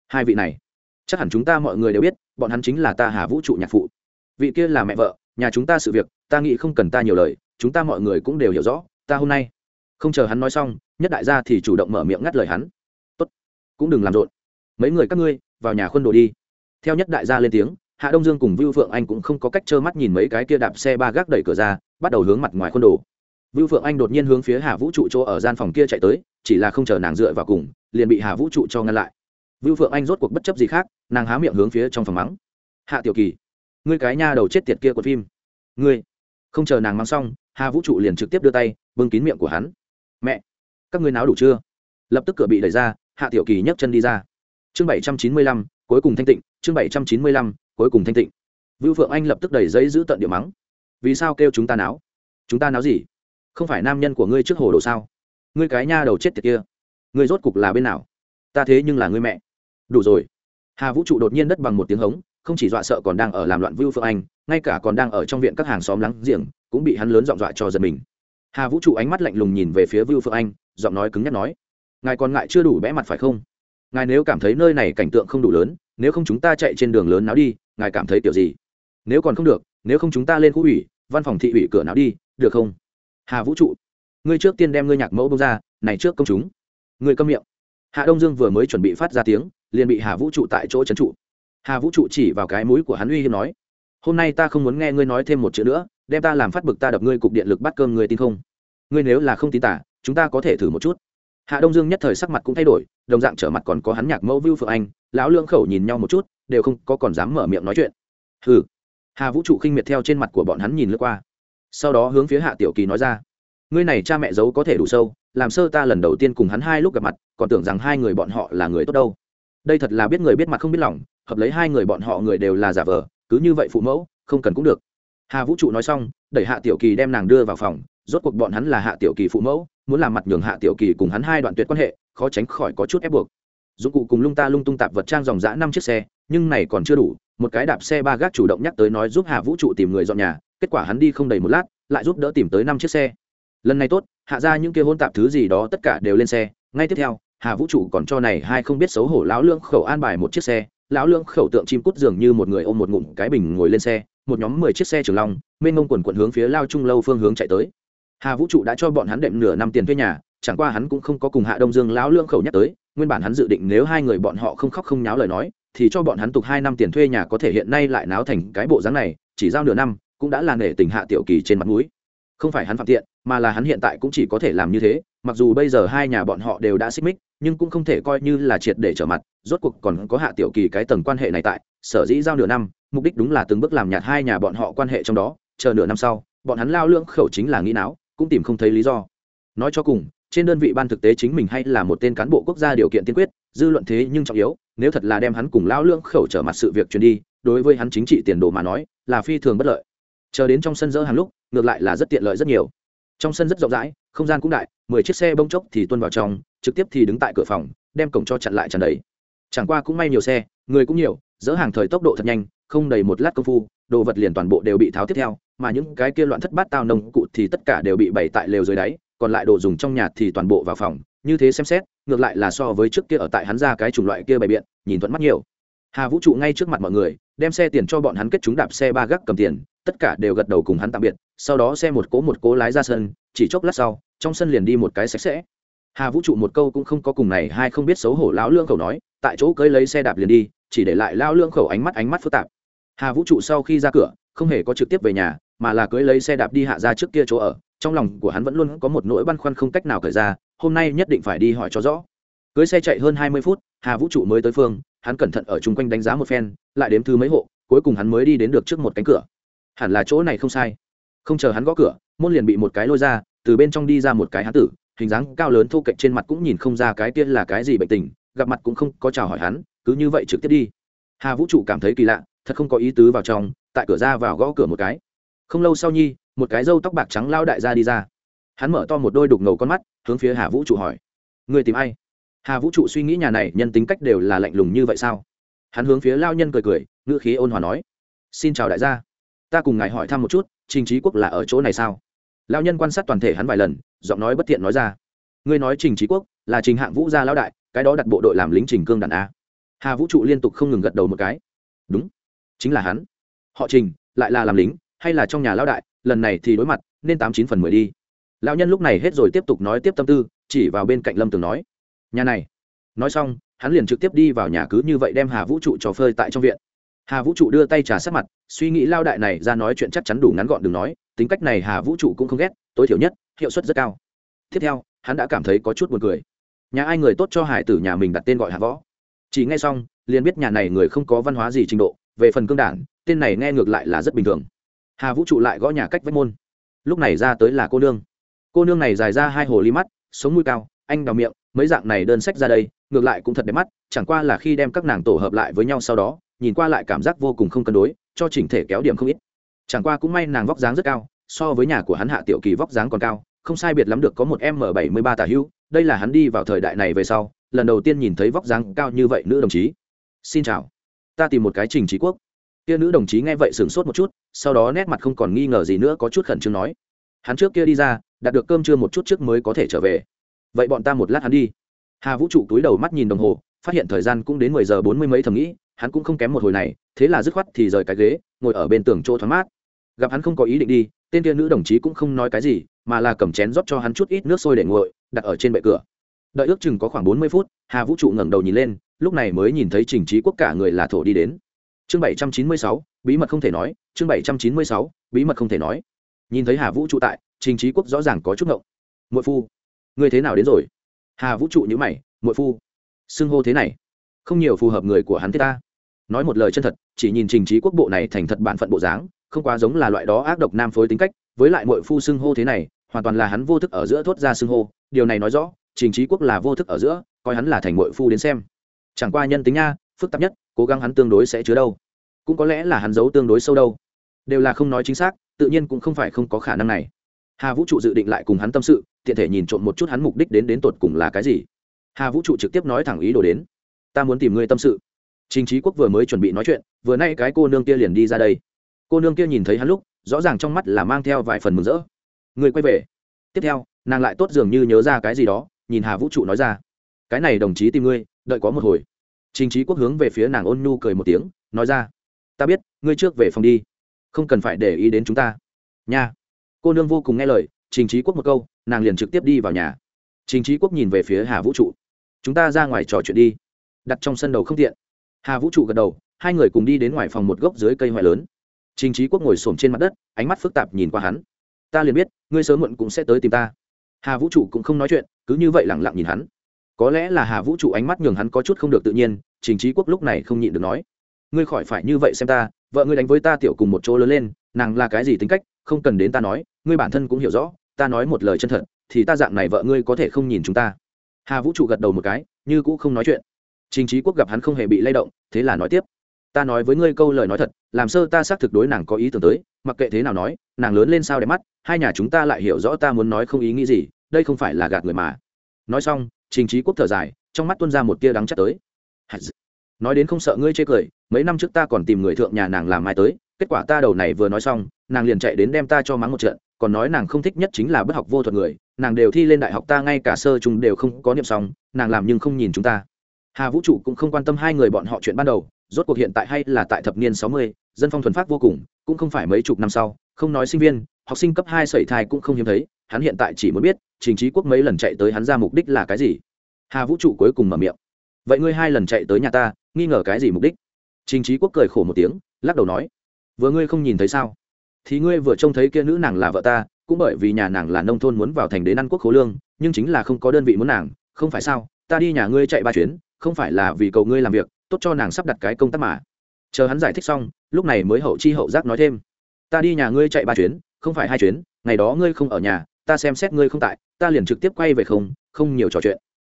Hai vị này, chắc hẳn chúng ta mọi người đều biết, bọn hắn chính là ta hà vũ trụ nhạc phụ. Vị kia là mẹ vợ, nhà chúng ta sự việc, ta nghĩ không cần ta nhiều lời, chúng ta mọi người cũng đều hiểu rõ, ta hôm nay không chờ hắn nói xong, nhất đại gia thì chủ động mở miệng ngắt lời hắn. Tốt, cũng đừng làm rộn. Mấy người các ngươi, vào nhà khuôn đồ đi. Theo nhất đại gia lên tiếng, hạ đông dương cùng vưu phượng anh cũng không có cách trơ mắt nhìn mấy cái kia đạp xe ba gác đẩy cửa ra, bắt đầu hướng mặt ngoài khuôn đồ. Vưu phượng anh đột nhiên hướng phía hà vũ trụ chỗ ở gian phòng kia chạy tới, chỉ là không chờ nàng dựa vào cùng, liền bị hà vũ trụ cho ngăn lại. Vưu phượng anh rốt cuộc bất chấp gì khác, nàng há miệng hướng phía trong phòng mắng. Hạ tiểu kỳ, ngươi cái nha đầu chết tiệt kia của phim. Ngươi. Không chờ nàng mắng xong, hà vũ trụ liền trực tiếp đưa tay, bưng kín miệng của hắn mẹ, các ngươi náo đủ chưa? Lập tức cửa bị đẩy ra, hạ tiểu kỳ nhấc chân đi ra. Chương bảy trăm chín mươi lăm, cuối cùng thanh tịnh, chương bảy trăm chín mươi lăm, cuối cùng thanh tịnh. Vưu phượng anh lập tức đẩy giấy giữ tận địa mắng. Vì sao kêu chúng ta náo? Chúng ta náo gì? Không phải nam nhân của ngươi trước hồ đồ sao? Ngươi cái nha đầu chết tiệt kia. Ngươi rốt cục là bên nào? Ta thế nhưng là ngươi mẹ. Đủ rồi. Hà vũ trụ đột nhiên đất bằng một tiếng hống, không chỉ dọa sợ còn đang ở làm loạn vưu phượng anh, ngay cả còn đang ở trong viện các hàng xóm lắng giềng, cũng bị hắn lớn dọn dọa cho giật mình hà vũ trụ ánh mắt lạnh lùng nhìn về phía vưu phượng anh, giọng nói cứng nhắc nói, ngài còn ngại chưa đủ bẽ mặt phải không? Ngài nếu cảm thấy nơi này cảnh tượng không đủ lớn, nếu không chúng ta chạy trên đường lớn nào đi, ngài cảm thấy kiểu gì? Nếu còn không được, nếu không chúng ta lên khu ủy, văn phòng thị ủy cửa nào đi, được không? Hà vũ trụ, ngươi trước tiên đem ngươi nhạc mẫu bông ra, này trước công chúng. Ngươi câm miệng. Hạ đông dương vừa mới chuẩn bị phát ra tiếng, liền bị hà vũ trụ tại chỗ trấn trụ. Hà vũ trụ chỉ vào cái mũi của hắn uy hiếp nói, hôm nay ta không muốn nghe ngươi nói thêm một chữ nữa đem ta làm phát bực ta đập ngươi cục điện lực bắt cơm ngươi tin không? Ngươi nếu là không tin tả, chúng ta có thể thử một chút. Hạ đông dương nhất thời sắc mặt cũng thay đổi, đồng dạng trở mặt còn có hắn nhạc mẫu vưu phượng anh, lão lưỡng khẩu nhìn nhau một chút, đều không có còn dám mở miệng nói chuyện. Hừ. Hà vũ trụ khinh miệt theo trên mặt của bọn hắn nhìn lướt qua. Sau đó hướng phía hạ tiểu kỳ nói ra. Ngươi này cha mẹ giấu có thể đủ sâu, làm sơ ta lần đầu tiên cùng hắn hai lúc gặp mặt, còn tưởng rằng hai người bọn họ là người tốt đâu. Đây thật là biết người biết mặt không biết lòng, hợp lấy hai người bọn họ người đều là giả vờ, cứ như vậy phụ mẫu, không cần cũng được hà vũ trụ nói xong, đẩy hạ tiểu kỳ đem nàng đưa vào phòng, rốt cuộc bọn hắn là hạ tiểu kỳ phụ mẫu, muốn làm mặt nhường hạ tiểu kỳ cùng hắn hai đoạn tuyệt quan hệ, khó tránh khỏi có chút ép buộc. Dụng cụ cùng lung ta lung tung tạp vật trang dòng dã năm chiếc xe, nhưng này còn chưa đủ, một cái đạp xe ba gác chủ động nhắc tới nói giúp hà vũ trụ tìm người dọn nhà, kết quả hắn đi không đầy một lát, lại giúp đỡ tìm tới năm chiếc xe. Lần này tốt, hạ ra những kia hôn tạp thứ gì đó tất cả đều lên xe, ngay tiếp theo hà vũ trụ còn cho này hai không biết xấu hổ lão lương khẩu an bài một chiếc xe lão lương khẩu tượng chim cút dường như một người ôm một ngụm cái bình ngồi lên xe, một nhóm mười chiếc xe trường long, mênh ngông quần quận hướng phía lao trung lâu phương hướng chạy tới. Hà vũ trụ đã cho bọn hắn đệm nửa năm tiền thuê nhà, chẳng qua hắn cũng không có cùng hạ đông dương lão lương khẩu nhắc tới, nguyên bản hắn dự định nếu hai người bọn họ không khóc không nháo lời nói, thì cho bọn hắn tục hai năm tiền thuê nhà có thể hiện nay lại náo thành cái bộ dáng này, chỉ giao nửa năm, cũng đã là nể tình hạ tiểu kỳ trên mặt mũi. Không phải hắn phạm tiện, mà là hắn hiện tại cũng chỉ có thể làm như thế, mặc dù bây giờ hai nhà bọn họ đều đã xích mích nhưng cũng không thể coi như là triệt để trở mặt, rốt cuộc còn có hạ tiểu kỳ cái tầng quan hệ này tại, sở dĩ giao nửa năm, mục đích đúng là từng bước làm nhạt hai nhà bọn họ quan hệ trong đó, chờ nửa năm sau, bọn hắn lao lưỡng khẩu chính là nghĩ não cũng tìm không thấy lý do. Nói cho cùng, trên đơn vị ban thực tế chính mình hay là một tên cán bộ quốc gia điều kiện tiên quyết, dư luận thế nhưng trọng yếu, nếu thật là đem hắn cùng lao lưỡng khẩu trở mặt sự việc truyền đi, đối với hắn chính trị tiền đồ mà nói, là phi thường bất lợi. Chờ đến trong sân dỡ hàng lúc, ngược lại là rất tiện lợi rất nhiều. Trong sân rất rộng rãi, không gian cũng đại, mười chiếc xe bông chốc thì tuân vào trong trực tiếp thì đứng tại cửa phòng, đem cổng cho chặn lại chặn đấy. chẳng qua cũng may nhiều xe, người cũng nhiều, dỡ hàng thời tốc độ thật nhanh, không đầy một lát công phu, đồ vật liền toàn bộ đều bị tháo tiếp theo, mà những cái kia loạn thất bát tao nông cụ thì tất cả đều bị bày tại lều dưới đáy, còn lại đồ dùng trong nhà thì toàn bộ vào phòng. Như thế xem xét, ngược lại là so với trước kia ở tại hắn ra cái chủng loại kia bày biện, nhìn thuận mắt nhiều. Hà vũ trụ ngay trước mặt mọi người, đem xe tiền cho bọn hắn kết chúng đạp xe ba gác cầm tiền, tất cả đều gật đầu cùng hắn tạm biệt, sau đó xe một cố một cố lái ra sân, chỉ chốc lát sau, trong sân liền đi một cái sạch sẽ hà vũ trụ một câu cũng không có cùng này hai không biết xấu hổ lão lương khẩu nói, tại chỗ cưới lấy xe đạp liền đi, chỉ để lại lao lương khẩu ánh mắt ánh mắt phức tạp. Hà vũ trụ sau khi ra cửa, không hề có trực tiếp về nhà, mà là cưới lấy xe đạp đi hạ ra trước kia chỗ ở, trong lòng của hắn vẫn luôn có một nỗi băn khoăn không cách nào cởi ra, hôm nay nhất định phải đi hỏi cho rõ. Cưới xe chạy hơn hai mươi phút, hà vũ trụ mới tới phương, hắn cẩn thận ở chung quanh đánh giá một phen, lại đếm thứ mấy hộ, cuối cùng hắn mới đi đến được trước một cánh cửa. Hẳn là chỗ này không sai. Không chờ hắn gõ cửa, môn liền bị một cái lôi ra, từ bên trong đi ra một cái hán tử hình dáng cao lớn thu cạnh trên mặt cũng nhìn không ra cái tiên là cái gì bệnh tình, gặp mặt cũng không có chào hỏi hắn, cứ như vậy trực tiếp đi. Hà vũ trụ cảm thấy kỳ lạ, thật không có ý tứ vào trong, tại cửa ra vào gõ cửa một cái. Không lâu sau nhi, một cái râu tóc bạc trắng lao đại ra đi ra. Hắn mở to một đôi đục ngầu con mắt, hướng phía hà vũ trụ hỏi người tìm ai? Hà vũ trụ suy nghĩ nhà này nhân tính cách đều là lạnh lùng như vậy sao? Hắn hướng phía lao nhân cười cười, ngữ khí ôn hòa nói, xin chào đại gia. Ta cùng ngài hỏi thăm một chút, trình trí quốc là ở chỗ này sao? Lao nhân quan sát toàn thể hắn vài lần, giọng nói bất tiện nói ra. Ngươi nói trình trí quốc là trình hạng vũ gia lão đại, cái đó đặt bộ đội làm lính trình cương đàn a. Hà vũ trụ liên tục không ngừng gật đầu một cái. Đúng, chính là hắn. Họ trình lại là làm lính, hay là trong nhà lão đại, lần này thì đối mặt, nên tám chín phần mười đi. Lão nhân lúc này hết rồi tiếp tục nói tiếp tâm tư, chỉ vào bên cạnh lâm tường nói. Nhà này. Nói xong, hắn liền trực tiếp đi vào nhà cứ như vậy đem hà vũ trụ trò phơi tại trong viện hà vũ trụ đưa tay trà sát mặt, suy nghĩ lao đại này ra nói chuyện chắc chắn đủ ngắn gọn đừng nói, tính cách này hà vũ trụ cũng không ghét, tối thiểu nhất, hiệu suất rất cao. Tiếp theo, hắn đã cảm thấy có chút buồn cười. Nhà ai người tốt cho hải tử nhà mình đặt tên gọi hạ võ. Chỉ nghe xong, liền biết nhà này người không có văn hóa gì trình độ, về phần cương đản tên này nghe ngược lại là rất bình thường. Hà vũ trụ lại gõ nhà cách vách môn. Lúc này ra tới là cô nương. Cô nương này dài ra hai hồ ly mắt, sống mũi cao, anh đào miệng, mấy dạng này đơn sách ra đây, ngược lại cũng thật đẹp mắt, chẳng qua là khi đem các nàng tổ hợp lại với nhau sau đó nhìn qua lại cảm giác vô cùng không cân đối, cho chỉnh thể kéo điểm không ít. Chẳng qua cũng may nàng vóc dáng rất cao, so với nhà của hắn hạ tiểu kỳ vóc dáng còn cao, không sai biệt lắm được có một m bảy mươi ba tả hữu. Đây là hắn đi vào thời đại này về sau, lần đầu tiên nhìn thấy vóc dáng cao như vậy nữ đồng chí. Xin chào. Ta tìm một cái trình trí quốc. Kia nữ đồng chí nghe vậy sửng sốt một chút, sau đó nét mặt không còn nghi ngờ gì nữa có chút khẩn trương nói. Hắn trước kia đi ra đạt được cơm trưa một chút trước mới có thể trở về. Vậy bọn ta một lát hắn đi. Hà vũ trụ túi đầu mắt nhìn đồng hồ, phát hiện thời gian cũng đến mười giờ bốn mươi mấy thầm nghĩ hắn cũng không kém một hồi này, thế là dứt khoát thì rời cái ghế, ngồi ở bên tường chỗ thoáng mát. Gặp hắn không có ý định đi, tên kia nữ đồng chí cũng không nói cái gì, mà là cầm chén rót cho hắn chút ít nước sôi để nguội, đặt ở trên bệ cửa. Đợi ước chừng có khoảng bốn mươi phút, hà vũ trụ ngẩng đầu nhìn lên, lúc này mới nhìn thấy trình trí quốc cả người là thổ đi đến. Chương bảy trăm chín mươi sáu, bí mật không thể nói, chương bảy trăm chín mươi sáu, bí mật không thể nói. Nhìn thấy hà vũ trụ tại, trình trí quốc rõ ràng có chút ngộng. Muội phu người thế nào đến rồi? Hà vũ trụ nhữ mày, muội phu, xưng hô thế này, không nhiều phù hợp người của hắn thế ta nói một lời chân thật, chỉ nhìn trình trí quốc bộ này thành thật bản phận bộ dáng, không quá giống là loại đó ác độc nam phối tính cách, với lại mọi phu xưng hô thế này, hoàn toàn là hắn vô thức ở giữa thốt ra xưng hô, điều này nói rõ, trình trí quốc là vô thức ở giữa, coi hắn là thành muội phu đến xem. Chẳng qua nhân tính nha, phức tạp nhất, cố gắng hắn tương đối sẽ chứa đâu. Cũng có lẽ là hắn giấu tương đối sâu đâu. Đều là không nói chính xác, tự nhiên cũng không phải không có khả năng này. Hà vũ trụ dự định lại cùng hắn tâm sự, tiện thể nhìn trộm một chút hắn mục đích đến đến tột cùng là cái gì. Hà vũ trụ trực tiếp nói thẳng ý đồ đến. Ta muốn tìm ngươi tâm sự trình Chí quốc vừa mới chuẩn bị nói chuyện, vừa nay cái cô nương kia liền đi ra đây. Cô nương kia nhìn thấy hắn lúc, rõ ràng trong mắt là mang theo vài phần mừng rỡ. Người quay về. Tiếp theo, nàng lại tốt dường như nhớ ra cái gì đó, nhìn hà vũ trụ nói ra. Cái này đồng chí tìm ngươi, đợi có một hồi. Trình Chí quốc hướng về phía nàng ôn nhu cười một tiếng, nói ra. Ta biết, ngươi trước về phòng đi. Không cần phải để ý đến chúng ta. Nha. Cô nương vô cùng nghe lời, trình Chí quốc một câu, nàng liền trực tiếp đi vào nhà. Trình Chí quốc nhìn về phía hà vũ trụ. Chúng ta ra ngoài trò chuyện đi. Đặt trong sân đầu không tiện hà vũ trụ gật đầu, hai người cùng đi đến ngoài phòng một gốc dưới cây hoại lớn. Trình trí quốc ngồi s ổ m trên mặt đất, ánh mắt phức tạp nhìn qua hắn. Ta liền biết, ngươi sớm muộn cũng sẽ tới tìm ta. Hà vũ trụ cũng không nói chuyện, cứ như vậy lẳng lặng nhìn hắn. Có lẽ là hà vũ trụ ánh mắt nhường hắn có chút không được tự nhiên, trình trí quốc lúc này không nhịn được nói. Ngươi khỏi phải như vậy xem ta, vợ ngươi đánh với ta tiểu cùng một chỗ lớn lên, nàng là cái gì tính cách, không cần đến ta nói, ngươi bản thân cũng hiểu rõ, ta nói một lời chân thật, thì ta dạng này vợ ngươi có thể không nhìn chúng ta. Hà vũ trụ gật đầu một cái, như cũ không nói chuyện trình Chí quốc gặp hắn không hề bị lay động, thế là nói tiếp. Ta nói với ngươi câu lời nói thật, làm sơ ta xác thực đối nàng có ý tưởng tới, mặc kệ thế nào nói, nàng lớn lên sao đẹp mắt, hai nhà chúng ta lại hiểu rõ ta muốn nói không ý nghĩ gì, đây không phải là gạt người mà. Nói xong, trình Chí quốc thở dài, trong mắt tuôn ra một tia đắng chát tới. Nói đến không sợ ngươi chê cười, mấy năm trước ta còn tìm người thượng nhà nàng làm mai tới, kết quả ta đầu này vừa nói xong, nàng liền chạy đến đem ta cho mắng một trận, còn nói nàng không thích nhất chính là bất học vô thuật người, nàng đều thi lên đại học ta ngay cả sơ trung đều không có niệm xong, nàng làm nhưng không nhìn chúng ta hà vũ trụ cũng không quan tâm hai người bọn họ chuyện ban đầu, rốt cuộc hiện tại hay là tại thập niên sáu mươi, dân phong thuần phát vô cùng, cũng không phải mấy chục năm sau, không nói sinh viên, học sinh cấp hai sẩy thai cũng không hiếm thấy, hắn hiện tại chỉ muốn biết, trình trí quốc mấy lần chạy tới hắn ra mục đích là cái gì. Hà vũ trụ cuối cùng mở miệng. Vậy ngươi hai lần chạy tới nhà ta, nghi ngờ cái gì mục đích? Trình trí quốc cười khổ một tiếng, lắc đầu nói. Vừa ngươi không nhìn thấy sao? Thì ngươi vừa trông thấy kia nữ nàng là vợ ta, cũng bởi vì nhà nàng là nông thôn muốn vào thành đến ăn quốc khố lương, nhưng chính là không có đơn vị muốn nàng, không phải sao? Ta đi nhà ngươi chạy ba chuyến không phải là vì cầu ngươi làm việc, tốt cho nàng sắp đặt cái công tác mà. Chờ hắn giải thích xong, lúc này mới hậu chi hậu giác nói thêm. Ta đi nhà ngươi chạy ba chuyến, không phải hai chuyến, ngày đó ngươi không ở nhà, ta xem xét ngươi không tại, ta liền trực tiếp quay về không không nhiều trò chuyện.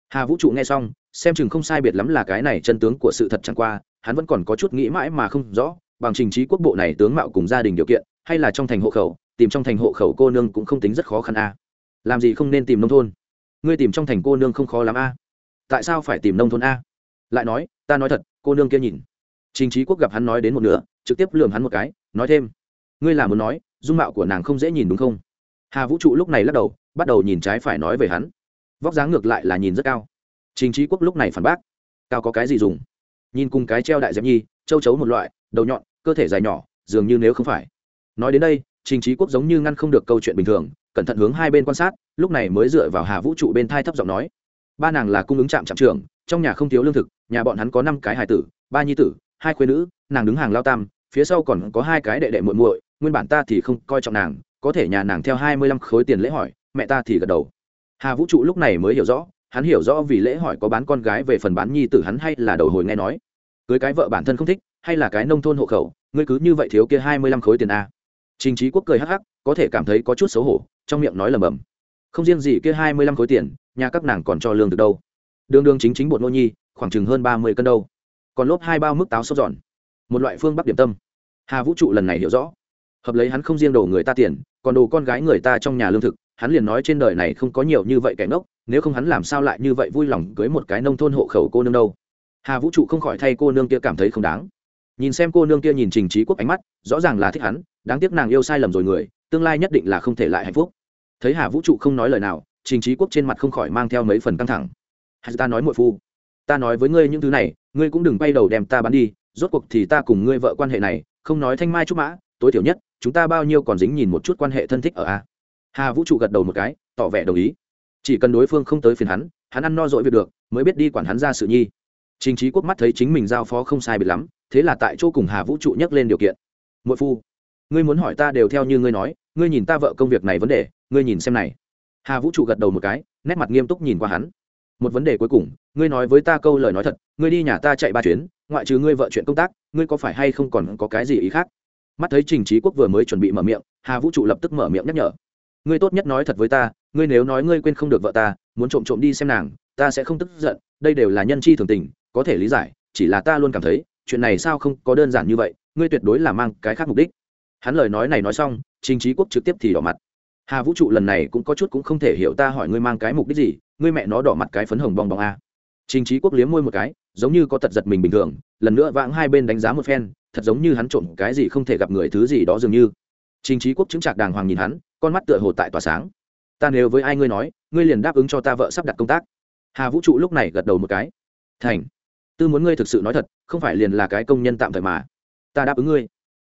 Hà vũ trụ nghe xong, xem chừng không sai biệt lắm là cái này chân tướng của sự thật chẳng qua, hắn vẫn còn có chút nghĩ mãi mà không rõ, bằng trình trí quốc bộ này tướng mạo cùng gia đình điều kiện, hay là trong thành hộ khẩu, tìm trong thành hộ khẩu cô nương cũng không tính rất khó khăn a. Làm gì không nên tìm nông thôn? Ngươi tìm trong thành cô nương không khó lắm a tại sao phải tìm nông thôn a? Lại nói, ta nói thật, cô nương kia nhìn. Trình trí quốc gặp hắn nói đến một nửa, trực tiếp lườm hắn một cái, nói thêm. Ngươi là muốn nói, dung mạo của nàng không dễ nhìn đúng không? Hà vũ trụ lúc này lắc đầu, bắt đầu nhìn trái phải nói về hắn. Vóc dáng ngược lại là nhìn rất cao. Trình trí quốc lúc này phản bác. Cao có cái gì dùng? Nhìn cùng cái treo đại dẹp nhi, châu chấu một loại, đầu nhọn, cơ thể dài nhỏ, dường như nếu không phải. Nói đến đây, trình trí quốc giống như ngăn không được câu chuyện bình thường, cẩn thận hướng hai bên quan sát, lúc này mới dựa vào hà vũ trụ bên thai thấp giọng nói ba nàng là cung ứng trạm trạm trưởng, trong nhà không thiếu lương thực, nhà bọn hắn có năm cái hài tử, ba nhi tử, hai khuyên nữ, nàng đứng hàng lao tam, phía sau còn có hai cái đệ đệ muội muội, nguyên bản ta thì không coi trọng nàng, có thể nhà nàng theo hai mươi lăm khối tiền lễ hỏi, mẹ ta thì gật đầu. Hà vũ trụ lúc này mới hiểu rõ, hắn hiểu rõ vì lễ hỏi có bán con gái về phần bán nhi tử hắn hay là đầu hồi nghe nói. Cưới cái vợ bản thân không thích, hay là cái nông thôn hộ khẩu, ngươi cứ như vậy thiếu kia hai mươi lăm khối tiền a. Trình trí quốc cười hắc hắc, có thể cảm thấy có chút xấu hổ, trong miệng nói lầm bầm không riêng gì kia hai mươi lăm khối tiền nhà các nàng còn cho lương từ đâu? Đường đường chính chính bột nô nhi, khoảng chừng hơn ba mươi cân đâu. Còn lốp hai bao mức táo sốt giòn. Một loại phương bắc điểm tâm. Hà vũ trụ lần này hiểu rõ. Hợp lấy hắn không riêng đồ người ta tiền, còn đồ con gái người ta trong nhà lương thực, hắn liền nói trên đời này không có nhiều như vậy kẻ ngốc, nếu không hắn làm sao lại như vậy vui lòng cưới một cái nông thôn hộ khẩu cô nương đâu? Hà vũ trụ không khỏi thay cô nương kia cảm thấy không đáng. Nhìn xem cô nương kia nhìn trình trí quốc ánh mắt, rõ ràng là thích hắn, đáng tiếc nàng yêu sai lầm rồi người, tương lai nhất định là không thể lại hạnh phúc. Thấy hà vũ trụ không nói lời nào trình trí quốc trên mặt không khỏi mang theo mấy phần căng thẳng. Hay ta nói muội phu, ta nói với ngươi những thứ này, ngươi cũng đừng bay đầu đem ta bán đi, rốt cuộc thì ta cùng ngươi vợ quan hệ này, không nói thanh mai trúc mã, tối thiểu nhất, chúng ta bao nhiêu còn dính nhìn một chút quan hệ thân thích ở a. Hà vũ trụ gật đầu một cái, tỏ vẻ đồng ý. Chỉ cần đối phương không tới phiền hắn hắn ăn no dỗi việc được, mới biết đi quản hắn ra sự nhi. Trình trí quốc mắt thấy chính mình giao phó không sai biệt lắm, thế là tại chỗ cùng hà vũ trụ nhắc lên điều kiện. Muội phu, ngươi muốn hỏi ta đều theo như ngươi nói, ngươi nhìn ta vợ công việc này vấn đề, ngươi nhìn xem này hà vũ trụ gật đầu một cái, nét mặt nghiêm túc nhìn qua hắn. Một vấn đề cuối cùng, ngươi nói với ta câu lời nói thật, ngươi đi nhà ta chạy ba chuyến, ngoại trừ ngươi vợ chuyện công tác, ngươi có phải hay không còn có cái gì ý khác? Mắt thấy trình trí quốc vừa mới chuẩn bị mở miệng, hà vũ trụ lập tức mở miệng nhắc nhở. Ngươi tốt nhất nói thật với ta, ngươi nếu nói ngươi quên không được vợ ta, muốn trộm trộm đi xem nàng, ta sẽ không tức giận, đây đều là nhân chi thường tình, có thể lý giải, chỉ là ta luôn cảm thấy, chuyện này sao không có đơn giản như vậy, ngươi tuyệt đối là mang cái khác mục đích. Hắn lời nói này nói xong, trình trí quốc trực tiếp thì đỏ mặt hà vũ trụ lần này cũng có chút cũng không thể hiểu ta hỏi ngươi mang cái mục đích gì, ngươi mẹ nó đỏ mặt cái phấn hồng bong bóng a. Trình trí quốc liếm môi một cái, giống như có tật giật mình bình thường, lần nữa vãng hai bên đánh giá một phen, thật giống như hắn trộm cái gì không thể gặp người thứ gì đó dường như. Trình trí quốc chứng trạc đàng hoàng nhìn hắn, con mắt tựa hồ tại tỏa sáng. Ta nếu với ai ngươi nói, ngươi liền đáp ứng cho ta vợ sắp đặt công tác. Hà vũ trụ lúc này gật đầu một cái. Thành, tư muốn ngươi thực sự nói thật, không phải liền là cái công nhân tạm thời mà. Ta đáp ứng ngươi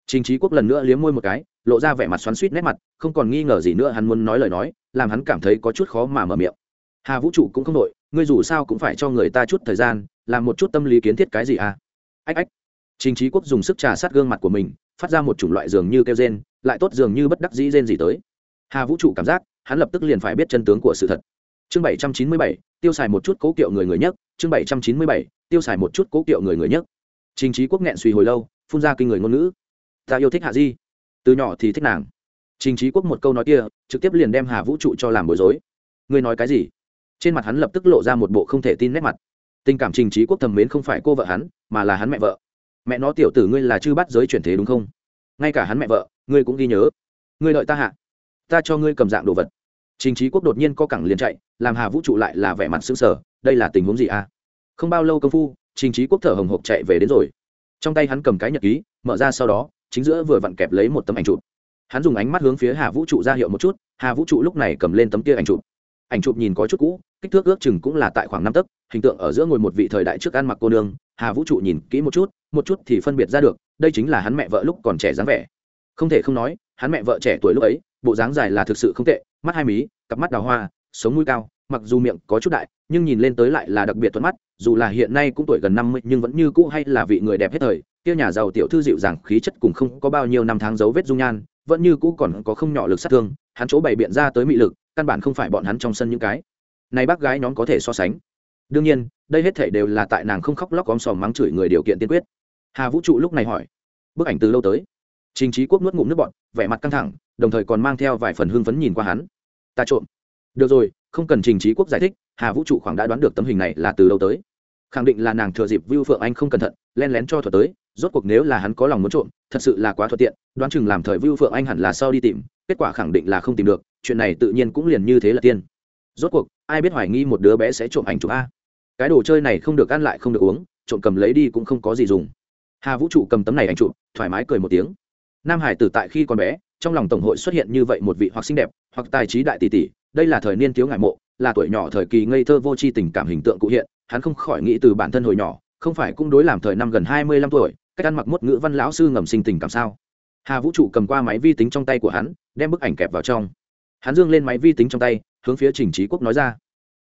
trình Chí quốc lần nữa liếm môi một cái lộ ra vẻ mặt xoắn xuýt nét mặt không còn nghi ngờ gì nữa hắn muốn nói lời nói làm hắn cảm thấy có chút khó mà mở miệng. Hà vũ trụ cũng không đổi, ngươi dù sao cũng phải cho người ta chút thời gian làm một chút tâm lý kiến thiết cái gì à? Ách ách. Trình Chí quốc dùng sức trà sát gương mặt của mình phát ra một chủng loại dường như kêu rên lại tốt dường như bất đắc dĩ rên gì tới. Hà vũ trụ cảm giác hắn lập tức liền phải biết chân tướng của sự thật. Chương bảy trăm chín mươi bảy tiêu xài một chút cố kiệu người người nhất chương bảy trăm chín mươi bảy tiêu xài một chút cố kiệu người người nhất. Trình Chí quốc nghẹn suy hồi lâu phun ra kinh người ngôn ngữ ta yêu thích hạ di. Từ nhỏ thì thích nàng. Trình trí quốc một câu nói kia, trực tiếp liền đem hà vũ trụ cho làm bối rối. Ngươi nói cái gì? Trên mặt hắn lập tức lộ ra một bộ không thể tin nét mặt. Tình cảm trình trí quốc thầm mến không phải cô vợ hắn, mà là hắn mẹ vợ. Mẹ nó tiểu tử ngươi là chư bắt giới chuyển thế đúng không? Ngay cả hắn mẹ vợ, ngươi cũng ghi nhớ. Ngươi đợi ta hạ. Ta cho ngươi cầm dạng đồ vật. Trình trí quốc đột nhiên co cẳng liền chạy, làm hà vũ trụ lại là vẻ mặt xứng sở đây là tình huống gì à? Không bao lâu công phu, trình trí quốc thở hồng hộc chạy về đến rồi. Trong tay hắn cầm cái nhật ký, mở ra sau đó chính giữa vừa vặn kẹp lấy một tấm ảnh chụp. Hắn dùng ánh mắt hướng phía hà vũ trụ ra hiệu một chút, hà vũ trụ lúc này cầm lên tấm kia ảnh chụp. Ảnh chụp nhìn có chút cũ, kích thước ước chừng cũng là tại khoảng năm tấc, hình tượng ở giữa ngồi một vị thời đại trước ăn mặc cô nương, hà vũ trụ nhìn kỹ một chút một chút thì phân biệt ra được, đây chính là hắn mẹ vợ lúc còn trẻ dáng vẻ. Không thể không nói, hắn mẹ vợ trẻ tuổi lúc ấy, bộ dáng dài là thực sự không tệ, mắt hai mí, cặp mắt đào hoa, sống mũi cao, mặc dù miệng có chút đại, nhưng nhìn lên tới lại là đặc biệt thuận mắt, dù là hiện nay cũng tuổi gần năm mươi nhưng vẫn như cũ hay là vị người đẹp hết thời kia nhà giàu tiểu thư dịu dàng, khí chất cùng không có bao nhiêu năm tháng dấu vết dung nhan, vẫn như cũ còn có không nhỏ lực sát thương, hắn chỗ bày biện ra tới mị lực, căn bản không phải bọn hắn trong sân những cái. Này bác gái nhóm có thể so sánh. Đương nhiên, đây hết thể đều là tại nàng không khóc lóc om sòm mắng chửi người điều kiện tiên quyết. Hà vũ trụ lúc này hỏi. Bức ảnh từ lâu tới. Trình trí quốc nuốt ngụm nước bọn vẻ mặt căng thẳng, đồng thời còn mang theo vài phần hưng phấn nhìn qua hắn. Ta trộm. Được rồi, không cần trình trí quốc giải thích, hà vũ trụ khoảng đã đoán được tấm hình này là từ lâu tới khẳng định là nàng thừa dịp vưu phượng anh không cẩn thận, len lén cho thuật tới, rốt cuộc nếu là hắn có lòng muốn trộm, thật sự là quá thuận tiện, đoán chừng làm thời vưu phượng anh hẳn là sau đi tìm, kết quả khẳng định là không tìm được, chuyện này tự nhiên cũng liền như thế là tiên. Rốt cuộc, ai biết hoài nghi một đứa bé sẽ trộm ảnh chụp a. Cái đồ chơi này không được ăn lại không được uống, trộm cầm lấy đi cũng không có gì dùng. Hà vũ trụ cầm tấm này ảnh chụp, thoải mái cười một tiếng. Nam hải tử tại khi còn bé, trong lòng tổng hội xuất hiện như vậy một vị hoặc xinh đẹp, hoặc tài trí đại tỷ tỷ, đây là thời niên thiếu ngại mộ, là tuổi nhỏ thời kỳ ngây thơ vô tri tình cảm hình tượng cụ hiện hắn không khỏi nghĩ từ bản thân hồi nhỏ, không phải cũng đối làm thời năm gần hai mươi lăm tuổi, cách ăn mặc mốt ngữ văn lão sư ngầm sinh tình cảm sao? Hà vũ trụ cầm qua máy vi tính trong tay của hắn, đem bức ảnh kẹp vào trong. Hắn dương lên máy vi tính trong tay, hướng phía trình trí quốc nói ra.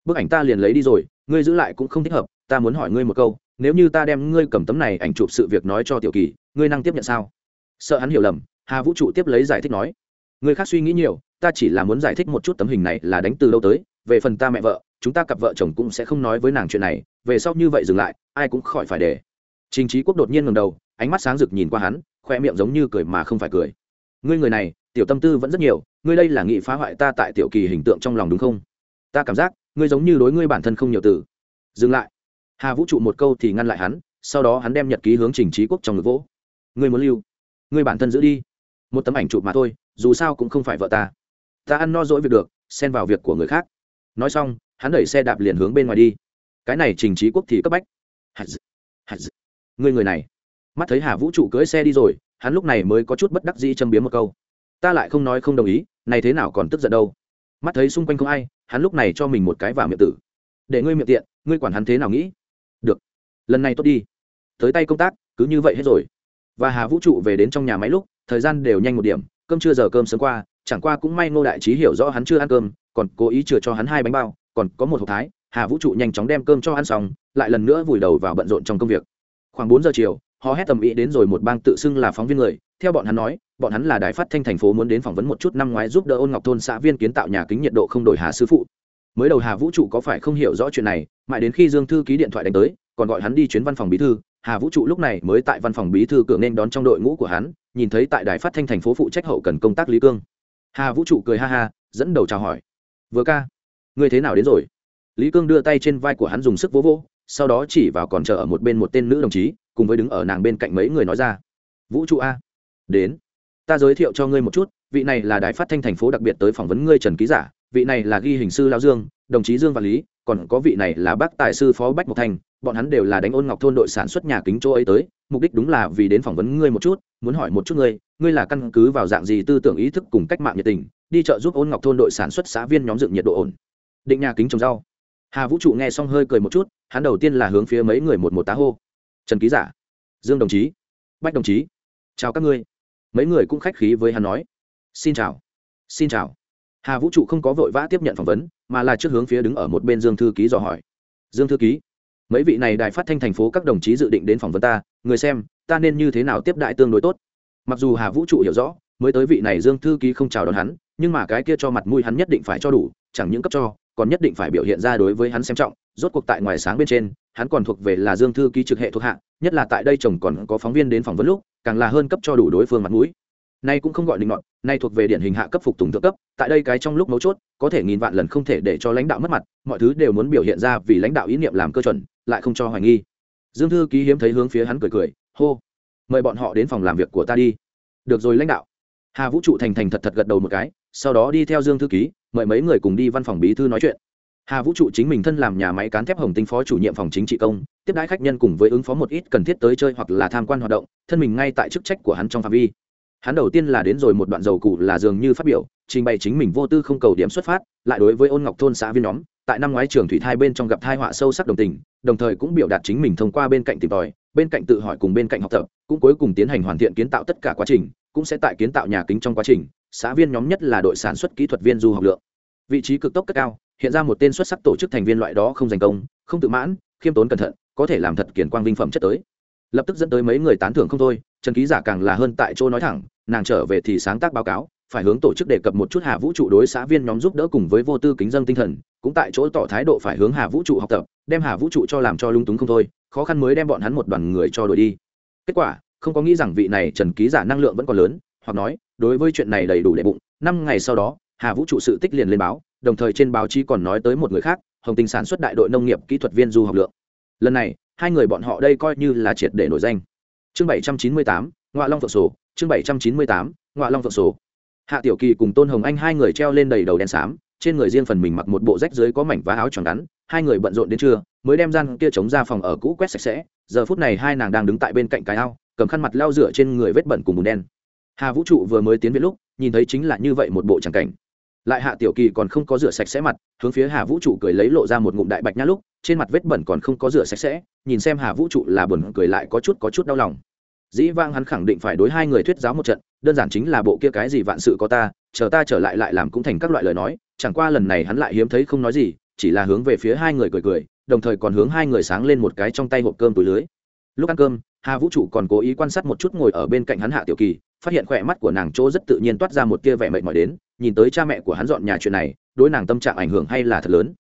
Bức ảnh ta liền lấy đi rồi, ngươi giữ lại cũng không thích hợp, ta muốn hỏi ngươi một câu, nếu như ta đem ngươi cầm tấm này ảnh chụp sự việc nói cho tiểu kỳ, ngươi năng tiếp nhận sao? Sợ hắn hiểu lầm, hà vũ trụ tiếp lấy giải thích nói. Người khác suy nghĩ nhiều, ta chỉ là muốn giải thích một chút tấm hình này là đánh từ đâu tới, về phần ta mẹ vợ chúng ta cặp vợ chồng cũng sẽ không nói với nàng chuyện này, về sau như vậy dừng lại, ai cũng khỏi phải để. Trình trí quốc đột nhiên ngầm đầu, ánh mắt sáng rực nhìn qua hắn, khoe miệng giống như cười mà không phải cười. Ngươi người này, tiểu tâm tư vẫn rất nhiều, ngươi đây là nghị phá hoại ta tại tiểu kỳ hình tượng trong lòng đúng không? Ta cảm giác, ngươi giống như đối ngươi bản thân không nhiều từ. Dừng lại. Hà vũ trụ một câu thì ngăn lại hắn, sau đó hắn đem nhật ký hướng trình trí quốc trong ngực vỗ. Ngươi muốn lưu. Ngươi bản thân giữ đi. Một tấm ảnh chụp mà thôi, dù sao cũng không phải vợ ta. Ta ăn no dỗi việc được, xen vào việc của người khác. Nói xong hắn đẩy xe đạp liền hướng bên ngoài đi. Cái này trình trí quốc thì cấp bách. Người người này. Mắt thấy hà vũ trụ cưỡi xe đi rồi, hắn lúc này mới có chút bất đắc dĩ châm biếm một câu. Ta lại không nói không đồng ý, này thế nào còn tức giận đâu. Mắt thấy xung quanh không ai, hắn lúc này cho mình một cái vào miệng tử. Để ngươi miệng tiện, ngươi quản hắn thế nào nghĩ? Được. Lần này tốt đi. Tới tay công tác, cứ như vậy hết rồi. Và hà vũ trụ về đến trong nhà máy lúc, thời gian đều nhanh một điểm, cơm chưa giờ cơm sớm qua, chẳng qua cũng may ngô đại trí hiểu rõ hắn chưa ăn cơm, còn cố ý chừa cho hắn hai bánh bao còn có một hộp thái, hà vũ trụ nhanh chóng đem cơm cho ăn xong, lại lần nữa vùi đầu vào bận rộn trong công việc. Khoảng bốn giờ chiều họ hét tầm ý đến rồi một bang tự xưng là phóng viên người, theo bọn hắn nói, bọn hắn là đài phát thanh thành phố muốn đến phỏng vấn một chút năm ngoái giúp đỡ ôn ngọc thôn xã viên kiến tạo nhà kính nhiệt độ không đổi hà sư phụ. Mới đầu hà vũ trụ có phải không hiểu rõ chuyện này, mãi đến khi dương thư ký điện thoại đánh tới, còn gọi hắn đi chuyến văn phòng bí thư, hà vũ trụ lúc này mới tại văn phòng bí thư cửa nên đón trong đội ngũ của hắn, nhìn thấy tại đài phát thanh thành phố phụ trách hậu cần công tác lý cương. Hà vũ trụ cười ha ha, dẫn đầu chào hỏi. Vừa ca ngươi thế nào đến rồi? Lý cương đưa tay trên vai của hắn dùng sức vỗ vỗ sau đó chỉ vào còn chờ ở một bên một tên nữ đồng chí cùng với đứng ở nàng bên cạnh mấy người nói ra. Vũ trụ a. Đến. Ta giới thiệu cho ngươi một chút vị này là đài phát thanh thành phố đặc biệt tới phỏng vấn ngươi trần ký giả vị này là ghi hình sư lao dương đồng chí dương và lý còn có vị này là bác tài sư phó bách mộc Thành, bọn hắn đều là đánh ôn ngọc thôn đội sản xuất nhà kính chỗ ấy tới mục đích đúng là vì đến phỏng vấn ngươi một chút muốn hỏi một chút ngươi ngươi là căn cứ vào dạng gì tư tưởng ý thức cùng cách mạng nhiệt tình đi chợ giúp ôn ngọc thôn đội sản xuất xã viên nhóm dựng nhiệt độ ổn? Định nhà kính trồng rau. Hà vũ trụ nghe xong hơi cười một chút, hắn đầu tiên là hướng phía mấy người một một tá hô. Trần ký giả, dương đồng chí, bách đồng chí, chào các ngươi. Mấy người cũng khách khí với hắn nói. Xin chào xin chào. Hà vũ trụ không có vội vã tiếp nhận phỏng vấn, mà là trước hướng phía đứng ở một bên dương thư ký dò hỏi. Dương thư ký, mấy vị này đài phát thanh thành phố các đồng chí dự định đến phỏng vấn ta, người xem, ta nên như thế nào tiếp đại tương đối tốt? Mặc dù hà vũ trụ hiểu rõ, mới tới vị này dương thư ký không chào đón hắn, nhưng mà cái kia cho mặt mũi hắn nhất định phải cho đủ, chẳng những cấp cho còn nhất định phải biểu hiện ra đối với hắn xem trọng, rốt cuộc tại ngoài sáng bên trên, hắn còn thuộc về là dương thư ký trực hệ thuộc hạ, nhất là tại đây chồng còn có phóng viên đến phỏng vấn lúc, càng là hơn cấp cho đủ đối phương mặt mũi. Nay cũng không gọi định ngọn nay thuộc về điển hình hạ cấp phục tùng thượng cấp, tại đây cái trong lúc mấu chốt, có thể nghìn vạn lần không thể để cho lãnh đạo mất mặt, mọi thứ đều muốn biểu hiện ra vì lãnh đạo ý niệm làm cơ chuẩn, lại không cho hoài nghi. Dương thư ký hiếm thấy hướng phía hắn cười cười, hô, mời bọn họ đến phòng làm việc của ta đi. Được rồi lãnh đạo. Hà vũ trụ thành thành thật thật gật đầu một cái sau đó đi theo dương thư ký, mời mấy người cùng đi văn phòng bí thư nói chuyện. Hà vũ trụ chính mình thân làm nhà máy cán thép hồng tinh phó chủ nhiệm phòng chính trị công, tiếp đãi khách nhân cùng với ứng phó một ít cần thiết tới chơi hoặc là tham quan hoạt động, thân mình ngay tại chức trách của hắn trong phạm vi. Hắn đầu tiên là đến rồi một đoạn dầu cụ là dường như phát biểu, trình bày chính mình vô tư không cầu điểm xuất phát, lại đối với ôn ngọc thôn xã viên nhóm, tại năm ngoái trường thủy thai bên trong gặp thai họa sâu sắc đồng tình, đồng thời cũng biểu đạt chính mình thông qua bên cạnh tìm tòi, bên cạnh tự hỏi cùng bên cạnh học tập, cũng cuối cùng tiến hành hoàn thiện kiến tạo tất cả quá trình, cũng sẽ tại kiến tạo nhà kính trong quá trình xã viên nhóm nhất là đội sản xuất kỹ thuật viên du học lượng. Vị trí cực tốc cất cao, hiện ra một tên xuất sắc tổ chức thành viên loại đó không giành công, không tự mãn, khiêm tốn cẩn thận, có thể làm thật kiển quang vinh phẩm chất tới. Lập tức dẫn tới mấy người tán thưởng không thôi, trần ký giả càng là hơn tại chỗ nói thẳng, nàng trở về thì sáng tác báo cáo, phải hướng tổ chức đề cập một chút hà vũ trụ đối xã viên nhóm giúp đỡ cùng với vô tư kính dân tinh thần, cũng tại chỗ tỏ thái độ phải hướng hà vũ trụ học tập, đem hà vũ trụ cho làm cho lung túng không thôi, khó khăn mới đem bọn hắn một đoàn người cho đổi đi. Kết quả, không có nghĩ rằng vị này trần ký giả năng lượng vẫn còn lớn, hoặc nói đối với chuyện này đầy đủ đệ bụng, năm ngày sau đó, hà vũ trụ sự tích liền lên báo, đồng thời trên báo chí còn nói tới một người khác, hồng tinh sản xuất đại đội nông nghiệp kỹ thuật viên du học lượng. Lần này, hai người bọn họ đây coi như là triệt để nổi danh. Chương bảy trăm chín mươi tám ngoại long phượng sổ, chương bảy trăm chín mươi tám ngoại long phượng sổ. Hạ tiểu kỳ cùng tôn hồng anh hai người treo lên đầy đầu đen xám, trên người riêng phần mình mặc một bộ rách dưới có mảnh vá áo tròn ngắn, hai người bận rộn đến trưa, mới đem gian kia chống ra phòng ở cũ quét sạch sẽ, giờ phút này hai nàng đang đứng tại bên cạnh cái ao, cầm khăn mặt lau rửa trên người vết bẩn cùng bùn đen hà vũ trụ vừa mới tiến viện lúc, nhìn thấy chính là như vậy một bộ tràng cảnh. Lại hạ tiểu kỳ còn không có rửa sạch sẽ mặt, hướng phía hà vũ trụ cười lấy lộ ra một ngụm đại bạch nhã lúc, trên mặt vết bẩn còn không có rửa sạch sẽ, nhìn xem hà vũ trụ là buồn cười lại có chút có chút đau lòng. Dĩ vang hắn khẳng định phải đối hai người thuyết giáo một trận, đơn giản chính là bộ kia cái gì vạn sự có ta, chờ ta trở lại lại làm cũng thành các loại lời nói, chẳng qua lần này hắn lại hiếm thấy không nói gì, chỉ là hướng về phía hai người cười cười, đồng thời còn hướng hai người sáng lên một cái trong tay hộp cơm túi lưới. Lúc ăn cơm, hà vũ trụ còn cố ý quan sát một chút ngồi ở bên cạnh hắn hạ tiểu kỳ phát hiện khỏe mắt của nàng chỗ rất tự nhiên toát ra một tia vẻ mệt mỏi đến, nhìn tới cha mẹ của hắn dọn nhà chuyện này, đối nàng tâm trạng ảnh hưởng hay là thật lớn.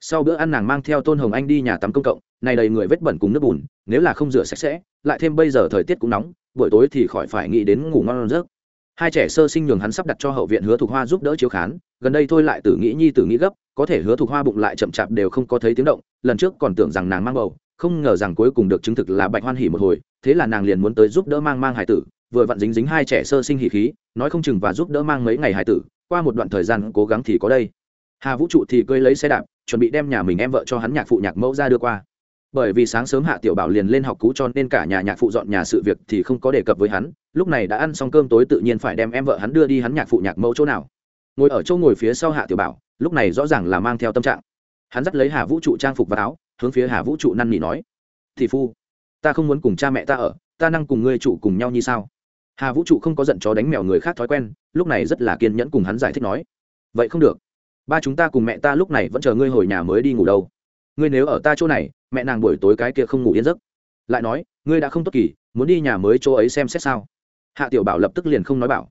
Sau bữa ăn nàng mang theo tôn hồng anh đi nhà tắm công cộng, này đầy người vết bẩn cùng nước bùn, nếu là không rửa sạch sẽ, lại thêm bây giờ thời tiết cũng nóng, buổi tối thì khỏi phải nghĩ đến ngủ ngon giấc. Hai trẻ sơ sinh nhường hắn sắp đặt cho hậu viện hứa thục hoa giúp đỡ chiếu khán, gần đây thôi lại tử nghĩ nhi tử nghĩ gấp, có thể hứa thục hoa bụng lại chậm chạp đều không có thấy tiếng động, lần trước còn tưởng rằng nàng mang bầu, không ngờ rằng cuối cùng được chứng thực là bạch hoan hỉ một hồi, thế là nàng liền muốn tới giúp đỡ mang mang hải tử vừa vặn dính dính hai trẻ sơ sinh hỉ khí, nói không chừng và giúp đỡ mang mấy ngày hải tử, qua một đoạn thời gian cố gắng thì có đây. Hà vũ trụ thì cưới lấy xe đạp, chuẩn bị đem nhà mình em vợ cho hắn nhạc phụ nhạc mẫu ra đưa qua. Bởi vì sáng sớm hạ tiểu bảo liền lên học cú cho nên cả nhà nhạc phụ dọn nhà sự việc thì không có đề cập với hắn, lúc này đã ăn xong cơm tối tự nhiên phải đem em vợ hắn đưa đi hắn nhạc phụ nhạc mẫu chỗ nào. Ngồi ở chỗ ngồi phía sau hạ tiểu bảo, lúc này rõ ràng là mang theo tâm trạng. Hắn dắt lấy hà vũ trụ trang phục và áo, hướng phía hà vũ trụ năn nỉ nói Thì phu, ta không muốn cùng cha mẹ ta ở, ta năng cùng ngươi trụ cùng nhau như sao? Hà vũ trụ không có giận chó đánh mèo người khác thói quen, lúc này rất là kiên nhẫn cùng hắn giải thích nói, vậy không được. Ba chúng ta cùng mẹ ta lúc này vẫn chờ ngươi hồi nhà mới đi ngủ đâu. Ngươi nếu ở ta chỗ này, mẹ nàng buổi tối cái kia không ngủ yên giấc. Lại nói, ngươi đã không tốt kỳ, muốn đi nhà mới chỗ ấy xem xét sao? Hạ tiểu bảo lập tức liền không nói bảo.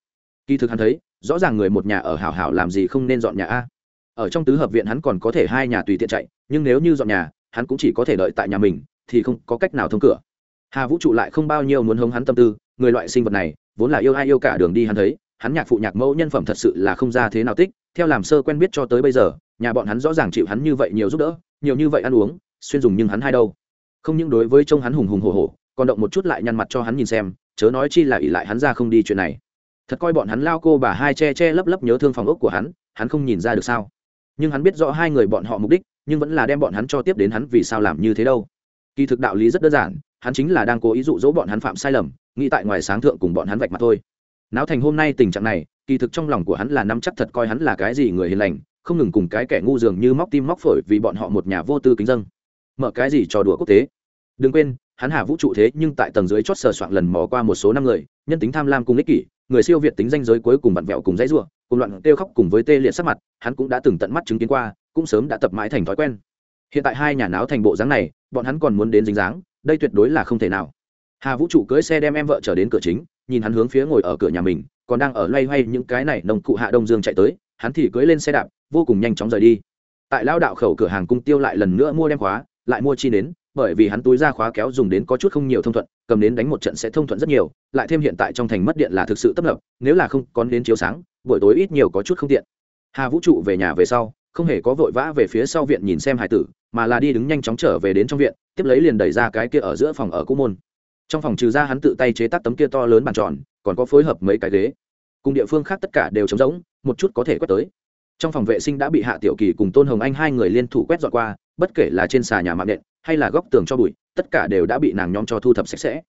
Kỳ thực hắn thấy, rõ ràng người một nhà ở hảo hảo làm gì không nên dọn nhà a. Ở trong tứ hợp viện hắn còn có thể hai nhà tùy tiện chạy, nhưng nếu như dọn nhà, hắn cũng chỉ có thể đợi tại nhà mình, thì không có cách nào thông cửa. Hà vũ trụ lại không bao nhiêu muốn hống hắn tâm tư người loại sinh vật này, vốn là yêu ai yêu cả đường đi hắn thấy, hắn nhạc phụ nhạc mẫu nhân phẩm thật sự là không ra thế nào tích, theo làm sơ quen biết cho tới bây giờ, nhà bọn hắn rõ ràng chịu hắn như vậy nhiều giúp đỡ, nhiều như vậy ăn uống, xuyên dùng nhưng hắn hai đâu. Không những đối với trông hắn hùng hùng hồ hồ còn động một chút lại nhăn mặt cho hắn nhìn xem, chớ nói chi là ỉ lại hắn ra không đi chuyện này. Thật coi bọn hắn lao cô bà hai che che lấp lấp nhớ thương phòng ốc của hắn hắn không nhìn ra được sao. Nhưng hắn biết rõ hai người bọn họ mục đích, nhưng vẫn là đem bọn hắn cho tiếp đến hắn vì sao làm như thế đâu. Kỳ thực đạo lý rất đơn giản hắn chính là đang cố ý dụ dỗ bọn hắn phạm sai lầm, nghĩ tại ngoài sáng thượng cùng bọn hắn vạch mặt thôi. Náo thành hôm nay tình trạng này, kỳ thực trong lòng của hắn là nắm chắc thật coi hắn là cái gì người hiền lành, không ngừng cùng cái kẻ ngu dường như móc tim móc phổi vì bọn họ một nhà vô tư kính dân mở cái gì trò đùa quốc tế? Đừng quên, hắn hà vũ trụ thế nhưng tại tầng dưới chót sờ soạn lần mò qua một số năm người, nhân tính tham lam cùng ích kỷ, người siêu việt tính danh giới cuối cùng vặn vẹo cùng dãy rủa, cùng loạn kêu khóc cùng với tê liệt sắc mặt, hắn cũng đã từng tận mắt chứng kiến qua, cũng sớm đã tập mãi thành thói quen. Hiện tại hai nhà náo thành bộ dáng này, bọn hắn còn muốn đến dính dáng đây tuyệt đối là không thể nào. Hà vũ trụ cưới xe đem em vợ trở đến cửa chính nhìn hắn hướng phía ngồi ở cửa nhà mình còn đang ở loay hoay những cái này nông cụ hạ đông dương chạy tới hắn thì cưới lên xe đạp vô cùng nhanh chóng rời đi. Tại lao đạo khẩu cửa hàng cung tiêu lại lần nữa mua đem khóa lại mua chi nến, bởi vì hắn túi ra khóa kéo dùng đến có chút không nhiều thông thuận cầm đến đánh một trận sẽ thông thuận rất nhiều lại thêm hiện tại trong thành mất điện là thực sự tấp nập nếu là không còn đến chiếu sáng buổi tối ít nhiều có chút không tiện. Hà vũ trụ về nhà về sau không hề có vội vã về phía sau viện nhìn xem hải tử mà là đi đứng nhanh chóng trở về đến trong viện, tiếp lấy liền đẩy ra cái kia ở giữa phòng ở cũ môn. Trong phòng trừ ra hắn tự tay chế tác tấm kia to lớn bàn tròn, còn có phối hợp mấy cái ghế. Cùng địa phương khác tất cả đều trống rỗng, một chút có thể quét tới. Trong phòng vệ sinh đã bị hạ tiểu kỳ cùng tôn hồng anh hai người liên thủ quét dọn qua, bất kể là trên xà nhà mạng nện, hay là góc tường cho bụi, tất cả đều đã bị nàng nhóm cho thu thập sạch sẽ.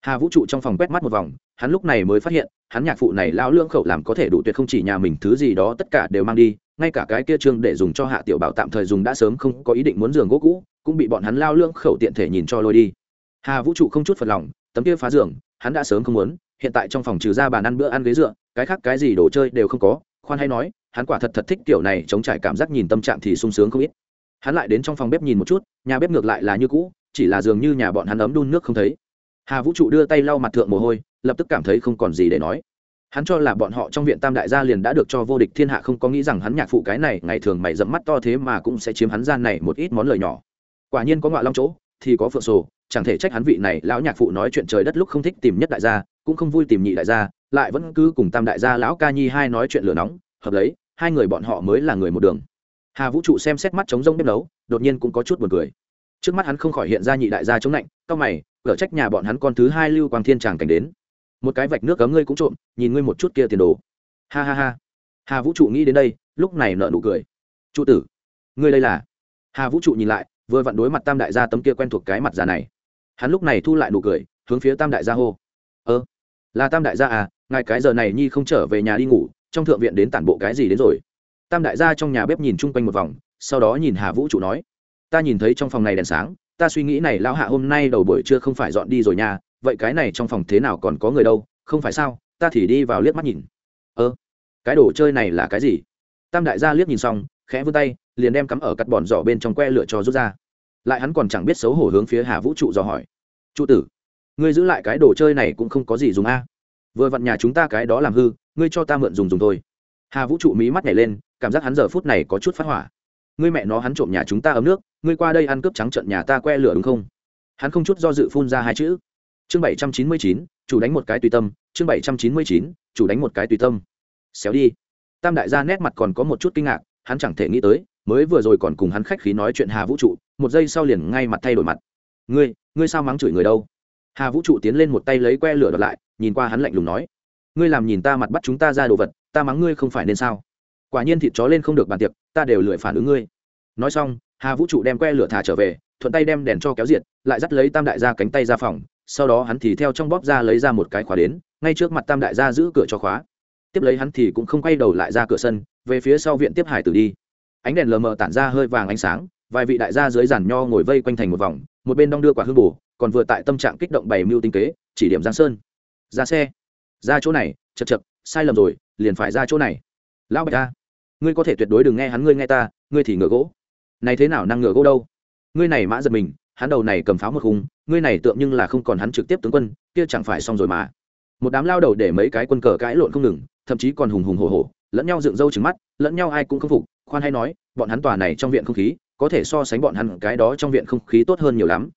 Hà vũ trụ trong phòng quét mắt một vòng, hắn lúc này mới phát hiện, hắn nhạc phụ này lao lương khẩu làm có thể đủ tuyệt không chỉ nhà mình, thứ gì đó tất cả đều mang đi ngay cả cái kia trương để dùng cho hạ tiểu bảo tạm thời dùng đã sớm không có ý định muốn giường gỗ cũ, cũng bị bọn hắn lao lương khẩu tiện thể nhìn cho lôi đi. Hà vũ trụ không chút phật lòng, tấm kia phá giường, hắn đã sớm không muốn, hiện tại trong phòng trừ ra bàn ăn bữa ăn ghế dựa, cái khác cái gì đồ chơi đều không có, khoan hay nói, hắn quả thật thật thích kiểu này, chống trải cảm giác nhìn tâm trạng thì sung sướng không ít. Hắn lại đến trong phòng bếp nhìn một chút, nhà bếp ngược lại là như cũ, chỉ là dường như nhà bọn hắn ấm đun nước không thấy. Hà vũ trụ đưa tay lau mặt thượng mồ hôi, lập tức cảm thấy không còn gì để nói hắn cho là bọn họ trong viện tam đại gia liền đã được cho vô địch thiên hạ không có nghĩ rằng hắn nhạc phụ cái này, ngày thường mày dẫm mắt to thế mà cũng sẽ chiếm hắn gian này một ít món lời nhỏ. Quả nhiên có ngọa long chỗ, thì có phượng sổ, chẳng thể trách hắn vị này, lão nhạc phụ nói chuyện trời đất lúc không thích tìm nhất đại gia, cũng không vui tìm nhị đại gia, lại vẫn cứ cùng tam đại gia, lão ca nhi hai nói chuyện lửa nóng, hợp lấy, hai người bọn họ mới là người một đường. Hà vũ trụ xem xét mắt trống rông bếp nấu, đột nhiên cũng có chút buồn cười. Trước mắt hắn không khỏi hiện ra nhị đại gia chống lạnh cao mày gỡ trách nhà bọn hắn con thứ hai lưu quang thiên tràng cảnh đến một cái vạch nước cấm ngươi cũng trộm, nhìn ngươi một chút kia tiền đồ. Ha ha ha. Hà vũ trụ nghĩ đến đây, lúc này nợ nụ cười. Trụ tử, ngươi đây là? Hà vũ trụ nhìn lại, vừa vặn đối mặt tam đại gia tấm kia quen thuộc cái mặt già này. Hắn lúc này thu lại nụ cười, hướng phía tam đại gia hô. Ơ, là tam đại gia à ngài cái giờ này nhi không trở về nhà đi ngủ, trong thượng viện đến tản bộ cái gì đến rồi? Tam đại gia trong nhà bếp nhìn chung quanh một vòng, sau đó nhìn hà vũ trụ nói. Ta nhìn thấy trong phòng này đèn sáng, ta suy nghĩ này lão hạ hôm nay đầu buổi trưa không phải dọn đi rồi nha vậy cái này trong phòng thế nào còn có người đâu, không phải sao? Ta thì đi vào liếc mắt nhìn. Ơ, cái đồ chơi này là cái gì? Tam đại gia liếc nhìn xong, khẽ vươn tay, liền đem cắm ở cắt bòn giỏ bên trong que lửa cho rút ra. Lại hắn còn chẳng biết xấu hổ hướng phía hà vũ trụ dò hỏi, trụ tử, ngươi giữ lại cái đồ chơi này cũng không có gì dùng a. Vừa vặn nhà chúng ta cái đó làm hư, ngươi cho ta mượn dùng dùng thôi. Hà vũ trụ mí mắt nhảy lên, cảm giác hắn giờ phút này có chút phát hỏa. Ngươi mẹ nó, hắn trộm nhà chúng ta ấm nước, ngươi qua đây ăn cướp trắng trận nhà ta que lửa đúng không? Hắn không chút do dự phun ra hai chữ chương bảy trăm chín mươi chín, chủ đánh một cái tùy tâm. Chương bảy trăm chín mươi chín, chủ đánh một cái tùy tâm. Xéo đi. Tam đại gia nét mặt còn có một chút kinh ngạc, hắn chẳng thể nghĩ tới, mới vừa rồi còn cùng hắn khách khí nói chuyện hà vũ trụ, một giây sau liền ngay mặt thay đổi mặt. Ngươi ngươi sao mắng chửi người đâu? Hà vũ trụ tiến lên một tay lấy que lửa đợt lại, nhìn qua hắn lạnh lùng nói, ngươi làm nhìn ta mặt bắt chúng ta ra đồ vật, ta mắng ngươi không phải nên sao? Quả nhiên thịt chó lên không được bàn tiệc, ta đều lười phản ứng ngươi. Nói xong, hà vũ trụ đem que lửa thả trở về, thuận tay đem đèn cho kéo diệt, lại dắt lấy tam đại gia cánh tay ra phòng sau đó hắn thì theo trong bóp ra lấy ra một cái khóa đến, ngay trước mặt tam đại gia giữ cửa cho khóa. Tiếp lấy hắn thì cũng không quay đầu lại ra cửa sân, về phía sau viện tiếp hải tử đi. Ánh đèn lờ mờ tản ra hơi vàng ánh sáng, vài vị đại gia dưới giàn nho ngồi vây quanh thành một vòng, một bên đong đưa quả hương bù còn vừa tại tâm trạng kích động bày mưu tinh kế, chỉ điểm giang sơn. Ra xe. Ra chỗ này, chật chật, sai lầm rồi, liền phải ra chỗ này. Lão bạch ta ngươi có thể tuyệt đối đừng nghe hắn, ngươi nghe ta, ngươi thì ngựa gỗ. Này thế nào năng ngựa gỗ đâu? Ngươi này mã giật mình hắn đầu này cầm pháo một khung, ngươi này tượng nhưng là không còn hắn trực tiếp tướng quân, kia chẳng phải xong rồi mà. Một đám lao đầu để mấy cái quân cờ cãi lộn không ngừng, thậm chí còn hùng hùng hổ hổ, lẫn nhau dựng râu trứng mắt, lẫn nhau ai cũng không phục, khoan hay nói, bọn hắn tòa này trong viện không khí, có thể so sánh bọn hắn cái đó trong viện không khí tốt hơn nhiều lắm.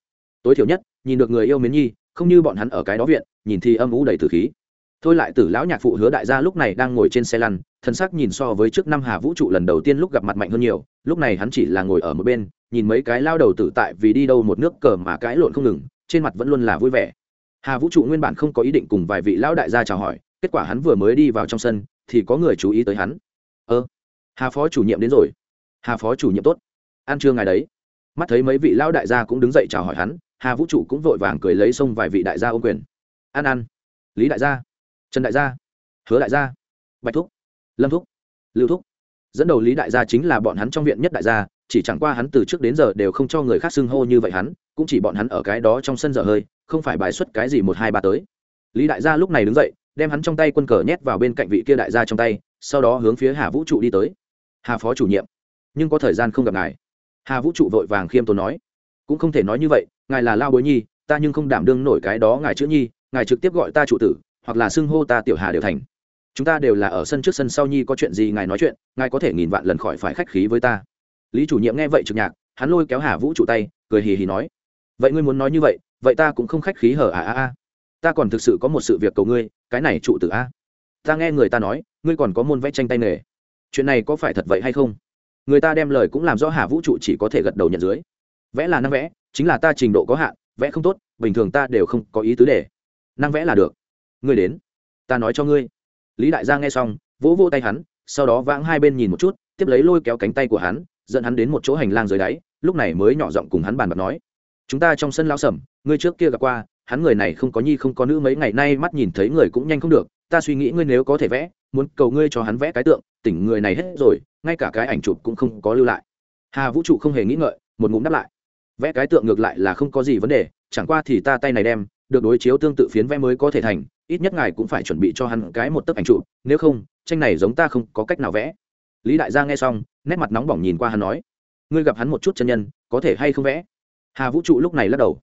Tối thiểu nhất, nhìn được người yêu mến nhi, không như bọn hắn ở cái đó viện, nhìn thì âm ú đầy tử khí. Thôi lại tử lão nhạc phụ hứa đại gia lúc này đang ngồi trên xe lăn thân sắc nhìn so với trước năm hà vũ trụ lần đầu tiên lúc gặp mặt mạnh hơn nhiều, lúc này hắn chỉ là ngồi ở một bên, nhìn mấy cái lao đầu tử tại vì đi đâu một nước cờ mà cãi lộn không ngừng, trên mặt vẫn luôn là vui vẻ. Hà vũ trụ nguyên bản không có ý định cùng vài vị lão đại gia chào hỏi, kết quả hắn vừa mới đi vào trong sân, thì có người chú ý tới hắn. Ơ, hà phó chủ nhiệm đến rồi. Hà phó chủ nhiệm tốt. Ăn trưa ngài đấy. Mắt thấy mấy vị lão đại gia cũng đứng dậy chào hỏi hắn, hà vũ trụ cũng vội vàng cười lấy xông vài vị đại gia ô quyền. Ăn ăn. Lý đại gia. Trần đại gia. Hứa đại gia. Bạch thúc lâm thúc lưu thúc dẫn đầu lý đại gia chính là bọn hắn trong viện nhất đại gia chỉ chẳng qua hắn từ trước đến giờ đều không cho người khác xưng hô như vậy hắn cũng chỉ bọn hắn ở cái đó trong sân dở hơi không phải bài xuất cái gì một hai ba tới lý đại gia lúc này đứng dậy đem hắn trong tay quân cờ nhét vào bên cạnh vị kia đại gia trong tay sau đó hướng phía hà vũ trụ đi tới hà phó chủ nhiệm nhưng có thời gian không gặp ngài hà vũ trụ vội vàng khiêm tốn nói cũng không thể nói như vậy ngài là lao bối nhi ta nhưng không đảm đương nổi cái đó ngài chữ nhi ngài trực tiếp gọi ta trụ tử hoặc là xưng hô ta tiểu hà đều thành chúng ta đều là ở sân trước sân sau nhi, có chuyện gì ngài nói chuyện, ngài có thể nghìn vạn lần khỏi phải khách khí với ta. Lý chủ nhiệm nghe vậy trực nhạc, hắn lôi kéo hà vũ trụ tay, cười hì hì nói, vậy ngươi muốn nói như vậy vậy ta cũng không khách khí hở à à à. Ta còn thực sự có một sự việc cầu ngươi, cái này trụ tử a. Ta nghe người ta nói, ngươi còn có môn vẽ tranh tay nghề. Chuyện này có phải thật vậy hay không? Người ta đem lời cũng làm rõ, hà vũ trụ chỉ có thể gật đầu nhận dưới. Vẽ là năng vẽ, chính là ta trình độ có hạn, vẽ không tốt, bình thường ta đều không có ý tứ để. Năng vẽ là được. Ngươi đến, ta nói cho ngươi lý đại gia nghe xong, vỗ vỗ tay hắn, sau đó vãng hai bên nhìn một chút, tiếp lấy lôi kéo cánh tay của hắn, dẫn hắn đến một chỗ hành lang dưới đáy, lúc này mới nhỏ giọng cùng hắn bàn bạc nói, chúng ta trong sân lao sầm, ngươi trước kia gặp qua, hắn người này không có nhi không có nữ mấy ngày nay mắt nhìn thấy người cũng nhanh không được, ta suy nghĩ ngươi nếu có thể vẽ, muốn cầu ngươi cho hắn vẽ cái tượng, tỉnh người này hết rồi, ngay cả cái ảnh chụp cũng không có lưu lại. Hà vũ trụ không hề nghĩ ngợi, một ngụm đáp lại, vẽ cái tượng ngược lại là không có gì vấn đề, chẳng qua thì ta tay này đem, được đối chiếu tương tự phiến vẽ mới có thể thành ít nhất ngài cũng phải chuẩn bị cho hắn cái một tấc ảnh chụp, nếu không, tranh này giống ta không có cách nào vẽ. Lý đại gia nghe xong, nét mặt nóng bỏng nhìn qua hắn nói, ngươi gặp hắn một chút chân nhân, có thể hay không vẽ? Hà vũ trụ lúc này lắc đầu,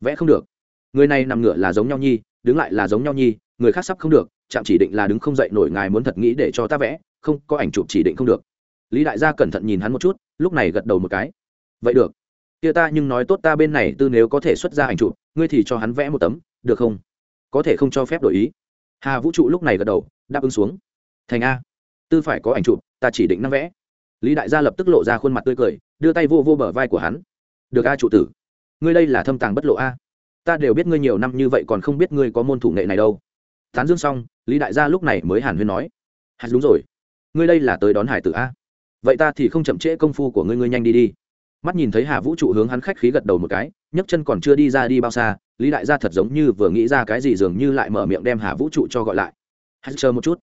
vẽ không được. Người này nằm ngửa là giống nhau nhi, đứng lại là giống nhau nhi, người khác sắp không được, chạm chỉ định là đứng không dậy nổi ngài muốn thật nghĩ để cho ta vẽ, không, có ảnh chụp chỉ định không được. Lý đại gia cẩn thận nhìn hắn một chút, lúc này gật đầu một cái, vậy được. Kia ta nhưng nói tốt ta bên này tư nếu có thể xuất ra ảnh chụp, ngươi thì cho hắn vẽ một tấm, được không? Có thể không cho phép đổi ý. Hà vũ trụ lúc này gật đầu, đáp ứng xuống. Thành a, tư phải có ảnh chụp, ta chỉ định năm vẽ. Lý đại gia lập tức lộ ra khuôn mặt tươi cười, đưa tay vô vô bờ vai của hắn. Được a trụ tử, ngươi đây là thâm tàng bất lộ a. Ta đều biết ngươi nhiều năm như vậy còn không biết ngươi có môn thủ nghệ này đâu. Tán dương xong, lý đại gia lúc này mới hàn huyên nói. Hạt đúng rồi. Ngươi đây là tới đón hải tử a. Vậy ta thì không chậm trễ công phu của ngươi ngươi nhanh đi đi mắt nhìn thấy hà vũ trụ hướng hắn khách khí gật đầu một cái, nhấc chân còn chưa đi ra đi bao xa, lý đại gia thật giống như vừa nghĩ ra cái gì dường như lại mở miệng đem hà vũ trụ cho gọi lại. Hắn chờ một chút.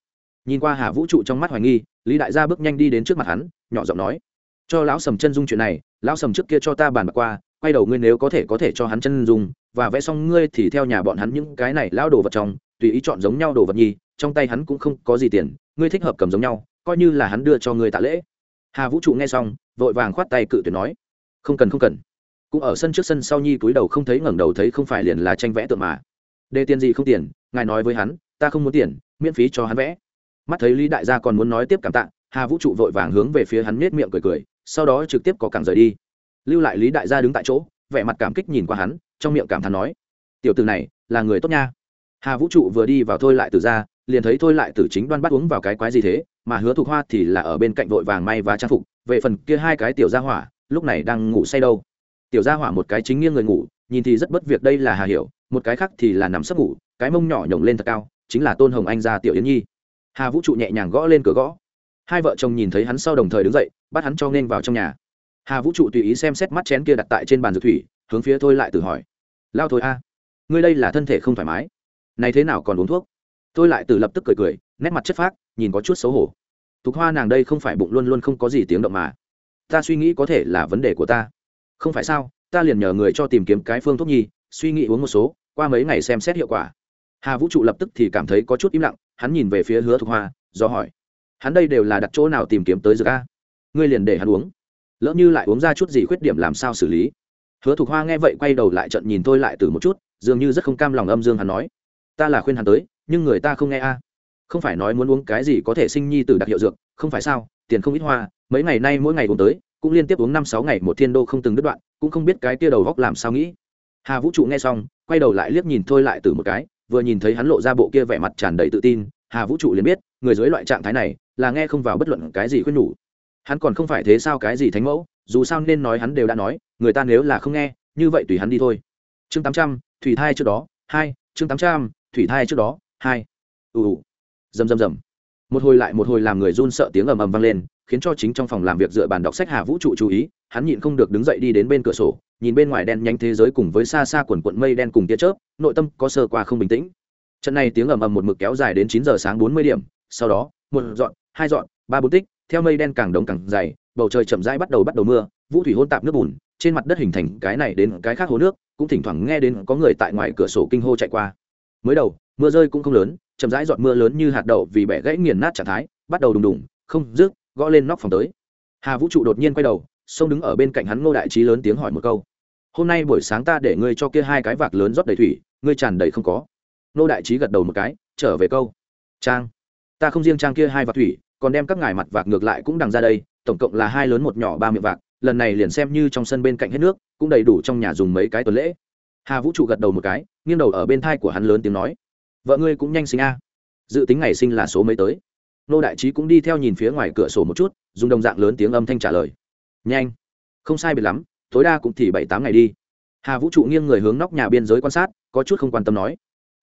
Nhìn qua hà vũ trụ trong mắt hoài nghi, lý đại gia bước nhanh đi đến trước mặt hắn, nhỏ giọng nói, cho lão sầm chân dung chuyện này, lão sầm trước kia cho ta bàn bạc qua, quay đầu ngươi nếu có thể có thể cho hắn chân dung, và vẽ xong ngươi thì theo nhà bọn hắn những cái này lão đồ vật trong, tùy ý chọn giống nhau đồ vật nhi, trong tay hắn cũng không có gì tiền, ngươi thích hợp cầm giống nhau, coi như là hắn đưa cho ngươi tạ lễ. Hà vũ trụ nghe xong, vội vàng khoát tay cự tuyệt nói không cần không cần. Cũng ở sân trước sân sau nhi túi đầu không thấy ngẩng đầu thấy không phải liền là tranh vẽ tượng mà. Đề tiền gì không tiền, ngài nói với hắn, ta không muốn tiền, miễn phí cho hắn vẽ. Mắt thấy lý đại gia còn muốn nói tiếp cảm tạ, hà vũ trụ vội vàng hướng về phía hắn nết miệng cười cười, sau đó trực tiếp có cẳng rời đi. Lưu lại lý đại gia đứng tại chỗ, vẻ mặt cảm kích nhìn qua hắn, trong miệng cảm thán nói, tiểu từ này, là người tốt nha. Hà vũ trụ vừa đi vào thôi lại từ ra, liền thấy thôi lại từ chính đoan bắt uống vào cái quái gì thế, mà hứa thục hoa thì là ở bên cạnh vội vàng may và trang phục, về phần kia hai cái tiểu gia hỏa lúc này đang ngủ say đâu. Tiểu gia hỏa một cái chính nghiêng người ngủ, nhìn thì rất bất việc đây là hà hiểu, một cái khác thì là nằm sấp ngủ, cái mông nhỏ nhổng lên thật cao, chính là tôn hồng anh gia tiểu yến nhi. Hà vũ trụ nhẹ nhàng gõ lên cửa gõ. Hai vợ chồng nhìn thấy hắn sau đồng thời đứng dậy, bắt hắn cho nên vào trong nhà. Hà vũ trụ tùy ý xem xét mắt chén kia đặt tại trên bàn dược thủy, hướng phía thôi lại tự hỏi. Lao thôi a, ngươi đây là thân thể không thoải mái. Này thế nào còn uống thuốc? Tôi lại từ lập tức cười cười, nét mặt chất phác, nhìn có chút xấu hổ. Thục hoa nàng đây không phải bụng luôn luôn không có gì tiếng động mà ta suy nghĩ có thể là vấn đề của ta. Không phải sao, ta liền nhờ người cho tìm kiếm cái phương thuốc nhi, suy nghĩ uống một số, qua mấy ngày xem xét hiệu quả. Hà vũ trụ lập tức thì cảm thấy có chút im lặng, hắn nhìn về phía hứa thục hoa, do hỏi, hắn đây đều là đặt chỗ nào tìm kiếm tới dược a? Ngươi liền để hắn uống. Lỡ như lại uống ra chút gì khuyết điểm làm sao xử lý? Hứa thục hoa nghe vậy quay đầu lại trận nhìn tôi lại từ một chút, dường như rất không cam lòng âm dương hắn nói, ta là khuyên hắn tới, nhưng người ta không nghe a. Không phải nói muốn uống cái gì có thể sinh nhi từ đặc hiệu dược, không phải sao? Tiền không ít hoa, mấy ngày nay mỗi ngày uống tới, cũng liên tiếp uống năm sáu ngày một thiên đô không từng đứt đoạn, cũng không biết cái kia đầu góc làm sao nghĩ. Hà vũ trụ nghe xong, quay đầu lại liếc nhìn thôi lại từ một cái, vừa nhìn thấy hắn lộ ra bộ kia vẻ mặt tràn đầy tự tin, hà vũ trụ liền biết, người dưới loại trạng thái này, là nghe không vào bất luận cái gì khuyên nhủ. Hắn còn không phải thế sao cái gì thánh mẫu, dù sao nên nói hắn đều đã nói, người ta nếu là không nghe, như vậy tùy hắn đi thôi. Chương tám trăm, thủy thai trước đó, hai, chương tám trăm, thủy thai trước đó, hai. Ù ù. Dầm dầm dầm một hồi lại một hồi làm người run sợ tiếng ầm ầm vang lên, khiến cho chính trong phòng làm việc dựa bàn đọc sách hà vũ trụ chú ý, hắn nhịn không được đứng dậy đi đến bên cửa sổ, nhìn bên ngoài đen nhanh thế giới cùng với xa xa quần quận mây đen cùng tia chớp, nội tâm có sơ qua không bình tĩnh. Trận này tiếng ầm ầm một mực kéo dài đến chín giờ sáng bốn mươi điểm, sau đó, một dọn, hai dọn, ba bốn tích, theo mây đen càng đống càng dày, bầu trời chậm rãi bắt đầu bắt đầu mưa, vũ thủy hôn tạp nước bùn, trên mặt đất hình thành cái này đến cái khác hồ nước, cũng thỉnh thoảng nghe đến có người tại ngoài cửa sổ kinh hô chạy qua. Mới đầu mưa rơi cũng không lớn, chậm rãi giọt mưa lớn như hạt đậu vì bẻ gãy nghiền nát trạng thái, bắt đầu đùng đùng, không rước, gõ lên nóc phòng tới. Hà vũ trụ đột nhiên quay đầu, sông đứng ở bên cạnh hắn ngô đại trí lớn tiếng hỏi một câu. Hôm nay buổi sáng ta để ngươi cho kia hai cái vạc lớn rót đầy thủy, ngươi tràn đầy không có? Ngô đại trí gật đầu một cái, trở về câu. Trang, ta không riêng trang kia hai vạc thủy, còn đem các ngài mặt vạc ngược lại cũng đằng ra đây, tổng cộng là hai lớn một nhỏ ba miệng vạc, lần này liền xem như trong sân bên cạnh hết nước, cũng đầy đủ trong nhà dùng mấy cái tuần lễ. Hà vũ trụ gật đầu một cái, nghiêng đầu ở bên thai của hắn lớn tiếng nói vợ ngươi cũng nhanh sinh a. Dự tính ngày sinh là số mấy tới? Nô đại trí cũng đi theo nhìn phía ngoài cửa sổ một chút, dùng đồng dạng lớn tiếng âm thanh trả lời. Nhanh. Không sai biệt lắm, tối đa cũng thì bảy tám ngày đi. Hà vũ trụ nghiêng người hướng nóc nhà biên giới quan sát, có chút không quan tâm nói.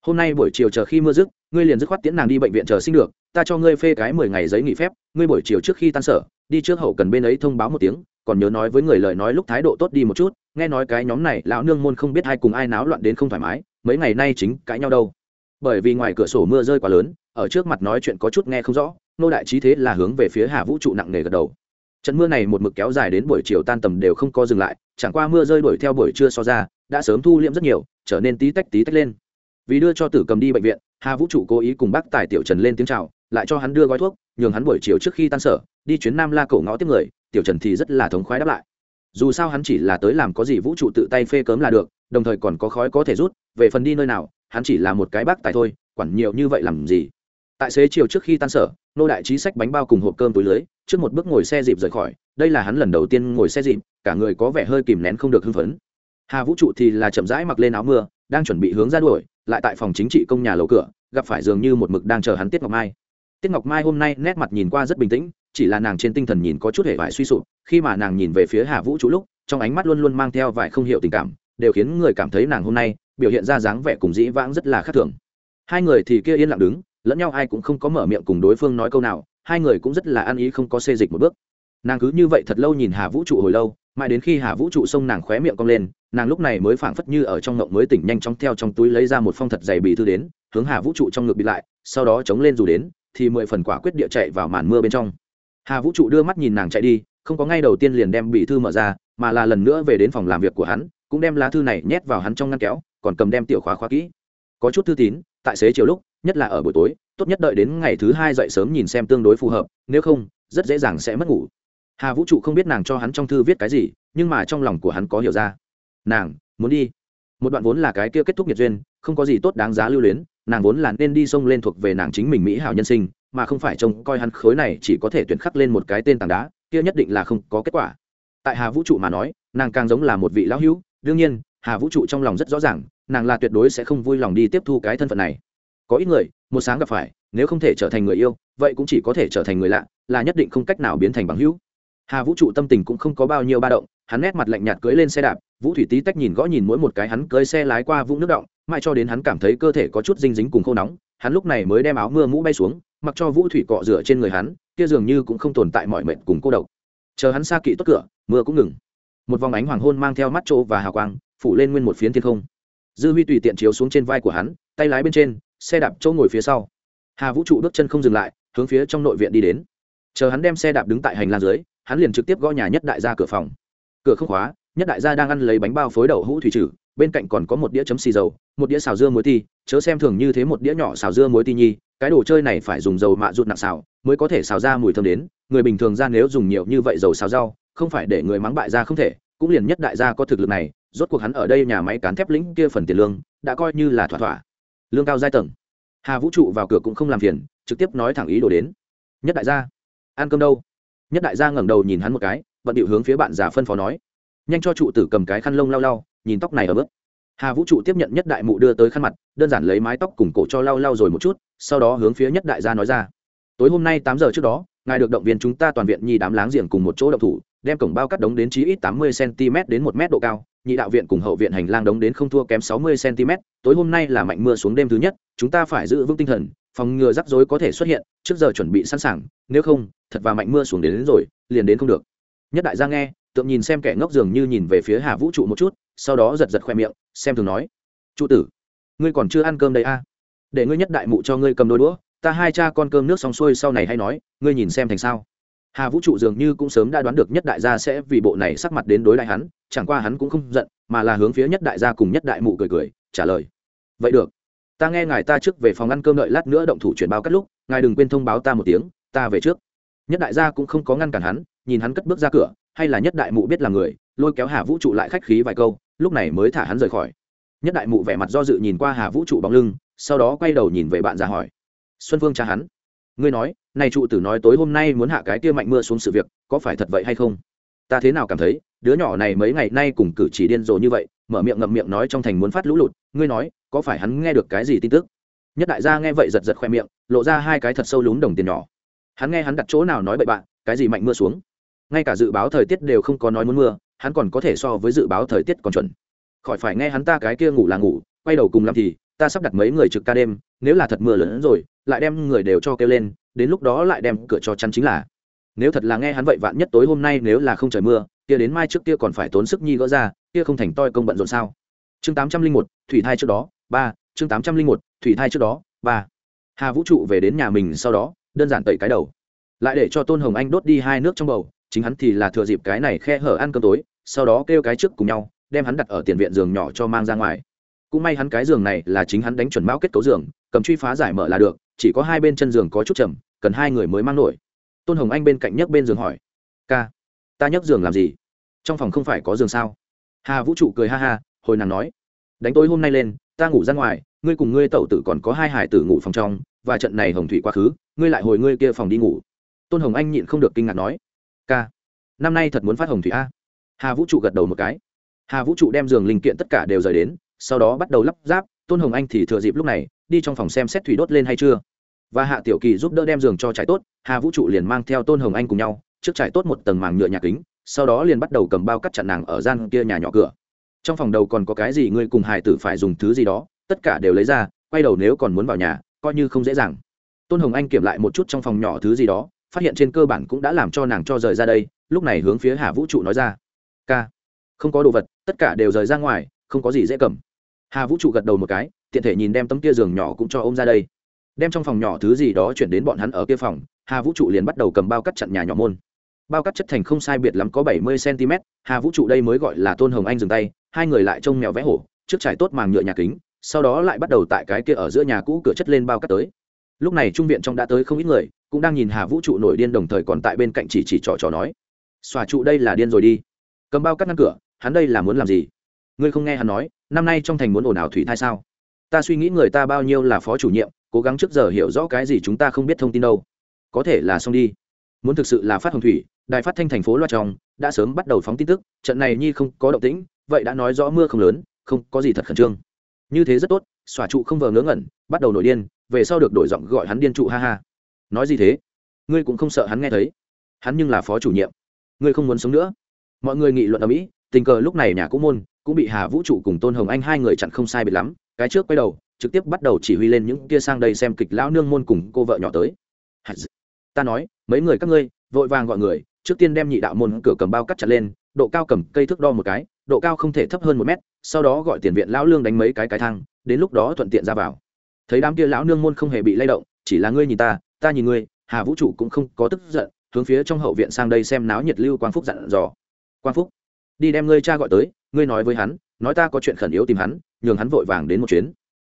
Hôm nay buổi chiều chờ khi mưa dứt, ngươi liền dứt khoát tiễn nàng đi bệnh viện chờ sinh được, ta cho ngươi phê cái mười ngày giấy nghỉ phép, ngươi buổi chiều trước khi tan sở, đi trước hậu cần bên ấy thông báo một tiếng, còn nhớ nói với người lời nói lúc thái độ tốt đi một chút, nghe nói cái nhóm này lão nương môn không biết ai cùng ai náo loạn đến không thoải mái, mấy ngày nay chính cãi nhau đâu bởi vì ngoài cửa sổ mưa rơi quá lớn, ở trước mặt nói chuyện có chút nghe không rõ, nô đại trí thế là hướng về phía hà vũ trụ nặng nề gật đầu. Trận mưa này một mực kéo dài đến buổi chiều tan tầm đều không có dừng lại, chẳng qua mưa rơi đuổi theo buổi trưa so ra, đã sớm thu liễm rất nhiều, trở nên tí tách tí tách lên. Vì đưa cho tử cầm đi bệnh viện, hà vũ trụ cố ý cùng bác tài tiểu trần lên tiếng chào, lại cho hắn đưa gói thuốc, nhường hắn buổi chiều trước khi tan sở, đi chuyến nam la cổ ngõ tiếp người, tiểu trần thì rất là thống khoái đáp lại. Dù sao hắn chỉ là tới làm có gì vũ trụ tự tay phê cớm là được, đồng thời còn có khói có thể rút, về phần đi nơi nào hắn chỉ là một cái bác tài thôi, quản nhiều như vậy làm gì? Tại xế chiều trước khi tan sở, nô đại trí sách bánh bao cùng hộp cơm túi lưới, trước một bước ngồi xe dịp rời khỏi, đây là hắn lần đầu tiên ngồi xe dịp, cả người có vẻ hơi kìm nén không được hưng phấn. Hà vũ trụ thì là chậm rãi mặc lên áo mưa, đang chuẩn bị hướng ra đuổi, lại tại phòng chính trị công nhà lầu cửa, gặp phải dường như một mực đang chờ hắn tiết ngọc mai. Tiết ngọc mai hôm nay nét mặt nhìn qua rất bình tĩnh, chỉ là nàng trên tinh thần nhìn có chút hệ vải suy sụp, khi mà nàng nhìn về phía hà vũ trụ lúc, trong ánh mắt luôn luôn mang theo vài không hiểu tình cảm, đều khiến người cảm thấy nàng hôm nay biểu hiện ra dáng vẻ cùng dĩ vãng rất là khác thường. Hai người thì kia yên lặng đứng, lẫn nhau ai cũng không có mở miệng cùng đối phương nói câu nào, hai người cũng rất là ăn ý không có xê dịch một bước. Nàng cứ như vậy thật lâu nhìn hà vũ trụ hồi lâu, mãi đến khi hà vũ trụ xông nàng khóe miệng cong lên, nàng lúc này mới phảng phất như ở trong ngộng mới tỉnh nhanh chóng theo trong túi lấy ra một phong thật dày bì thư đến, hướng hà vũ trụ trong ngực bị lại, sau đó chống lên dù đến, thì mười phần quả quyết địa chạy vào màn mưa bên trong. Hà vũ trụ đưa mắt nhìn nàng chạy đi, không có ngay đầu tiên liền đem bì thư mở ra, mà là lần nữa về đến phòng làm việc của hắn, cũng đem lá thư này nhét vào hắn trong ngăn kéo còn cầm đem tiểu khóa khóa kỹ. Có chút thư tín, tại xế chiều lúc, nhất là ở buổi tối, tốt nhất đợi đến ngày thứ hai dậy sớm nhìn xem tương đối phù hợp, nếu không, rất dễ dàng sẽ mất ngủ. Hà vũ trụ không biết nàng cho hắn trong thư viết cái gì, nhưng mà trong lòng của hắn có hiểu ra. Nàng, muốn đi. Một đoạn vốn là cái kia kết thúc nhiệt duyên, không có gì tốt đáng giá lưu luyến, nàng vốn là nên đi sông lên thuộc về nàng chính mình mỹ hảo nhân sinh, mà không phải trông coi hắn khối này chỉ có thể tuyển khắc lên một cái tên tảng đá, kia nhất định là không có kết quả. Tại hà vũ trụ mà nói, nàng càng giống là một vị lão hữu, đương nhiên hà vũ trụ trong lòng rất rõ ràng, nàng là tuyệt đối sẽ không vui lòng đi tiếp thu cái thân phận này. Có ít người, một sáng gặp phải, nếu không thể trở thành người yêu, vậy cũng chỉ có thể trở thành người lạ, là nhất định không cách nào biến thành bằng hữu. Hà vũ trụ tâm tình cũng không có bao nhiêu ba động, hắn nét mặt lạnh nhạt cưỡi lên xe đạp, vũ thủy tý tách nhìn gõ nhìn mỗi một cái hắn cưỡi xe lái qua vũng nước động, mãi cho đến hắn cảm thấy cơ thể có chút dinh dính cùng khô nóng, hắn lúc này mới đem áo mưa mũ bay xuống, mặc cho vũ thủy cọ rửa trên người hắn, kia dường như cũng không tồn tại mọi mệnh cùng cô độc. Chờ hắn xa kỵ tốt cửa, mưa cũng ngừng. Một vòng ánh hoàng hôn mang theo mắt trô và hào quang phủ lên nguyên một phiến thiên không. Dư huy tùy tiện chiếu xuống trên vai của hắn, tay lái bên trên, xe đạp chỗ ngồi phía sau. Hà vũ trụ bước chân không dừng lại, hướng phía trong nội viện đi đến. Chờ hắn đem xe đạp đứng tại hành lang dưới, hắn liền trực tiếp gõ nhà nhất đại gia cửa phòng. Cửa không khóa, nhất đại gia đang ăn lấy bánh bao phối đậu hũ thủy trừ, bên cạnh còn có một đĩa chấm xì dầu, một đĩa xào dưa muối ti, chớ xem thường như thế một đĩa nhỏ xào dưa muối ti nhi, cái đồ chơi này phải dùng dầu mạ rụt nặng xào, mới có thể xào ra mùi thơm đến. Người bình thường ra nếu dùng nhiều như vậy dầu xào rau, không phải để người mắng bại ra không thể, cũng liền nhất đại gia có thực lực này rốt cuộc hắn ở đây nhà máy cán thép lĩnh kia phần tiền lương đã coi như là thỏa thỏa. Lương cao giai tầng. Hà vũ trụ vào cửa cũng không làm phiền, trực tiếp nói thẳng ý đồ đến. Nhất đại gia, ăn cơm đâu? Nhất đại gia ngẩng đầu nhìn hắn một cái vận điệu hướng phía bạn già phân phó nói. Nhanh cho trụ tử cầm cái khăn lông lau lau, nhìn tóc này ở bước. Hà vũ trụ tiếp nhận nhất đại mụ đưa tới khăn mặt, đơn giản lấy mái tóc cùng cổ cho lau lau rồi một chút, sau đó hướng phía nhất đại gia nói ra. Tối hôm nay tám giờ trước đó, ngài được động viên chúng ta toàn viện nhi đám láng giềng cùng một chỗ động thủ, đem cổng bao cắt đống đến chí ít tám mươi cm đến một m độ cao nhị đạo viện cùng hậu viện hành lang đống đến không thua kém sáu mươi cm tối hôm nay là mạnh mưa xuống đêm thứ nhất chúng ta phải giữ vững tinh thần phòng ngừa rắc rối có thể xuất hiện trước giờ chuẩn bị sẵn sàng nếu không thật và mạnh mưa xuống đến, đến rồi liền đến không được nhất đại gia nghe tượng nhìn xem kẻ ngốc dường như nhìn về phía hà vũ trụ một chút sau đó giật giật khoe miệng xem thường nói trụ tử ngươi còn chưa ăn cơm đây a à? để ngươi nhất đại mụ cho ngươi cầm đôi đũa ta hai cha con cơm nước xong xuôi sau này hay nói ngươi nhìn xem thành sao hà vũ trụ dường như cũng sớm đã đoán được nhất đại gia sẽ vì bộ này sắc mặt đến đối đãi hắn, chẳng qua hắn cũng không giận, mà là hướng phía nhất đại gia cùng nhất đại mụ cười cười, trả lời. Vậy được, ta nghe ngài ta trước về phòng ăn cơm đợi lát nữa động thủ chuyển báo cắt lúc, ngài đừng quên thông báo ta một tiếng, ta về trước. Nhất đại gia cũng không có ngăn cản hắn, nhìn hắn cất bước ra cửa, hay là nhất đại mụ biết là người, lôi kéo hà vũ trụ lại khách khí vài câu, lúc này mới thả hắn rời khỏi. Nhất đại mụ vẻ mặt do dự nhìn qua hà vũ trụ bóng lưng, sau đó quay đầu nhìn về bạn già hỏi. Xuân phương cha hắn ngươi nói, này trụ tử nói tối hôm nay muốn hạ cái kia mạnh mưa xuống sự việc, có phải thật vậy hay không? Ta thế nào cảm thấy, đứa nhỏ này mấy ngày nay cùng cử chỉ điên rồ như vậy, mở miệng ngậm miệng nói trong thành muốn phát lũ lụt, ngươi nói, có phải hắn nghe được cái gì tin tức? Nhất đại gia nghe vậy giật giật khoe miệng, lộ ra hai cái thật sâu lún đồng tiền nhỏ. Hắn nghe hắn đặt chỗ nào nói bậy bạn, cái gì mạnh mưa xuống? Ngay cả dự báo thời tiết đều không có nói muốn mưa, hắn còn có thể so với dự báo thời tiết còn chuẩn. Khỏi phải nghe hắn ta cái kia ngủ là ngủ, quay đầu cùng làm thì, ta sắp đặt mấy người trực ca đêm, nếu là thật mưa lớn rồi lại đem người đều cho kêu lên, đến lúc đó lại đem cửa cho chắn chính là. Nếu thật là nghe hắn vậy vạn nhất tối hôm nay nếu là không trời mưa, kia đến mai trước kia còn phải tốn sức nhi gỡ ra, kia không thành toi công bận rộn sao? Chương tám trăm linh một, thủy thai trước đó, ba, chương tám trăm linh một, thủy thai trước đó, ba. Hà vũ trụ về đến nhà mình sau đó, đơn giản tẩy cái đầu. Lại để cho tôn hồng anh đốt đi hai nước trong bầu, chính hắn thì là thừa dịp cái này khe hở ăn cơm tối, sau đó kêu cái trước cùng nhau, đem hắn đặt ở tiền viện giường nhỏ cho mang ra ngoài. Cũng may hắn cái giường này là chính hắn đánh chuẩn mão kết cấu giường, cầm truy phá giải mở là được chỉ có hai bên chân giường có chút chầm cần hai người mới mang nổi. Tôn hồng anh bên cạnh nhấc bên giường hỏi, ca, ta nhấc giường làm gì? Trong phòng không phải có giường sao? Hà vũ trụ cười ha ha, hồi nàng nói, đánh tối hôm nay lên, ta ngủ ra ngoài, ngươi cùng ngươi tẩu tử còn có hai hải tử ngủ phòng trong, và trận này hồng thủy quá khứ, ngươi lại hồi ngươi kia phòng đi ngủ. Tôn hồng anh nhịn không được kinh ngạc nói, ca, năm nay thật muốn phát hồng thủy a? Hà vũ trụ gật đầu một cái. Hà vũ trụ đem giường linh kiện tất cả đều rời đến, sau đó bắt đầu lắp ráp, tôn hồng anh thì thừa dịp lúc này đi trong phòng xem xét thủy đốt lên hay chưa. Và hạ tiểu kỳ giúp đỡ đem giường cho trải tốt, hà vũ trụ liền mang theo tôn hồng anh cùng nhau, trước trải tốt một tầng màng nhựa nhà kính, sau đó liền bắt đầu cầm bao cắt chặn nàng ở gian kia nhà nhỏ cửa. Trong phòng đầu còn có cái gì ngươi cùng hải tử phải dùng thứ gì đó, tất cả đều lấy ra, quay đầu nếu còn muốn vào nhà, coi như không dễ dàng. Tôn hồng anh kiểm lại một chút trong phòng nhỏ thứ gì đó, phát hiện trên cơ bản cũng đã làm cho nàng cho rời ra đây, lúc này hướng phía hà vũ trụ nói ra. K không có đồ vật, tất cả đều rời ra ngoài, không có gì dễ cầm. Hà vũ trụ gật đầu một cái tiện thể nhìn đem tấm kia giường nhỏ cũng cho ôm ra đây. Đem trong phòng nhỏ thứ gì đó chuyển đến bọn hắn ở kia phòng, hà vũ trụ liền bắt đầu cầm bao cắt chặn nhà nhỏ môn. Bao cắt chất thành không sai biệt lắm có bảy mươi cm hà vũ trụ đây mới gọi là tôn hồng anh dừng tay, hai người lại trông mèo vẽ hổ, trước trải tốt màng nhựa nhà kính, sau đó lại bắt đầu tại cái kia ở giữa nhà cũ cửa chất lên bao cắt tới. Lúc này trung viện trong đã tới không ít người, cũng đang nhìn hà vũ trụ nổi điên đồng thời còn tại bên cạnh chỉ chỉ trò trò nói. Xòa trụ đây là điên rồi đi. Cầm bao cắt ngăn cửa, hắn đây là muốn làm gì? Ngươi không nghe hắn nói, năm nay trong thành muốn ồn ào thủy thai sao? Ta suy nghĩ người ta bao nhiêu là phó chủ nhiệm, cố gắng trước giờ hiểu rõ cái gì chúng ta không biết thông tin đâu. Có thể là xong đi. Muốn thực sự là phát hồng thủy, đài phát thanh thành phố loa trong, đã sớm bắt đầu phóng tin tức, trận này nhi không có động tĩnh, vậy đã nói rõ mưa không lớn, không có gì thật khẩn trương. Như thế rất tốt, xòa trụ không vờ ngớ ngẩn, bắt đầu nổi điên, về sau được đổi giọng gọi hắn điên trụ ha ha. Nói gì thế? Ngươi cũng không sợ hắn nghe thấy. Hắn nhưng là phó chủ nhiệm. Ngươi không muốn sống nữa. Mọi người nghị luận ở mỹ, tình cờ lúc này nhà cũ môn, cũng bị hà vũ trụ cùng tôn hồng anh hai người chặn không sai biệt lắm cái trước quay đầu, trực tiếp bắt đầu chỉ huy lên những kia sang đây xem kịch lão nương môn cùng cô vợ nhỏ tới. Ta nói, mấy người các ngươi, vội vàng gọi người, trước tiên đem nhị đạo môn cửa cầm bao cắt chặt lên, độ cao cầm cây thước đo một cái, độ cao không thể thấp hơn một mét, sau đó gọi tiền viện lão lương đánh mấy cái cái thang, đến lúc đó thuận tiện ra vào. Thấy đám kia lão nương môn không hề bị lay động, chỉ là ngươi nhìn ta ta nhìn ngươi, hà vũ trụ cũng không có tức giận, hướng phía trong hậu viện sang đây xem náo nhiệt lưu quang phúc dặn dò. Quang phúc, đi đem ngươi cha gọi tới, ngươi nói với hắn nói ta có chuyện khẩn yếu tìm hắn, nhường hắn vội vàng đến một chuyến.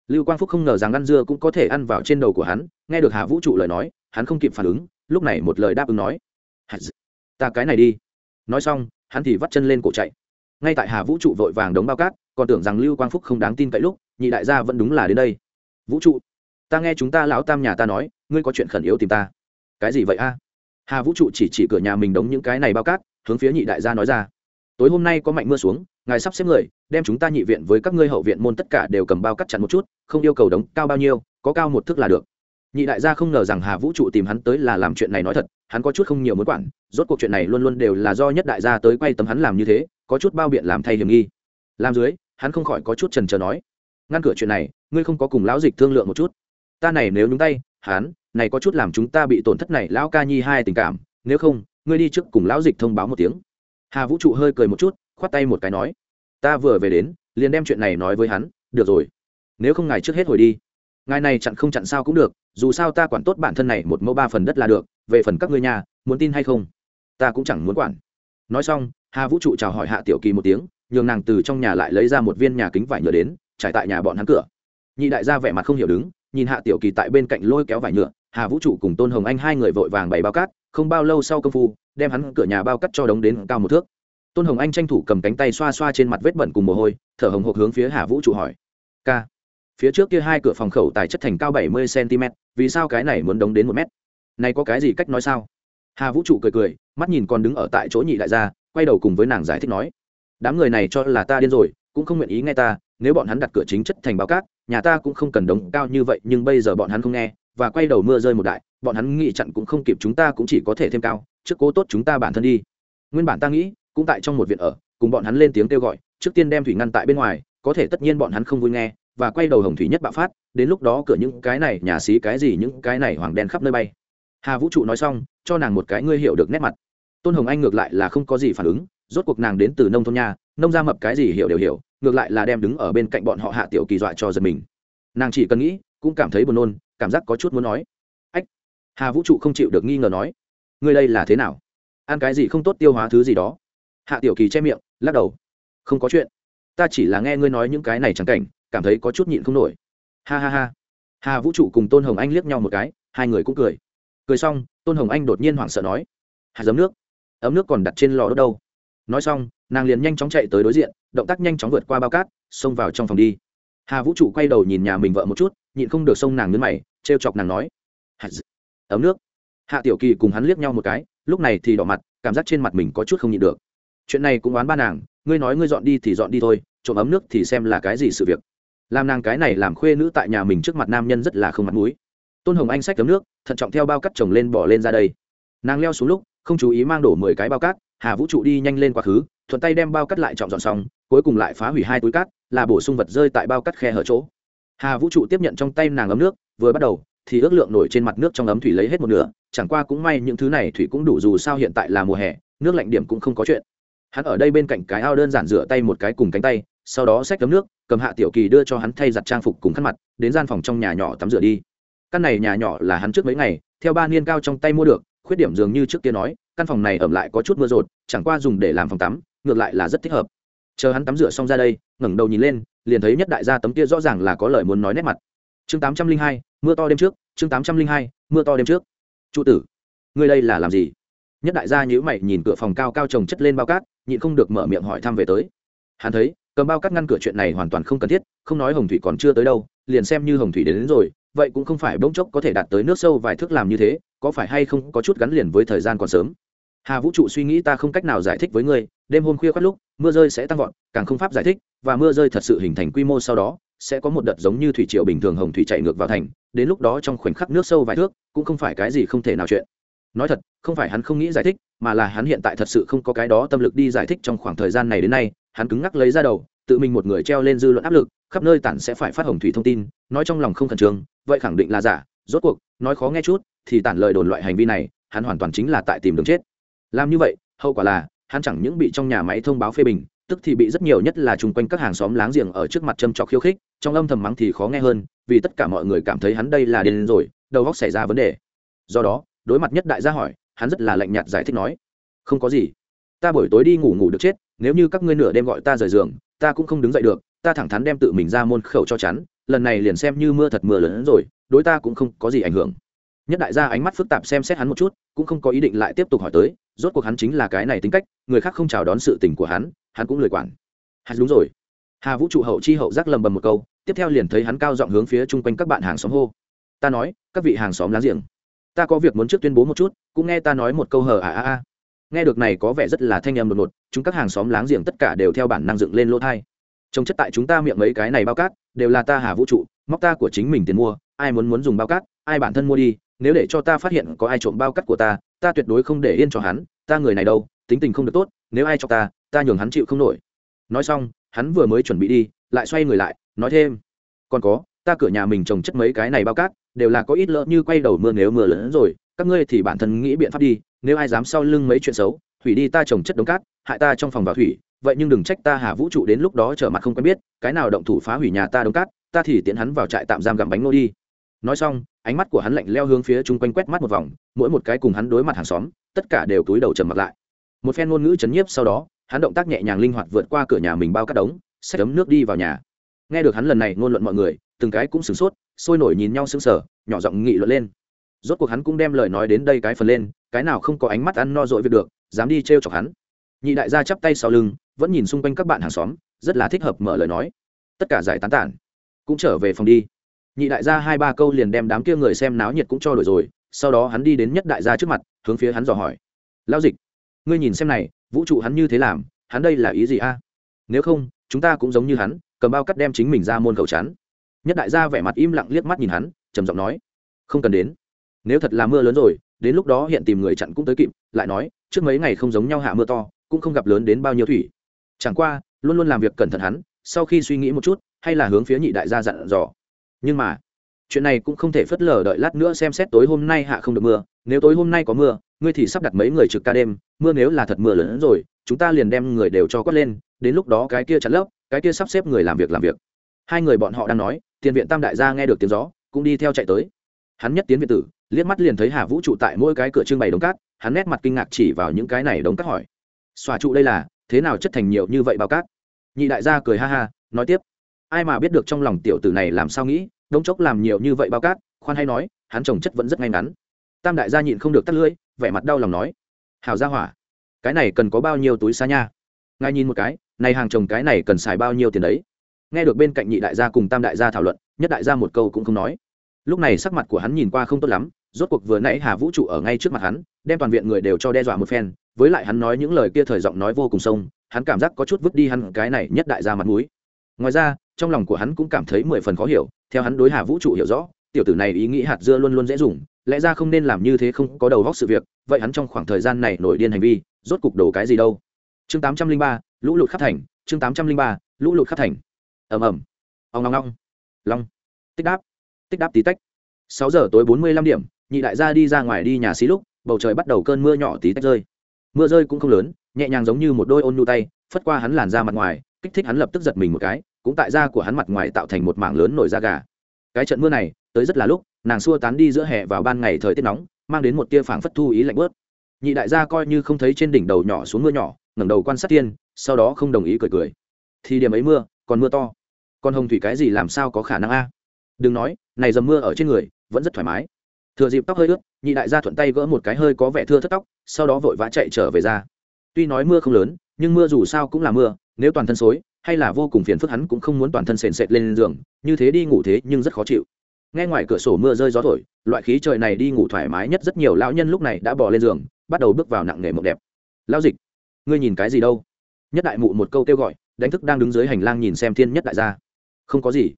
Lưu quang phúc không ngờ rằng ăn dưa cũng có thể ăn vào trên đầu của hắn, nghe được hà vũ trụ lời nói, hắn không kịp phản ứng, lúc này một lời đáp ứng nói. Ta cái này đi. Nói xong, hắn thì vắt chân lên cổ chạy. Ngay tại hà vũ trụ vội vàng đống bao cát, còn tưởng rằng lưu quang phúc không đáng tin cậy lúc, nhị đại gia vẫn đúng là đến đây. Vũ trụ, ta nghe chúng ta lão tam nhà ta nói, ngươi có chuyện khẩn yếu tìm ta. Cái gì vậy a? Hà vũ trụ chỉ chỉ cửa nhà mình đống những cái này bao cát, hướng phía nhị đại gia nói ra tối hôm nay có mạnh mưa xuống, ngài sắp xếp người, đem chúng ta nhị viện với các ngươi hậu viện môn tất cả đều cầm bao cắt chặn một chút, không yêu cầu đống cao bao nhiêu, có cao một thước là được. Nhị đại gia không ngờ rằng hà vũ trụ tìm hắn tới là làm chuyện này nói thật, hắn có chút không nhiều muốn quản, rốt cuộc chuyện này luôn luôn đều là do nhất đại gia tới quay tấm hắn làm như thế, có chút bao biện làm thay hiểm nghi. Làm dưới, hắn không khỏi có chút trần trờ nói, ngăn cửa chuyện này, ngươi không có cùng lão dịch thương lượng một chút. Ta này nếu nhúng tay, hắn, này có chút làm chúng ta bị tổn thất này, lão ca nhi hai tình cảm, nếu không, ngươi đi trước cùng lão dịch thông báo một tiếng hà vũ trụ hơi cười một chút, khoát tay một cái nói, ta vừa về đến, liền đem chuyện này nói với hắn, được rồi. Nếu không ngài trước hết hồi đi. Ngài này chặn không chặn sao cũng được, dù sao ta quản tốt bản thân này một mẫu ba phần đất là được, về phần các ngươi nhà, muốn tin hay không? Ta cũng chẳng muốn quản. Nói xong, hà vũ trụ chào hỏi hạ tiểu kỳ một tiếng, nhường nàng từ trong nhà lại lấy ra một viên nhà kính vải nhựa đến, trải tại nhà bọn hắn cửa. Nhị đại gia vẻ mặt không hiểu đứng, nhìn hạ tiểu kỳ tại bên cạnh lôi kéo vải nhựa hà vũ trụ cùng tôn hồng anh hai người vội vàng bày bao cát, không bao lâu sau công phu, đem hắn cửa nhà bao cắt cho đống đến cao một thước. Tôn hồng anh tranh thủ cầm cánh tay xoa xoa trên mặt vết bẩn cùng mồ hôi, thở hồng hộc hướng phía hà vũ trụ hỏi k phía trước kia hai cửa phòng khẩu tài chất thành cao bảy mươi cm vì sao cái này muốn đống đến một mét? Này có cái gì cách nói sao? Hà vũ trụ cười cười, mắt nhìn còn đứng ở tại chỗ nhị đại gia, quay đầu cùng với nàng giải thích nói, đám người này cho là ta điên rồi, cũng không nguyện ý nghe ta, nếu bọn hắn đặt cửa chính chất thành báo cát, nhà ta cũng không cần đống cao như vậy, nhưng bây giờ bọn hắn không nghe và quay đầu mưa rơi một đại, bọn hắn nghĩ chặn cũng không kịp chúng ta cũng chỉ có thể thêm cao, trước cố tốt chúng ta bản thân đi. Nguyên bản ta nghĩ, cũng tại trong một viện ở, cùng bọn hắn lên tiếng kêu gọi, trước tiên đem thủy ngăn tại bên ngoài, có thể tất nhiên bọn hắn không vui nghe, và quay đầu hồng thủy nhất bạo phát, đến lúc đó cửa những cái này, nhà xí cái gì, những cái này hoàng đen khắp nơi bay. Hà vũ trụ nói xong, cho nàng một cái ngươi hiểu được nét mặt. Tôn hồng anh ngược lại là không có gì phản ứng, rốt cuộc nàng đến từ nông thôn nhà nông ra mập cái gì hiểu đều hiểu, ngược lại là đem đứng ở bên cạnh bọn họ hạ tiểu kỳ dọa cho giật mình. Nàng chỉ cần nghĩ, cũng cảm thấy buồn nôn cảm giác có chút muốn nói. Ách, hà vũ trụ không chịu được nghi ngờ nói, ngươi đây là thế nào? Ăn cái gì không tốt tiêu hóa thứ gì đó? Hạ tiểu kỳ che miệng, lắc đầu, không có chuyện. Ta chỉ là nghe ngươi nói những cái này chẳng cảnh, cảm thấy có chút nhịn không nổi. Ha ha ha. Hà vũ trụ cùng tôn hồng anh liếc nhau một cái, hai người cũng cười. Cười xong, tôn hồng anh đột nhiên hoảng sợ nói hạt giấm nước, ấm nước còn đặt trên lò đốt đâu? Nói xong, nàng liền nhanh chóng chạy tới đối diện, động tác nhanh chóng vượt qua bao cát, xông vào trong phòng đi. Hà vũ trụ quay đầu nhìn nhà mình vợ một chút nhịn không được xông nàng nhấn mày, trêu chọc nàng nói ấm nước. Hạ tiểu kỳ cùng hắn liếc nhau một cái, lúc này thì đỏ mặt, cảm giác trên mặt mình có chút không nhịn được. Chuyện này cũng oán ba nàng, ngươi nói ngươi dọn đi thì dọn đi thôi, trộm ấm nước thì xem là cái gì sự việc. Làm nàng cái này làm khuê nữ tại nhà mình trước mặt nam nhân rất là không mặt mũi. Tôn hồng anh xách ấm nước, thận trọng theo bao cắt chồng lên bỏ lên ra đây. Nàng leo xuống lúc, không chú ý mang đổ mười cái bao cát, hà vũ trụ đi nhanh lên quá khứ, thuận tay đem bao cắt lại trọng dọn xong, cuối cùng lại phá hủy hai túi cát, là bổ sung vật rơi tại bao cắt khe hở chỗ hà vũ trụ tiếp nhận trong tay nàng ấm nước, vừa bắt đầu, thì ước lượng nổi trên mặt nước trong ấm thủy lấy hết một nửa, chẳng qua cũng may những thứ này thủy cũng đủ dù sao hiện tại là mùa hè, nước lạnh điểm cũng không có chuyện. Hắn ở đây bên cạnh cái ao đơn giản rửa tay một cái cùng cánh tay, sau đó xách ấm nước, cầm hạ tiểu kỳ đưa cho hắn thay giặt trang phục cùng khăn mặt, đến gian phòng trong nhà nhỏ tắm rửa đi. Căn này nhà nhỏ là hắn trước mấy ngày, theo ba niên cao trong tay mua được, khuyết điểm dường như trước kia nói, căn phòng này ẩm lại có chút mưa rột, chẳng qua dùng để làm phòng tắm, ngược lại là rất thích hợp chờ hắn tắm rửa xong ra đây ngẩng đầu nhìn lên liền thấy nhất đại gia tấm kia rõ ràng là có lời muốn nói nét mặt. Chương tám trăm linh hai mưa to đêm trước chương tám trăm linh hai mưa to đêm trước. Trụ tử ngươi đây là làm gì? Nhất đại gia nhữ mày nhìn cửa phòng cao cao trồng chất lên bao cát nhịn không được mở miệng hỏi thăm về tới. Hắn thấy cầm bao cát ngăn cửa chuyện này hoàn toàn không cần thiết không nói hồng thủy còn chưa tới đâu liền xem như hồng thủy đến, đến rồi vậy cũng không phải bỗng chốc có thể đạt tới nước sâu vài thước làm như thế có phải hay không có chút gắn liền với thời gian còn sớm? Hà vũ trụ suy nghĩ ta không cách nào giải thích với ngươi đêm hôm khuya khoát lúc mưa rơi sẽ tăng vọt, càng không pháp giải thích, và mưa rơi thật sự hình thành quy mô sau đó, sẽ có một đợt giống như thủy triều bình thường hồng thủy chạy ngược vào thành, đến lúc đó trong khoảnh khắc nước sâu vài thước, cũng không phải cái gì không thể nào chuyện. Nói thật, không phải hắn không nghĩ giải thích, mà là hắn hiện tại thật sự không có cái đó tâm lực đi giải thích trong khoảng thời gian này đến nay, hắn cứng ngắc lấy ra đầu, tự mình một người treo lên dư luận áp lực, khắp nơi tản sẽ phải phát hồng thủy thông tin, nói trong lòng không khẩn trương, vậy khẳng định là giả, rốt cuộc, nói khó nghe chút, thì tản lời đồn loại hành vi này, hắn hoàn toàn chính là tại tìm đường chết. Làm như vậy, hậu quả là hắn chẳng những bị trong nhà máy thông báo phê bình, tức thì bị rất nhiều nhất là chung quanh các hàng xóm láng giềng ở trước mặt châm trọc khiêu khích, trong âm thầm mắng thì khó nghe hơn, vì tất cả mọi người cảm thấy hắn đây là điên rồi, đầu óc xảy ra vấn đề. Do đó, đối mặt nhất đại gia hỏi, hắn rất là lạnh nhạt giải thích nói, không có gì. Ta buổi tối đi ngủ ngủ được chết, nếu như các ngươi nửa đêm gọi ta rời giường, ta cũng không đứng dậy được, ta thẳng thắn đem tự mình ra môn khẩu cho chắn, lần này liền xem như mưa thật mưa lớn hơn rồi, đối ta cũng không có gì ảnh hưởng nhất đại gia ánh mắt phức tạp xem xét hắn một chút, cũng không có ý định lại tiếp tục hỏi tới, rốt cuộc hắn chính là cái này tính cách, người khác không chào đón sự tình của hắn hắn cũng lười quản. Hắn đúng rồi. Hà vũ trụ hậu chi hậu giác lầm bầm một câu, tiếp theo liền thấy hắn cao giọng hướng phía chung quanh các bạn hàng xóm hô. Ta nói, các vị hàng xóm láng giềng, ta có việc muốn trước tuyên bố một chút, cũng nghe ta nói một câu hờ à à à. Nghe được này có vẻ rất là thanh âm đột ngột, chúng các hàng xóm láng giềng tất cả đều theo bản năng dựng lên lỗ thai. Trông chất tại chúng ta miệng mấy cái này bao cát, đều là ta hà vũ trụ, móc ta của chính mình tiền mua, ai muốn muốn dùng bao cát, ai bản thân mua đi nếu để cho ta phát hiện có ai trộm bao cát của ta ta tuyệt đối không để yên cho hắn, ta người này đâu, tính tình không được tốt, nếu ai cho ta ta nhường hắn chịu không nổi. Nói xong, hắn vừa mới chuẩn bị đi, lại xoay người lại, nói thêm. Còn có, ta cửa nhà mình trồng chất mấy cái này bao cát, đều là có ít lỡ như quay đầu mưa nếu mưa lớn rồi, các ngươi thì bản thân nghĩ biện pháp đi, nếu ai dám sau lưng mấy chuyện xấu hủy đi ta trồng chất đống cát, hại ta trong phòng vào thủy, vậy nhưng đừng trách ta hà vũ trụ đến lúc đó trở mặt không quen biết, cái nào động thủ phá hủy nhà ta đống cát, ta thì tiễn hắn vào trại tạm giam gặm bánh ngô đi nói xong, ánh mắt của hắn lạnh leo hướng phía chung quanh quét mắt một vòng, mỗi một cái cùng hắn đối mặt hàng xóm, tất cả đều túi đầu trầm mặt lại. Một phen ngôn ngữ chấn nhiếp sau đó, hắn động tác nhẹ nhàng linh hoạt vượt qua cửa nhà mình bao cắt đống, xách ấm nước đi vào nhà. Nghe được hắn lần này ngôn luận mọi người, từng cái cũng sửng sốt, sôi nổi nhìn nhau sững sờ, nhỏ giọng nghị luận lên. Rốt cuộc hắn cũng đem lời nói đến đây cái phần lên, cái nào không có ánh mắt ăn no dội việc được, dám đi t chọc hắn. Nhị đại gia chắp tay sau lưng, vẫn nhìn xung quanh các bạn hàng xóm, rất là thích hợp mở lời nói. Tất cả giải tán tản, cũng trở về phòng đi nhị đại gia hai ba câu liền đem đám kia người xem náo nhiệt cũng cho đổi rồi, sau đó hắn đi đến nhất đại gia trước mặt, hướng phía hắn dò hỏi. Lao dịch, ngươi nhìn xem này, vũ trụ hắn như thế làm, hắn đây là ý gì a? Nếu không, chúng ta cũng giống như hắn, cầm bao cắt đem chính mình ra môn khẩu chắn. Nhất đại gia vẻ mặt im lặng liếc mắt nhìn hắn, trầm giọng nói, không cần đến. Nếu thật là mưa lớn rồi, đến lúc đó hiện tìm người chặn cũng tới kịp, lại nói, trước mấy ngày không giống nhau hạ mưa to, cũng không gặp lớn đến bao nhiêu thủy. Chẳng qua, luôn luôn làm việc cẩn thận hắn, sau khi suy nghĩ một chút, hay là hướng phía nhị đại gia dặn dò nhưng mà, chuyện này cũng không thể phớt lờ đợi lát nữa xem xét tối hôm nay hạ không được mưa. Nếu tối hôm nay có mưa, ngươi thì sắp đặt mấy người trực ca đêm. Mưa nếu là thật mưa lớn rồi, chúng ta liền đem người đều cho quất lên. Đến lúc đó cái kia chặt lớp, cái kia sắp xếp người làm việc làm việc. Hai người bọn họ đang nói, tiền viện tam đại gia nghe được tiếng gió, cũng đi theo chạy tới. Hắn nhất tiến viện tử, liếc mắt liền thấy hà vũ trụ tại mỗi cái cửa trưng bày đống cát. Hắn nét mặt kinh ngạc chỉ vào những cái này đống cát hỏi xòa trụ đây là, thế nào chất thành nhiều như vậy bao cát? Nhị đại gia cười ha ha, nói tiếp ai mà biết được trong lòng tiểu tử này làm sao nghĩ, đống chốc làm nhiều như vậy bao cát, khoan hay nói, hắn trồng chất vẫn rất ngay ngắn. Tam đại gia nhịn không được tắt lưỡi, vẻ mặt đau lòng nói hào gia hỏa, cái này cần có bao nhiêu túi xa nha? Ngay nhìn một cái, này hàng trồng cái này cần xài bao nhiêu tiền đấy? Nghe được bên cạnh nhị đại gia cùng tam đại gia thảo luận, nhất đại gia một câu cũng không nói. Lúc này sắc mặt của hắn nhìn qua không tốt lắm, rốt cuộc vừa nãy hà vũ trụ ở ngay trước mặt hắn, đem toàn viện người đều cho đe dọa một phen, với lại hắn nói những lời kia thời giọng nói vô cùng sông, hắn cảm giác có chút vứt đi hắn cái này nhất đại gia mặt mũi ngoài ra, trong lòng của hắn cũng cảm thấy mười phần khó hiểu, theo hắn đối hà vũ trụ hiểu rõ, tiểu tử này ý nghĩ hạt dưa luôn luôn dễ dùng, lẽ ra không nên làm như thế không có đầu góc sự việc, vậy hắn trong khoảng thời gian này nổi điên hành vi, rốt cục đổ cái gì đâu? Chương tám trăm linh ba, lũ lụt khắp thành, chương tám trăm linh ba, lũ lụt khắp thành. Ầm ầm. Ong long long long. Tích đáp. Tích đáp tí tách. Sáu giờ tối bốn mươi lăm điểm, nhị đại gia đi ra ngoài đi nhà xí lúc, bầu trời bắt đầu cơn mưa nhỏ tí tách rơi. Mưa rơi cũng không lớn, nhẹ nhàng giống như một đôi ôn nhu tay, phất qua hắn làn ra mặt ngoài kích thích hắn lập tức giật mình một cái, cũng tại da của hắn mặt ngoài tạo thành một mảng lớn nổi da gà. Cái trận mưa này, tới rất là lúc, nàng xua tán đi giữa hè vào ban ngày thời tiết nóng, mang đến một tia phảng phất thu ý lạnh bớt. Nhị đại gia coi như không thấy trên đỉnh đầu nhỏ xuống mưa nhỏ, ngẩng đầu quan sát thiên, sau đó không đồng ý cười cười. Thì điểm ấy mưa, còn mưa to. Còn hồng thủy cái gì làm sao có khả năng a? Đừng nói, này dầm mưa ở trên người, vẫn rất thoải mái. Thừa dịp tóc hơi ướt, nhị đại gia thuận tay gỡ một cái hơi có vẻ thưa thất tóc, sau đó vội vã chạy trở về ra. Tuy nói mưa không lớn, nhưng mưa dù sao cũng là mưa nếu toàn thân xối, hay là vô cùng phiền phức hắn cũng không muốn toàn thân sền sệt lên giường, như thế đi ngủ thế nhưng rất khó chịu. Nghe ngoài cửa sổ mưa rơi gió thổi, loại khí trời này đi ngủ thoải mái nhất rất nhiều lão nhân lúc này đã bỏ lên giường, bắt đầu bước vào nặng nghề mộng đẹp. Lão dịch, ngươi nhìn cái gì đâu? Nhất đại mụ một câu kêu gọi, đánh thức đang đứng dưới hành lang nhìn xem thiên nhất đại gia. Không có gì.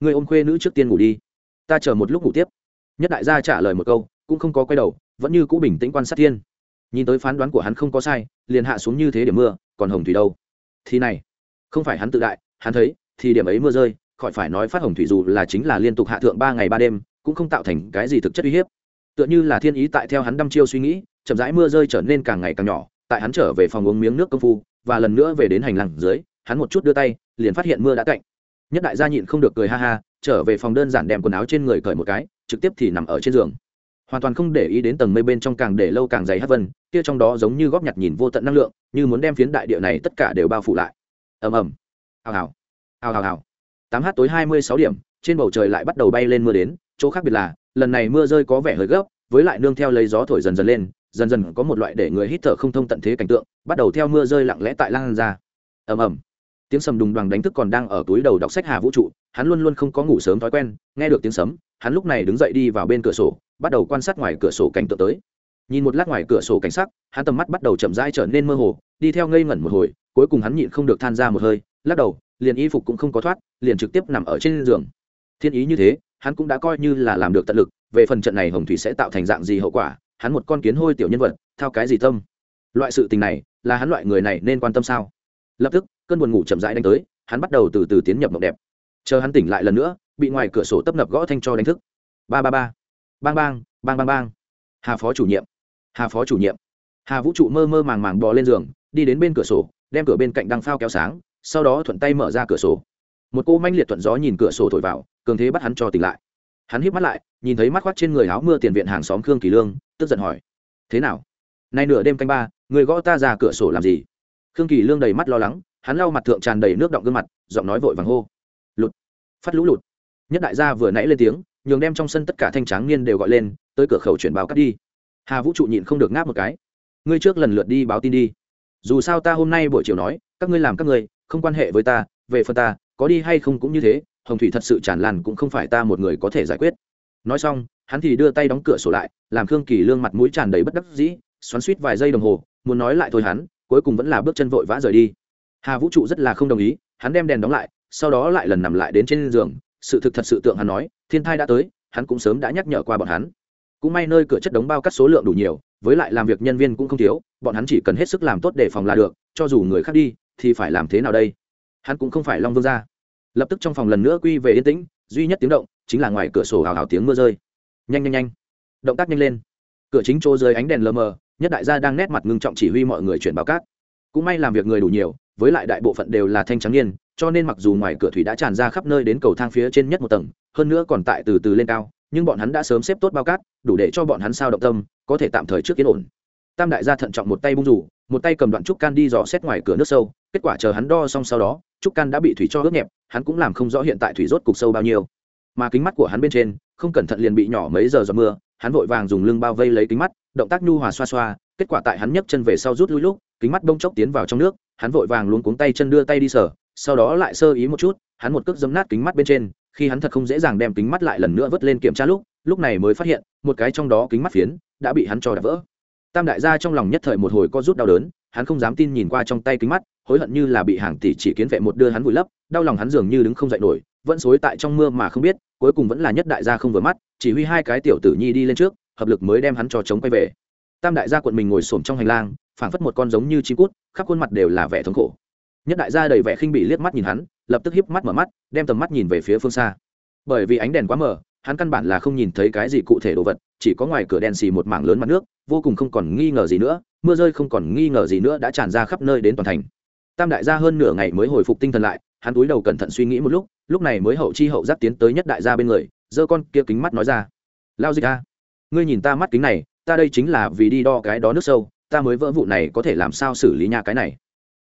Ngươi ôm khuê nữ trước tiên ngủ đi. Ta chờ một lúc ngủ tiếp. Nhất đại gia trả lời một câu, cũng không có quay đầu, vẫn như cũ bình tĩnh quan sát thiên. Nhìn tới phán đoán của hắn không có sai, liền hạ xuống như thế để mưa, còn hồng thủy đâu? Thì này, không phải hắn tự đại, hắn thấy, thì điểm ấy mưa rơi, khỏi phải nói phát hồng thủy dù là chính là liên tục hạ thượng ba ngày ba đêm, cũng không tạo thành cái gì thực chất uy hiếp. Tựa như là thiên ý tại theo hắn đăm chiêu suy nghĩ, chậm rãi mưa rơi trở nên càng ngày càng nhỏ, tại hắn trở về phòng uống miếng nước công phu, và lần nữa về đến hành lang dưới, hắn một chút đưa tay, liền phát hiện mưa đã cạnh nhất đại gia nhịn không được cười ha ha, trở về phòng đơn giản đem quần áo trên người cởi một cái, trực tiếp thì nằm ở trên giường hoàn toàn không để ý đến tầng mây bên trong càng để lâu càng dày hát vân, kia trong đó giống như góp nhặt nhìn vô tận năng lượng, như muốn đem phiến đại địa này tất cả đều bao phủ lại. Ầm ầm. Hào hào. Hào hào hào. Tám h tối hai mươi sáu điểm, trên bầu trời lại bắt đầu bay lên mưa đến, chỗ khác biệt là, lần này mưa rơi có vẻ hơi gấp, với lại nương theo lấy gió thổi dần dần lên, dần dần có một loại để người hít thở không thông tận thế cảnh tượng, bắt đầu theo mưa rơi lặng lẽ tại lan ra. Ầm ầm. Tiếng sầm đùng đoàn đánh thức còn đang ở túi đầu đọc sách hà vũ trụ, hắn luôn luôn không có ngủ sớm thói quen, nghe được tiếng sấm, hắn lúc này đứng dậy đi vào bên cửa sổ bắt đầu quan sát ngoài cửa sổ cảnh tượng tới. Nhìn một lát ngoài cửa sổ cảnh sắc, hắn tầm mắt bắt đầu chậm rãi trở nên mơ hồ, đi theo ngây ngẩn một hồi, cuối cùng hắn nhịn không được than ra một hơi, lắc đầu, liền y phục cũng không có thoát, liền trực tiếp nằm ở trên giường. Thiên ý như thế, hắn cũng đã coi như là làm được tận lực, về phần trận này hồng thủy sẽ tạo thành dạng gì hậu quả, hắn một con kiến hôi tiểu nhân vật, thao cái gì tâm? Loại sự tình này, là hắn loại người này nên quan tâm sao? Lập tức, cơn buồn ngủ chậm rãi đánh tới, hắn bắt đầu từ từ tiến nhập mộng đẹp. Chờ hắn tỉnh lại lần nữa, bị ngoài cửa sổ tấp nập gõ thanh cho đánh thức. Ba ba ba bang bang bang bang bang. Hà phó chủ nhiệm, hà phó chủ nhiệm. Hà vũ trụ mơ mơ màng màng bò lên giường, đi đến bên cửa sổ, đem cửa bên cạnh đăng phao kéo sáng, sau đó thuận tay mở ra cửa sổ. Một cô manh liệt thuận gió nhìn cửa sổ thổi vào, cường thế bắt hắn cho tỉnh lại. Hắn híp mắt lại, nhìn thấy mắt khoác trên người áo mưa tiền viện hàng xóm khương kỳ lương, tức giận hỏi, thế nào? Nay nửa đêm canh ba, người gõ ta ra cửa sổ làm gì? Khương kỳ lương đầy mắt lo lắng, hắn lau mặt thượng tràn đầy nước động gương mặt, giọng nói vội vàng hô, lụt, phát lũ lụt. Nhất đại gia vừa nãy lên tiếng nhường đem trong sân tất cả thanh tráng niên đều gọi lên, tới cửa khẩu chuyển báo cắt đi. Hà vũ trụ nhịn không được ngáp một cái. Ngươi trước lần lượt đi báo tin đi. Dù sao ta hôm nay buổi chiều nói, các ngươi làm các ngươi, không quan hệ với ta, về phần ta, có đi hay không cũng như thế, hồng thủy thật sự tràn lan cũng không phải ta một người có thể giải quyết. Nói xong, hắn thì đưa tay đóng cửa sổ lại, làm khương kỳ lương mặt mũi tràn đầy bất đắc dĩ, xoắn suýt vài giây đồng hồ, muốn nói lại thôi hắn, cuối cùng vẫn là bước chân vội vã rời đi. Hà vũ trụ rất là không đồng ý, hắn đem đèn đóng lại, sau đó lại lần nằm lại đến trên giường sự thực thật sự tượng hắn nói, thiên thai đã tới, hắn cũng sớm đã nhắc nhở qua bọn hắn. Cũng may nơi cửa chất đống bao cắt số lượng đủ nhiều, với lại làm việc nhân viên cũng không thiếu, bọn hắn chỉ cần hết sức làm tốt để phòng là được, cho dù người khác đi, thì phải làm thế nào đây? Hắn cũng không phải long vương gia. Lập tức trong phòng lần nữa quy về yên tĩnh, duy nhất tiếng động chính là ngoài cửa sổ hào hào tiếng mưa rơi. Nhanh nhanh nhanh. Động tác nhanh lên. Cửa chính chỗ dưới ánh đèn lờ mờ, nhất đại gia đang nét mặt ngưng trọng chỉ huy mọi người chuyển báo cát. Cũng may làm việc người đủ nhiều, với lại đại bộ phận đều là thanh trắng niên cho nên mặc dù ngoài cửa thủy đã tràn ra khắp nơi đến cầu thang phía trên nhất một tầng, hơn nữa còn tại từ từ lên cao, nhưng bọn hắn đã sớm xếp tốt bao cát, đủ để cho bọn hắn sao động tâm, có thể tạm thời trước yên ổn. Tam đại gia thận trọng một tay bung rủ, một tay cầm đoạn trúc can đi dò xét ngoài cửa nước sâu, kết quả chờ hắn đo xong sau đó, trúc can đã bị thủy cho ướt nhẹp, hắn cũng làm không rõ hiện tại thủy rốt cục sâu bao nhiêu. Mà kính mắt của hắn bên trên, không cẩn thận liền bị nhỏ mấy giờ giọt mưa, hắn vội vàng dùng lưng bao vây lấy kính mắt, động tác nhu hòa xoa xoa, kết quả tại hắn nhấc chân về sau rút lui lúc, kính mắt bông chốc tiến vào trong nước, hắn vội vàng luống cuống tay chân đưa tay đi sở sau đó lại sơ ý một chút, hắn một cước dấm nát kính mắt bên trên, khi hắn thật không dễ dàng đem kính mắt lại lần nữa vớt lên kiểm tra lúc lúc này mới phát hiện, một cái trong đó kính mắt phiến đã bị hắn cho đập vỡ. Tam đại gia trong lòng nhất thời một hồi có rút đau đớn, hắn không dám tin nhìn qua trong tay kính mắt, hối hận như là bị hàng tỷ chỉ kiến vệ một đưa hắn vùi lấp, đau lòng hắn dường như đứng không dậy nổi, vẫn xối tại trong mưa mà không biết, cuối cùng vẫn là nhất đại gia không vừa mắt, chỉ huy hai cái tiểu tử nhi đi lên trước, hợp lực mới đem hắn cho chống quay về. Tam đại gia quận mình ngồi xổm trong hành lang, phảng phất một con giống như chim cút, khắp khuôn mặt đều là vẻ thống khổ nhất đại gia đầy vẻ khinh bị liếc mắt nhìn hắn, lập tức hiếp mắt mở mắt, đem tầm mắt nhìn về phía phương xa. Bởi vì ánh đèn quá mờ, hắn căn bản là không nhìn thấy cái gì cụ thể đồ vật, chỉ có ngoài cửa đèn xì một mảng lớn mặt nước, vô cùng không còn nghi ngờ gì nữa, mưa rơi không còn nghi ngờ gì nữa đã tràn ra khắp nơi đến toàn thành. Tam đại gia hơn nửa ngày mới hồi phục tinh thần lại, hắn túi đầu cẩn thận suy nghĩ một lúc lúc này mới hậu chi hậu giáp tiến tới nhất đại gia bên người, giơ con kia kính mắt nói ra. Lao dịch a, ngươi nhìn ta mắt kính này, ta đây chính là vì đi đo cái đó nước sâu, ta mới vỡ vụ này có thể làm sao xử lý nhà cái này?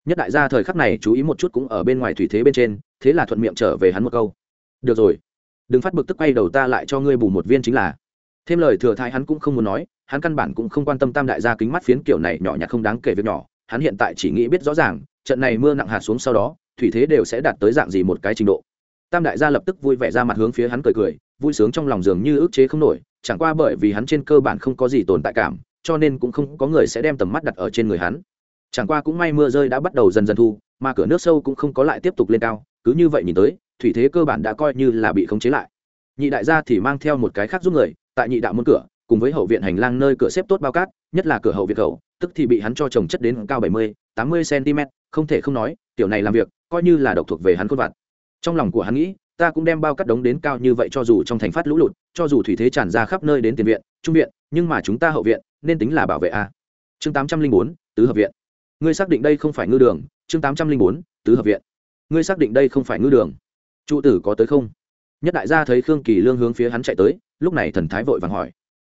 Nhất đại gia thời khắc này chú ý một chút cũng ở bên ngoài thủy thế bên trên, thế là thuận miệng trở về hắn một câu. Được rồi, đừng phát bực tức quay đầu ta lại cho ngươi bù một viên chính là. Thêm lời thừa thai hắn cũng không muốn nói, hắn căn bản cũng không quan tâm tam đại gia kính mắt phiến kiểu này nhỏ nhặt không đáng kể việc nhỏ, hắn hiện tại chỉ nghĩ biết rõ ràng, trận này mưa nặng hạt xuống sau đó, thủy thế đều sẽ đạt tới dạng gì một cái trình độ. Tam đại gia lập tức vui vẻ ra mặt hướng phía hắn cười cười, vui sướng trong lòng dường như ức chế không nổi, chẳng qua bởi vì hắn trên cơ bản không có gì tồn tại cảm, cho nên cũng không có người sẽ đem tầm mắt đặt ở trên người hắn chẳng qua cũng may mưa rơi đã bắt đầu dần dần thu, mà cửa nước sâu cũng không có lại tiếp tục lên cao, cứ như vậy nhìn tới, thủy thế cơ bản đã coi như là bị khống chế lại. Nhị đại gia thì mang theo một cái khác giúp người, tại nhị đạo môn cửa, cùng với hậu viện hành lang nơi cửa xếp tốt bao cát, nhất là cửa hậu việt khẩu tức thì bị hắn cho trồng chất đến cao bảy mươi, tám mươi cm không thể không nói, tiểu này làm việc, coi như là độc thuộc về hắn khuôn vặt. Trong lòng của hắn nghĩ, ta cũng đem bao cát đống đến cao như vậy cho dù trong thành phát lũ lụt, cho dù thủy thế tràn ra khắp nơi đến tiền viện, trung viện, nhưng mà chúng ta hậu viện, nên tính là bảo vệ a. Chương tám trăm linh bốn, tứ hợp viện ngươi xác định đây không phải ngư đường, chương tám trăm linh bốn, tứ hợp viện. Ngươi xác định đây không phải ngư đường. Trụ tử có tới không? Nhất đại gia thấy khương kỳ lương hướng phía hắn chạy tới, lúc này thần thái vội vàng hỏi.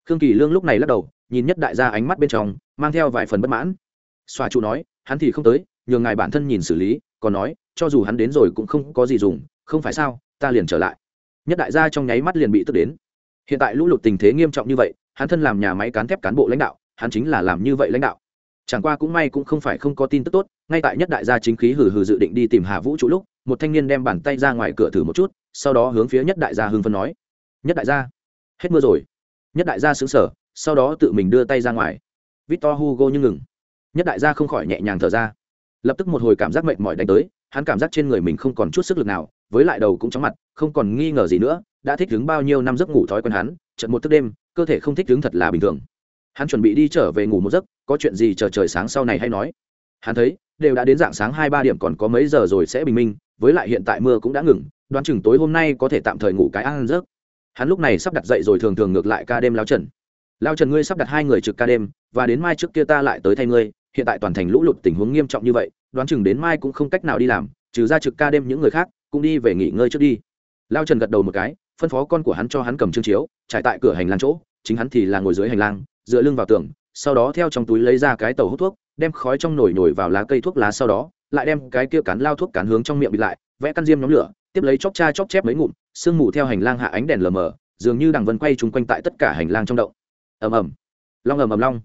Khương kỳ lương lúc này lắc đầu, nhìn nhất đại gia ánh mắt bên trong, mang theo vài phần bất mãn. Xoa trụ nói, hắn thì không tới nhường ngài bản thân nhìn xử lý, còn nói, cho dù hắn đến rồi cũng không có gì dùng, không phải sao, ta liền trở lại. Nhất đại gia trong nháy mắt liền bị tức đến. Hiện tại lũ lụt tình thế nghiêm trọng như vậy, hắn thân làm nhà máy cán thép cán bộ lãnh đạo, hắn chính là làm như vậy lãnh đạo chẳng qua cũng may cũng không phải không có tin tức tốt, ngay tại nhất đại gia chính khí hừ hừ dự định đi tìm hà vũ trụ lúc, một thanh niên đem bàn tay ra ngoài cửa thử một chút, sau đó hướng phía nhất đại gia hưng phân nói, nhất đại gia, hết mưa rồi. Nhất đại gia xứng sở sau đó tự mình đưa tay ra ngoài. Victor hugo như ngừng. Nhất đại gia không khỏi nhẹ nhàng thở ra. Lập tức một hồi cảm giác mệt mỏi đánh tới, hắn cảm giác trên người mình không còn chút sức lực nào, với lại đầu cũng chóng mặt, không còn nghi ngờ gì nữa, đã thích đứng bao nhiêu năm giấc ngủ thói quen hắn trận một thức đêm, cơ thể không thích đứng thật là bình thường hắn chuẩn bị đi trở về ngủ một giấc, có chuyện gì chờ trời sáng sau này hay nói. Hắn thấy, đều đã đến dạng sáng hai ba điểm còn có mấy giờ rồi sẽ bình minh, với lại hiện tại mưa cũng đã ngừng, đoán chừng tối hôm nay có thể tạm thời ngủ cái ăn giấc. Hắn lúc này sắp đặt dậy rồi thường thường ngược lại ca đêm lao trần. Lao trần ngươi sắp đặt hai người trực ca đêm, và đến mai trước kia ta lại tới thay ngươi, hiện tại toàn thành lũ lụt tình huống nghiêm trọng như vậy, đoán chừng đến mai cũng không cách nào đi làm, trừ ra trực ca đêm những người khác, cũng đi về nghỉ ngơi trước đi. Lao trần gật đầu một cái, phân phó con của hắn cho hắn cầm trương chiếu, trải tại cửa hành lan chỗ chính hắn thì là ngồi dưới hành lang, dựa lưng vào tường, sau đó theo trong túi lấy ra cái tàu hút thuốc, đem khói trong nồi nổi vào lá cây thuốc lá sau đó, lại đem cái kia cán lao thuốc cán hướng trong miệng bịt lại, vẽ căn diêm nhóm lửa, tiếp lấy chóp cha chóp chép mấy ngụm, sương mù theo hành lang hạ ánh đèn lờ mờ, dường như đằng vân quay chung quanh tại tất cả hành lang trong động. Ầm ầm. Long ầm ầm long.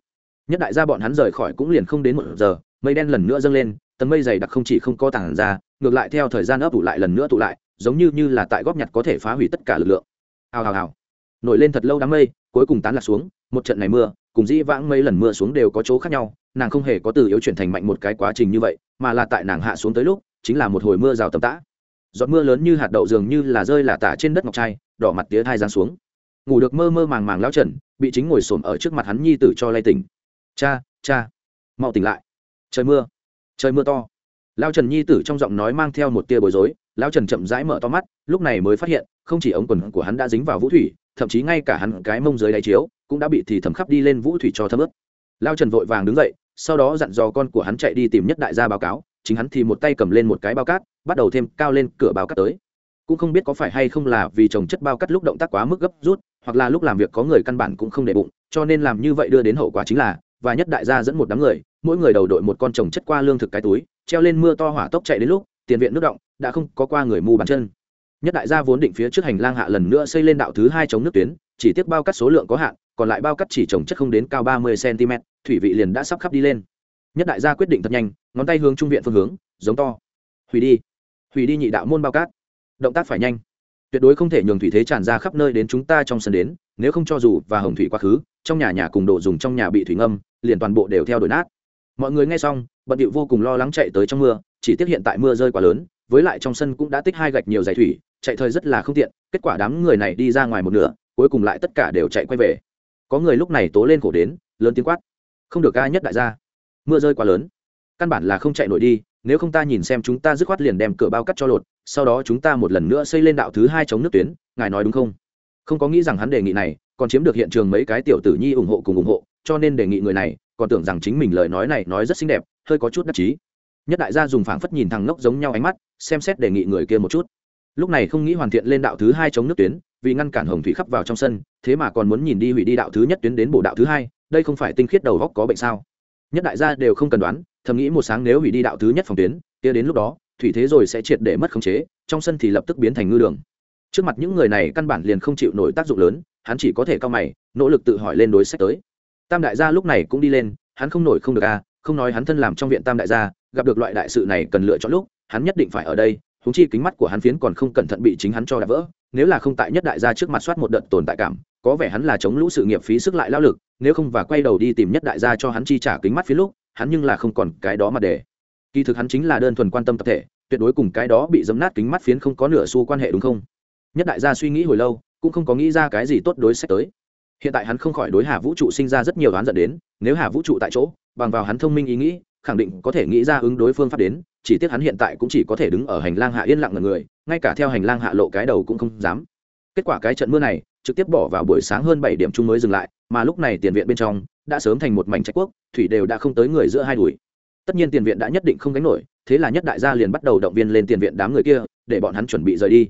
Nhất đại gia bọn hắn rời khỏi cũng liền không đến một giờ, mây đen lần nữa dâng lên, tầng mây dày đặc không chỉ không có tảng ra, ngược lại theo thời gian ấp ủ lại lần nữa tụ lại, giống như như là tại góp nhặt có thể phá hủy tất cả lực lượng. Hào hào hào nổi lên thật lâu đám mây, cuối cùng tán lạc xuống, một trận này mưa, cùng dĩ vãng mấy lần mưa xuống đều có chỗ khác nhau, nàng không hề có từ yếu chuyển thành mạnh một cái quá trình như vậy, mà là tại nàng hạ xuống tới lúc, chính là một hồi mưa rào tầm tã. Giọt mưa lớn như hạt đậu dường như là rơi là tả trên đất ngọc trai, đỏ mặt tía thai giáng xuống. Ngủ được mơ mơ màng màng lao trần, bị chính ngồi xổm ở trước mặt hắn nhi tử cho lay tỉnh. Cha cha, mau tỉnh lại. Trời mưa trời mưa to. Lao trần nhi tử trong giọng nói mang theo một tia bối rối lao trần chậm rãi mở to mắt, lúc này mới phát hiện, không chỉ ống quần của hắn đã dính vào vũ thủy thậm chí ngay cả hắn cái mông dưới đáy chiếu cũng đã bị thì thầm khắp đi lên vũ thủy cho thấm ướt. Lao trần vội vàng đứng dậy, sau đó dặn dò con của hắn chạy đi tìm nhất đại gia báo cáo, chính hắn thì một tay cầm lên một cái bao cát, bắt đầu thêm cao lên cửa bao cát tới. Cũng không biết có phải hay không là vì trồng chất bao cát lúc động tác quá mức gấp rút, hoặc là lúc làm việc có người căn bản cũng không để bụng, cho nên làm như vậy đưa đến hậu quả chính là và nhất đại gia dẫn một đám người, mỗi người đầu đội một con trồng chất qua lương thực cái túi, treo lên mưa to hỏa tốc chạy đến lúc, tiền viện nước động, đã không có qua người mù bàn chân nhất đại gia vốn định phía trước hành lang hạ lần nữa xây lên đạo thứ hai chống nước tuyến, chỉ tiếc bao cắt số lượng có hạn, còn lại bao cắt chỉ trồng chất không đến cao ba mươi cm thủy vị liền đã sắp khắp đi lên. Nhất đại gia quyết định thật nhanh, ngón tay hướng trung viện phương hướng, giống to. Hủy đi. Hủy đi nhị đạo môn bao cát. Động tác phải nhanh. Tuyệt đối không thể nhường thủy thế tràn ra khắp nơi đến chúng ta trong sân đến, nếu không cho dù và hồng thủy quá khứ, trong nhà nhà cùng đồ dùng trong nhà bị thủy ngâm, liền toàn bộ đều theo đổi nát. Mọi người nghe xong, bận điệu vô cùng lo lắng chạy tới trong mưa, chỉ tiếc hiện tại mưa rơi quá lớn với lại trong sân cũng đã tích hai gạch nhiều giải thủy, chạy thời rất là không tiện, kết quả đám người này đi ra ngoài một nửa, cuối cùng lại tất cả đều chạy quay về. Có người lúc này tố lên cổ đến, lớn tiếng quát, không được ca nhất đại gia, mưa rơi quá lớn, căn bản là không chạy nổi đi, nếu không ta nhìn xem chúng ta dứt khoát liền đem cửa bao cắt cho lột, sau đó chúng ta một lần nữa xây lên đạo thứ hai chống nước tuyến, ngài nói đúng không? Không có nghĩ rằng hắn đề nghị này, còn chiếm được hiện trường mấy cái tiểu tử nhi ủng hộ cùng ủng hộ, cho nên đề nghị người này, còn tưởng rằng chính mình lời nói này nói rất xinh đẹp, hơi có chút đắc chí nhất đại gia dùng phảng phất nhìn thằng ngốc giống nhau ánh mắt, xem xét đề nghị người kia một chút. Lúc này không nghĩ hoàn thiện lên đạo thứ hai chống nước tuyến, vì ngăn cản hồng thủy khắp vào trong sân, thế mà còn muốn nhìn đi hủy đi đạo thứ nhất tuyến đến bổ đạo thứ hai, đây không phải tinh khiết đầu góc có bệnh sao? Nhất đại gia đều không cần đoán, thầm nghĩ một sáng nếu hủy đi đạo thứ nhất phòng tuyến, kia đến lúc đó, thủy thế rồi sẽ triệt để mất khống chế, trong sân thì lập tức biến thành ngư đường. Trước mặt những người này căn bản liền không chịu nổi tác dụng lớn, hắn chỉ có thể cao mày, nỗ lực tự hỏi lên đối sách tới. Tam đại gia lúc này cũng đi lên, hắn không nổi không được a không nói hắn thân làm trong viện tam đại gia gặp được loại đại sự này cần lựa chọn lúc, hắn nhất định phải ở đây húng chi kính mắt của hắn phiến còn không cẩn thận bị chính hắn cho đã vỡ, nếu là không tại nhất đại gia trước mặt soát một đợt tồn tại cảm, có vẻ hắn là chống lũ sự nghiệp phí sức lại lao lực, nếu không và quay đầu đi tìm nhất đại gia cho hắn chi trả kính mắt phía lúc, hắn nhưng là không còn cái đó mà để. Kỳ thực hắn chính là đơn thuần quan tâm tập thể, tuyệt đối cùng cái đó bị dấm nát kính mắt phiến không có nửa xu quan hệ đúng không? Nhất đại gia suy nghĩ hồi lâu, cũng không có nghĩ ra cái gì tốt đối sách tới. Hiện tại hắn không khỏi đối hà vũ trụ sinh ra rất nhiều đoán dẫn đến, nếu hà vũ trụ tại chỗ, bằng vào hắn thông minh ý nghĩ khẳng định có thể nghĩ ra ứng đối phương pháp đến, chỉ tiếc hắn hiện tại cũng chỉ có thể đứng ở hành lang hạ yên lặng ngần người, ngay cả theo hành lang hạ lộ cái đầu cũng không dám. Kết quả cái trận mưa này, trực tiếp bỏ vào buổi sáng hơn bảy điểm chung mới dừng lại, mà lúc này tiền viện bên trong, đã sớm thành một mảnh trách quốc, thủy đều đã không tới người giữa hai đùi. Tất nhiên tiền viện đã nhất định không gánh nổi, thế là nhất đại gia liền bắt đầu động viên lên tiền viện đám người kia, để bọn hắn chuẩn bị rời đi.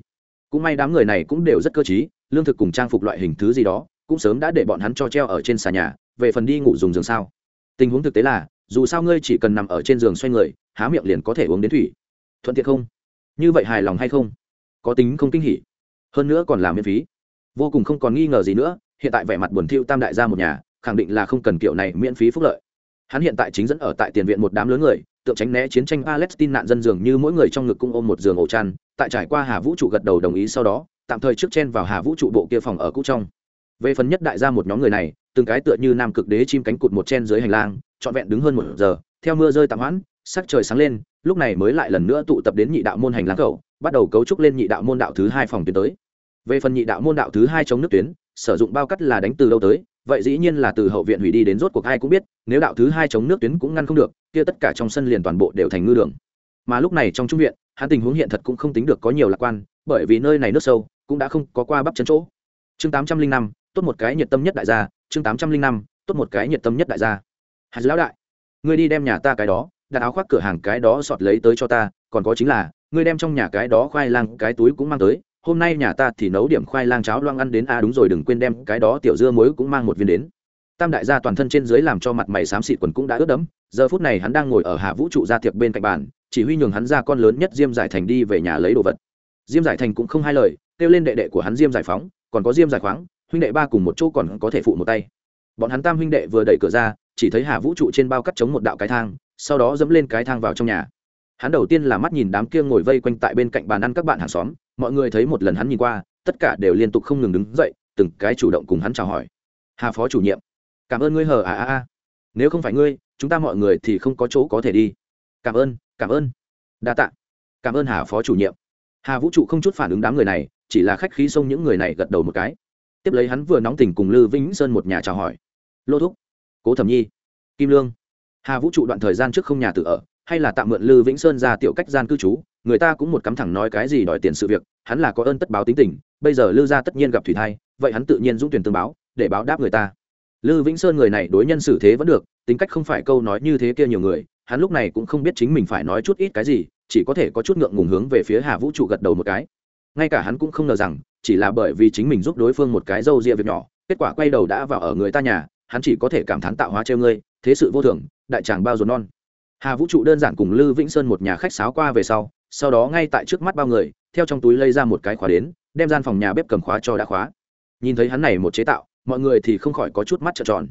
Cũng may đám người này cũng đều rất cơ t lương thực cùng trang phục loại hình thứ gì đó, cũng sớm đã để bọn hắn cho treo ở trên xà nhà, về phần đi ngủ dùng giường sao. Tình huống thực tế là dù sao ngươi chỉ cần nằm ở trên giường xoay người, há miệng liền có thể uống đến thủy. Thuận tiện không? Như vậy hài lòng hay không? Có tính không kinh hỉ. Hơn nữa còn làm miễn phí. Vô cùng không còn nghi ngờ gì nữa, hiện tại vẻ mặt buồn thiu tam đại gia một nhà, khẳng định là không cần kiểu này miễn phí phúc lợi. Hắn hiện tại chính dẫn ở tại tiền viện một đám lớn người, tượng tránh né chiến tranh palestine nạn dân dường như mỗi người trong ngực cũng ôm một giường ổ chăn, tại trải qua hà vũ trụ gật đầu đồng ý sau đó, tạm thời trước chen vào hà vũ trụ bộ kia phòng ở cũ trong. Về phần nhất đại gia một nhóm người này, từng cái tựa như nam cực đế chim cánh cụt một chen dưới hành lang trọn vẹn đứng hơn một giờ, theo mưa rơi tạm hoãn, sắc trời sáng lên, lúc này mới lại lần nữa tụ tập đến nhị đạo môn hành lang cầu bắt đầu cấu trúc lên nhị đạo môn đạo thứ hai phòng tuyến tới. Về phần nhị đạo môn đạo thứ hai chống nước tuyến, sử dụng bao cắt là đánh từ đâu tới, vậy dĩ nhiên là từ hậu viện hủy đi đến rốt cuộc ai cũng biết, nếu đạo thứ hai chống nước tuyến cũng ngăn không được, kia tất cả trong sân liền toàn bộ đều thành ngư đường. Mà lúc này trong trung viện, hắn tình huống hiện thật cũng không tính được có nhiều lạc quan, bởi vì nơi này nước sâu, cũng đã không có qua bắp chân chỗ. Chương tám trăm linh năm, tốt một cái nhiệt tâm nhất đại gia, chương tám trăm linh năm, tốt một cái nhiệt tâm nhất đại gia hạt lão đại, ngươi đi đem nhà ta cái đó, đặt áo khoác cửa hàng cái đó sọt lấy tới cho ta, còn có chính là, ngươi đem trong nhà cái đó khoai lang cái túi cũng mang tới, hôm nay nhà ta thì nấu điểm khoai lang cháo loang ăn đến a đúng rồi, đừng quên đem cái đó tiểu dưa muối cũng mang một viên đến. Tam đại gia toàn thân trên dưới làm cho mặt mày xám xịt quần cũng đã ướt đẫm, giờ phút này hắn đang ngồi ở hạ vũ trụ gia tiệc bên cạnh bàn, chỉ huy nhường hắn ra con lớn nhất diêm giải thành đi về nhà lấy đồ vật. Diêm giải thành cũng không hai lời, kêu lên đệ đệ của hắn diêm giải phóng, còn có diêm giải khoáng, huynh đệ ba cùng một chỗ còn có thể phụ một tay. Bọn hắn tam huynh đệ vừa đẩy cửa ra chỉ thấy hà vũ trụ trên bao cắt chống một đạo cái thang, sau đó dẫm lên cái thang vào trong nhà. Hắn đầu tiên là mắt nhìn đám kia ngồi vây quanh tại bên cạnh bàn ăn các bạn hàng xóm, mọi người thấy một lần hắn nhìn qua, tất cả đều liên tục không ngừng đứng dậy, từng cái chủ động cùng hắn chào hỏi. Hà phó chủ nhiệm, cảm ơn ngươi hờ à à à nếu không phải ngươi, chúng ta mọi người thì không có chỗ có thể đi. Cảm ơn cảm ơn. Đa tạ. Cảm ơn hà phó chủ nhiệm. Hà vũ trụ không chút phản ứng đám người này, chỉ là khách khí xông những người này gật đầu một cái. Tiếp lấy hắn vừa nóng tình cùng lư vĩnh sơn một nhà chào hỏi. Lô thúc cố thẩm nhi. Kim lương. Hà vũ trụ đoạn thời gian trước không nhà tự ở, hay là tạm mượn lư vĩnh sơn ra tiểu cách gian cư trú, người ta cũng một cắm thẳng nói cái gì đòi tiền sự việc, hắn là có ơn tất báo tính tình, bây giờ lư gia tất nhiên gặp thủy thai, vậy hắn tự nhiên dũng tuyển tương báo, để báo đáp người ta. Lư vĩnh sơn người này đối nhân xử thế vẫn được, tính cách không phải câu nói như thế kia nhiều người, hắn lúc này cũng không biết chính mình phải nói chút ít cái gì, chỉ có thể có chút ngượng ngùng hướng về phía hà vũ trụ gật đầu một cái. Ngay cả hắn cũng không ngờ rằng, chỉ là bởi vì chính mình giúp đối phương một cái dâu ria việc nhỏ, kết quả quay đầu đã vào ở người ta nhà hắn chỉ có thể cảm thán tạo hóa treo ngươi, thế sự vô thường, đại tràng bao dồn non. Hà vũ trụ đơn giản cùng lư vĩnh sơn một nhà khách sáo qua về sau sau đó ngay tại trước mắt bao người, theo trong túi lây ra một cái khóa đến, đem gian phòng nhà bếp cầm khóa cho đã khóa. Nhìn thấy hắn này một chế tạo, mọi người thì không khỏi có chút mắt trợn tròn.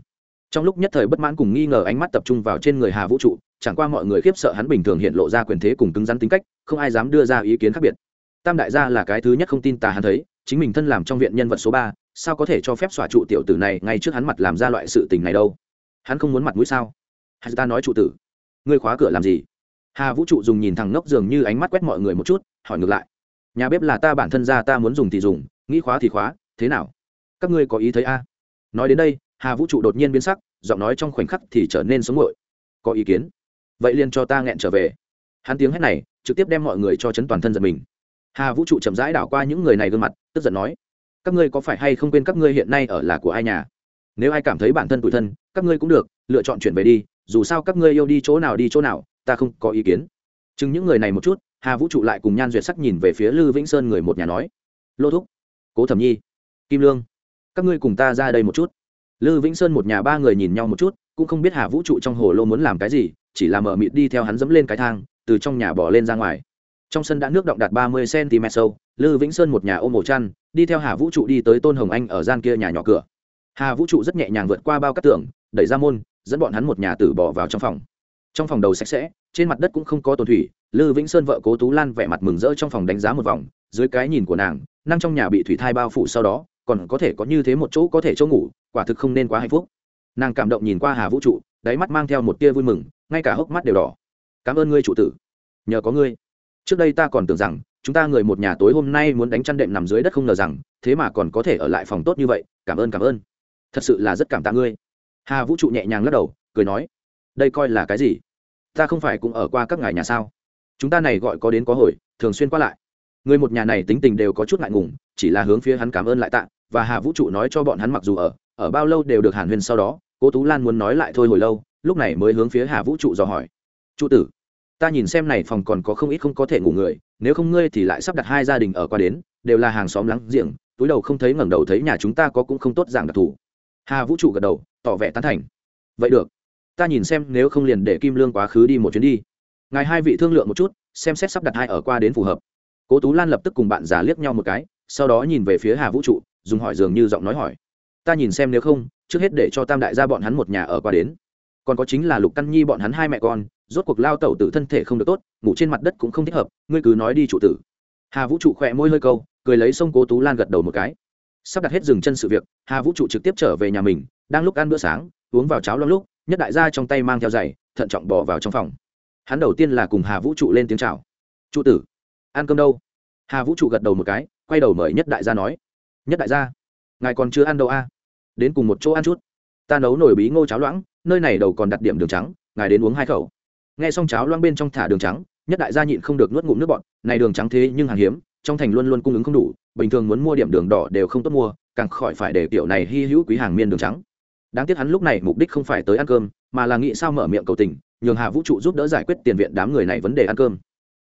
Trong lúc nhất thời bất mãn cùng nghi ngờ ánh mắt tập trung vào trên người hà vũ trụ, chẳng qua mọi người khiếp sợ hắn bình thường hiện lộ ra quyền thế cùng cứng rắn tính cách, không ai dám đưa ra ý kiến khác biệt. Tam đại gia là cái thứ nhất không tin tà hắn thấy, chính mình thân làm trong viện nhân vật số ba sao có thể cho phép xòa trụ tiểu tử này ngay trước hắn mặt làm ra loại sự tình này đâu? Hắn không muốn mặt mũi sao? Hắn ta nói trụ tử. Ngươi khóa cửa làm gì? Hà vũ trụ dùng nhìn thằng ngốc dường như ánh mắt quét mọi người một chút, hỏi ngược lại. Nhà bếp là ta bản thân ra, ta muốn dùng thì dùng, nghĩ khóa thì khóa, thế nào? Các ngươi có ý thấy a? Nói đến đây, hà vũ trụ đột nhiên biến sắc, giọng nói trong khoảnh khắc thì trở nên sống ngội có ý kiến? Vậy liền cho ta nghẹn trở về. Hắn tiếng hét này trực tiếp đem mọi người cho chấn toàn thân giật mình. Hà vũ trụ chậm rãi đảo qua những người này gương mặt, tức giận nói các ngươi có phải hay không quên các ngươi hiện nay ở là của ai nhà? Nếu ai cảm thấy bản thân tủi thân, các ngươi cũng được, lựa chọn chuyển về đi, dù sao các ngươi yêu đi chỗ nào đi chỗ nào, ta không có ý kiến. Chừng những người này một chút, hà vũ trụ lại cùng nhan duyệt sắc nhìn về phía lư vĩnh sơn người một nhà nói, lô thúc, cố thẩm nhi, kim lương, các ngươi cùng ta ra đây một chút. Lư vĩnh sơn một nhà ba người nhìn nhau một chút, cũng không biết hà vũ trụ trong hồ lô muốn làm cái gì, chỉ là mở mịt đi theo hắn dẫm lên cái thang, từ trong nhà bỏ lên ra ngoài trong sân đã nước động đạt ba mươi cm sâu, lư vĩnh sơn một nhà ôm ổ chăn, đi theo hà vũ trụ đi tới tôn hồng anh ở gian kia nhà nhỏ cửa. Hà vũ trụ rất nhẹ nhàng vượt qua bao cát tường, đẩy ra môn, dẫn bọn hắn một nhà tử bỏ vào trong phòng. Trong phòng đầu sạch sẽ, trên mặt đất cũng không có tồn thủy, lư vĩnh sơn vợ cố tú lan vẻ mặt mừng rỡ trong phòng đánh giá một vòng, dưới cái nhìn của nàng, năng trong nhà bị thủy thai bao phủ sau đó, còn có thể có như thế một chỗ có thể chỗ ngủ, quả thực không nên quá hạnh phúc. Nàng cảm động nhìn qua hà vũ trụ, đáy mắt mang theo một tia vui mừng, ngay cả hốc mắt đều đỏ. Cảm ơn ngươi chủ tử. Nhờ có ngươi trước đây ta còn tưởng rằng, chúng ta người một nhà tối hôm nay muốn đánh chăn đệm nằm dưới đất không ngờ rằng, thế mà còn có thể ở lại phòng tốt như vậy, cảm ơn cảm ơn. Thật sự là rất cảm tạ ngươi. Hà vũ trụ nhẹ nhàng lắc đầu, cười nói, đây coi là cái gì? Ta không phải cũng ở qua các ngài nhà sao? Chúng ta này gọi có đến có hồi, thường xuyên qua lại. Người một nhà này tính tình đều có chút ngại ngùng, chỉ là hướng phía hắn cảm ơn lại tạ, và hà vũ trụ nói cho bọn hắn mặc dù ở ở bao lâu đều được hàn huyền sau đó, cố tú lan muốn nói lại thôi hồi lâu, lúc này mới hướng phía hà vũ trụ dò hỏi. Trụ tử ta nhìn xem này phòng còn có không ít không có thể ngủ người, nếu không ngươi thì lại sắp đặt hai gia đình ở qua đến, đều là hàng xóm láng giềng, túi đầu không thấy ngẩng đầu thấy nhà chúng ta có cũng không tốt dạng đặc thù. Hà vũ trụ gật đầu, tỏ vẻ tán thành. Vậy được, ta nhìn xem nếu không liền để kim lương quá khứ đi một chuyến đi. Ngài hai vị thương lượng một chút, xem xét sắp đặt hai ở qua đến phù hợp. Cố tú lan lập tức cùng bạn già liếc nhau một cái, sau đó nhìn về phía hà vũ trụ, dùng hỏi dường như giọng nói hỏi. Ta nhìn xem nếu không, trước hết để cho tam đại gia bọn hắn một nhà ở qua đến. Còn có chính là lục căn nhi bọn hắn hai mẹ con rốt cuộc lao tẩu tử thân thể không được tốt, ngủ trên mặt đất cũng không thích hợp, ngươi cứ nói đi trụ tử. Hà vũ trụ khỏe môi hơi câu, cười lấy sông cố tú lan gật đầu một cái. Sắp đặt hết dừng chân sự việc, hà vũ trụ trực tiếp trở về nhà mình, đang lúc ăn bữa sáng, uống vào cháo lắm lúc, nhất đại gia trong tay mang theo giày, thận trọng bỏ vào trong phòng. Hắn đầu tiên là cùng hà vũ trụ lên tiếng chào. Trụ tử, ăn cơm đâu? Hà vũ trụ gật đầu một cái, quay đầu mời nhất đại gia nói. Nhất đại gia, ngài còn chưa ăn đâu a đến cùng một chỗ ăn chút. Ta nấu nồi bí ngô cháo loãng, nơi này đầu còn đặt điểm đường trắng, ngài đến uống hai khẩu nghe xong cháo loang bên trong thả đường trắng, nhất đại gia nhịn không được nuốt ngụm nước bọt, này đường trắng thế nhưng hàng hiếm, trong thành luôn luôn cung ứng không đủ, bình thường muốn mua điểm đường đỏ đều không tốt mua, càng khỏi phải để kiểu này hy hữu quý hàng miên đường trắng. Đáng tiếc hắn lúc này mục đích không phải tới ăn cơm, mà là nghĩ sao mở miệng cầu tình, nhường hà vũ trụ giúp đỡ giải quyết tiền viện đám người này vấn đề ăn cơm.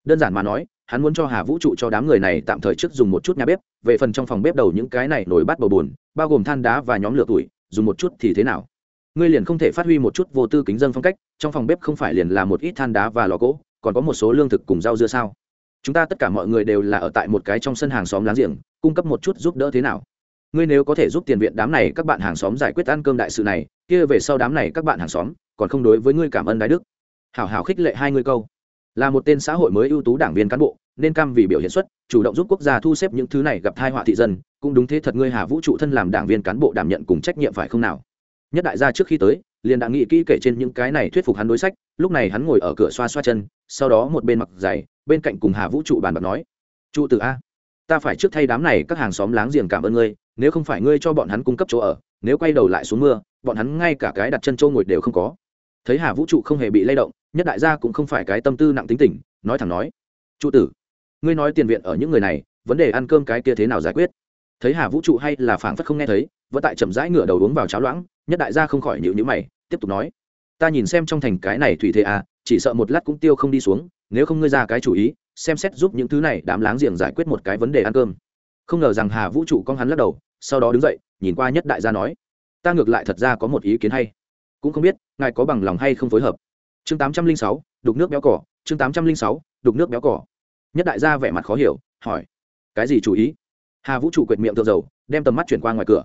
Đơn giản mà nói, hắn muốn cho hà vũ trụ cho đám người này tạm thời trước dùng một chút nhà bếp, về phần trong phòng bếp đầu những cái này nổi bắt bầu bùn bao gồm than đá và nhóm lửa tuổi, dùng một chút thì thế nào? Ngươi liền không thể phát huy một chút vô tư kính dân phong cách, trong phòng bếp không phải liền là một ít than đá và lò gỗ, còn có một số lương thực cùng rau dưa sao? Chúng ta tất cả mọi người đều là ở tại một cái trong sân hàng xóm láng giềng, cung cấp một chút giúp đỡ thế nào? Ngươi nếu có thể giúp tiền viện đám này các bạn hàng xóm giải quyết ăn cơm đại sự này, kia về sau đám này các bạn hàng xóm, còn không đối với ngươi cảm ơn đái đức. Hảo hảo khích lệ hai ngươi câu. Là một tên xã hội mới ưu tú đảng viên cán bộ, nên cam vì biểu hiện xuất, chủ động giúp quốc gia thu xếp những thứ này gặp thai họa thị dân, cũng đúng thế thật ngươi hà vũ trụ thân làm đảng viên cán bộ đảm nhận cùng trách nhiệm phải không nào? Nhất đại gia trước khi tới, liền đã nghĩ kỹ kể trên những cái này thuyết phục hắn đối sách, lúc này hắn ngồi ở cửa xoa xoa chân, sau đó một bên mặc giày, bên cạnh cùng hà vũ trụ bàn bạc nói, trụ Tử a, ta phải trước thay đám này các hàng xóm láng giềng cảm ơn ngươi, nếu không phải ngươi cho bọn hắn cung cấp chỗ ở, nếu quay đầu lại xuống mưa, bọn hắn ngay cả cái đặt chân trâu ngồi đều không có. Thấy hà vũ trụ không hề bị lay động, nhất đại gia cũng không phải cái tâm tư nặng tính tình, nói thẳng nói, trụ tử, ngươi nói tiền viện ở những người này, vấn đề ăn cơm cái kia thế nào giải quyết? Thấy hà vũ trụ hay là phảng phất không nghe thấy, vẫn tại chậm rãi ngửa đầu uống vào cháo loãng, nhất đại gia không khỏi nhịu nhữ mày, tiếp tục nói, ta nhìn xem trong thành cái này thủy thế à chỉ sợ một lát cũng tiêu không đi xuống, nếu không ngươi ra cái chủ ý, xem xét giúp những thứ này đám láng giềng giải quyết một cái vấn đề ăn cơm. Không ngờ rằng hà vũ trụ con hắn lắc đầu, sau đó đứng dậy, nhìn qua nhất đại gia nói, ta ngược lại thật ra có một ý kiến hay, cũng không biết ngài có bằng lòng hay không phối hợp. Chương tám trăm linh sáu, đục nước béo cỏ, chương tám trăm linh sáu, đục nước béo cỏ. Nhất đại gia vẻ mặt khó hiểu, hỏi, cái gì chủ ý? Hà vũ trụ quệt miệng thợ dầu, đem tầm mắt chuyển qua ngoài cửa.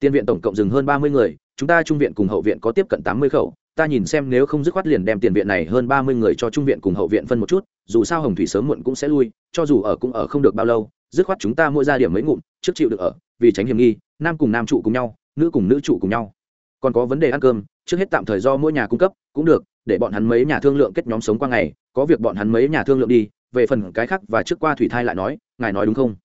Tiên viện tổng cộng dừng hơn ba mươi người, chúng ta trung viện cùng hậu viện có tiếp cận tám mươi khẩu, ta nhìn xem nếu không dứt khoát liền đem tiền viện này hơn ba mươi người cho trung viện cùng hậu viện phân một chút, dù sao hồng thủy sớm muộn cũng sẽ lui, cho dù ở cũng ở không được bao lâu, dứt khoát chúng ta mỗi ra điểm mấy ngụm, trước chịu được ở, vì tránh hiểm nghi, nam cùng nam trụ cùng nhau, nữ cùng nữ trụ cùng nhau. Còn có vấn đề ăn cơm, trước hết tạm thời do mỗi nhà cung cấp, cũng được, để bọn hắn mấy nhà thương lượng kết nhóm sống qua ngày, có việc bọn hắn mấy nhà thương lượng đi, về phần cái khác và trước qua thủy thai lại nói, ngài nói đúng không?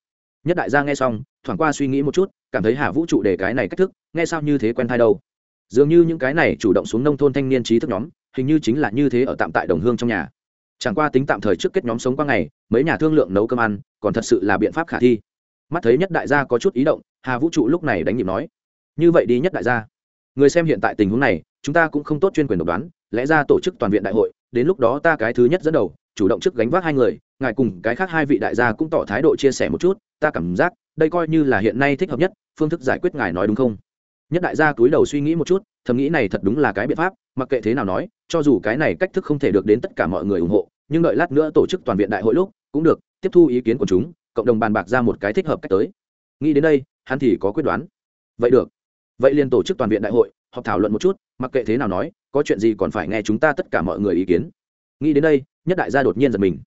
Nhất đại gia nghe xong, thoảng qua suy nghĩ một chút, cảm thấy hà vũ trụ đề cái này cách thức, nghe sao như thế quen thai đâu. Dường như những cái này chủ động xuống nông thôn thanh niên trí thức nhóm, hình như chính là như thế ở tạm tại đồng hương trong nhà. Chẳng qua tính tạm thời trước kết nhóm sống qua ngày, mấy nhà thương lượng nấu cơm ăn, còn thật sự là biện pháp khả thi. Mắt thấy nhất đại gia có chút ý động, hà vũ trụ lúc này đánh nhịp nói, như vậy đi nhất đại gia. Người xem hiện tại tình huống này, chúng ta cũng không tốt chuyên quyền độc đoán, lẽ ra tổ chức toàn viện đại hội, đến lúc đó ta cái thứ nhất dẫn đầu chủ động trước gánh vác hai người, ngài cùng cái khác hai vị đại gia cũng tỏ thái độ chia sẻ một chút, ta cảm giác đây coi như là hiện nay thích hợp nhất, phương thức giải quyết ngài nói đúng không? Nhất đại gia túi đầu suy nghĩ một chút, thầm nghĩ này thật đúng là cái biện pháp, mặc kệ thế nào nói, cho dù cái này cách thức không thể được đến tất cả mọi người ủng hộ, nhưng đợi lát nữa tổ chức toàn viện đại hội lúc, cũng được, tiếp thu ý kiến của chúng, cộng đồng bàn bạc ra một cái thích hợp cách tới. Nghĩ đến đây, hắn thì có quyết đoán. Vậy được. Vậy liền tổ chức toàn viện đại hội, họp thảo luận một chút, mặc kệ thế nào nói, có chuyện gì còn phải nghe chúng ta tất cả mọi người ý kiến. Nghĩ đến đây nhất đại gia đột nhiên giật mình.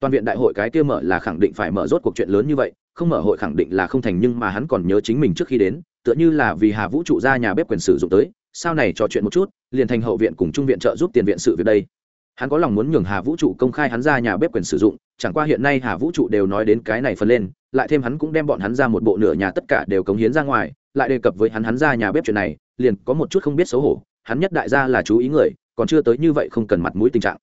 Toàn viện đại hội cái kia mở là khẳng định phải mở rốt cuộc chuyện lớn như vậy, không mở hội khẳng định là không thành nhưng mà hắn còn nhớ chính mình trước khi đến, tựa như là vì hà vũ trụ ra nhà bếp quyền sử dụng tới, sau này trò chuyện một chút, liền thành hậu viện cùng trung viện trợ giúp tiền viện sự việc đây. Hắn có lòng muốn nhường hà vũ trụ công khai hắn ra nhà bếp quyền sử dụng, chẳng qua hiện nay hà vũ trụ đều nói đến cái này phần lên, lại thêm hắn cũng đem bọn hắn ra một bộ nửa nhà tất cả đều cống hiến ra ngoài, lại đề cập với hắn hắn ra nhà bếp chuyện này, liền có một chút không biết xấu hổ, hắn nhất đại gia là chú ý người, còn chưa tới như vậy không cần mặt mũi tình trạng.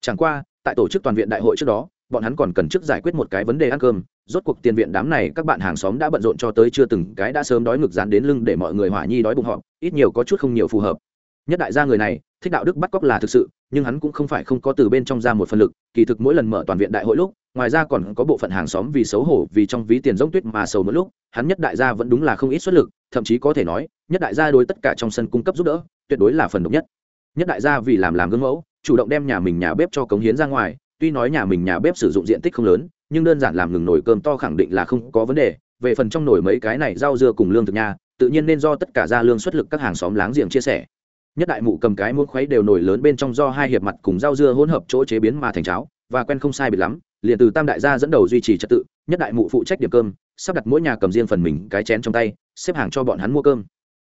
Chẳng qua tại tổ chức toàn viện đại hội trước đó, bọn hắn còn cần trước giải quyết một cái vấn đề ăn cơm. Rốt cuộc tiền viện đám này, các bạn hàng xóm đã bận rộn cho tới chưa từng, cái đã sớm đói ngực dán đến lưng để mọi người hỏa nhi đói bụng họ ít nhiều có chút không nhiều phù hợp. Nhất đại gia người này, thích đạo đức bắt cóc là thực sự, nhưng hắn cũng không phải không có từ bên trong ra một phần lực, kỳ thực mỗi lần mở toàn viện đại hội lúc, ngoài ra còn có bộ phận hàng xóm vì xấu hổ, vì trong ví tiền giống tuyết mà sầu mỗi lúc, hắn nhất đại gia vẫn đúng là không ít xuất lực, thậm chí có thể nói, nhất đại gia đối tất cả trong sân cung cấp giúp đỡ, tuyệt đối là phần độc nhất. Nhất đại gia vì làm làm gương mẫu chủ động đem nhà mình nhà bếp cho cống hiến ra ngoài, tuy nói nhà mình nhà bếp sử dụng diện tích không lớn, nhưng đơn giản làm ngừng nồi cơm to khẳng định là không có vấn đề. Về phần trong nồi mấy cái này rau dưa cùng lương thực nhà tự nhiên nên do tất cả gia lương xuất lực các hàng xóm láng giềng chia sẻ. Nhất đại mụ cầm cái muỗng khuấy đều nổi lớn bên trong do hai hiệp mặt cùng rau dưa hỗn hợp chỗ chế biến mà thành cháo, và quen không sai biệt lắm, liền từ tam đại gia dẫn đầu duy trì trật tự, nhất đại mụ phụ trách điểm cơm, sắp đặt mỗi nhà cầm riêng phần mình cái chén trong tay, xếp hàng cho bọn hắn mua cơm.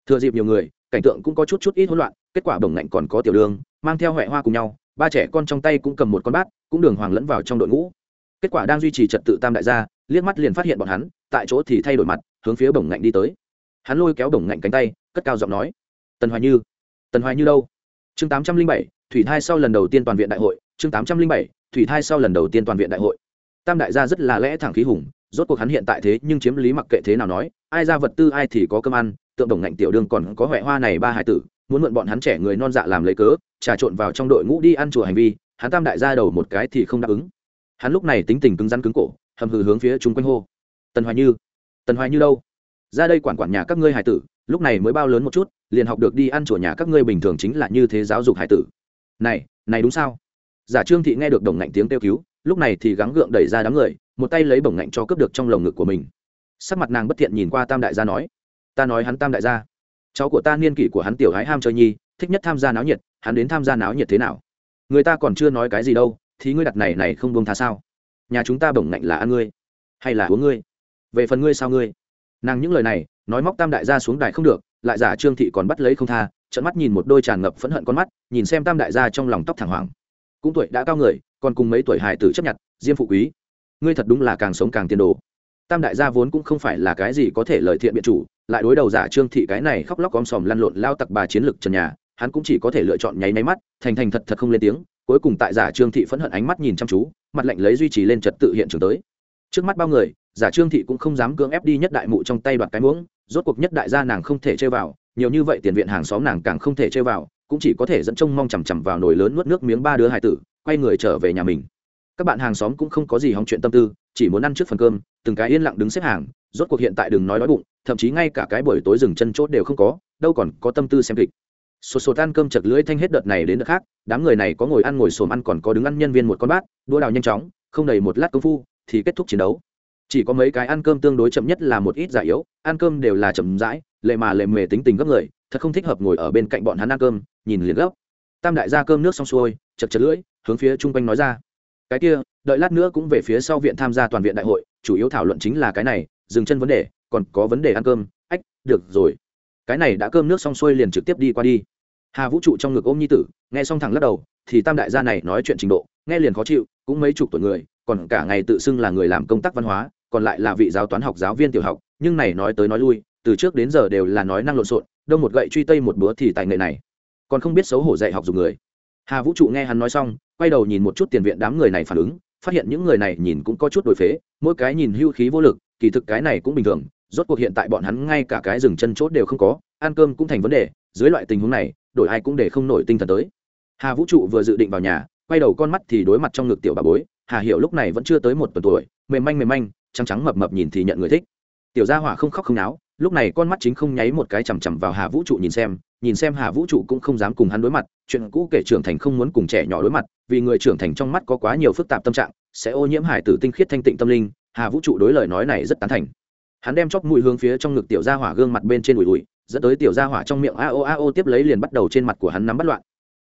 Thừa dịp nhiều người, cảnh tượng cũng có chút chút ít hỗn loạn kết quả bổng ngạnh còn có tiểu đường, mang theo huệ hoa cùng nhau, ba trẻ con trong tay cũng cầm một con bát, cũng đường hoàng lẫn vào trong đội ngũ. Kết quả đang duy trì trật tự tam đại gia, liếc mắt liền phát hiện bọn hắn, tại chỗ thì thay đổi mặt, hướng phía bổng ngạnh đi tới. Hắn lôi kéo bổng ngạnh cánh tay, cất cao giọng nói, tần hoài như, tần hoài như đâu? Chương tám trăm linh bảy, thủy thai sau lần đầu tiên toàn viện đại hội, chương tám trăm linh bảy, thủy thai sau lần đầu tiên toàn viện đại hội. Tam đại gia rất là lẽ thẳng khí hùng, rốt cuộc hắn hiện tại thế nhưng chiếm lý mặc kệ thế nào nói, ai ra vật tư ai thì có cơm ăn, tượng đồng ngạnh tiểu đương còn có huệ hoa này ba hải tử muốn mượn bọn hắn trẻ người non dạ làm lấy cớ, trà trộn vào trong đội ngũ đi ăn chùa hành vi, hắn tam đại gia đầu một cái thì không đáp ứng. Hắn lúc này tính tình cứng rắn cứng cổ, hầm hừ hướng phía chúng quanh hô. Tần hoài như, tần hoài như đâu? Ra đây quản quản nhà các ngươi hải tử, lúc này mới bao lớn một chút, liền học được đi ăn chùa nhà các ngươi bình thường chính là như thế giáo dục hải tử. Này này đúng sao? Giả trương thị nghe được đồng ngạnh tiếng kêu cứu, lúc này thì gắng gượng đẩy ra đám người, một tay lấy bổng ngạnh cho cướp được trong lồng ngực của mình. Sắc mặt nàng bất thiện nhìn qua tam đại gia nói, ta nói hắn tam đại gia cháu của ta niên kỷ của hắn tiểu hái ham chơi nhi, thích nhất tham gia náo nhiệt, hắn đến tham gia náo nhiệt thế nào? Người ta còn chưa nói cái gì đâu thì ngươi đặt này này không buông tha sao? Nhà chúng ta bổng ngạnh là ăn ngươi, hay là uống ngươi? Về phần ngươi sao ngươi? Nàng những lời này, nói móc tam đại gia xuống đài không được, lại giả trương thị còn bắt lấy không tha trận mắt nhìn một đôi tràn ngập phẫn hận con mắt, nhìn xem tam đại gia trong lòng tóc thẳng hoàng cũng tuổi đã cao người, còn cùng mấy tuổi hài tử chấp nhận, diêm phụ quý. Ngươi thật đúng là càng sống càng tiền đồ tam đại gia vốn cũng không phải là cái gì có thể lợi thiện biện chủ, lại đối đầu giả trương thị cái này khóc lóc om sòm lăn lộn lao tặc bà chiến lược trần nhà, hắn cũng chỉ có thể lựa chọn nháy máy mắt, thành thành thật thật không lên tiếng, cuối cùng tại giả trương thị phẫn hận ánh mắt nhìn chăm chú, mặt lạnh lấy duy trì lên trật tự hiện trường tới. Trước mắt bao người, giả trương thị cũng không dám cưỡng ép đi nhất đại mụ trong tay đoạt cái muỗng, rốt cuộc nhất đại gia nàng không thể chơi vào, nhiều như vậy tiền viện hàng xóm nàng càng không thể chơi vào, cũng chỉ có thể dẫn trông mong chằm chằm vào nồi lớn nuốt nước miếng ba đứa hải tử, quay người trở về nhà mình. Các bạn hàng xóm cũng không có gì hóng chuyện tâm tư chỉ muốn ăn trước phần cơm, từng cái yên lặng đứng xếp hàng, rốt cuộc hiện tại đừng nói đói bụng, thậm chí ngay cả cái buổi tối dừng chân chốt đều không có, đâu còn có tâm tư xem kịch. Sột sột ăn cơm chật lưỡi thanh hết đợt này đến đợt khác, đám người này có ngồi ăn ngồi xổm ăn còn có đứng ăn nhân viên một con bát, đua đào nhanh chóng, không đầy một lát công phu, thì kết thúc chiến đấu. Chỉ có mấy cái ăn cơm tương đối chậm nhất là một ít giải yếu, ăn cơm đều là chậm rãi, lệ mà lệ mề tính tình gấp người, thật không thích hợp ngồi ở bên cạnh bọn hắn ăn cơm, nhìn liền gấp. Tam đại gia cơm nước xong xuôi, chật chật lưỡi, hướng phía chung quanh nói ra. Cái kia đợi lát nữa cũng về phía sau viện tham gia toàn viện đại hội, chủ yếu thảo luận chính là cái này, dừng chân vấn đề, còn có vấn đề ăn cơm. Ách, được rồi. Cái này đã cơm nước xong xuôi liền trực tiếp đi qua đi. Hà vũ trụ trong ngực ôm nhi tử, nghe xong thẳng lắc đầu, thì tam đại gia này nói chuyện trình độ, nghe liền khó chịu, cũng mấy chục tuổi người, còn cả ngày tự xưng là người làm công tác văn hóa, còn lại là vị giáo toán học giáo viên tiểu học, nhưng này nói tới nói lui, từ trước đến giờ đều là nói năng lộn xộn, đông một gậy truy tây một bữa thì tài nghệ này, còn không biết xấu hổ dạy học dùng người. Hà vũ trụ nghe hắn nói xong, quay đầu nhìn một chút tiền viện đám người này phản ứng phát hiện những người này nhìn cũng có chút đổi phế, mỗi cái nhìn hưu khí vô lực, kỳ thực cái này cũng bình thường, rốt cuộc hiện tại bọn hắn ngay cả cái dừng chân chốt đều không có, ăn cơm cũng thành vấn đề, dưới loại tình huống này, đổi ai cũng để không nổi tinh thần tới. Hà vũ trụ vừa dự định vào nhà, quay đầu con mắt thì đối mặt trong ngực tiểu bà bối, hà Hiểu lúc này vẫn chưa tới một tuần tuổi, mềm manh mềm manh, trắng trắng mập mập nhìn thì nhận người thích. Tiểu gia hỏa không khóc không náo, lúc này con mắt chính không nháy một cái chằm chằm vào hà vũ trụ nhìn xem nhìn xem hà vũ trụ cũng không dám cùng hắn đối mặt, chuyện cũ kể trưởng thành không muốn cùng trẻ nhỏ đối mặt, vì người trưởng thành trong mắt có quá nhiều phức tạp tâm trạng, sẽ ô nhiễm hải tử tinh khiết thanh tịnh tâm linh, hà vũ trụ đối lời nói này rất tán thành. Hắn đem chóp mũi hướng phía trong ngực tiểu gia hỏa gương mặt bên trên ủi ủi, dẫn tới tiểu gia hỏa trong miệng a o a o tiếp lấy liền bắt đầu trên mặt của hắn nắm bắt loạn.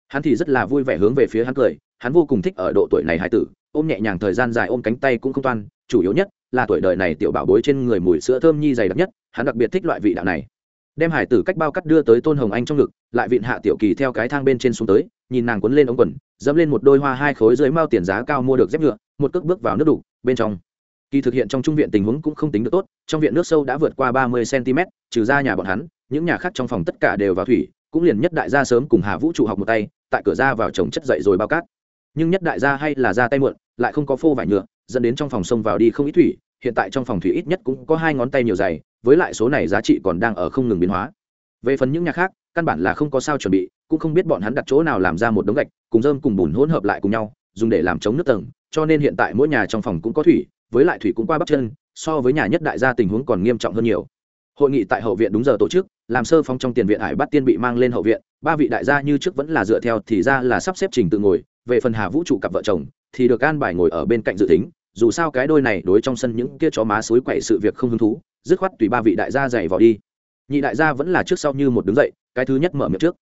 Hắn thì rất là vui vẻ hướng về phía hắn cười, hắn vô cùng thích ở độ tuổi này hải tử, ôm nhẹ nhàng thời gian dài ôm cánh tay cũng không toan, chủ yếu nhất là tuổi đời này tiểu bảo bối trên người mùi sữa thơm nhi dày đặc nhất, hắn đặc biệt thích loại vị đạo này đem hải tử cách bao cắt đưa tới tôn hồng anh trong ngực lại vịn hạ tiểu kỳ theo cái thang bên trên xuống tới nhìn nàng quấn lên ống quần dẫm lên một đôi hoa hai khối dưới mao tiền giá cao mua được dép nhựa một cước bước vào nước đủ, bên trong. Kỳ thực hiện trong trung viện tình huống cũng không tính được tốt trong viện nước sâu đã vượt qua ba mươi cm trừ ra nhà bọn hắn những nhà khác trong phòng tất cả đều vào thủy cũng liền nhất đại gia sớm cùng hà vũ trụ học một tay tại cửa ra vào trồng chất dậy rồi bao cát. Nhưng nhất đại gia hay là ra tay muộn lại không có phô vải nhựa dẫn đến trong phòng sông vào đi không ít thủy hiện tại trong phòng thủy ít nhất cũng có hai ngón tay nhiều dày, với lại số này giá trị còn đang ở không ngừng biến hóa. Về phần những nhà khác, căn bản là không có sao chuẩn bị, cũng không biết bọn hắn đặt chỗ nào làm ra một đống gạch, cùng dơm cùng bùn hỗn hợp lại cùng nhau, dùng để làm chống nước tầng, cho nên hiện tại mỗi nhà trong phòng cũng có thủy, với lại thủy cũng qua bắp chân, so với nhà nhất đại gia tình huống còn nghiêm trọng hơn nhiều. Hội nghị tại hậu viện đúng giờ tổ chức, làm sơ phong trong tiền viện hải bắt tiên bị mang lên hậu viện, ba vị đại gia như trước vẫn là dựa theo thì ra là sắp xếp trình tự ngồi, về phần hà vũ trụ cặp vợ chồng, thì được an bài ngồi ở bên cạnh dự tính dù sao cái đôi này đối trong sân những kia chó má suối quậy sự việc không hứng thú, dứt khoát tùy ba vị đại gia dày vào đi. Nhị đại gia vẫn là trước sau như một đứng dậy, cái thứ nhất mở miệng trước.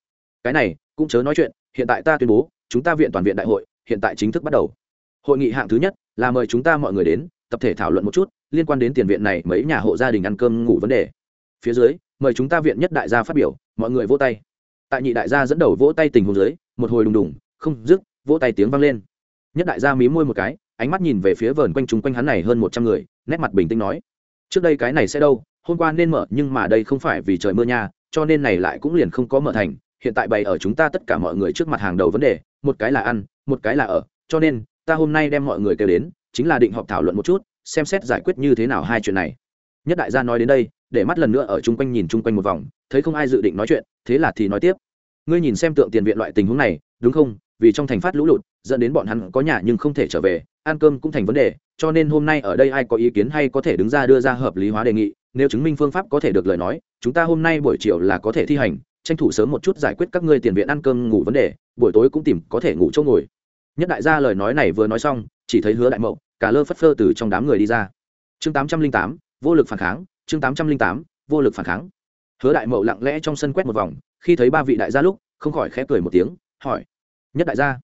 Cái này, cũng chớ nói chuyện, hiện tại ta tuyên bố, chúng ta viện toàn viện đại hội, hiện tại chính thức bắt đầu. Hội nghị hạng thứ nhất, là mời chúng ta mọi người đến, tập thể thảo luận một chút, liên quan đến tiền viện này, mấy nhà hộ gia đình ăn cơm ngủ vấn đề. Phía dưới, mời chúng ta viện nhất đại gia phát biểu, mọi người vỗ tay. Tại nhị đại gia dẫn đầu vỗ tay tình huống dưới, một hồi đùng đùng, không dứt, vỗ tay tiếng vang lên. Nhất đại gia mí môi một cái ánh mắt nhìn về phía vờn quanh chúng quanh hắn này hơn một trăm người, nét mặt bình tĩnh nói, trước đây cái này sẽ đâu, hôm qua nên mở, nhưng mà đây không phải vì trời mưa nha, cho nên này lại cũng liền không có mở thành. Hiện tại bày ở chúng ta tất cả mọi người trước mặt hàng đầu vấn đề, một cái là ăn, một cái là ở, cho nên ta hôm nay đem mọi người kêu đến, chính là định họp thảo luận một chút, xem xét giải quyết như thế nào hai chuyện này. Nhất đại gia nói đến đây, để mắt lần nữa ở chung quanh nhìn chung quanh một vòng, thấy không ai dự định nói chuyện, thế là thì nói tiếp. Ngươi nhìn xem tượng tiền viện loại tình huống này, đúng không? Vì trong thành phát lũ lụt, dẫn đến bọn hắn có nhà nhưng không thể trở về ăn cơm cũng thành vấn đề, cho nên hôm nay ở đây ai có ý kiến hay có thể đứng ra đưa ra hợp lý hóa đề nghị, nếu chứng minh phương pháp có thể được lời nói, chúng ta hôm nay buổi chiều là có thể thi hành, tranh thủ sớm một chút giải quyết các ngươi tiền viện ăn cơm ngủ vấn đề, buổi tối cũng tìm có thể ngủ chỗ ngồi. Nhất đại gia lời nói này vừa nói xong, chỉ thấy hứa đại mậu, cả lơ phất phơ từ trong đám người đi ra. Chương tám trăm linh tám, vô lực phản kháng, chương tám trăm linh tám, vô lực phản kháng. Hứa đại mậu lặng lẽ trong sân quét một vòng, khi thấy ba vị đại gia lúc, không khỏi khẽ cười một tiếng, hỏi, nhất đại gia,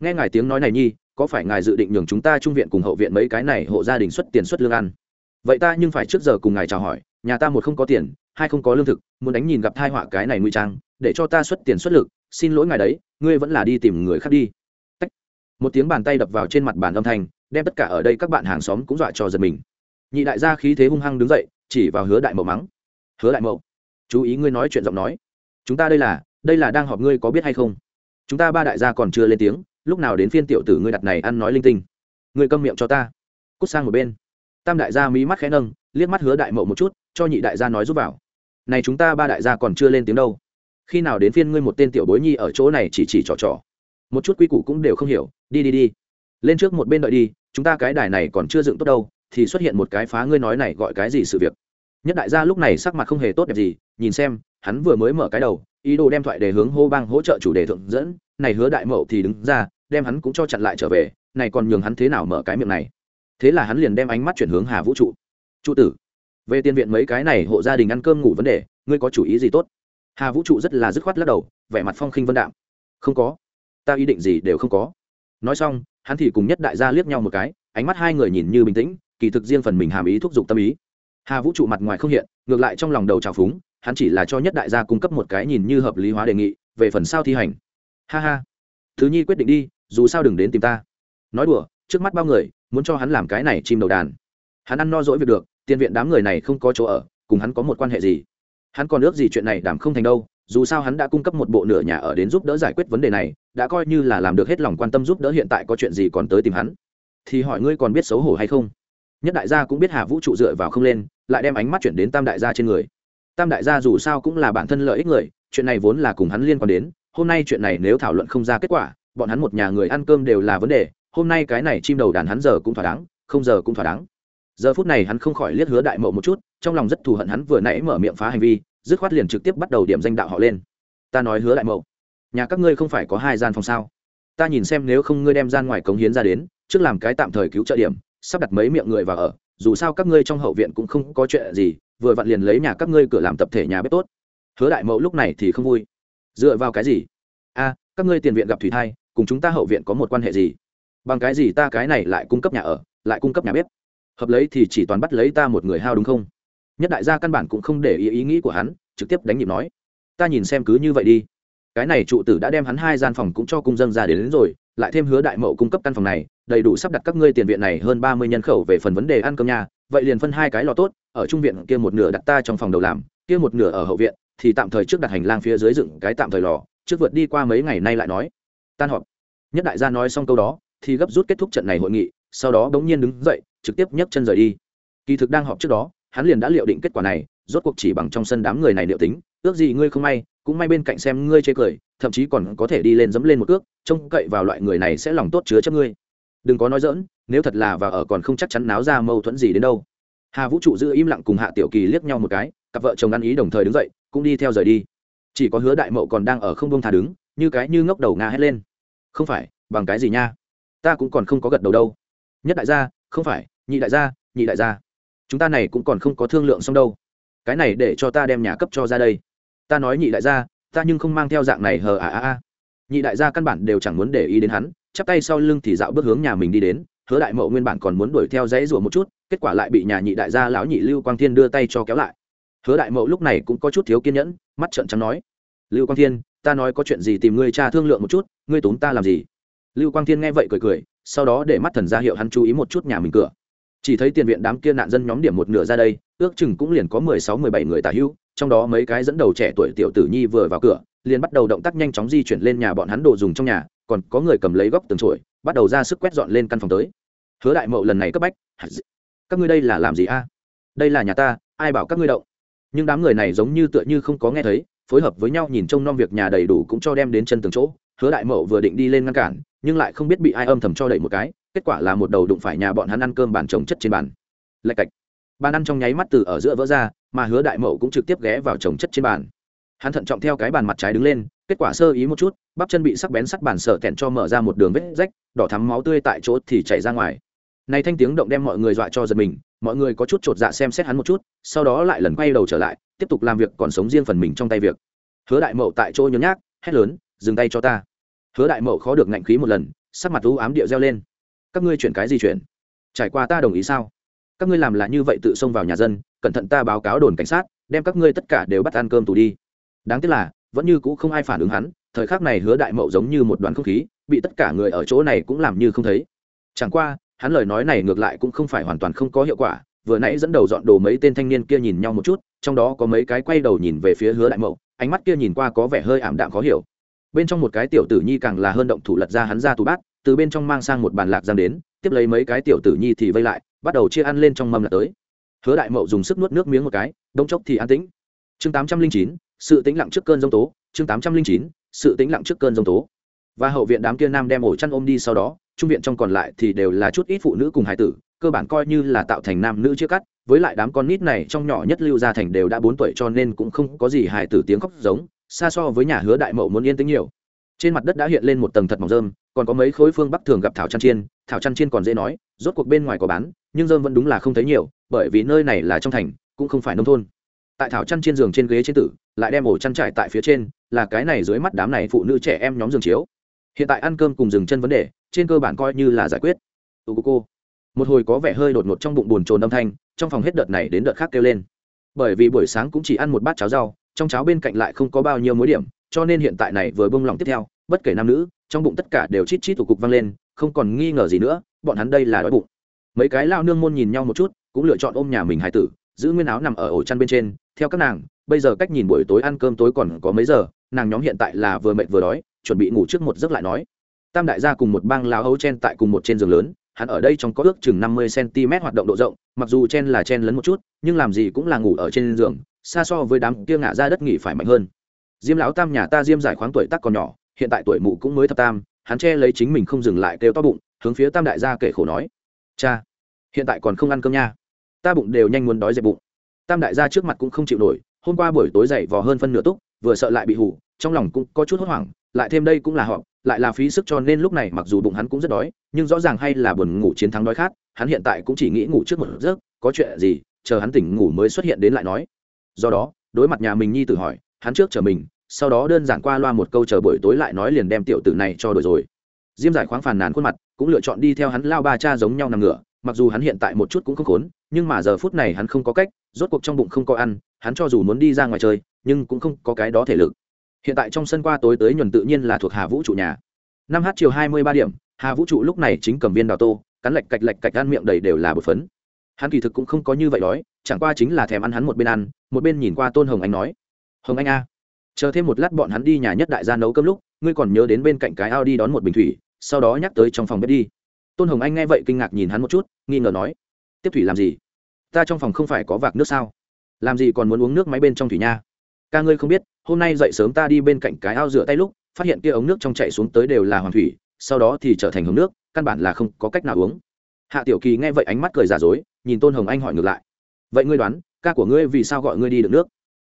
nghe ngài tiếng nói này nhi có phải ngài dự định nhường chúng ta trung viện cùng hậu viện mấy cái này hộ gia đình xuất tiền xuất lương ăn? Vậy ta nhưng phải trước giờ cùng ngài chào hỏi, nhà ta một không có tiền, hai không có lương thực, muốn đánh nhìn gặp thai họa cái này nguy trang, để cho ta xuất tiền xuất lực, xin lỗi ngài đấy, ngươi vẫn là đi tìm người khác đi. Tách. một tiếng bàn tay đập vào trên mặt bàn âm thanh, đem tất cả ở đây các bạn hàng xóm cũng dọa cho giật mình. Nhị đại gia khí thế hung hăng đứng dậy, chỉ vào hứa đại mậu mắng. Hứa đại mậu, chú ý ngươi nói chuyện giọng nói. Chúng ta đây là đây là đang họp ngươi có biết hay không? Chúng ta ba đại gia còn chưa lên tiếng lúc nào đến phiên tiểu tử ngươi đặt này ăn nói linh tinh? Ngươi câm miệng cho ta. Cút sang một bên. Tam đại gia mí mắt khẽ nâng, liếc mắt hứa đại mậu một chút, cho nhị đại gia nói giúp vào. Này chúng ta ba đại gia còn chưa lên tiếng đâu. Khi nào đến phiên ngươi một tên tiểu bối nhi ở chỗ này chỉ chỉ trò trò? Một chút quy củ cũng đều không hiểu, đi đi đi. Lên trước một bên đợi đi, chúng ta cái đài này còn chưa dựng tốt đâu, thì xuất hiện một cái phá ngươi nói này gọi cái gì sự việc. Nhất đại gia lúc này sắc mặt không hề tốt đẹp gì, nhìn xem, hắn vừa mới mở cái đầu, ý đồ đem thoại đề hướng hô bang hỗ trợ chủ đề thượng dẫn này hứa đại mậu thì đứng ra, đem hắn cũng cho chặn lại trở về, này còn nhường hắn thế nào mở cái miệng này? Thế là hắn liền đem ánh mắt chuyển hướng hà vũ trụ. Trụ tử, về tiền viện mấy cái này hộ gia đình ăn cơm ngủ vấn đề, ngươi có chủ ý gì tốt? Hà vũ trụ rất là dứt khoát lắc đầu, vẻ mặt phong khinh vân đạm. Không có. Ta ý định gì đều không có. Nói xong, hắn thì cùng nhất đại gia liếc nhau một cái, ánh mắt hai người nhìn như bình tĩnh, kỳ thực riêng phần mình hàm ý thúc giục tâm ý. Hà vũ trụ mặt ngoài không hiện, ngược lại trong lòng đầu trào phúng, hắn chỉ là cho nhất đại gia cung cấp một cái nhìn như hợp lý hóa đề nghị, về phần sau thi hành ha ha. Thứ nhi quyết định đi, dù sao đừng đến tìm ta. Nói đùa, trước mắt bao người, muốn cho hắn làm cái này chim đầu đàn. Hắn ăn no dỗi việc được, tiền viện đám người này không có chỗ ở, cùng hắn có một quan hệ gì? Hắn còn ước gì chuyện này đảm không thành đâu, dù sao hắn đã cung cấp một bộ nửa nhà ở đến giúp đỡ giải quyết vấn đề này, đã coi như là làm được hết lòng quan tâm giúp đỡ hiện tại có chuyện gì còn tới tìm hắn. Thì hỏi ngươi còn biết xấu hổ hay không? Nhất đại gia cũng biết hà vũ trụ dựa vào không lên, lại đem ánh mắt chuyển đến tam đại gia trên người. Tam đại gia dù sao cũng là bản thân lợi ích người, chuyện này vốn là cùng hắn liên quan đến hôm nay chuyện này nếu thảo luận không ra kết quả, bọn hắn một nhà người ăn cơm đều là vấn đề, hôm nay cái này chim đầu đàn hắn giờ cũng thỏa đáng, không giờ cũng thỏa đáng. Giờ phút này hắn không khỏi liếc hứa đại mậu một chút, trong lòng rất thù hận hắn vừa nãy mở miệng phá hành vi, dứt khoát liền trực tiếp bắt đầu điểm danh đạo họ lên. Ta nói hứa đại mậu, nhà các ngươi không phải có hai gian phòng sao? Ta nhìn xem nếu không ngươi đem gian ngoài cống hiến ra đến, trước làm cái tạm thời cứu trợ điểm, sắp đặt mấy miệng người vào ở, dù sao các ngươi trong hậu viện cũng không có chuyện gì, vừa vặn liền lấy nhà các ngươi cửa làm tập thể nhà bếp tốt. Hứa đại mậu lúc này thì không vui dựa vào cái gì? A các ngươi tiền viện gặp thủy thai cùng chúng ta hậu viện có một quan hệ gì? Bằng cái gì ta cái này lại cung cấp nhà ở lại cung cấp nhà bếp? Hợp lấy thì chỉ toàn bắt lấy ta một người hao đúng không? Nhất đại gia căn bản cũng không để ý ý nghĩ của hắn trực tiếp đánh nhịp nói. Ta nhìn xem cứ như vậy đi. Cái này trụ tử đã đem hắn hai gian phòng cũng cho cung dân ra đến, đến rồi lại thêm hứa đại mậu cung cấp căn phòng này đầy đủ sắp đặt các ngươi tiền viện này hơn ba mươi nhân khẩu về phần vấn đề ăn cơm nhà. Vậy liền phân hai cái lò tốt ở trung viện kia một nửa đặt ta trong phòng đầu làm kia một nửa ở hậu viện thì tạm thời trước đặt hành lang phía dưới dựng cái tạm thời lò, trước vượt đi qua mấy ngày nay lại nói. Tan họp. Nhất đại gia nói xong câu đó, thì gấp rút kết thúc trận này hội nghị, sau đó bỗng nhiên đứng dậy, trực tiếp nhấc chân rời đi. Kỳ thực đang họp trước đó, hắn liền đã liệu định kết quả này, rốt cuộc chỉ bằng trong sân đám người này liệu tính, ước gì ngươi không may, cũng may bên cạnh xem ngươi chê cười, thậm chí còn có thể đi lên dẫm lên một cước, trông cậy vào loại người này sẽ lòng tốt chứa chấp ngươi. Đừng có nói dỡn nếu thật là và ở còn không chắc chắn náo ra mâu thuẫn gì đến đâu. Hà vũ trụ giữ im lặng cùng hạ tiểu kỳ liếc nhau một cái, cặp vợ chồng ăn ý đồng thời đứng dậy cũng đi theo rời đi. Chỉ có hứa đại mậu còn đang ở không đông thà đứng, như cái như ngốc đầu nga hét lên. Không phải, bằng cái gì nha? Ta cũng còn không có gật đầu đâu. Nhất đại gia, không phải, nhị đại gia, nhị đại gia. Chúng ta này cũng còn không có thương lượng xong đâu. Cái này để cho ta đem nhà cấp cho ra đây. Ta nói nhị đại gia, ta nhưng không mang theo dạng này hờ à à à nhị đại gia căn bản đều chẳng muốn để ý đến hắn, chắp tay sau lưng thì dạo bước hướng nhà mình đi đến. Hứa đại mậu nguyên bản còn muốn đuổi theo dãy rủa một chút, kết quả lại bị nhà nhị đại gia lão nhị lưu quang thiên đưa tay cho kéo lại hứa đại mậu lúc này cũng có chút thiếu kiên nhẫn, mắt trợn trắng nói, lưu quang thiên, ta nói có chuyện gì tìm ngươi cha thương lượng một chút, ngươi tốn ta làm gì? Lưu quang thiên nghe vậy cười cười, sau đó để mắt thần ra hiệu hắn chú ý một chút nhà mình cửa. Chỉ thấy tiền viện đám kia nạn dân nhóm điểm một nửa ra đây, ước chừng cũng liền có mười sáu, mười bảy người tả hữu trong đó mấy cái dẫn đầu trẻ tuổi tiểu tử nhi vừa vào cửa, liền bắt đầu động tác nhanh chóng di chuyển lên nhà bọn hắn đồ dùng trong nhà, còn có người cầm lấy góc tường trổi bắt đầu ra sức quét dọn lên căn phòng tới. Hứa đại mậu lần này cấp bách các ngươi đây là làm gì a? Đây là nhà ta, ai bảo các ngươi động? Nhưng đám người này giống như tựa như không có nghe thấy, phối hợp với nhau nhìn trông nom việc nhà đầy đủ cũng cho đem đến chân từng chỗ, hứa đại mậu vừa định đi lên ngăn cản, nhưng lại không biết bị ai âm thầm cho đẩy một cái, kết quả là một đầu đụng phải nhà bọn hắn ăn cơm bàn trồng chất trên bàn. Lạch cạch. Bàn ăn trong nháy mắt từ ở giữa vỡ ra, mà hứa đại mậu cũng trực tiếp ghé vào trồng chất trên bàn. Hắn thận trọng theo cái bàn mặt trái đứng lên, kết quả sơ ý một chút, bắp chân bị sắc bén sắc bàn sợ tẹn cho mở ra một đường vết rách, đỏ thắm máu tươi tại chỗ thì chảy ra ngoài. Này thanh tiếng động đem mọi người dọa cho giật mình mọi người có chút chột dạ xem xét hắn một chút, sau đó lại lần quay đầu trở lại, tiếp tục làm việc còn sống riêng phần mình trong tay việc. Hứa đại mậu tại chỗ nhớ nhác, hét lớn, dừng tay cho ta. Hứa đại mậu khó được ngạnh khí một lần, sắc mặt u ám điệu reo lên. Các ngươi chuyển cái gì chuyển trải qua ta đồng ý sao? Các ngươi làm là như vậy tự xông vào nhà dân, cẩn thận ta báo cáo đồn cảnh sát, đem các ngươi tất cả đều bắt ăn cơm tù đi. Đáng tiếc là, vẫn như cũ không ai phản ứng hắn, thời khắc này hứa đại mậu giống như một đoàn không khí, bị tất cả người ở chỗ này cũng làm như không thấy. Chẳng qua hắn lời nói này ngược lại cũng không phải hoàn toàn không có hiệu quả, vừa nãy dẫn đầu dọn đồ mấy tên thanh niên kia nhìn nhau một chút, trong đó có mấy cái quay đầu nhìn về phía hứa đại mậu, ánh mắt kia nhìn qua có vẻ hơi ảm đạm khó hiểu. Bên trong một cái tiểu tử nhi càng là hơn động thủ lật ra hắn ra tủ bát, từ bên trong mang sang một bàn lạc giang đến, tiếp lấy mấy cái tiểu tử nhi thì vây lại, bắt đầu chia ăn lên trong mâm là tới. Hứa đại mậu dùng sức nuốt nước miếng một cái, đông chốc thì an tĩnh. Chương tám trăm linh chín, sự tĩnh lặng trước cơn giông tố, chương tám trăm linh chín, sự tĩnh lặng trước cơn giông tố. Và hậu viện đám kia nam đem ổ chăn ôm đi sau đó trung viện trong còn lại thì đều là chút ít phụ nữ cùng hải tử, cơ bản coi như là tạo thành nam nữ chia cắt, với lại đám con nít này trong nhỏ nhất lưu gia thành đều đã bốn tuổi cho nên cũng không có gì hải tử tiếng khóc giống, xa so với nhà hứa đại mậu muốn yên tĩnh nhiều. Trên mặt đất đã hiện lên một tầng thật mỏng rơm, còn có mấy khối phương bắc thường gặp thảo chăn chiên, thảo chăn chiên còn dễ nói, rốt cuộc bên ngoài có bán, nhưng rơm vẫn đúng là không thấy nhiều, bởi vì nơi này là trong thành, cũng không phải nông thôn. Tại thảo chăn trên giường trên ghế trên tử, lại đem ổ chăn trải tại phía trên, là cái này dưới mắt đám này phụ nữ trẻ em nhóm giường chiếu. Hiện tại ăn cơm cùng dừng chân vấn đề trên cơ bản coi như là giải quyết. Tù cô cô một hồi có vẻ hơi đột ngột trong bụng buồn trồn âm thanh, trong phòng hết đợt này đến đợt khác kêu lên. Bởi vì buổi sáng cũng chỉ ăn một bát cháo rau, trong cháo bên cạnh lại không có bao nhiêu mối điểm, cho nên hiện tại này vừa bông lòng tiếp theo, bất kể nam nữ, trong bụng tất cả đều chít chít tủ cục vang lên, không còn nghi ngờ gì nữa, bọn hắn đây là đói bụng. Mấy cái lao nương môn nhìn nhau một chút, cũng lựa chọn ôm nhà mình hải tử, giữ nguyên áo nằm ở ổ chăn bên trên, theo các nàng, bây giờ cách nhìn buổi tối ăn cơm tối còn có mấy giờ, nàng nhóm hiện tại là vừa mệt vừa đói, chuẩn bị ngủ trước một giấc lại nói tam đại gia cùng một bang lao hấu chen tại cùng một trên giường lớn, hắn ở đây trong có ước chừng năm mươi cm hoạt động độ rộng, mặc dù chen là chen lấn một chút, nhưng làm gì cũng là ngủ ở trên giường, xa so với đám kia ngả ra đất nghỉ phải mạnh hơn. Diêm lão tam nhà ta diêm giải khoáng tuổi tác còn nhỏ, hiện tại tuổi mụ cũng mới thập tam, hắn che lấy chính mình không dừng lại kêu to bụng, hướng phía tam đại gia kể khổ nói. Cha, hiện tại còn không ăn cơm nha. Ta bụng đều nhanh muốn đói dẹp bụng. Tam đại gia trước mặt cũng không chịu nổi, hôm qua buổi tối dậy vò hơn phân nửa túc, vừa sợ lại bị hủ, trong lòng cũng có chút hốt hoảng, lại thêm đây cũng là họ lại là phí sức cho nên lúc này mặc dù bụng hắn cũng rất đói, nhưng rõ ràng hay là buồn ngủ chiến thắng đói khát, hắn hiện tại cũng chỉ nghĩ ngủ trước một giấc, có chuyện gì, chờ hắn tỉnh ngủ mới xuất hiện đến lại nói. Do đó, đối mặt nhà mình nhi tự hỏi, hắn trước chờ mình, sau đó đơn giản qua loa một câu chờ buổi tối lại nói liền đem tiểu tử này cho đổi rồi. Diêm giải khoáng phàn nàn khuôn mặt, cũng lựa chọn đi theo hắn lao ba cha giống nhau nằm ngửa, mặc dù hắn hiện tại một chút cũng không khốn, nhưng mà giờ phút này hắn không có cách, rốt cuộc trong bụng không có ăn, hắn cho dù muốn đi ra ngoài chơi, nhưng cũng không có cái đó thể lực hiện tại trong sân qua tối tới nhuần tự nhiên là thuộc hà vũ trụ nhà. Năm h chiều hai mươi ba điểm, hà vũ trụ lúc này chính cầm viên đào tô, cắn lạch cạch lạch cạch ăn miệng đầy đều là bột phấn. Hắn kỳ thực cũng không có như vậy đói, chẳng qua chính là thèm ăn hắn một bên ăn, một bên nhìn qua tôn hồng anh nói, hồng anh a, chờ thêm một lát bọn hắn đi nhà nhất đại gia nấu cơm lúc, ngươi còn nhớ đến bên cạnh cái ao đi đón một bình thủy, sau đó nhắc tới trong phòng bếp đi. Tôn hồng anh nghe vậy kinh ngạc nhìn hắn một chút, nghi ngờ nói, tiếp thủy làm gì? Ta trong phòng không phải có vạc nước sao? Làm gì còn muốn uống nước máy bên trong thủy nha? Ca ngươi không biết, hôm nay dậy sớm ta đi bên cạnh cái ao rửa tay lúc, phát hiện kia ống nước trong chạy xuống tới đều là hoàng thủy, sau đó thì trở thành hồng nước, căn bản là không có cách nào uống. Hạ tiểu kỳ nghe vậy ánh mắt cười giả dối, nhìn tôn hồng anh hỏi ngược lại. Vậy ngươi đoán, ca của ngươi vì sao gọi ngươi đi được nước?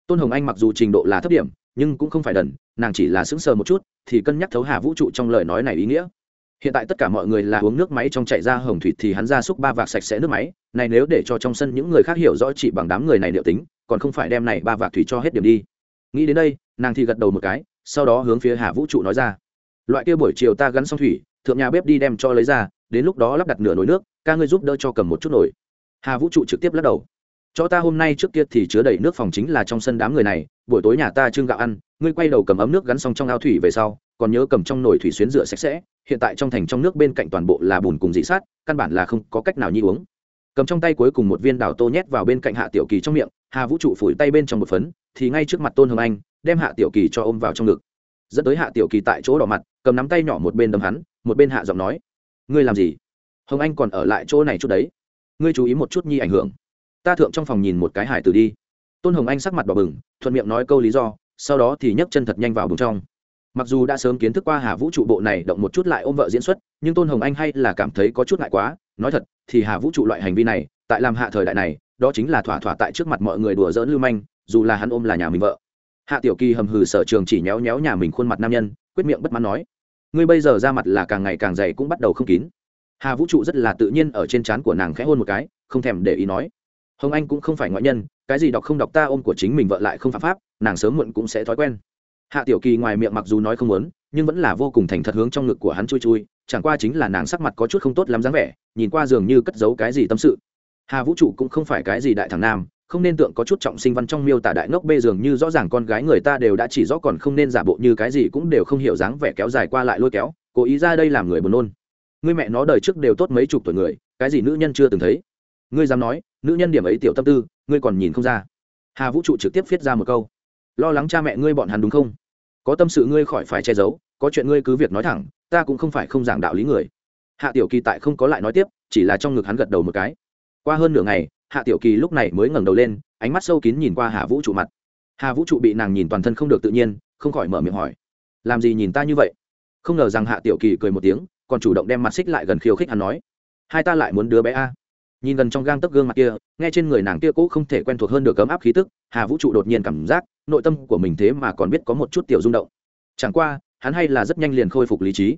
Tôn hồng anh mặc dù trình độ là thấp điểm, nhưng cũng không phải đần, nàng chỉ là sững sờ một chút, thì cân nhắc thấu hà vũ trụ trong lời nói này ý nghĩa. Hiện tại tất cả mọi người là uống nước máy trong chạy ra hồng thủy thì hắn ra xúc ba vạc sạch sẽ nước máy, này nếu để cho trong sân những người khác hiểu rõ chỉ bằng đám người này liệu tính, còn không phải đem này ba vạc thủy cho hết điểm đi nghĩ đến đây, nàng thì gật đầu một cái, sau đó hướng phía hà vũ trụ nói ra. Loại kia buổi chiều ta gắn xong thủy, thượng nhà bếp đi đem cho lấy ra, đến lúc đó lắp đặt nửa nồi nước, ca ngươi giúp đỡ cho cầm một chút nồi. Hà vũ trụ trực tiếp lắc đầu. Cho ta hôm nay trước kia thì chứa đầy nước phòng chính là trong sân đám người này, buổi tối nhà ta trưng gạo ăn, ngươi quay đầu cầm ấm nước gắn xong trong ao thủy về sau, còn nhớ cầm trong nồi thủy xuyến rửa sạch sẽ, hiện tại trong thành trong nước bên cạnh toàn bộ là bùn cùng dị sát, căn bản là không có cách nào nhi uống. Cầm trong tay cuối cùng một viên đào tô nhét vào bên cạnh hạ tiểu kỳ trong miệng hà vũ trụ phủi tay bên trong một phấn, thì ngay trước mặt tôn hồng anh, đem hạ tiểu kỳ cho ôm vào trong ngực. Dẫn tới hạ tiểu kỳ tại chỗ đỏ mặt, cầm nắm tay nhỏ một bên đấm hắn, một bên hạ giọng nói, ngươi làm gì? Hồng anh còn ở lại chỗ này chút đấy. Ngươi chú ý một chút nhi ảnh hưởng. Ta thượng trong phòng nhìn một cái hải tử đi. Tôn hồng anh sắc mặt đỏ bừng, thuận miệng nói câu lý do, sau đó thì nhấc chân thật nhanh vào bùng trong. Mặc dù đã sớm kiến thức qua hà vũ trụ bộ này động một chút lại ôm vợ diễn xuất, nhưng tôn hồng anh hay là cảm thấy có chút ngại quá. Nói thật, thì hà vũ trụ loại hành vi này, tại làm hạ thời đại này đó chính là thỏa thỏa tại trước mặt mọi người đùa giỡn lưu manh, dù là hắn ôm là nhà mình vợ. Hạ tiểu kỳ hầm hừ sở trường chỉ nhéo nhéo nhà mình khuôn mặt nam nhân, quyết miệng bất mãn nói, ngươi bây giờ ra mặt là càng ngày càng dày cũng bắt đầu không kín. Hà vũ trụ rất là tự nhiên ở trên trán của nàng khẽ hôn một cái, không thèm để ý nói, hồng anh cũng không phải ngoại nhân, cái gì đọc không đọc ta ôm của chính mình vợ lại không phạm pháp, nàng sớm muộn cũng sẽ thói quen. Hạ tiểu kỳ ngoài miệng mặc dù nói không muốn, nhưng vẫn là vô cùng thành thật hướng trong ngực của hắn chui chui, chẳng qua chính là nàng sắc mặt có chút không tốt lắm dáng vẻ, nhìn qua dường như cất giấu cái gì tâm sự hà vũ trụ cũng không phải cái gì đại thằng nam, không nên tượng có chút trọng sinh văn trong miêu tả đại ngốc bê dường như rõ ràng con gái người ta đều đã chỉ rõ còn không nên giả bộ như cái gì cũng đều không hiểu dáng vẻ kéo dài qua lại lôi kéo, cố ý ra đây làm người buồn nôn. Người mẹ nó đời trước đều tốt mấy chục tuổi người, cái gì nữ nhân chưa từng thấy. Ngươi dám nói, nữ nhân điểm ấy tiểu tâm tư, ngươi còn nhìn không ra. Hà vũ trụ trực tiếp viết ra một câu. Lo lắng cha mẹ ngươi bọn hắn đúng không? Có tâm sự ngươi khỏi phải che giấu, có chuyện ngươi cứ việc nói thẳng, ta cũng không phải không giảng đạo lý người. Hạ tiểu kỳ tại không có lại nói tiếp, chỉ là trong ngực hắn gật đầu một cái qua hơn nửa ngày, hạ tiểu kỳ lúc này mới ngẩng đầu lên, ánh mắt sâu kín nhìn qua hà vũ trụ mặt. Hà vũ trụ bị nàng nhìn toàn thân không được tự nhiên, không khỏi mở miệng hỏi, làm gì nhìn ta như vậy? Không ngờ rằng hạ tiểu kỳ cười một tiếng, còn chủ động đem mặt xích lại gần khiêu khích hắn nói, hai ta lại muốn đứa bé a. Nhìn gần trong gang tấc gương mặt kia, nghe trên người nàng kia cũ không thể quen thuộc hơn được cấm áp khí tức, hà vũ trụ đột nhiên cảm giác, nội tâm của mình thế mà còn biết có một chút tiểu rung động. Chẳng qua, hắn hay là rất nhanh liền khôi phục lý trí.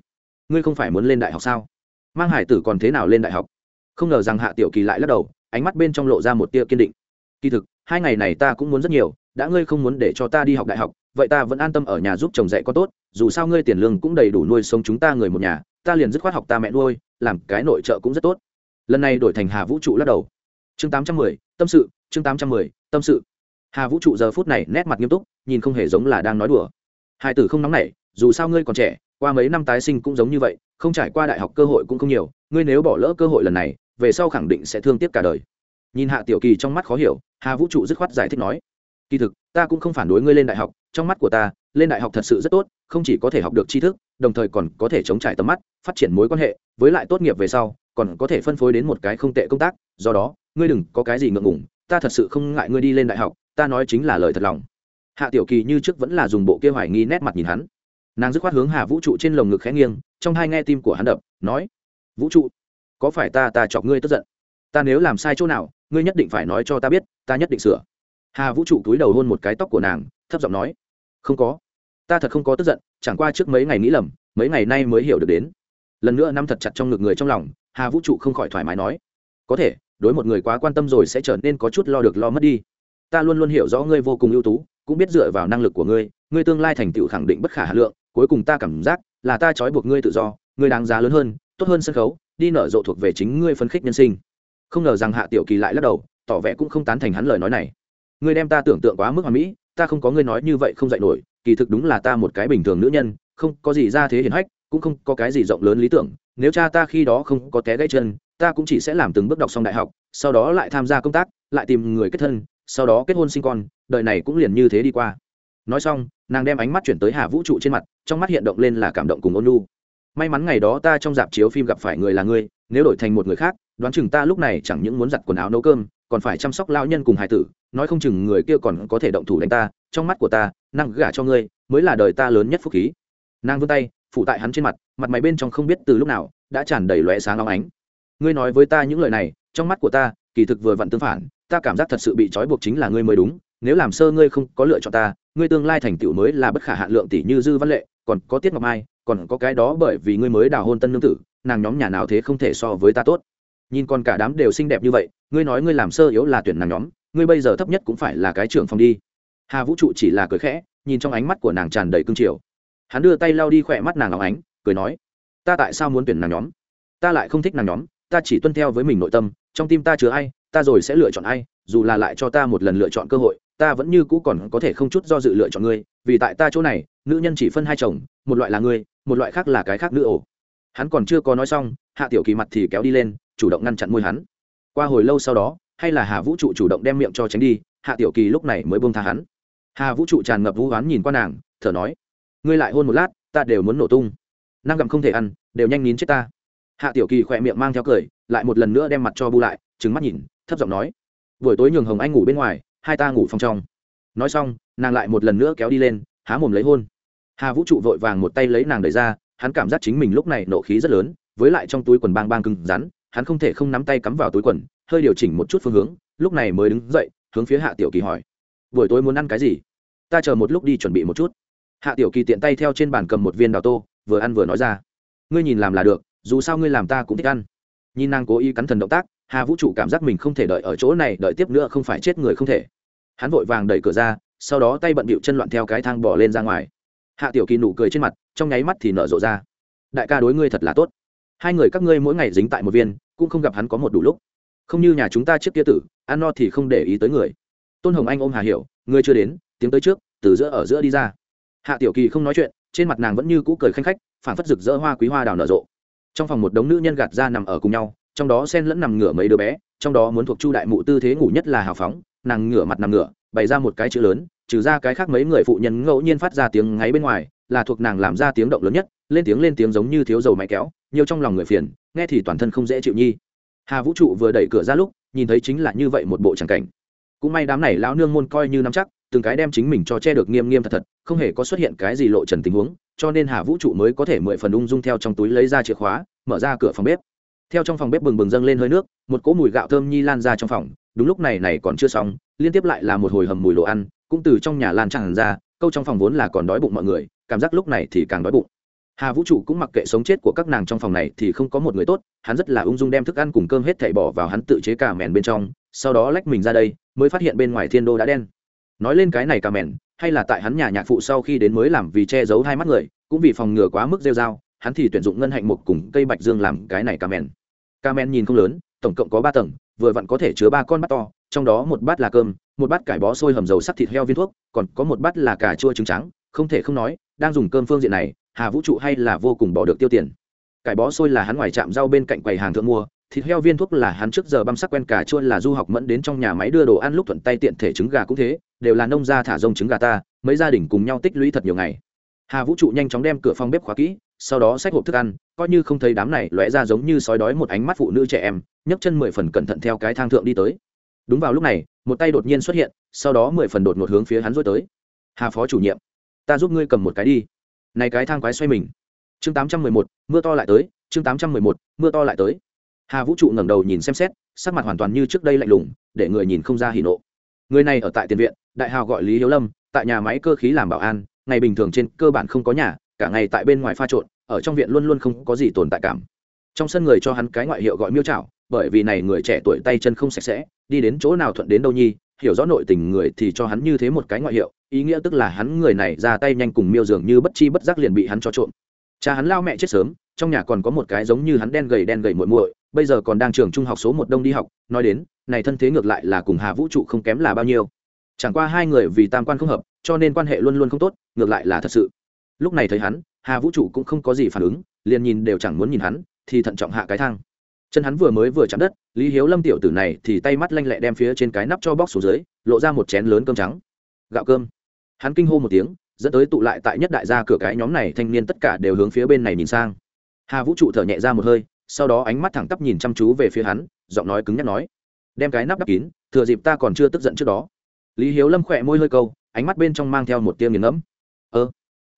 Ngươi không phải muốn lên đại học sao? Mang hải tử còn thế nào lên đại học? Không ngờ rằng hạ tiểu kỳ lại lắc đầu, ánh mắt bên trong lộ ra một tia kiên định. Kỳ thực, hai ngày này ta cũng muốn rất nhiều, đã ngươi không muốn để cho ta đi học đại học, vậy ta vẫn an tâm ở nhà giúp chồng dạy có tốt, dù sao ngươi tiền lương cũng đầy đủ nuôi sống chúng ta người một nhà, ta liền dứt khoát học ta mẹ nuôi, làm cái nội trợ cũng rất tốt. Lần này đổi thành hà vũ trụ lắc đầu. Chương tám trăm mười, tâm sự, chương tám trăm mười, tâm sự. Hà vũ trụ giờ phút này nét mặt nghiêm túc, nhìn không hề giống là đang nói đùa. Hai tử không nóng nảy, dù sao ngươi còn trẻ, qua mấy năm tái sinh cũng giống như vậy, không trải qua đại học cơ hội cũng không nhiều, ngươi nếu bỏ lỡ cơ hội lần này về sau khẳng định sẽ thương tiếc cả đời. Nhìn hạ tiểu kỳ trong mắt khó hiểu, hà vũ trụ dứt khoát giải thích nói, kỳ thực, ta cũng không phản đối ngươi lên đại học, trong mắt của ta, lên đại học thật sự rất tốt, không chỉ có thể học được tri thức, đồng thời còn có thể chống trải tầm mắt, phát triển mối quan hệ, với lại tốt nghiệp về sau, còn có thể phân phối đến một cái không tệ công tác, do đó, ngươi đừng có cái gì ngượng ngủng ta thật sự không ngại ngươi đi lên đại học, ta nói chính là lời thật lòng. Hạ tiểu kỳ như trước vẫn là dùng bộ kia hoài nghi nét mặt nhìn hắn. Nàng dứt khoát hướng hà vũ trụ trên lồng ngực khẽ nghiêng, trong hai nghe tim của hắn đập, nói, vũ trụ có phải ta ta chọc ngươi tức giận? Ta nếu làm sai chỗ nào, ngươi nhất định phải nói cho ta biết, ta nhất định sửa. Hà vũ trụ túi đầu hôn một cái tóc của nàng, thấp giọng nói, không có. Ta thật không có tức giận, chẳng qua trước mấy ngày nghĩ lầm, mấy ngày nay mới hiểu được đến. Lần nữa nắm thật chặt trong ngực người trong lòng, hà vũ trụ không khỏi thoải mái nói, có thể, đối một người quá quan tâm rồi sẽ trở nên có chút lo được lo mất đi. Ta luôn luôn hiểu rõ ngươi vô cùng ưu tú, cũng biết dựa vào năng lực của ngươi ngươi tương lai thành tựu khẳng định bất khả hà lượng, cuối cùng ta cảm giác là ta trói buộc ngươi tự do, ngươi đáng giá lớn hơn, tốt hơn sân khấu đi nở rộ thuộc về chính ngươi phân khích nhân sinh. Không ngờ rằng hạ tiểu kỳ lại lắc đầu, tỏ vẻ cũng không tán thành hắn lời nói này. Ngươi đem ta tưởng tượng quá mức hoàn mỹ, ta không có ngươi nói như vậy không dạy nổi, kỳ thực đúng là ta một cái bình thường nữ nhân, không có gì ra thế hiển hách, cũng không có cái gì rộng lớn lý tưởng. Nếu cha ta khi đó không có té gãy chân, ta cũng chỉ sẽ làm từng bước đọc xong đại học, sau đó lại tham gia công tác, lại tìm người kết thân, sau đó kết hôn sinh con, đời này cũng liền như thế đi qua. Nói xong, nàng đem ánh mắt chuyển tới hà vũ trụ trên mặt, trong mắt hiện động lên là cảm động cùng ôn lu may mắn ngày đó ta trong dạp chiếu phim gặp phải người là ngươi, nếu đổi thành một người khác, đoán chừng ta lúc này chẳng những muốn giặt quần áo nấu cơm, còn phải chăm sóc lao nhân cùng hải tử, nói không chừng người kia còn có thể động thủ đánh ta, trong mắt của ta, năng gả cho ngươi mới là đời ta lớn nhất phúc khí. Nàng vươn tay, phụ tại hắn trên mặt mặt mày bên trong không biết từ lúc nào đã tràn đầy lóe sáng long ánh. Ngươi nói với ta những lời này, trong mắt của ta, kỳ thực vừa vặn tương phản, ta cảm giác thật sự bị trói buộc chính là ngươi mới đúng, nếu làm sơ ngươi không có lựa chọn ta, ngươi tương lai thành tựu mới là bất khả hạn lượng tỷ như dư văn lệ, còn có tiết ngọc mai còn có cái đó bởi vì ngươi mới đào hôn tân nương tử, nàng nhóm nhà nào thế không thể so với ta tốt. Nhìn còn cả đám đều xinh đẹp như vậy, ngươi nói ngươi làm sơ yếu là tuyển nàng nhóm, ngươi bây giờ thấp nhất cũng phải là cái trưởng phòng đi. Hà vũ trụ chỉ là cười khẽ, nhìn trong ánh mắt của nàng tràn đầy cương triều. Hắn đưa tay lau đi khỏe mắt nàng óng ánh, cười nói, ta tại sao muốn tuyển nàng nhóm? Ta lại không thích nàng nhóm, ta chỉ tuân theo với mình nội tâm, trong tim ta chứa ai, ta rồi sẽ lựa chọn ai, dù là lại cho ta một lần lựa chọn cơ hội, ta vẫn như cũ còn có thể không chút do dự lựa chọn ngươi, vì tại ta chỗ này, nữ nhân chỉ phân hai chồng, một loại là ngươi một loại khác là cái khác nữ ổ. Hắn còn chưa có nói xong, hạ tiểu kỳ mặt thì kéo đi lên, chủ động ngăn chặn môi hắn. Qua hồi lâu sau đó, hay là hà vũ trụ chủ động đem miệng cho tránh đi, hạ tiểu kỳ lúc này mới buông tha hắn. Hà vũ trụ tràn ngập vũ hoán nhìn qua nàng, thở nói, ngươi lại hôn một lát, ta đều muốn nổ tung. Năng gặm không thể ăn, đều nhanh nín chết ta. Hạ tiểu kỳ khỏe miệng mang theo cười, lại một lần nữa đem mặt cho bu lại trứng mắt nhìn, thấp giọng nói, buổi tối nhường hồng anh ngủ bên ngoài, hai ta ngủ phòng trong. Nói xong, nàng lại một lần nữa kéo đi lên, há mồm lấy hôn hà vũ trụ vội vàng một tay lấy nàng đẩy ra, hắn cảm giác chính mình lúc này nộ khí rất lớn, với lại trong túi quần bang bang cứng rắn, hắn không thể không nắm tay cắm vào túi quần, hơi điều chỉnh một chút phương hướng, lúc này mới đứng dậy, hướng phía hạ tiểu kỳ hỏi. Buổi tối muốn ăn cái gì? Ta chờ một lúc đi chuẩn bị một chút. Hạ tiểu kỳ tiện tay theo trên bàn cầm một viên đào tô, vừa ăn vừa nói ra. Ngươi nhìn làm là được, dù sao ngươi làm ta cũng thích ăn. Nhìn nàng cố ý cắn thần động tác, hà vũ trụ cảm giác mình không thể đợi ở chỗ này, đợi tiếp nữa không phải chết người không thể. Hắn vội vàng đẩy cửa ra, sau đó tay bận bịu chân loạn theo cái thang bỏ lên ra ngoài hạ tiểu kỳ nụ cười trên mặt, trong nháy mắt thì nở rộ ra. Đại ca đối ngươi thật là tốt. Hai người các ngươi mỗi ngày dính tại một viên, cũng không gặp hắn có một đủ lúc. Không như nhà chúng ta trước kia tử, ăn no thì không để ý tới người. Tôn hồng anh ôm hà hiểu ngươi chưa đến, tiếng tới trước, từ giữa ở giữa đi ra. Hạ tiểu kỳ không nói chuyện, trên mặt nàng vẫn như cũ cười khanh khách phản phất rực rỡ hoa quý hoa đào nở rộ. Trong phòng một đống nữ nhân gạt ra nằm ở cùng nhau, trong đó sen lẫn nằm ngửa mấy đứa bé, trong đó muốn thuộc chu đại mụ tư thế ngủ nhất là hào phóng, nàng ngửa mặt nằm ngửa bày ra một cái chữ lớn, trừ ra cái khác mấy người phụ nhân ngẫu nhiên phát ra tiếng ngáy bên ngoài, là thuộc nàng làm ra tiếng động lớn nhất, lên tiếng lên tiếng giống như thiếu dầu máy kéo, nhiều trong lòng người phiền, nghe thì toàn thân không dễ chịu nhi. Hà vũ trụ vừa đẩy cửa ra lúc, nhìn thấy chính là như vậy một bộ tràng cảnh. Cũng may đám này lão nương môn coi như nắm chắc, từng cái đem chính mình cho che được nghiêm nghiêm thật thật, không hề có xuất hiện cái gì lộ trần tình huống, cho nên hà vũ trụ mới có thể mười phần ung dung theo trong túi lấy ra chìa khóa, mở ra cửa phòng bếp. Theo trong phòng bếp bừng bừng dâng lên hơi nước, một cỗ mùi gạo thơm nhi lan ra trong phòng đúng lúc này này còn chưa xong, liên tiếp lại là một hồi hầm mùi đồ ăn, cũng từ trong nhà lan tràn ra, câu trong phòng vốn là còn đói bụng mọi người, cảm giác lúc này thì càng đói bụng. Hà vũ trụ cũng mặc kệ sống chết của các nàng trong phòng này thì không có một người tốt, hắn rất là ung dung đem thức ăn cùng cơm hết thảy bỏ vào hắn tự chế cả mèn bên trong, sau đó lách mình ra đây, mới phát hiện bên ngoài thiên đô đã đen. Nói lên cái này cả mèn, hay là tại hắn nhà nhạc phụ sau khi đến mới làm vì che giấu hai mắt người, cũng vì phòng ngừa quá mức rêu dao hắn thì tuyển dụng ngân hạnh mục cùng cây bạch dương làm cái này cả mèn. Cả mèn nhìn không lớn, tổng cộng có ba tầng vừa vặn có thể chứa ba con bát to, trong đó một bát là cơm, một bát cải bó sôi hầm dầu sắc thịt heo viên thuốc, còn có một bát là cà chua trứng trắng, không thể không nói, đang dùng cơm phương diện này, hà vũ trụ hay là vô cùng bỏ được tiêu tiền. Cải bó sôi là hắn ngoài trạm rau bên cạnh quầy hàng thượng mua, thịt heo viên thuốc là hắn trước giờ băm sắc quen cà chua là du học mẫn đến trong nhà máy đưa đồ ăn lúc thuận tay tiện thể trứng gà cũng thế, đều là nông gia thả rông trứng gà ta, mấy gia đình cùng nhau tích lũy thật nhiều ngày. Hà vũ trụ nhanh chóng đem cửa phòng bếp khóa kỹ sau đó xách hộp thức ăn, coi như không thấy đám này lóe ra giống như sói đói một ánh mắt phụ nữ trẻ em, nhấc chân mười phần cẩn thận theo cái thang thượng đi tới. Đúng vào lúc này, một tay đột nhiên xuất hiện, sau đó mười phần đột một hướng phía hắn rối tới. Hà phó chủ nhiệm, ta giúp ngươi cầm một cái đi. Này cái thang quái xoay mình. Chương tám trăm mười một, mưa to lại tới, chương tám trăm mười một, mưa to lại tới. Hà vũ trụ ngẩng đầu nhìn xem xét, sắc mặt hoàn toàn như trước đây lạnh lùng, để người nhìn không ra hỉ nộ. Người này ở tại tiền viện, đại hào gọi lý hiếu lâm, tại nhà máy cơ khí làm bảo an, ngày bình thường trên cơ bản không có nhà cả ngày tại bên ngoài pha trộn, ở trong viện luôn luôn không có gì tồn tại cảm. Trong sân người cho hắn cái ngoại hiệu gọi miêu trảo, bởi vì này người trẻ tuổi tay chân không sạch sẽ, đi đến chỗ nào thuận đến đâu nhi, hiểu rõ nội tình người thì cho hắn như thế một cái ngoại hiệu, ý nghĩa tức là hắn người này ra tay nhanh cùng miêu dường như bất chi bất giác liền bị hắn cho trộm. Cha hắn lao mẹ chết sớm, trong nhà còn có một cái giống như hắn đen gầy đen gầy muội muội, bây giờ còn đang trường trung học số một đông đi học, nói đến, này thân thế ngược lại là cùng hà vũ trụ không kém là bao nhiêu. Chẳng qua hai người vì tam quan không hợp, cho nên quan hệ luôn luôn không tốt, ngược lại là thật sự lúc này thấy hắn, hà vũ trụ cũng không có gì phản ứng, liền nhìn đều chẳng muốn nhìn hắn, thì thận trọng hạ cái thang. Chân hắn vừa mới vừa chạm đất, lý hiếu lâm tiểu tử này thì tay mắt lanh lẹ đem phía trên cái nắp cho bóc xuống dưới, lộ ra một chén lớn cơm trắng. Gạo cơm. Hắn kinh hô một tiếng, dẫn tới tụ lại tại nhất đại gia cửa cái nhóm này thanh niên tất cả đều hướng phía bên này nhìn sang. Hà vũ trụ thở nhẹ ra một hơi, sau đó ánh mắt thẳng tắp nhìn chăm chú về phía hắn, giọng nói cứng nhắc nói, đem cái nắp đắp kín, thừa dịp ta còn chưa tức giận trước đó. Lý hiếu lâm khỏe môi hơi câu, ánh mắt bên trong mang theo một tiêu nghiền ngẫm. Ơ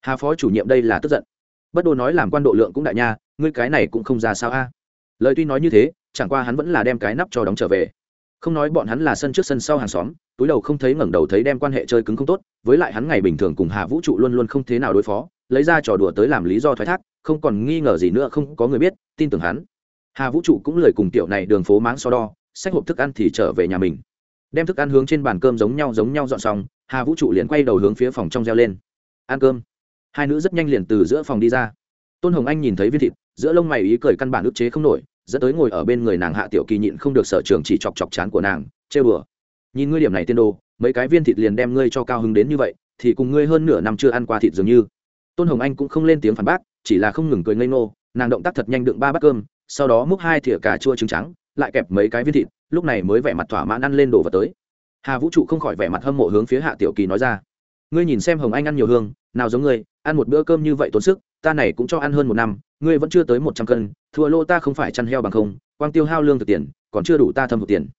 hà phó chủ nhiệm đây là tức giận. Bất đồ nói làm quan độ lượng cũng đại nha, ngươi cái này cũng không ra sao a. Lời tuy nói như thế, chẳng qua hắn vẫn là đem cái nắp cho đóng trở về. Không nói bọn hắn là sân trước sân sau hàng xóm, túi đầu không thấy ngẩng đầu thấy đem quan hệ chơi cứng không tốt, với lại hắn ngày bình thường cùng hà vũ trụ luôn luôn không thế nào đối phó, lấy ra trò đùa tới làm lý do thoái thác, không còn nghi ngờ gì nữa, không có người biết, tin tưởng hắn. Hà vũ trụ cũng lời cùng tiểu này đường phố máng so đo, xách hộp thức ăn thì trở về nhà mình. Đem thức ăn hướng trên bàn cơm giống nhau giống nhau dọn xong, hà vũ trụ liền quay đầu hướng phía phòng trong reo lên. Ăn cơm hai nữ rất nhanh liền từ giữa phòng đi ra. Tôn hồng anh nhìn thấy viên thịt, giữa lông mày ý cười căn bản ức chế không nổi, dẫn tới ngồi ở bên người nàng hạ tiểu kỳ nhịn không được sở trường chỉ chọc chọc chán của nàng chê bừa nhìn ngươi điểm này tiên đồ, mấy cái viên thịt liền đem ngươi cho cao hứng đến như vậy, thì cùng ngươi hơn nửa năm chưa ăn qua thịt dường như. Tôn hồng anh cũng không lên tiếng phản bác, chỉ là không ngừng cười ngây ngô, nàng động tác thật nhanh đựng ba bát cơm, sau đó múc hai thìa cà chua trứng trắng, lại kẹp mấy cái viên thịt, lúc này mới vẻ mặt thỏa mãn ăn lên đồ vật tới. Hà vũ trụ không khỏi vẻ mặt hâm mộ hướng phía hạ tiểu kỳ nói ra ngươi nhìn xem hồng anh ăn nhiều hương, nào giống ngươi, ăn một bữa cơm như vậy tốn sức, ta này cũng cho ăn hơn một năm, ngươi vẫn chưa tới một trăm cân, thua lô ta không phải chăn heo bằng không, quang tiêu hao lương thực tiền, còn chưa đủ ta thâm hụt tiền.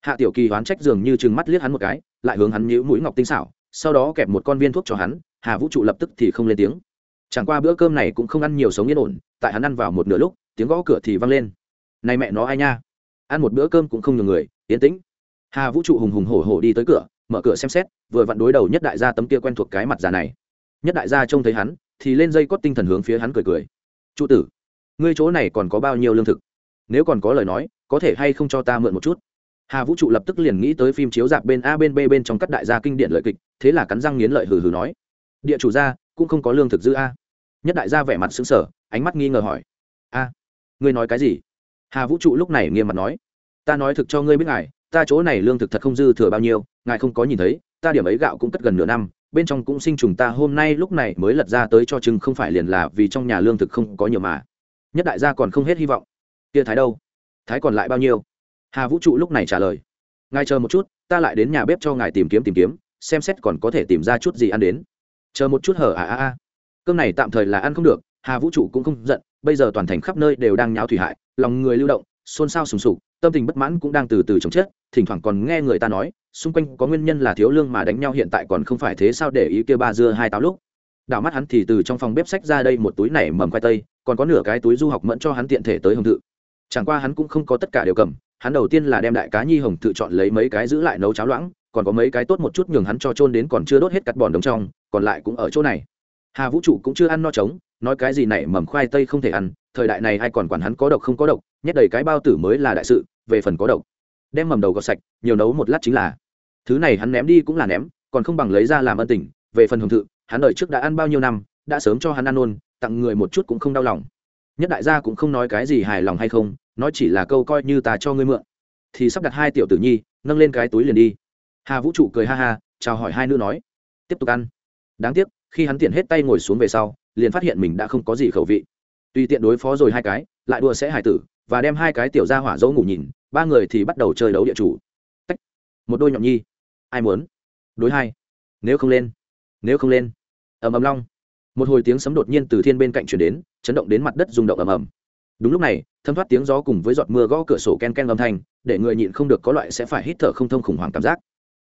Hạ tiểu kỳ hoán trách dường như chừng mắt liếc hắn một cái, lại hướng hắn nhữ mũi ngọc tinh xảo, sau đó kẹp một con viên thuốc cho hắn, hà vũ trụ lập tức thì không lên tiếng. Chẳng qua bữa cơm này cũng không ăn nhiều sống yên ổn, tại hắn ăn vào một nửa lúc, tiếng gõ cửa thì vang lên. Này mẹ nó ai nha. Ăn một bữa cơm cũng không nhiều người, yên tĩnh. Hà vũ trụ hùng hùng hổ hổ đi tới cửa mở cửa xem xét, vừa vặn đối đầu nhất đại gia tấm kia quen thuộc cái mặt già này. Nhất đại gia trông thấy hắn, thì lên dây cót tinh thần hướng phía hắn cười cười. Trụ tử, ngươi chỗ này còn có bao nhiêu lương thực? Nếu còn có lời nói, có thể hay không cho ta mượn một chút? Hà vũ trụ lập tức liền nghĩ tới phim chiếu dạp bên a bên b bên trong các đại gia kinh điện lợi kịch, thế là cắn răng nghiến lợi hừ hừ nói, địa chủ gia, cũng không có lương thực dư a. Nhất đại gia vẻ mặt xứng sở ánh mắt nghi ngờ hỏi, a, ngươi nói cái gì? Hà vũ trụ lúc này nghiêm mặt nói, ta nói thực cho ngươi biết ngài ta chỗ này lương thực thật không dư thừa bao nhiêu, ngài không có nhìn thấy, ta điểm ấy gạo cũng cất gần nửa năm, bên trong cũng sinh trùng ta, hôm nay lúc này mới lật ra tới cho chừng không phải liền là vì trong nhà lương thực không có nhiều mà. Nhất đại gia còn không hết hy vọng. Kia thái đâu? Thái còn lại bao nhiêu? Hà vũ trụ lúc này trả lời. Ngài chờ một chút, ta lại đến nhà bếp cho ngài tìm kiếm tìm kiếm, xem xét còn có thể tìm ra chút gì ăn đến. Chờ một chút hở à à à. Cơm này tạm thời là ăn không được, hà vũ trụ cũng không giận, bây giờ toàn thành khắp nơi đều đang nháo thủy hại, lòng người lưu động, xôn xao sùng sục tâm tình bất mãn cũng đang từ từ chồng chết, thỉnh thoảng còn nghe người ta nói, xung quanh có nguyên nhân là thiếu lương mà đánh nhau hiện tại còn không phải thế sao để ý kia ba dưa hai táo lúc. Đảo mắt hắn thì từ trong phòng bếp sách ra đây một túi nảy mầm khoai tây, còn có nửa cái túi du học mẫn cho hắn tiện thể tới hồng tự chẳng qua hắn cũng không có tất cả đều cầm, hắn đầu tiên là đem đại cá nhi hồng tự chọn lấy mấy cái giữ lại nấu cháo loãng, còn có mấy cái tốt một chút nhường hắn cho trôn đến còn chưa đốt hết cắt bòn đống trong, còn lại cũng ở chỗ này. Hà vũ trụ cũng chưa ăn no trống, nói cái gì này mầm khoai tây không thể ăn thời đại này ai còn quản hắn có độc không có độc, nhét đầy cái bao tử mới là đại sự, về phần có độc, đem mầm đầu gọt sạch, nhiều nấu một lát chính là. Thứ này hắn ném đi cũng là ném, còn không bằng lấy ra làm ân tình, về phần hồng thự, hắn đợi trước đã ăn bao nhiêu năm, đã sớm cho hắn ăn ôn tặng người một chút cũng không đau lòng. Nhất đại gia cũng không nói cái gì hài lòng hay không, nói chỉ là câu coi như ta cho ngươi mượn. Thì sắp đặt hai tiểu tử nhi, nâng lên cái túi liền đi. Hà vũ trụ cười ha ha, chào hỏi hai nữ nói. Tiếp tục ăn. Đáng tiếc, khi hắn tiện hết tay ngồi xuống về sau, liền phát hiện mình đã không có gì khẩu vị tùy tiện đối phó rồi hai cái, lại đua sẽ hải tử, và đem hai cái tiểu ra hỏa dấu ngủ nhìn, ba người thì bắt đầu chơi đấu địa chủ. Tách. một đôi nhọn nhi. Ai muốn? Đối hai. Nếu không lên. Nếu không lên. Ầm ầm long. Một hồi tiếng sấm đột nhiên từ thiên bên cạnh chuyển đến, chấn động đến mặt đất rung động ầm ầm. Đúng lúc này thâm thoát tiếng gió cùng với giọt mưa gõ cửa sổ ken ken âm thanh, để người nhịn không được có loại sẽ phải hít thở không thông khủng hoảng cảm giác.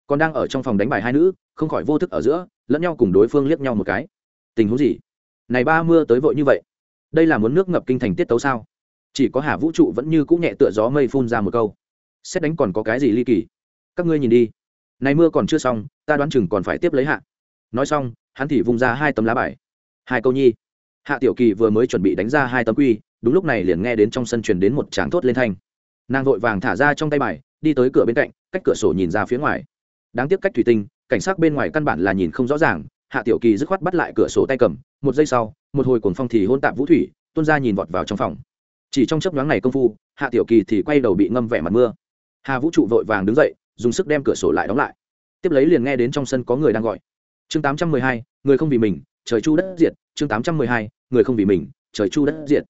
Còn đang ở trong phòng đánh bài hai nữ, không khỏi vô thức ở giữa, lẫn nhau cùng đối phương liếc nhau một cái. Tình huống gì? Này ba mưa tới vội như vậy đây là muốn nước ngập kinh thành tiết tấu sao? Chỉ có hà vũ trụ vẫn như cũng nhẹ tựa gió mây phun ra một câu. Xét đánh còn có cái gì ly kỳ? Các ngươi nhìn đi. Này mưa còn chưa xong, ta đoán chừng còn phải tiếp lấy hạ. Nói xong, hắn thì vung ra hai tấm lá bài. Hai câu nhi. Hạ tiểu kỳ vừa mới chuẩn bị đánh ra hai tấm quy, đúng lúc này liền nghe đến trong sân truyền đến một tràng thốt lên thanh. Nàng vội vàng thả ra trong tay bài, đi tới cửa bên cạnh, cách cửa sổ nhìn ra phía ngoài. Đáng tiếc cách thủy tinh, cảnh sát bên ngoài căn bản là nhìn không rõ ràng hạ tiểu kỳ dứt khoát bắt lại cửa sổ tay cầm, một giây sau, một hồi cuồng phong thì hôn tạp vũ thủy, tuôn ra nhìn vọt vào trong phòng. Chỉ trong chấp nhoáng này công phu, hạ tiểu kỳ thì quay đầu bị ngâm vẻ mặt mưa. Hà vũ trụ vội vàng đứng dậy, dùng sức đem cửa sổ lại đóng lại. Tiếp lấy liền nghe đến trong sân có người đang gọi. Chương tám trăm mười hai, người không vì mình, trời chu đất diệt. Chương tám trăm mười hai, người không vì mình, trời chu đất diệt.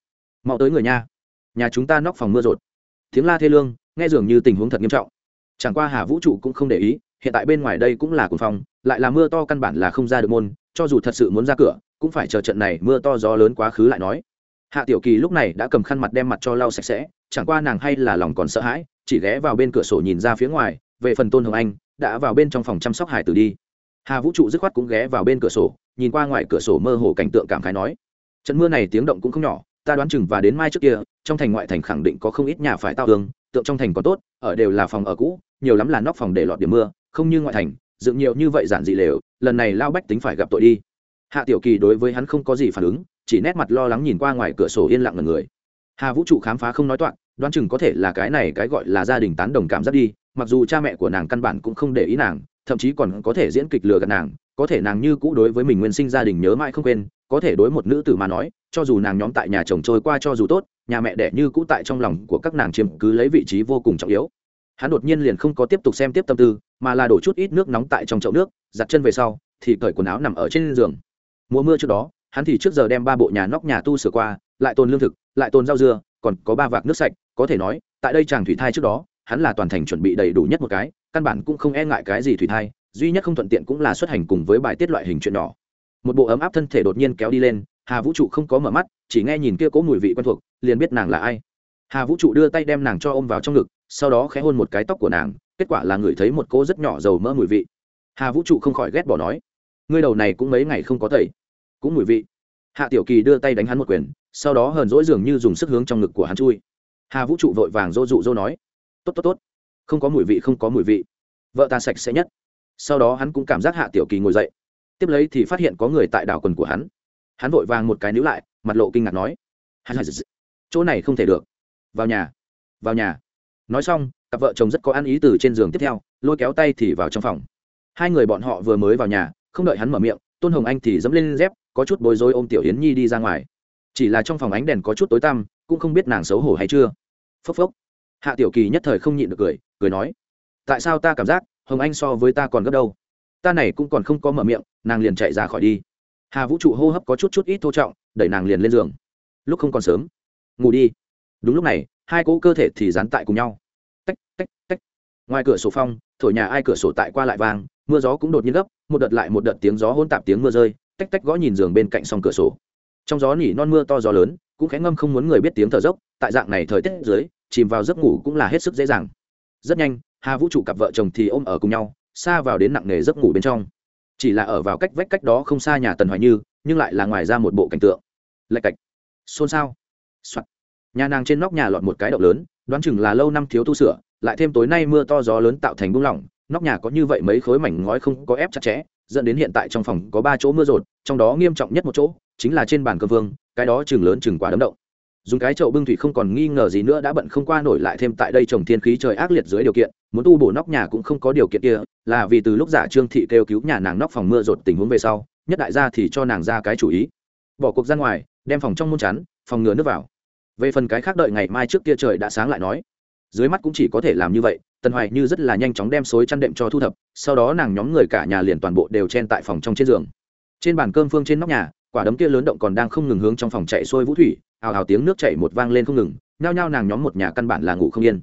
Mau tới người nha nhà chúng ta nóc phòng mưa rột. Tiếng la thê lương, nghe dường như tình huống thật nghiêm trọng. Chẳng qua hà vũ trụ cũng không để ý hiện tại bên ngoài đây cũng là cuồng phong lại là mưa to căn bản là không ra được môn, cho dù thật sự muốn ra cửa, cũng phải chờ trận này mưa to gió lớn quá khứ lại nói. Hạ tiểu kỳ lúc này đã cầm khăn mặt đem mặt cho lau sạch sẽ, chẳng qua nàng hay là lòng còn sợ hãi, chỉ ghé vào bên cửa sổ nhìn ra phía ngoài, về phần tôn hồng anh, đã vào bên trong phòng chăm sóc hải tử đi. Hà vũ trụ dứt khoát cũng ghé vào bên cửa sổ, nhìn qua ngoài cửa sổ mơ hồ cảnh tượng cảm khái nói, trận mưa này tiếng động cũng không nhỏ, ta đoán chừng và đến mai trước kia, trong thành ngoại thành khẳng định có không ít nhà phải tao hương, tượng trong thành có tốt, ở đều là phòng ở cũ, nhiều lắm là nóc phòng để lọt điểm mưa không như ngoại thành, dựng nhiều như vậy giản dị lều, lần này lao bách tính phải gặp tội đi. Hạ tiểu kỳ đối với hắn không có gì phản ứng, chỉ nét mặt lo lắng nhìn qua ngoài cửa sổ yên lặng ngần người. Hà vũ trụ khám phá không nói toạc, đoán chừng có thể là cái này cái gọi là gia đình tán đồng cảm giác đi, mặc dù cha mẹ của nàng căn bản cũng không để ý nàng, thậm chí còn có thể diễn kịch lừa gạt nàng, có thể nàng như cũ đối với mình nguyên sinh gia đình nhớ mãi không quên, có thể đối một nữ tử mà nói, cho dù nàng nhóm tại nhà chồng trôi qua cho dù tốt, nhà mẹ đẻ như cũ tại trong lòng của các nàng chiếm cứ lấy vị trí vô cùng trọng yếu hắn đột nhiên liền không có tiếp tục xem tiếp tâm tư, mà là đổ chút ít nước nóng tại trong chậu nước, giặt chân về sau, thì cởi quần áo nằm ở trên giường. Mùa mưa trước đó, hắn thì trước giờ đem ba bộ nhà nóc nhà tu sửa qua, lại tồn lương thực, lại tồn rau dưa, còn có ba vạc nước sạch, có thể nói, tại đây chàng thủy thai trước đó, hắn là toàn thành chuẩn bị đầy đủ nhất một cái, căn bản cũng không e ngại cái gì thủy thai, duy nhất không thuận tiện cũng là xuất hành cùng với bài tiết loại hình chuyện nhỏ. Một bộ ấm áp thân thể đột nhiên kéo đi lên, hà vũ trụ không có mở mắt, chỉ nghe nhìn kia cố mùi vị quen thuộc, liền biết nàng là ai hà vũ trụ đưa tay đem nàng cho ôm vào trong ngực, sau đó khẽ hôn một cái tóc của nàng, kết quả là ngửi thấy một cô rất nhỏ dầu mỡ mùi vị. Hà vũ trụ không khỏi ghét bỏ nói, ngươi đầu này cũng mấy ngày không có tẩy, cũng mùi vị. Hạ tiểu kỳ đưa tay đánh hắn một quyền, sau đó hờn dỗi dường như dùng sức hướng trong ngực của hắn chui. Hà vũ trụ vội vàng dô dụ dô nói, tốt tốt tốt, không có mùi vị, không có mùi vị, vợ ta sạch sẽ nhất. Sau đó hắn cũng cảm giác hạ tiểu kỳ ngồi dậy. Tiếp lấy thì phát hiện có người tại đảo quần của hắn. Hắn vội vàng một cái níu lại, mặt lộ kinh ngạc nói chỗ này không thể được vào nhà vào nhà. Nói xong, cặp vợ chồng rất có ăn ý từ trên giường tiếp theo, lôi kéo tay thì vào trong phòng. Hai người bọn họ vừa mới vào nhà, không đợi hắn mở miệng, tôn hồng anh thì dẫm lên dép, có chút bối rối ôm tiểu hiến nhi đi ra ngoài. Chỉ là trong phòng ánh đèn có chút tối tăm, cũng không biết nàng xấu hổ hay chưa. Phốc phốc. Hạ tiểu kỳ nhất thời không nhịn được cười cười nói, tại sao ta cảm giác hồng anh so với ta còn gấp đâu? Ta này cũng còn không có mở miệng, nàng liền chạy ra khỏi đi. Hà vũ trụ hô hấp có chút chút ít thô trọng, đẩy nàng liền lên giường. Lúc không còn sớm, ngủ đi đúng lúc này, hai cỗ cơ thể thì dán tại cùng nhau. Tách tách tách. Ngoài cửa sổ phong thổi nhà ai cửa sổ tại qua lại vang, mưa gió cũng đột nhiên gấp, một đợt lại một đợt tiếng gió hôn tạp tiếng mưa rơi, tách tách gõ nhìn giường bên cạnh song cửa sổ. Trong gió nỉ non mưa to gió lớn, cũng khẽ ngâm không muốn người biết tiếng thở dốc, tại dạng này thời tiết dưới, chìm vào giấc ngủ cũng là hết sức dễ dàng. Rất nhanh, hà vũ trụ cặp vợ chồng thì ôm ở cùng nhau, xa vào đến nặng nề giấc ngủ bên trong. Chỉ là ở vào cách vách cách đó không xa nhà tần hoài như, nhưng lại là ngoài ra một bộ cảnh tượng. Lạch cạch. Xôn xao. Soạn nhà nàng trên nóc nhà lọt một cái động lớn, đoán chừng là lâu năm thiếu tu sửa, lại thêm tối nay mưa to gió lớn tạo thành bung lỏng, nóc nhà có như vậy mấy khối mảnh ngói không có ép chặt chẽ, dẫn đến hiện tại trong phòng có ba chỗ mưa rột, trong đó nghiêm trọng nhất một chỗ, chính là trên bàn cơ vương, cái đó chừng lớn chừng quá đấm động. Dùng cái chậu bưng thủy không còn nghi ngờ gì nữa đã bận không qua nổi lại thêm tại đây trồng thiên khí trời ác liệt dưới điều kiện, muốn tu bổ nóc nhà cũng không có điều kiện kia, là vì từ lúc giả trương thị kêu cứu nhà nàng nóc phòng mưa rột tình huống về sau, nhất đại gia thì cho nàng ra cái chủ ý. Bỏ cuộc ra ngoài, đem phòng trong môn chắn, phòng ngừa nước vào về phần cái khác đợi ngày mai trước kia trời đã sáng lại nói, dưới mắt cũng chỉ có thể làm như vậy, tần hoài như rất là nhanh chóng đem xối chăn đệm cho thu thập, sau đó nàng nhóm người cả nhà liền toàn bộ đều chen tại phòng trong trên giường. Trên bàn cơm phương trên nóc nhà, quả đấm kia lớn động còn đang không ngừng hướng trong phòng chạy xuôi vũ thủy hào hào tiếng nước chảy một vang lên không ngừng, nhao nhao nàng nhóm một nhà căn bản là ngủ không yên.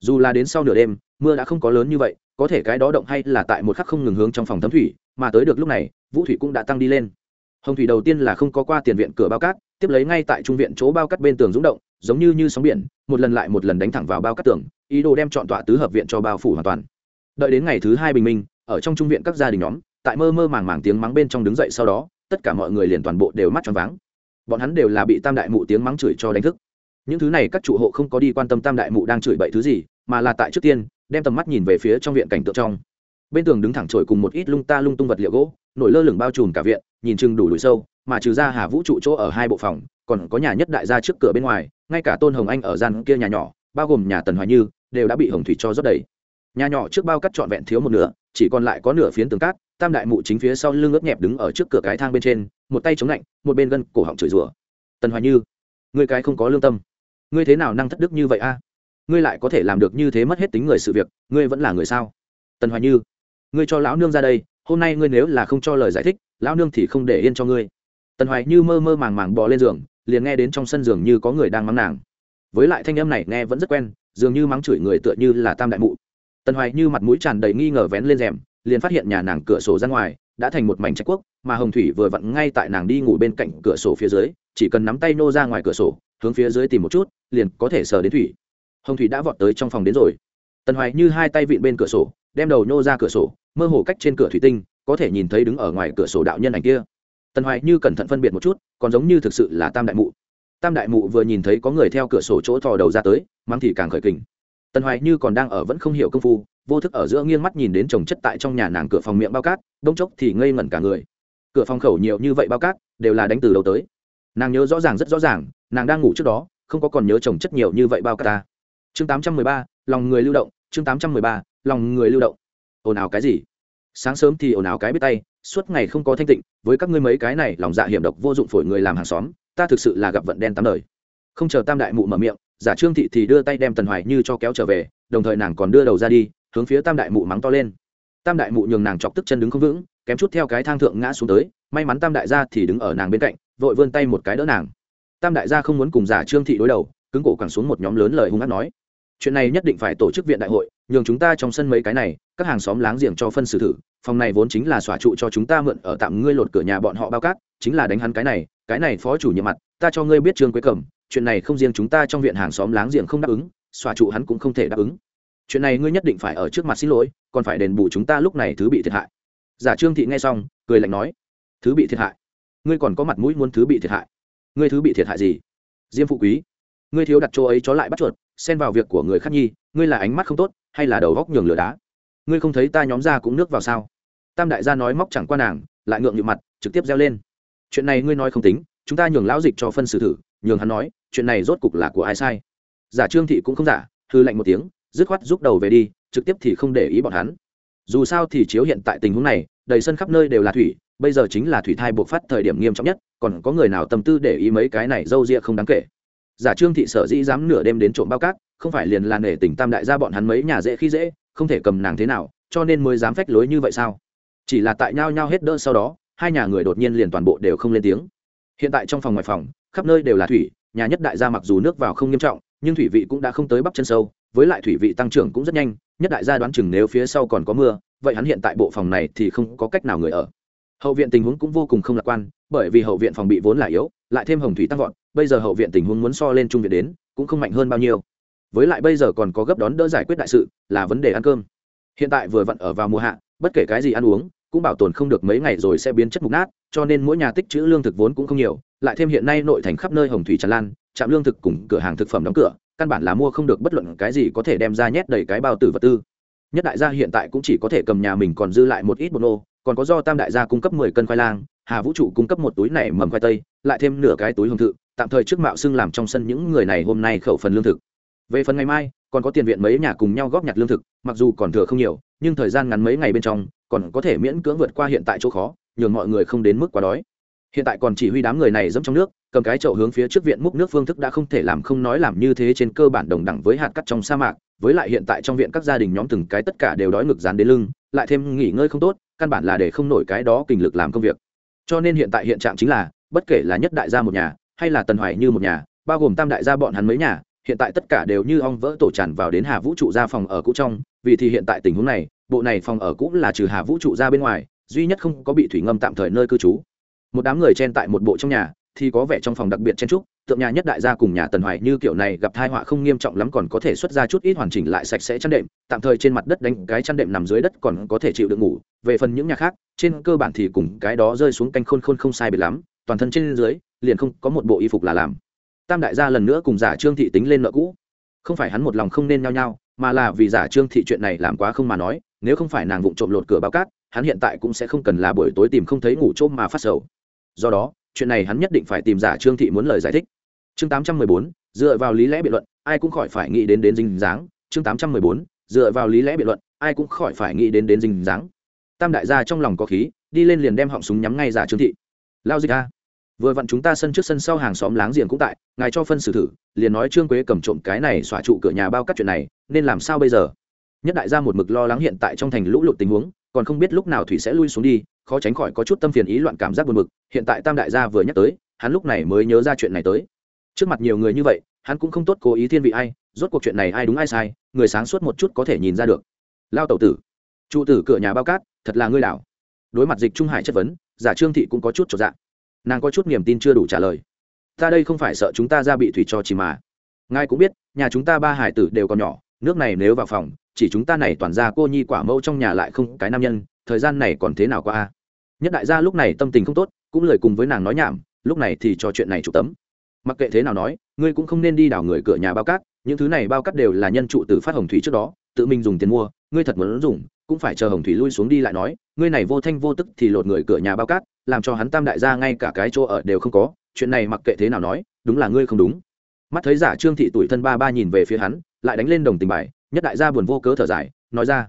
Dù là đến sau nửa đêm, mưa đã không có lớn như vậy, có thể cái đó động hay là tại một khắc không ngừng hướng trong phòng thấm thủy, mà tới được lúc này, vũ thủy cũng đã tăng đi lên. Hồng thủy đầu tiên là không có qua tiền viện cửa bao cát tiếp lấy ngay tại trung viện chỗ bao cắt bên tường rúng động, giống như như sóng biển, một lần lại một lần đánh thẳng vào bao cắt tường, ý đồ đem chọn tọa tứ hợp viện cho bao phủ hoàn toàn. Đợi đến ngày thứ hai bình minh, ở trong trung viện các gia đình nhóm, tại mơ mơ màng màng tiếng mắng bên trong đứng dậy sau đó, tất cả mọi người liền toàn bộ đều mắt tròn váng. Bọn hắn đều là bị tam đại mụ tiếng mắng chửi cho đánh thức. Những thứ này các trụ hộ không có đi quan tâm tam đại mụ đang chửi bậy thứ gì, mà là tại trước tiên, đem tầm mắt nhìn về phía trong viện cảnh tượng trong bên tường đứng thẳng trội cùng một ít lung ta lung tung vật liệu gỗ, nổi lơ lửng bao trùm cả viện, nhìn chừng đủ đuổi sâu, mà trừ ra hà vũ trụ chỗ ở hai bộ phòng, còn có nhà nhất đại gia trước cửa bên ngoài, ngay cả tôn hồng anh ở gian kia nhà nhỏ, bao gồm nhà tần hoài như, đều đã bị hồng thủy cho rót đầy. Nhà nhỏ trước bao cắt trọn vẹn thiếu một nửa, chỉ còn lại có nửa phiến tường cát, tam đại mụ chính phía sau lưng ướt nhẹp đứng ở trước cửa cái thang bên trên, một tay chống lạnh, một bên gân cổ họng chửi rủa. Tần hoài như người cái không có lương tâm. Ngươi thế nào năng thất đức như vậy a? Ngươi lại có thể làm được như thế mất hết tính người sự việc, ngươi vẫn là người sao? Tần hoài như ngươi cho lão nương ra đây, hôm nay ngươi nếu là không cho lời giải thích, lão nương thì không để yên cho ngươi. Tần hoài như mơ mơ màng màng bò lên giường, liền nghe đến trong sân giường như có người đang mắng nàng. Với lại thanh âm này nghe vẫn rất quen, dường như mắng chửi người tựa như là tam đại mụ. Tần hoài như mặt mũi tràn đầy nghi ngờ vén lên rèm, liền phát hiện nhà nàng cửa sổ ra ngoài đã thành một mảnh trách quốc, mà hồng thủy vừa vặn ngay tại nàng đi ngủ bên cạnh cửa sổ phía dưới, chỉ cần nắm tay nô ra ngoài cửa sổ, hướng phía dưới tìm một chút, liền có thể sờ đến thủy. Hồng thủy đã vọt tới trong phòng đến rồi. Tần hoài như hai tay vịn bên cửa sổ đem đầu nô ra cửa sổ, mơ hồ cách trên cửa thủy tinh, có thể nhìn thấy đứng ở ngoài cửa sổ đạo nhân ảnh kia. Tần hoài như cẩn thận phân biệt một chút, còn giống như thực sự là tam đại mụ. Tam đại mụ vừa nhìn thấy có người theo cửa sổ chỗ thò đầu ra tới mang thì càng khởi kình. Tần hoài như còn đang ở vẫn không hiểu công phu, vô thức ở giữa nghiêng mắt nhìn đến chồng chất tại trong nhà nàng cửa phòng miệng bao cát đông chốc thì ngây ngẩn cả người. Cửa phòng khẩu nhiều như vậy bao cát, đều là đánh từ đầu tới. Nàng nhớ rõ ràng rất rõ ràng, nàng đang ngủ trước đó, không có còn nhớ chồng chất nhiều như vậy bao cát ta. Chương tám trăm mười ba, lòng người lưu động, chương tám trăm mười ba lòng người lưu động. Ồn ào cái gì? Sáng sớm thì ồn ào cái biết tay, suốt ngày không có thanh tịnh, với các ngươi mấy cái này, lòng dạ hiểm độc vô dụng phổi người làm hàng xóm, ta thực sự là gặp vận đen tám đời. Không chờ tam đại mụ mở miệng, giả trương thị thì đưa tay đem tần hoài như cho kéo trở về, đồng thời nàng còn đưa đầu ra đi, hướng phía tam đại mụ mắng to lên. Tam đại mụ nhường nàng chọc tức chân đứng không vững, kém chút theo cái thang thượng ngã xuống tới, may mắn tam đại gia thì đứng ở nàng bên cạnh, vội vươn tay một cái đỡ nàng. Tam đại gia không muốn cùng giả trương thị đối đầu, cứng cổ quẳng xuống một nhóm lớn lời hung hát nói chuyện này nhất định phải tổ chức viện đại hội, nhường chúng ta trong sân mấy cái này, các hàng xóm láng giềng cho phân xử thử, phòng này vốn chính là xỏa trụ cho chúng ta mượn ở tạm ngươi lột cửa nhà bọn họ bao cát, chính là đánh hắn cái này cái này phó chủ nhiệm mặt, ta cho ngươi biết trương quế cẩm, chuyện này không riêng chúng ta trong viện hàng xóm láng giềng không đáp ứng, xòa trụ hắn cũng không thể đáp ứng. Chuyện này ngươi nhất định phải ở trước mặt xin lỗi, còn phải đền bù chúng ta lúc này thứ bị thiệt hại. Giả trương thị nghe xong, cười lạnh nói, thứ bị thiệt hại? Ngươi còn có mặt mũi muốn thứ bị thiệt hại? Ngươi thứ bị thiệt hại gì? Diêm phụ quý, ngươi thiếu đặt chỗ ấy chó lại bắt chuột xen vào việc của người khác nhi, ngươi là ánh mắt không tốt, hay là đầu góc nhường lửa đá? Ngươi không thấy ta nhóm ra cũng nước vào sao? Tam đại gia nói móc chẳng qua nàng, lại ngượng nhịu mặt, trực tiếp reo lên. Chuyện này ngươi nói không tính, chúng ta nhường lão dịch cho phân xử thử, nhường hắn nói, chuyện này rốt cục là của ai sai? Giả trương thị cũng không giả, hư lạnh một tiếng, dứt khoát rút đầu về đi, trực tiếp thì không để ý bọn hắn. Dù sao thì chiếu hiện tại tình huống này, đầy sân khắp nơi đều là thủy, bây giờ chính là thủy thai buộc phát thời điểm nghiêm trọng nhất, còn có người nào tâm tư để ý mấy cái này dâu ria không đáng kể? Giả trương thị sở dĩ dám nửa đêm đến trộm bao cát, không phải liền là nể tình tam đại gia bọn hắn mấy nhà dễ khi dễ, không thể cầm nàng thế nào, cho nên mới dám phách lối như vậy sao? Chỉ là tại nhau nhau hết đỡ sau đó, hai nhà người đột nhiên liền toàn bộ đều không lên tiếng. Hiện tại trong phòng ngoài phòng, khắp nơi đều là thủy, nhà nhất đại gia mặc dù nước vào không nghiêm trọng, nhưng thủy vị cũng đã không tới bắp chân sâu, với lại thủy vị tăng trưởng cũng rất nhanh, nhất đại gia đoán chừng nếu phía sau còn có mưa, vậy hắn hiện tại bộ phòng này thì không có cách nào người ở. Hậu viện tình huống cũng vô cùng không lạc quan, bởi vì hậu viện phòng bị vốn là yếu lại thêm hồng thủy tăng vọt, bây giờ hậu viện tình huống muốn so lên trung viện đến, cũng không mạnh hơn bao nhiêu. Với lại bây giờ còn có gấp đón đỡ giải quyết đại sự, là vấn đề ăn cơm. Hiện tại vừa vặn ở vào mùa hạ, bất kể cái gì ăn uống, cũng bảo tồn không được mấy ngày rồi sẽ biến chất mục nát, cho nên mỗi nhà tích trữ lương thực vốn cũng không nhiều, lại thêm hiện nay nội thành khắp nơi hồng thủy tràn lan, trạm lương thực cùng cửa hàng thực phẩm đóng cửa, căn bản là mua không được bất luận cái gì có thể đem ra nhét đầy cái bao tử vật tư. Nhất đại gia hiện tại cũng chỉ có thể cầm nhà mình còn dư lại một ít bột nô, còn có do tam đại gia cung cấp mười cân khoai lang hà vũ trụ cung cấp một túi này mầm khoai tây, lại thêm nửa cái túi hồng thự, tạm thời trước mạo xưng làm trong sân những người này hôm nay khẩu phần lương thực. Về phần ngày mai, còn có tiền viện mấy nhà cùng nhau góp nhặt lương thực, mặc dù còn thừa không nhiều, nhưng thời gian ngắn mấy ngày bên trong, còn có thể miễn cưỡng vượt qua hiện tại chỗ khó, nhường mọi người không đến mức quá đói. Hiện tại còn chỉ huy đám người này dẫm trong nước, cầm cái chậu hướng phía trước viện múc nước phương thức đã không thể làm không nói làm như thế trên cơ bản đồng đẳng với hạt cắt trong sa mạc, với lại hiện tại trong viện các gia đình nhóm từng cái tất cả đều đói ngực dán đến lưng, lại thêm nghỉ ngơi không tốt, căn bản là để không nổi cái đó kình lực làm công việc cho nên hiện tại hiện trạng chính là, bất kể là nhất đại gia một nhà, hay là tần hoài như một nhà, bao gồm tam đại gia bọn hắn mấy nhà, hiện tại tất cả đều như ong vỡ tổ tràn vào đến hà vũ trụ ra phòng ở cũ trong. Vì thì hiện tại tình huống này, bộ này phòng ở cũ là trừ hà vũ trụ ra bên ngoài, duy nhất không có bị thủy ngâm tạm thời nơi cư trú. Một đám người chen tại một bộ trong nhà, thì có vẻ trong phòng đặc biệt chen trúc tượng nhà nhất đại gia cùng nhà tần hoài như kiểu này gặp thai họa không nghiêm trọng lắm còn có thể xuất ra chút ít hoàn chỉnh lại sạch sẽ chăn đệm, tạm thời trên mặt đất đánh cái chăn đệm nằm dưới đất còn có thể chịu được ngủ. Về phần những nhà khác, trên cơ bản thì cùng cái đó rơi xuống canh khôn khôn không sai biệt lắm, toàn thân trên dưới, liền không có một bộ y phục là làm. Tam đại gia lần nữa cùng giả trương thị tính lên nợ cũ. Không phải hắn một lòng không nên nhao nhao, mà là vì giả trương thị chuyện này làm quá không mà nói, nếu không phải nàng vụng trộm lột cửa bao cát, hắn hiện tại cũng sẽ không cần là buổi tối tìm không thấy ngủ trôm mà phát sầu. Do đó chuyện này hắn nhất định phải tìm giả trương thị muốn lời giải thích. Chương tám trăm mười bốn, dựa vào lý lẽ biện luận, ai cũng khỏi phải nghĩ đến đến dinh dáng. Chương tám trăm mười bốn, dựa vào lý lẽ biện luận, ai cũng khỏi phải nghĩ đến đến dinh dáng. Tam đại gia trong lòng có khí, đi lên liền đem họng súng nhắm ngay giả trương thị. Lao dịch a. Vừa vặn chúng ta sân trước sân sau hàng xóm láng giềng cũng tại, ngài cho phân xử thử, liền nói trương quế cầm trộm cái này xóa trụ cửa nhà bao cắt chuyện này, nên làm sao bây giờ? Nhất đại gia một mực lo lắng hiện tại trong thành lũ lụt tình huống còn không biết lúc nào thủy sẽ lui xuống đi, khó tránh khỏi có chút tâm phiền ý loạn cảm giác buồn bực, hiện tại tam đại gia vừa nhắc tới, hắn lúc này mới nhớ ra chuyện này tới. Trước mặt nhiều người như vậy, hắn cũng không tốt cố ý thiên vị ai, rốt cuộc chuyện này ai đúng ai sai, người sáng suốt một chút có thể nhìn ra được. Lao tẩu tử, trụ tử cửa nhà bao cát, thật là ngươi đảo. Đối mặt dịch trung hải chất vấn, giả trương thị cũng có chút trọn dạng nàng có chút niềm tin chưa đủ trả lời. Ta đây không phải sợ chúng ta ra bị thủy cho chỉ mà. Ngài cũng biết, nhà chúng ta ba hải tử đều còn nhỏ, nước này nếu vào phòng chỉ chúng ta này toàn ra cô nhi quả mẫu trong nhà lại không cái nam nhân, thời gian này còn thế nào qua a? Nhất đại gia lúc này tâm tình không tốt, cũng lời cùng với nàng nói nhảm, lúc này thì cho chuyện này chụp tấm. Mặc kệ thế nào nói, ngươi cũng không nên đi đảo người cửa nhà bao cát, những thứ này bao cát đều là nhân trụ từ phát hồng thủy trước đó, tự mình dùng tiền mua, ngươi thật muốn dùng, cũng phải chờ hồng thủy lui xuống đi lại nói, ngươi này vô thanh vô tức thì lột người cửa nhà bao cát, làm cho hắn tam đại gia ngay cả cái chỗ ở đều không có, chuyện này mặc kệ thế nào nói, đúng là ngươi không đúng. Mắt thấy giả trương thị tuổi thân ba ba nhìn về phía hắn, lại đánh lên đồng tình bài nhất đại gia buồn vô cớ thở dài, nói ra,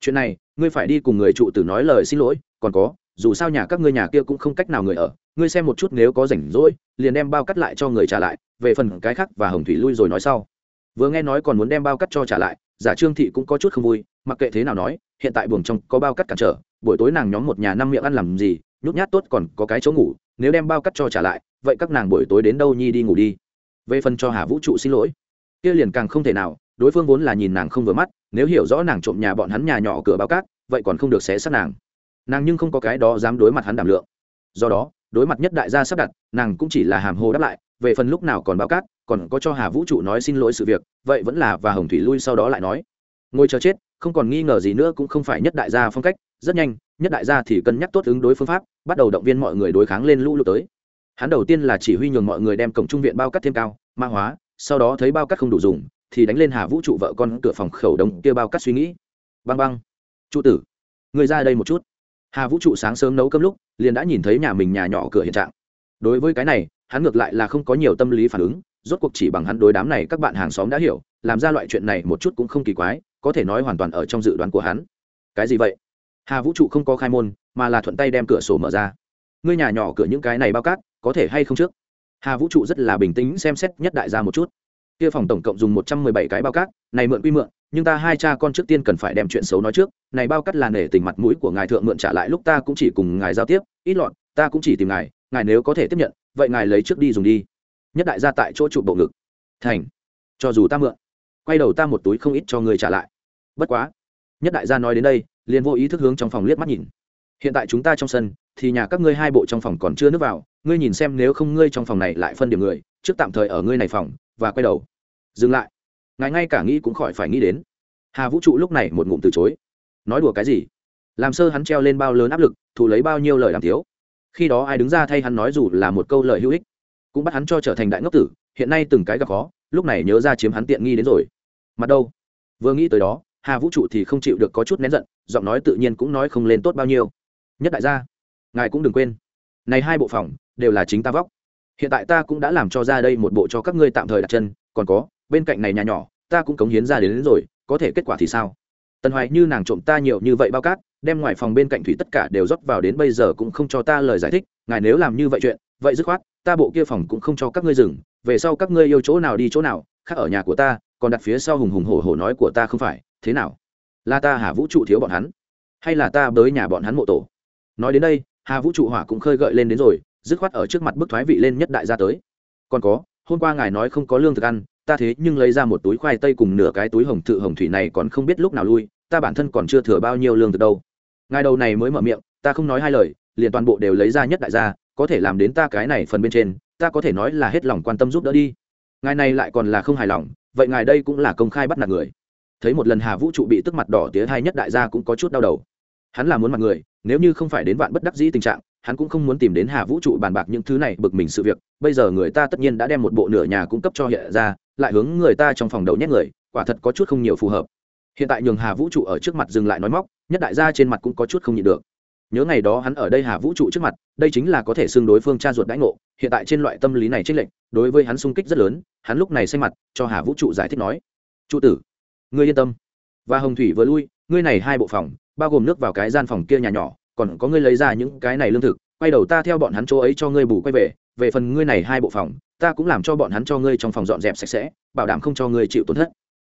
chuyện này, ngươi phải đi cùng người trụ tử nói lời xin lỗi, còn có, dù sao nhà các ngươi nhà kia cũng không cách nào người ở, ngươi xem một chút nếu có rảnh rỗi, liền đem bao cắt lại cho người trả lại, về phần cái khác và hồng thủy lui rồi nói sau. Vừa nghe nói còn muốn đem bao cắt cho trả lại, giả trương thị cũng có chút không vui, mặc kệ thế nào nói, hiện tại buồng trong có bao cắt cản trở, buổi tối nàng nhóm một nhà năm miệng ăn làm gì, nhút nhát tốt còn có cái chỗ ngủ, nếu đem bao cắt cho trả lại, vậy các nàng buổi tối đến đâu nhi đi ngủ đi. Về phần cho hà vũ trụ xin lỗi, kia liền càng không thể nào đối phương vốn là nhìn nàng không vừa mắt, nếu hiểu rõ nàng trộm nhà bọn hắn nhà nhỏ cửa bao cát, vậy còn không được xé sát nàng. Nàng nhưng không có cái đó dám đối mặt hắn đảm lượng. Do đó, đối mặt nhất đại gia sắp đặt, nàng cũng chỉ là hàm hồ đáp lại, về phần lúc nào còn bao cát, còn có cho hà vũ trụ nói xin lỗi sự việc, vậy vẫn là và hồng thủy lui sau đó lại nói. Ngồi chờ chết, không còn nghi ngờ gì nữa cũng không phải nhất đại gia phong cách, rất nhanh, nhất đại gia thì cân nhắc tốt ứng đối phương pháp, bắt đầu động viên mọi người đối kháng lên lũ lụt tới. Hắn đầu tiên là chỉ huy nhường mọi người đem cổng trung viện bao cắt thêm cao mã hóa, sau đó thấy bao cắt không đủ dùng thì đánh lên hà vũ trụ vợ con cửa phòng khẩu đồng kia bao cắt suy nghĩ. Băng băng. Trụ tử người ra đây một chút. Hà vũ trụ sáng sớm nấu cơm lúc, liền đã nhìn thấy nhà mình nhà nhỏ cửa hiện trạng. Đối với cái này, hắn ngược lại là không có nhiều tâm lý phản ứng, rốt cuộc chỉ bằng hắn đối đám này các bạn hàng xóm đã hiểu, làm ra loại chuyện này một chút cũng không kỳ quái, có thể nói hoàn toàn ở trong dự đoán của hắn. Cái gì vậy? Hà vũ trụ không có khai môn, mà là thuận tay đem cửa sổ mở ra. Ngươi nhà nhỏ cửa những cái này bao cát, có thể hay không trước? Hà vũ trụ rất là bình tĩnh xem xét nhất đại gia một chút kia phòng tổng cộng dùng một trăm mười bảy cái bao cát này mượn quy mượn nhưng ta hai cha con trước tiên cần phải đem chuyện xấu nói trước này bao cát là nể tình mặt mũi của ngài thượng mượn trả lại lúc ta cũng chỉ cùng ngài giao tiếp ít loạn, ta cũng chỉ tìm ngài ngài nếu có thể tiếp nhận vậy ngài lấy trước đi dùng đi. Nhất đại gia tại chỗ trụ bộ ngực. Thành cho dù ta mượn quay đầu ta một túi không ít cho người trả lại. Bất quá nhất đại gia nói đến đây liền vô ý thức hướng trong phòng liếc mắt nhìn. Hiện tại chúng ta trong sân thì nhà các ngươi hai bộ trong phòng còn chưa nước vào ngươi nhìn xem nếu không ngươi trong phòng này lại phân điểm người trước tạm thời ở ngươi này phòng và quay đầu. Dừng lại. Ngài ngay cả nghĩ cũng khỏi phải nghĩ đến. Hà vũ trụ lúc này một ngụm từ chối. Nói đùa cái gì? Làm sơ hắn treo lên bao lớn áp lực thụ lấy bao nhiêu lời làm thiếu. Khi đó ai đứng ra thay hắn nói dù là một câu lời hữu ích, cũng bắt hắn cho trở thành đại ngốc tử, hiện nay từng cái gặp khó, lúc này nhớ ra chiếm hắn tiện nghi đến rồi. Mặt đâu? Vừa nghĩ tới đó, hà vũ trụ thì không chịu được có chút nén giận, giọng nói tự nhiên cũng nói không lên tốt bao nhiêu. Nhất đại gia, ngài cũng đừng quên. Này hai bộ phòng, đều là chính ta vóc hiện tại ta cũng đã làm cho ra đây một bộ cho các ngươi tạm thời đặt chân còn có bên cạnh này nhà nhỏ ta cũng cống hiến ra đến, đến rồi có thể kết quả thì sao? Tần hoài như nàng trộm ta nhiều như vậy bao cát đem ngoài phòng bên cạnh thủy tất cả đều rót vào đến bây giờ cũng không cho ta lời giải thích ngài nếu làm như vậy chuyện vậy dứt khoát ta bộ kia phòng cũng không cho các ngươi dừng về sau các ngươi yêu chỗ nào đi chỗ nào khác ở nhà của ta còn đặt phía sau hùng hùng hổ hổ nói của ta không phải thế nào? Là ta hà vũ trụ thiếu bọn hắn hay là ta bới nhà bọn hắn mộ tổ? Nói đến đây hà vũ trụ hỏa cũng khơi gợi lên đến rồi dứt khoát ở trước mặt bức thoái vị lên nhất đại gia tới. Còn có, hôm qua ngài nói không có lương thực ăn, ta thế nhưng lấy ra một túi khoai tây cùng nửa cái túi hồng thự, hồng thủy này còn không biết lúc nào lui, ta bản thân còn chưa thừa bao nhiêu lương thực đâu. Ngài đầu này mới mở miệng, ta không nói hai lời, liền toàn bộ đều lấy ra nhất đại gia, có thể làm đến ta cái này phần bên trên, ta có thể nói là hết lòng quan tâm giúp đỡ đi. Ngài này lại còn là không hài lòng, vậy ngài đây cũng là công khai bắt nạt người. Thấy một lần hà vũ trụ bị tức mặt đỏ tía hai nhất đại gia cũng có chút đau đầu. Hắn là muốn mặt người, nếu như không phải đến vạn bất đắc dĩ tình trạng hắn cũng không muốn tìm đến hà vũ trụ bàn bạc những thứ này, bực mình sự việc. Bây giờ người ta tất nhiên đã đem một bộ nửa nhà cung cấp cho hiện ra, lại hướng người ta trong phòng đầu nhét người, quả thật có chút không nhiều phù hợp. Hiện tại nhường hà vũ trụ ở trước mặt dừng lại nói móc, nhất đại gia trên mặt cũng có chút không nhịn được. Nhớ ngày đó hắn ở đây hà vũ trụ trước mặt, đây chính là có thể xưng đối phương cha ruột đãi ngộ, hiện tại trên loại tâm lý này trích lệnh đối với hắn sung kích rất lớn, hắn lúc này xanh mặt, cho hà vũ trụ giải thích nói trụ tử, ngươi yên tâm. Và hồng thủy vừa lui, ngươi này hai bộ phòng, bao gồm nước vào cái gian phòng kia nhà nhỏ còn có ngươi lấy ra những cái này lương thực, quay đầu ta theo bọn hắn chỗ ấy cho ngươi bù quay về về phần ngươi này hai bộ phòng, ta cũng làm cho bọn hắn cho ngươi trong phòng dọn dẹp sạch sẽ, bảo đảm không cho ngươi chịu tổn thất.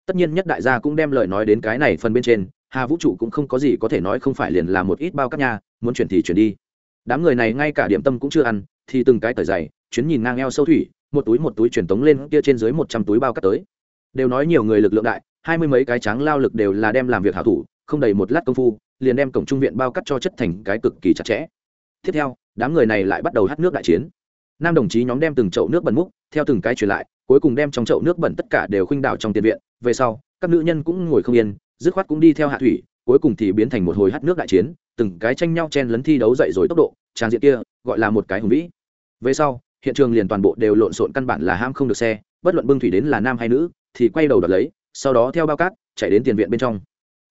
Tất nhiên nhất đại gia cũng đem lời nói đến cái này phần bên trên, hà vũ trụ cũng không có gì có thể nói không phải liền là một ít bao các nhà muốn chuyển thì chuyển đi. Đám người này ngay cả điểm tâm cũng chưa ăn, thì từng cái tời dày chuyến nhìn ngang eo sâu thủy, một túi một túi truyền tống lên kia trên dưới một trăm túi bao cắt tới. Đều nói nhiều người lực lượng đại, hai mươi mấy cái trắng lao lực đều là đem làm việc hảo thủ không đầy một lát công phu, liền đem cổng trung viện bao cắt cho chất thành cái cực kỳ chặt chẽ. Tiếp theo, đám người này lại bắt đầu hát nước đại chiến. Nam đồng chí nhóm đem từng chậu nước bẩn múc, theo từng cái truyền lại, cuối cùng đem trong chậu nước bẩn tất cả đều khuynh đảo trong tiền viện. Về sau, các nữ nhân cũng ngồi không yên, dứt khoát cũng đi theo hạ thủy, cuối cùng thì biến thành một hồi hát nước đại chiến, từng cái tranh nhau chen lấn thi đấu dậy rồi tốc độ, trang diện kia gọi là một cái hùng vĩ. Về sau, hiện trường liền toàn bộ đều lộn xộn căn bản là ham không được xe, bất luận bưng thủy đến là nam hay nữ, thì quay đầu đợt lấy, sau đó theo bao cát, chạy đến tiền viện bên trong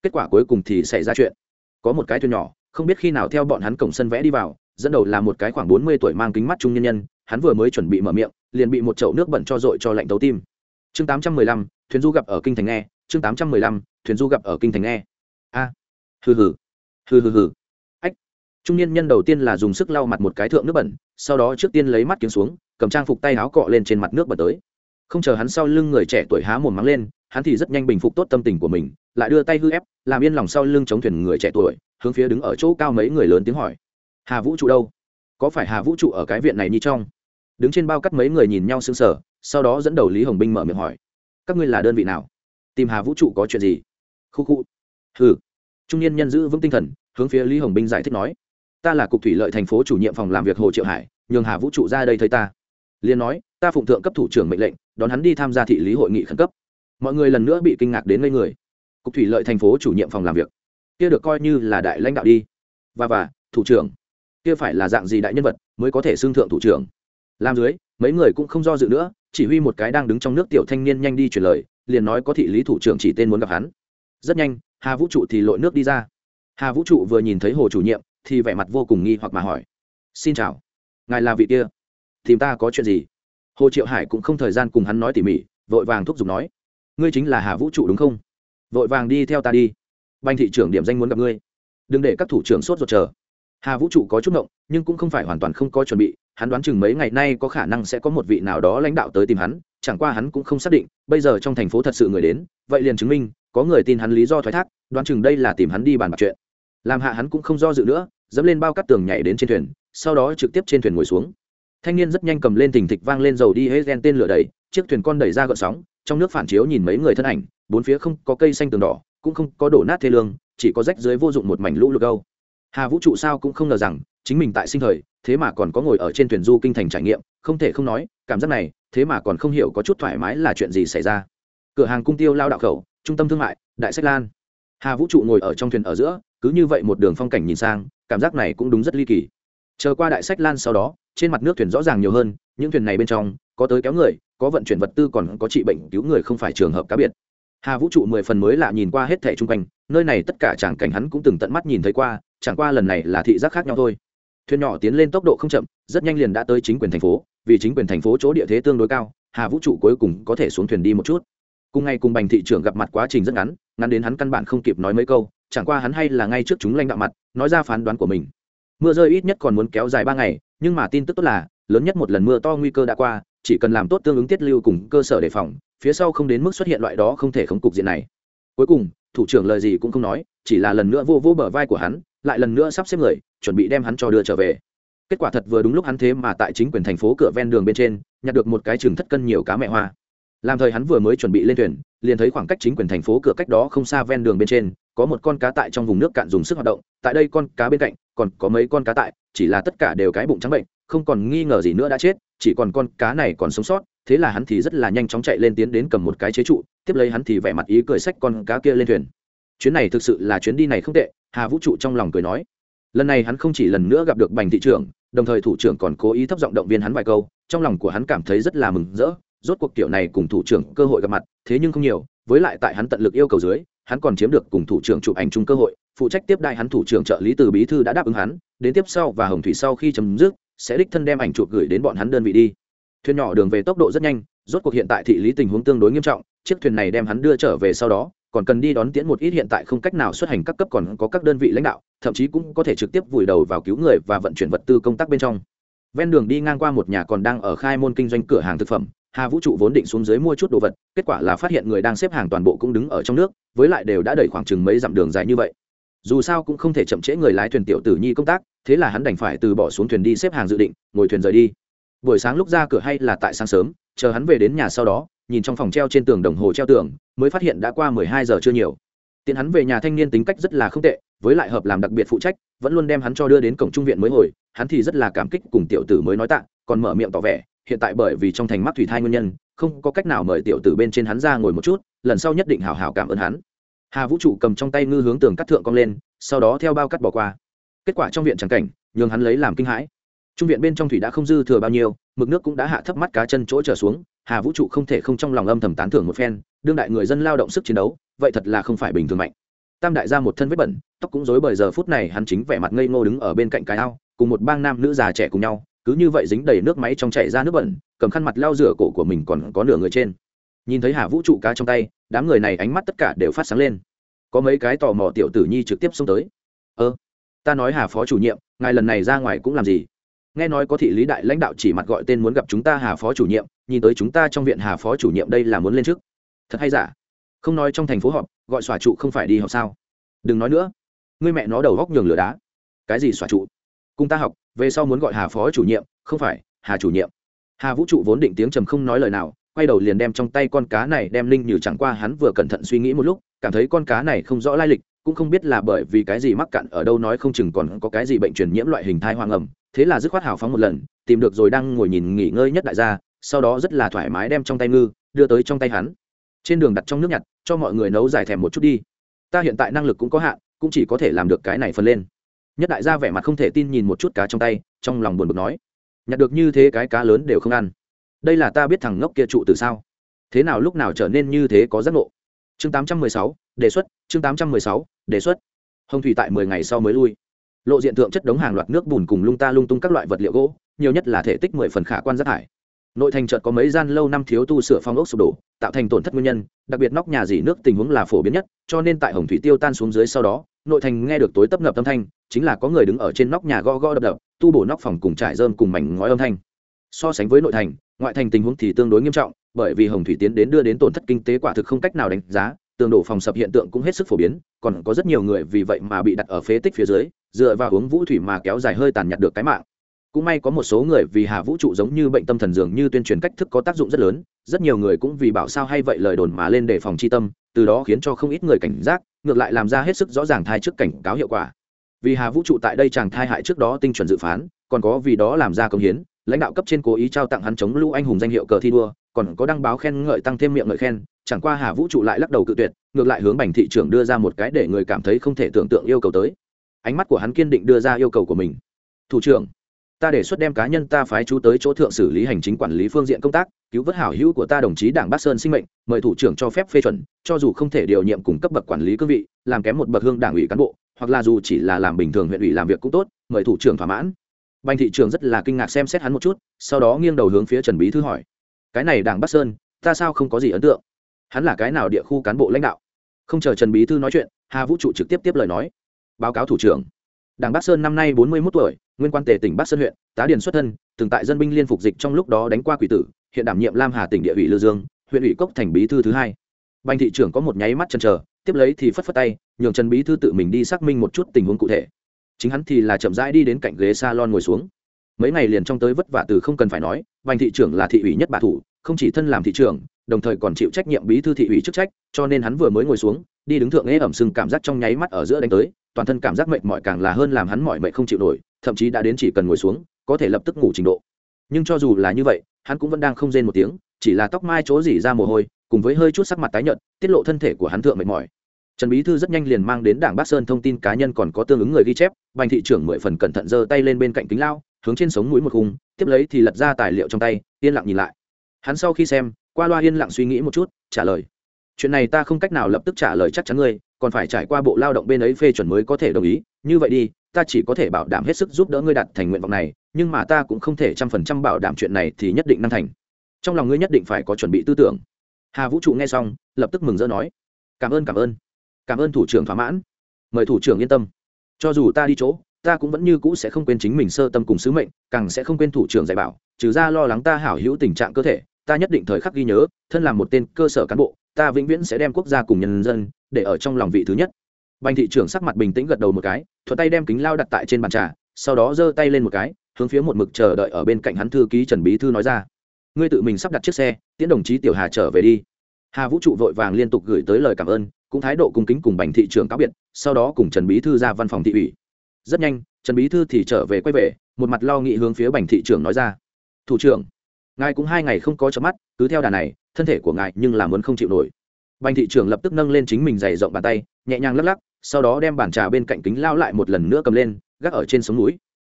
kết quả cuối cùng thì xảy ra chuyện. Có một cái thuyền nhỏ, không biết khi nào theo bọn hắn cổng sân vẽ đi vào, dẫn đầu là một cái khoảng bốn mươi tuổi mang kính mắt trung nhân nhân, hắn vừa mới chuẩn bị mở miệng, liền bị một chậu nước bẩn cho dội cho lạnh tấu tim. Chương tám trăm mười lăm, thuyền du gặp ở kinh thành nghe, chương tám trăm mười lăm, thuyền du gặp ở kinh thành nghe. A. Hừ hừ. Hừ hừ hừ. Ách. Trung niên nhân đầu tiên là dùng sức lau mặt một cái thượng nước bẩn, sau đó trước tiên lấy mắt kiếm xuống, cầm trang phục tay áo cọ lên trên mặt nước bẩn tới. Không chờ hắn sau lưng người trẻ tuổi há mồm mắng lên hắn thì rất nhanh bình phục tốt tâm tình của mình, lại đưa tay hư ép, làm yên lòng sau lưng chống thuyền người trẻ tuổi, hướng phía đứng ở chỗ cao mấy người lớn tiếng hỏi. Hà vũ trụ đâu? Có phải hà vũ trụ ở cái viện này như trong? Đứng trên bao cắt mấy người nhìn nhau sững sờ, sau đó dẫn đầu lý hồng binh mở miệng hỏi. Các ngươi là đơn vị nào? Tìm hà vũ trụ có chuyện gì? Khu khu. Hừ. Trung niên nhân giữ vững tinh thần, hướng phía lý hồng binh giải thích nói. Ta là cục thủy lợi thành phố chủ nhiệm phòng làm việc hồ triệu hải, nhường hà vũ trụ ra đây thấy ta. Liền nói, ta phụng thượng cấp thủ trưởng mệnh lệnh, đón hắn đi tham gia thị lý hội nghị khẩn cấp mọi người lần nữa bị kinh ngạc đến ngây người. Cục thủy lợi thành phố chủ nhiệm phòng làm việc. Kia được coi như là đại lãnh đạo đi. Và và, thủ trưởng. Kia phải là dạng gì đại nhân vật mới có thể xưng thượng thủ trưởng? Làm dưới, mấy người cũng không do dự nữa, chỉ huy một cái đang đứng trong nước tiểu thanh niên nhanh đi truyền lời, liền nói có thị lý thủ trưởng chỉ tên muốn gặp hắn. Rất nhanh, hà vũ trụ thì lội nước đi ra. Hà vũ trụ vừa nhìn thấy hồ chủ nhiệm, thì vẻ mặt vô cùng nghi hoặc mà hỏi. Xin chào. Ngài là vị kia. Tìm ta có chuyện gì? Hồ triệu hải cũng không thời gian cùng hắn nói tỉ mỉ, vội vàng thúc giục nói ngươi chính là hà vũ trụ đúng không? Vội vàng đi theo ta đi. Banh thị trưởng điểm danh muốn gặp ngươi. Đừng để các thủ trưởng sốt ruột chờ. Hà vũ trụ có chút ngộng, nhưng cũng không phải hoàn toàn không có chuẩn bị. Hắn đoán chừng mấy ngày nay có khả năng sẽ có một vị nào đó lãnh đạo tới tìm hắn, chẳng qua hắn cũng không xác định. Bây giờ trong thành phố thật sự người đến, vậy liền chứng minh, có người tin hắn lý do thoái thác, đoán chừng đây là tìm hắn đi bàn bạc chuyện. Làm hạ hắn cũng không do dự nữa, dẫm lên bao cắt tường nhảy đến trên thuyền, sau đó trực tiếp trên thuyền ngồi xuống. Thanh niên rất nhanh cầm lên thình thịch vang lên dầu đi hết gen tên lửa đầy chiếc thuyền con đẩy ra gợn sóng trong nước phản chiếu nhìn mấy người thân ảnh, bốn phía không có cây xanh tường đỏ, cũng không có đổ nát thê lương, chỉ có rách dưới vô dụng một mảnh lũ lụt gâu hà vũ trụ sao cũng không ngờ rằng, chính mình tại sinh thời, thế mà còn có ngồi ở trên thuyền du kinh thành trải nghiệm, không thể không nói, cảm giác này, thế mà còn không hiểu có chút thoải mái là chuyện gì xảy ra. Cửa hàng cung tiêu lao đạo khẩu, trung tâm thương mại, đại sách lan. Hà vũ trụ ngồi ở trong thuyền ở giữa, cứ như vậy một đường phong cảnh nhìn sang, cảm giác này cũng đúng rất ly kỳ. Chờ qua đại sách lan sau đó, trên mặt nước thuyền rõ ràng nhiều hơn, những thuyền này bên trong, có tới kéo người có vận chuyển vật tư còn có trị bệnh cứu người không phải trường hợp cá biệt. Hà vũ trụ mười phần mới lạ nhìn qua hết thẻ chung quanh, nơi này tất cả chẳng cảnh hắn cũng từng tận mắt nhìn thấy qua, chẳng qua lần này là thị giác khác nhau thôi. Thuyền nhỏ tiến lên tốc độ không chậm, rất nhanh liền đã tới chính quyền thành phố, vì chính quyền thành phố chỗ địa thế tương đối cao, hà vũ trụ cuối cùng có thể xuống thuyền đi một chút. Cùng ngày cùng bành thị trưởng gặp mặt quá trình rất ngắn ngắn đến hắn căn bản không kịp nói mấy câu, chẳng qua hắn hay là ngay trước chúng lãnh đạo mặt, nói ra phán đoán của mình. Mưa rơi ít nhất còn muốn kéo dài ba ngày, nhưng mà tin tức tốt là, lớn nhất một lần mưa to nguy cơ đã qua chỉ cần làm tốt tương ứng tiết lưu cùng cơ sở đề phòng, phía sau không đến mức xuất hiện loại đó không thể khống cục diện này. Cuối cùng, thủ trưởng lời gì cũng không nói, chỉ là lần nữa vô vô bờ vai của hắn, lại lần nữa sắp xếp người, chuẩn bị đem hắn cho đưa trở về. Kết quả thật vừa đúng lúc hắn thế mà tại chính quyền thành phố cửa ven đường bên trên, nhặt được một cái chừng thất cân nhiều cá mẹ hoa. Làm thời hắn vừa mới chuẩn bị lên thuyền, liền thấy khoảng cách chính quyền thành phố cửa cách đó không xa ven đường bên trên, có một con cá tại trong vùng nước cạn dùng sức hoạt động, tại đây con cá bên cạnh còn có mấy con cá tại, chỉ là tất cả đều cái bụng trắng bệnh, không còn nghi ngờ gì nữa đã chết chỉ còn con cá này còn sống sót, thế là hắn thì rất là nhanh chóng chạy lên tiến đến cầm một cái chế trụ, tiếp lấy hắn thì vẻ mặt ý cười xách con cá kia lên thuyền. Chuyến này thực sự là chuyến đi này không tệ, hà vũ trụ trong lòng cười nói. Lần này hắn không chỉ lần nữa gặp được bành thị trưởng, đồng thời thủ trưởng còn cố ý thấp giọng động viên hắn vài câu, trong lòng của hắn cảm thấy rất là mừng rỡ, rốt cuộc kiểu này cùng thủ trưởng cơ hội gặp mặt, thế nhưng không nhiều, với lại tại hắn tận lực yêu cầu dưới, hắn còn chiếm được cùng thủ trưởng chụp ảnh chung cơ hội, phụ trách tiếp đại hắn thủ trưởng trợ lý từ bí thư đã đáp ứng hắn, đến tiếp sau và hồng thủy sau khi chấm dứt sẽ đích thân đem ảnh chụp gửi đến bọn hắn đơn vị đi. Thuyền nhỏ đường về tốc độ rất nhanh, rốt cuộc hiện tại thị lý tình huống tương đối nghiêm trọng, chiếc thuyền này đem hắn đưa trở về sau đó, còn cần đi đón tiễn một ít hiện tại không cách nào xuất hành các cấp còn có các đơn vị lãnh đạo, thậm chí cũng có thể trực tiếp vùi đầu vào cứu người và vận chuyển vật tư công tác bên trong. Ven đường đi ngang qua một nhà còn đang ở khai môn kinh doanh cửa hàng thực phẩm, hà vũ trụ vốn định xuống dưới mua chút đồ vật, kết quả là phát hiện người đang xếp hàng toàn bộ cũng đứng ở trong nước, với lại đều đã đẩy khoảng chừng mấy dặm đường dài như vậy dù sao cũng không thể chậm trễ người lái thuyền tiểu tử nhi công tác, thế là hắn đành phải từ bỏ xuống thuyền đi xếp hàng dự định, ngồi thuyền rời đi. Buổi sáng lúc ra cửa hay là tại sáng sớm, chờ hắn về đến nhà sau đó, nhìn trong phòng treo trên tường đồng hồ treo tường, mới phát hiện đã qua mười hai giờ chưa nhiều. Tiện hắn về nhà thanh niên tính cách rất là không tệ, với lại hợp làm đặc biệt phụ trách, vẫn luôn đem hắn cho đưa đến cổng trung viện mới hồi, hắn thì rất là cảm kích cùng tiểu tử mới nói tạ, còn mở miệng tỏ vẻ, hiện tại bởi vì trong thành mắc thủy thai nguyên nhân, không có cách nào mời tiểu tử bên trên hắn ra ngồi một chút, lần sau nhất định hào hào cảm ơn hắn hà vũ trụ cầm trong tay ngư hướng tường cắt thượng cong lên, sau đó theo bao cắt bỏ qua. Kết quả trong viện trắng cảnh, nhường hắn lấy làm kinh hãi. Trung viện bên trong thủy đã không dư thừa bao nhiêu, mực nước cũng đã hạ thấp mắt cá chân chỗ trở xuống, hà vũ trụ không thể không trong lòng âm thầm tán thưởng một phen, đương đại người dân lao động sức chiến đấu, vậy thật là không phải bình thường mạnh. Tam đại ra một thân vết bẩn, tóc cũng rối bởi giờ phút này hắn chính vẻ mặt ngây ngô đứng ở bên cạnh cái ao, cùng một bang nam nữ già trẻ cùng nhau, cứ như vậy dính đầy nước máy trong chảy ra nước bẩn, cầm khăn mặt lau rửa cổ của mình còn có nửa người trên nhìn thấy hà vũ trụ cá trong tay, đám người này ánh mắt tất cả đều phát sáng lên. Có mấy cái tò mò tiểu tử nhi trực tiếp xông tới. Ơ, ta nói hà phó chủ nhiệm, ngài lần này ra ngoài cũng làm gì? Nghe nói có thị lý đại lãnh đạo chỉ mặt gọi tên muốn gặp chúng ta hà phó chủ nhiệm, nhìn tới chúng ta trong viện hà phó chủ nhiệm đây là muốn lên trước. Thật hay giả? Không nói trong thành phố họp, gọi xòa trụ không phải đi học sao? Đừng nói nữa. Ngươi mẹ nó đầu góc nhường lửa đá. Cái gì xòa trụ? Cùng ta học, về sau muốn gọi hà phó chủ nhiệm, không phải, hà chủ nhiệm. Hà vũ trụ vốn định tiếng trầm không nói lời nào quay đầu liền đem trong tay con cá này đem linh như chẳng qua hắn vừa cẩn thận suy nghĩ một lúc, cảm thấy con cá này không rõ lai lịch, cũng không biết là bởi vì cái gì mắc cạn ở đâu nói không chừng còn có cái gì bệnh truyền nhiễm loại hình thai hoang ẩm, thế là dứt khoát hào phóng một lần, tìm được rồi đang ngồi nhìn nghỉ ngơi nhất đại gia, sau đó rất là thoải mái đem trong tay ngư, đưa tới trong tay hắn. Trên đường đặt trong nước nhặt, cho mọi người nấu giải thèm một chút đi. Ta hiện tại năng lực cũng có hạn, cũng chỉ có thể làm được cái này phần lên. Nhất đại gia vẻ mặt không thể tin nhìn một chút cá trong tay, trong lòng buồn bực nói, nhặt được như thế cái cá lớn đều không ăn đây là ta biết thằng ngốc kia trụ từ sao? Thế nào lúc nào trở nên như thế có giác ngộ? Chương 816, đề xuất chương 816, đề xuất. Hồng thủy tại mười ngày sau mới lui. Lộ diện tượng chất đống hàng loạt nước bùn cùng lung ta lung tung các loại vật liệu gỗ nhiều nhất là thể tích mười phần khả quan rác thải. Nội thành chợt có mấy gian lâu năm thiếu tu sửa phong ốc sụp đổ tạo thành tổn thất nguyên nhân đặc biệt nóc nhà dỉ nước tình huống là phổ biến nhất cho nên tại hồng thủy tiêu tan xuống dưới sau đó nội thành nghe được tối tấp nập âm thanh chính là có người đứng ở trên nóc nhà gõ gõ đập đập tu bổ nóc phòng cùng trải rơm cùng mảnh ngói âm thanh so sánh với nội thành, ngoại thành tình huống thì tương đối nghiêm trọng, bởi vì hồng thủy tiến đến đưa đến tổn thất kinh tế quả thực không cách nào đánh giá, tường đổ phòng sập hiện tượng cũng hết sức phổ biến, còn có rất nhiều người vì vậy mà bị đặt ở phế tích phía dưới, dựa vào uống vũ thủy mà kéo dài hơi tàn nhặt được cái mạng. Cũng may có một số người vì hà vũ trụ giống như bệnh tâm thần dường như tuyên truyền cách thức có tác dụng rất lớn, rất nhiều người cũng vì bảo sao hay vậy lời đồn mà lên đề phòng chi tâm, từ đó khiến cho không ít người cảnh giác, ngược lại làm ra hết sức rõ ràng thai trước cảnh cáo hiệu quả. Vì hà vũ trụ tại đây chàng thai hại trước đó tinh chuẩn dự phán, còn có vì đó làm ra công hiến lãnh đạo cấp trên cố ý trao tặng hắn chống lũ anh hùng danh hiệu cờ thi đua, còn có đăng báo khen ngợi tăng thêm miệng ngợi khen, chẳng qua hà vũ trụ lại lắc đầu cự tuyệt, ngược lại hướng bành thị trưởng đưa ra một cái để người cảm thấy không thể tưởng tượng yêu cầu tới. Ánh mắt của hắn kiên định đưa ra yêu cầu của mình. Thủ trưởng, ta đề xuất đem cá nhân ta phái chú tới chỗ thượng xử lý hành chính quản lý phương diện công tác, cứu vớt hảo hữu của ta đồng chí đảng bắc sơn sinh mệnh, mời thủ trưởng cho phép phê chuẩn, cho dù không thể điều nhiệm cùng cấp bậc quản lý cương vị, làm kém một bậc hương đảng ủy cán bộ, hoặc là dù chỉ là làm bình thường huyện ủy làm việc cũng tốt, mời thủ trưởng thỏa mãn bành thị trưởng rất là kinh ngạc xem xét hắn một chút, sau đó nghiêng đầu hướng phía trần bí thư hỏi. Cái này đảng bắc sơn, ta sao không có gì ấn tượng? Hắn là cái nào địa khu cán bộ lãnh đạo? Không chờ trần bí thư nói chuyện, hà vũ trụ trực tiếp tiếp lời nói. Báo cáo thủ trưởng. Đảng bắc sơn năm nay bốn mươi một tuổi, nguyên quan tề tỉnh bắc sơn huyện, tá điền xuất thân, từng tại dân binh liên phục dịch trong lúc đó đánh qua quỷ tử, hiện đảm nhiệm lam hà tỉnh địa ủy lư dương, huyện ủy cốc thành bí thư thứ hai. Bành thị trưởng có một nháy mắt chần chờ, tiếp lấy thì phất phất tay, nhường trần bí thư tự mình đi xác minh một chút tình huống cụ thể chính hắn thì là chậm rãi đi đến cạnh ghế s a lon ngồi xuống. Mấy ngày liền trong tới vất vả từ không cần phải nói vành thị trưởng là thị ủy nhất bà thủ, không chỉ thân làm thị trưởng, đồng thời còn chịu trách nhiệm bí thư thị ủy chức trách, cho nên hắn vừa mới ngồi xuống, đi đứng thượng ế ẩm sừng cảm giác trong nháy mắt ở giữa đánh tới, toàn thân cảm giác mệt mỏi càng là hơn làm hắn mỏi mệt không chịu nổi, thậm chí đã đến chỉ cần ngồi xuống, có thể lập tức ngủ trình độ. Nhưng cho dù là như vậy, hắn cũng vẫn đang không rên một tiếng, chỉ là tóc mai chỗ dỉ ra mồ hôi, cùng với hơi chút sắc mặt tái nhợt, tiết lộ thân thể của hắn thượng mệt mỏi trần bí thư rất nhanh liền mang đến đảng bắc sơn thông tin cá nhân còn có tương ứng người ghi chép, bành thị trưởng mười phần cẩn thận giơ tay lên bên cạnh kính lao, hướng trên sống mũi một khung, tiếp lấy thì lật ra tài liệu trong tay, yên lặng nhìn lại. Hắn sau khi xem, qua loa yên lặng suy nghĩ một chút, trả lời. Chuyện này ta không cách nào lập tức trả lời chắc chắn ngươi, còn phải trải qua bộ lao động bên ấy phê chuẩn mới có thể đồng ý. Như vậy đi, ta chỉ có thể bảo đảm hết sức giúp đỡ ngươi đạt thành nguyện vọng này, nhưng mà ta cũng không thể trăm phần trăm bảo đảm chuyện này thì nhất định năng thành. Trong lòng ngươi nhất định phải có chuẩn bị tư tưởng. Hà vũ trụ nghe xong, lập tức mừng rỡ nói. Cảm ơn cảm ơn cảm ơn thủ trưởng thỏa mãn. Mời thủ trưởng yên tâm. Cho dù ta đi chỗ, ta cũng vẫn như cũ sẽ không quên chính mình sơ tâm cùng sứ mệnh, càng sẽ không quên thủ trưởng dạy bảo. Trừ ra lo lắng ta hảo hữu tình trạng cơ thể, ta nhất định thời khắc ghi nhớ, thân là một tên cơ sở cán bộ, ta vĩnh viễn sẽ đem quốc gia cùng nhân dân để ở trong lòng vị thứ nhất. Bành thị trưởng sắc mặt bình tĩnh gật đầu một cái, thuận tay đem kính lao đặt tại trên bàn trà, sau đó giơ tay lên một cái, hướng phía một mực chờ đợi ở bên cạnh hắn thư ký trần bí thư nói ra. Ngươi tự mình sắp đặt chiếc xe, tiễn đồng chí tiểu hà trở về đi. Hà vũ trụ vội vàng liên tục gửi tới lời cảm ơn cũng thái độ cung kính cùng bành thị trưởng cáo biệt, sau đó cùng trần bí thư ra văn phòng thị ủy. Rất nhanh, trần bí thư thì trở về quay về, một mặt lo nghị hướng phía bành thị trưởng nói ra. Thủ trưởng, ngài cũng hai ngày không có chớp mắt, cứ theo đà này, thân thể của ngài nhưng là muốn không chịu nổi. Bành thị trưởng lập tức nâng lên chính mình dày rộng bàn tay, nhẹ nhàng lắc lắc, sau đó đem bàn trà bên cạnh kính lao lại một lần nữa cầm lên, gác ở trên sống núi.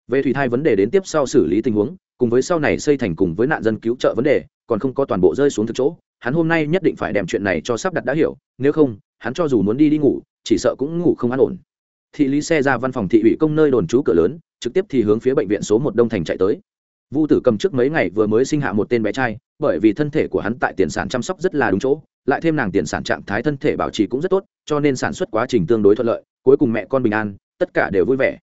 Về thủy thai vấn đề đến tiếp sau xử lý tình huống, cùng với sau này xây thành cùng với nạn dân cứu trợ vấn đề, còn không có toàn bộ rơi xuống thực chỗ, hắn hôm nay nhất định phải đem chuyện này cho sắp đặt đã hiểu, nếu không hắn cho dù muốn đi đi ngủ, chỉ sợ cũng ngủ không an ổn. Thị lý xe ra văn phòng thị ủy công nơi đồn trú cửa lớn, trực tiếp thì hướng phía bệnh viện số một đông thành chạy tới. Vu tử cầm trước mấy ngày vừa mới sinh hạ một tên bé trai, bởi vì thân thể của hắn tại tiền sản chăm sóc rất là đúng chỗ, lại thêm nàng tiền sản trạng thái thân thể bảo trì cũng rất tốt, cho nên sản xuất quá trình tương đối thuận lợi, cuối cùng mẹ con bình an, tất cả đều vui vẻ.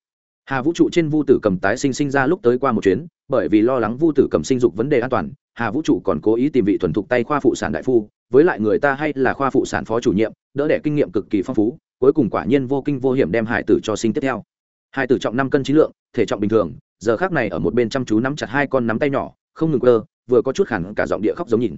Hà vũ trụ trên vu tử cầm tái sinh sinh ra lúc tới qua một chuyến, bởi vì lo lắng vu tử cầm sinh dục vấn đề an toàn, hà vũ trụ còn cố ý tìm vị thuần thục tay khoa phụ sản đại phu với lại người ta hay là khoa phụ sản phó chủ nhiệm, đỡ đẻ kinh nghiệm cực kỳ phong phú, cuối cùng quả nhiên vô kinh vô hiểm đem hải tử cho sinh tiếp theo. Hải tử trọng năm cân trí lượng, thể trọng bình thường, giờ khác này ở một bên chăm chú nắm chặt hai con nắm tay nhỏ, không ngừng cơ vừa có chút khẳng cả giọng địa khóc giống nhìn.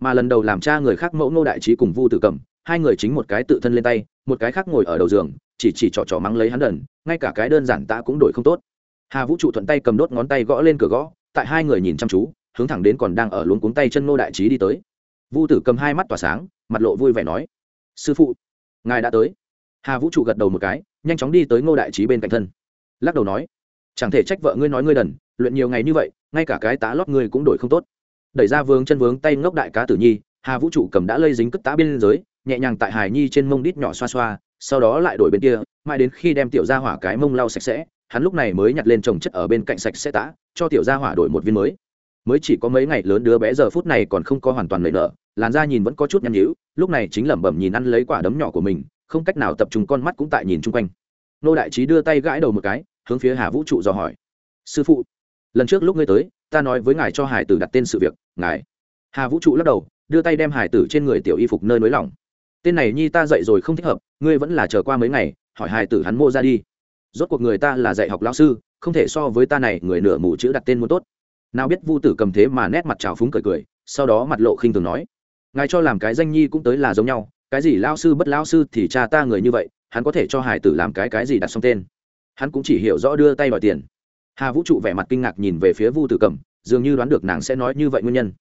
Mà lần đầu làm cha người khác mẫu nô đại trí cùng vu tử cầm, hai người chính một cái tự thân lên tay, một cái khác ngồi ở đầu giường, chỉ chỉ trò trò mắng lấy hắn đần, ngay cả cái đơn giản ta cũng đổi không tốt. Hà vũ trụ thuận tay cầm đốt ngón tay gõ lên cửa gõ, tại hai người nhìn chăm chú, hướng thẳng đến còn đang ở luống cuống tay chân nô đại trí đi tới vu tử cầm hai mắt tỏa sáng, mặt lộ vui vẻ nói, sư phụ, ngài đã tới. Hà vũ trụ gật đầu một cái, nhanh chóng đi tới ngô đại trí bên cạnh thân. Lắc đầu nói, chẳng thể trách vợ ngươi nói ngươi đần, luyện nhiều ngày như vậy, ngay cả cái tá lót ngươi cũng đổi không tốt. Đẩy ra vướng chân vướng tay ngốc đại cá tử nhi, hà vũ trụ cầm đã lây dính cất tá bên dưới, nhẹ nhàng tại Hải nhi trên mông đít nhỏ xoa xoa, sau đó lại đổi bên kia, mãi đến khi đem tiểu ra hỏa cái mông lau sạch sẽ, hắn lúc này mới nhặt lên trồng chất ở bên cạnh sạch sẽ tã, cho tiểu ra hỏa đổi một viên mới. Mới chỉ có mấy ngày lớn đứa bé giờ phút này còn không có hoàn toàn lệ nợ làn da nhìn vẫn có chút nhăn nhữ lúc này chính lẩm bẩm nhìn ăn lấy quả đấm nhỏ của mình, không cách nào tập trung con mắt cũng tại nhìn chung quanh. Nô đại trí đưa tay gãi đầu một cái, hướng phía hà vũ trụ dò hỏi. Sư phụ, lần trước lúc ngươi tới, ta nói với ngài cho hải tử đặt tên sự việc, ngài. Hà vũ trụ lắc đầu, đưa tay đem hải tử trên người tiểu y phục nơi nới lỏng. Tên này nhi ta dạy rồi không thích hợp, ngươi vẫn là chờ qua mấy ngày, hỏi hải tử hắn mua ra đi. Rốt cuộc người ta là dạy học lao sư, không thể so với ta này người nửa mù chữ đặt tên muốn tốt. Nào biết vu tử cầm thế mà nét mặt trào phúng cười cười, sau đó mặt lộ khinh thường nói ngài cho làm cái danh nhi cũng tới là giống nhau, cái gì lao sư bất lao sư thì cha ta người như vậy, hắn có thể cho hải tử làm cái cái gì đặt xong tên. Hắn cũng chỉ hiểu rõ đưa tay đòi tiền. Hà vũ trụ vẻ mặt kinh ngạc nhìn về phía vu tử cầm, dường như đoán được nàng sẽ nói như vậy nguyên nhân.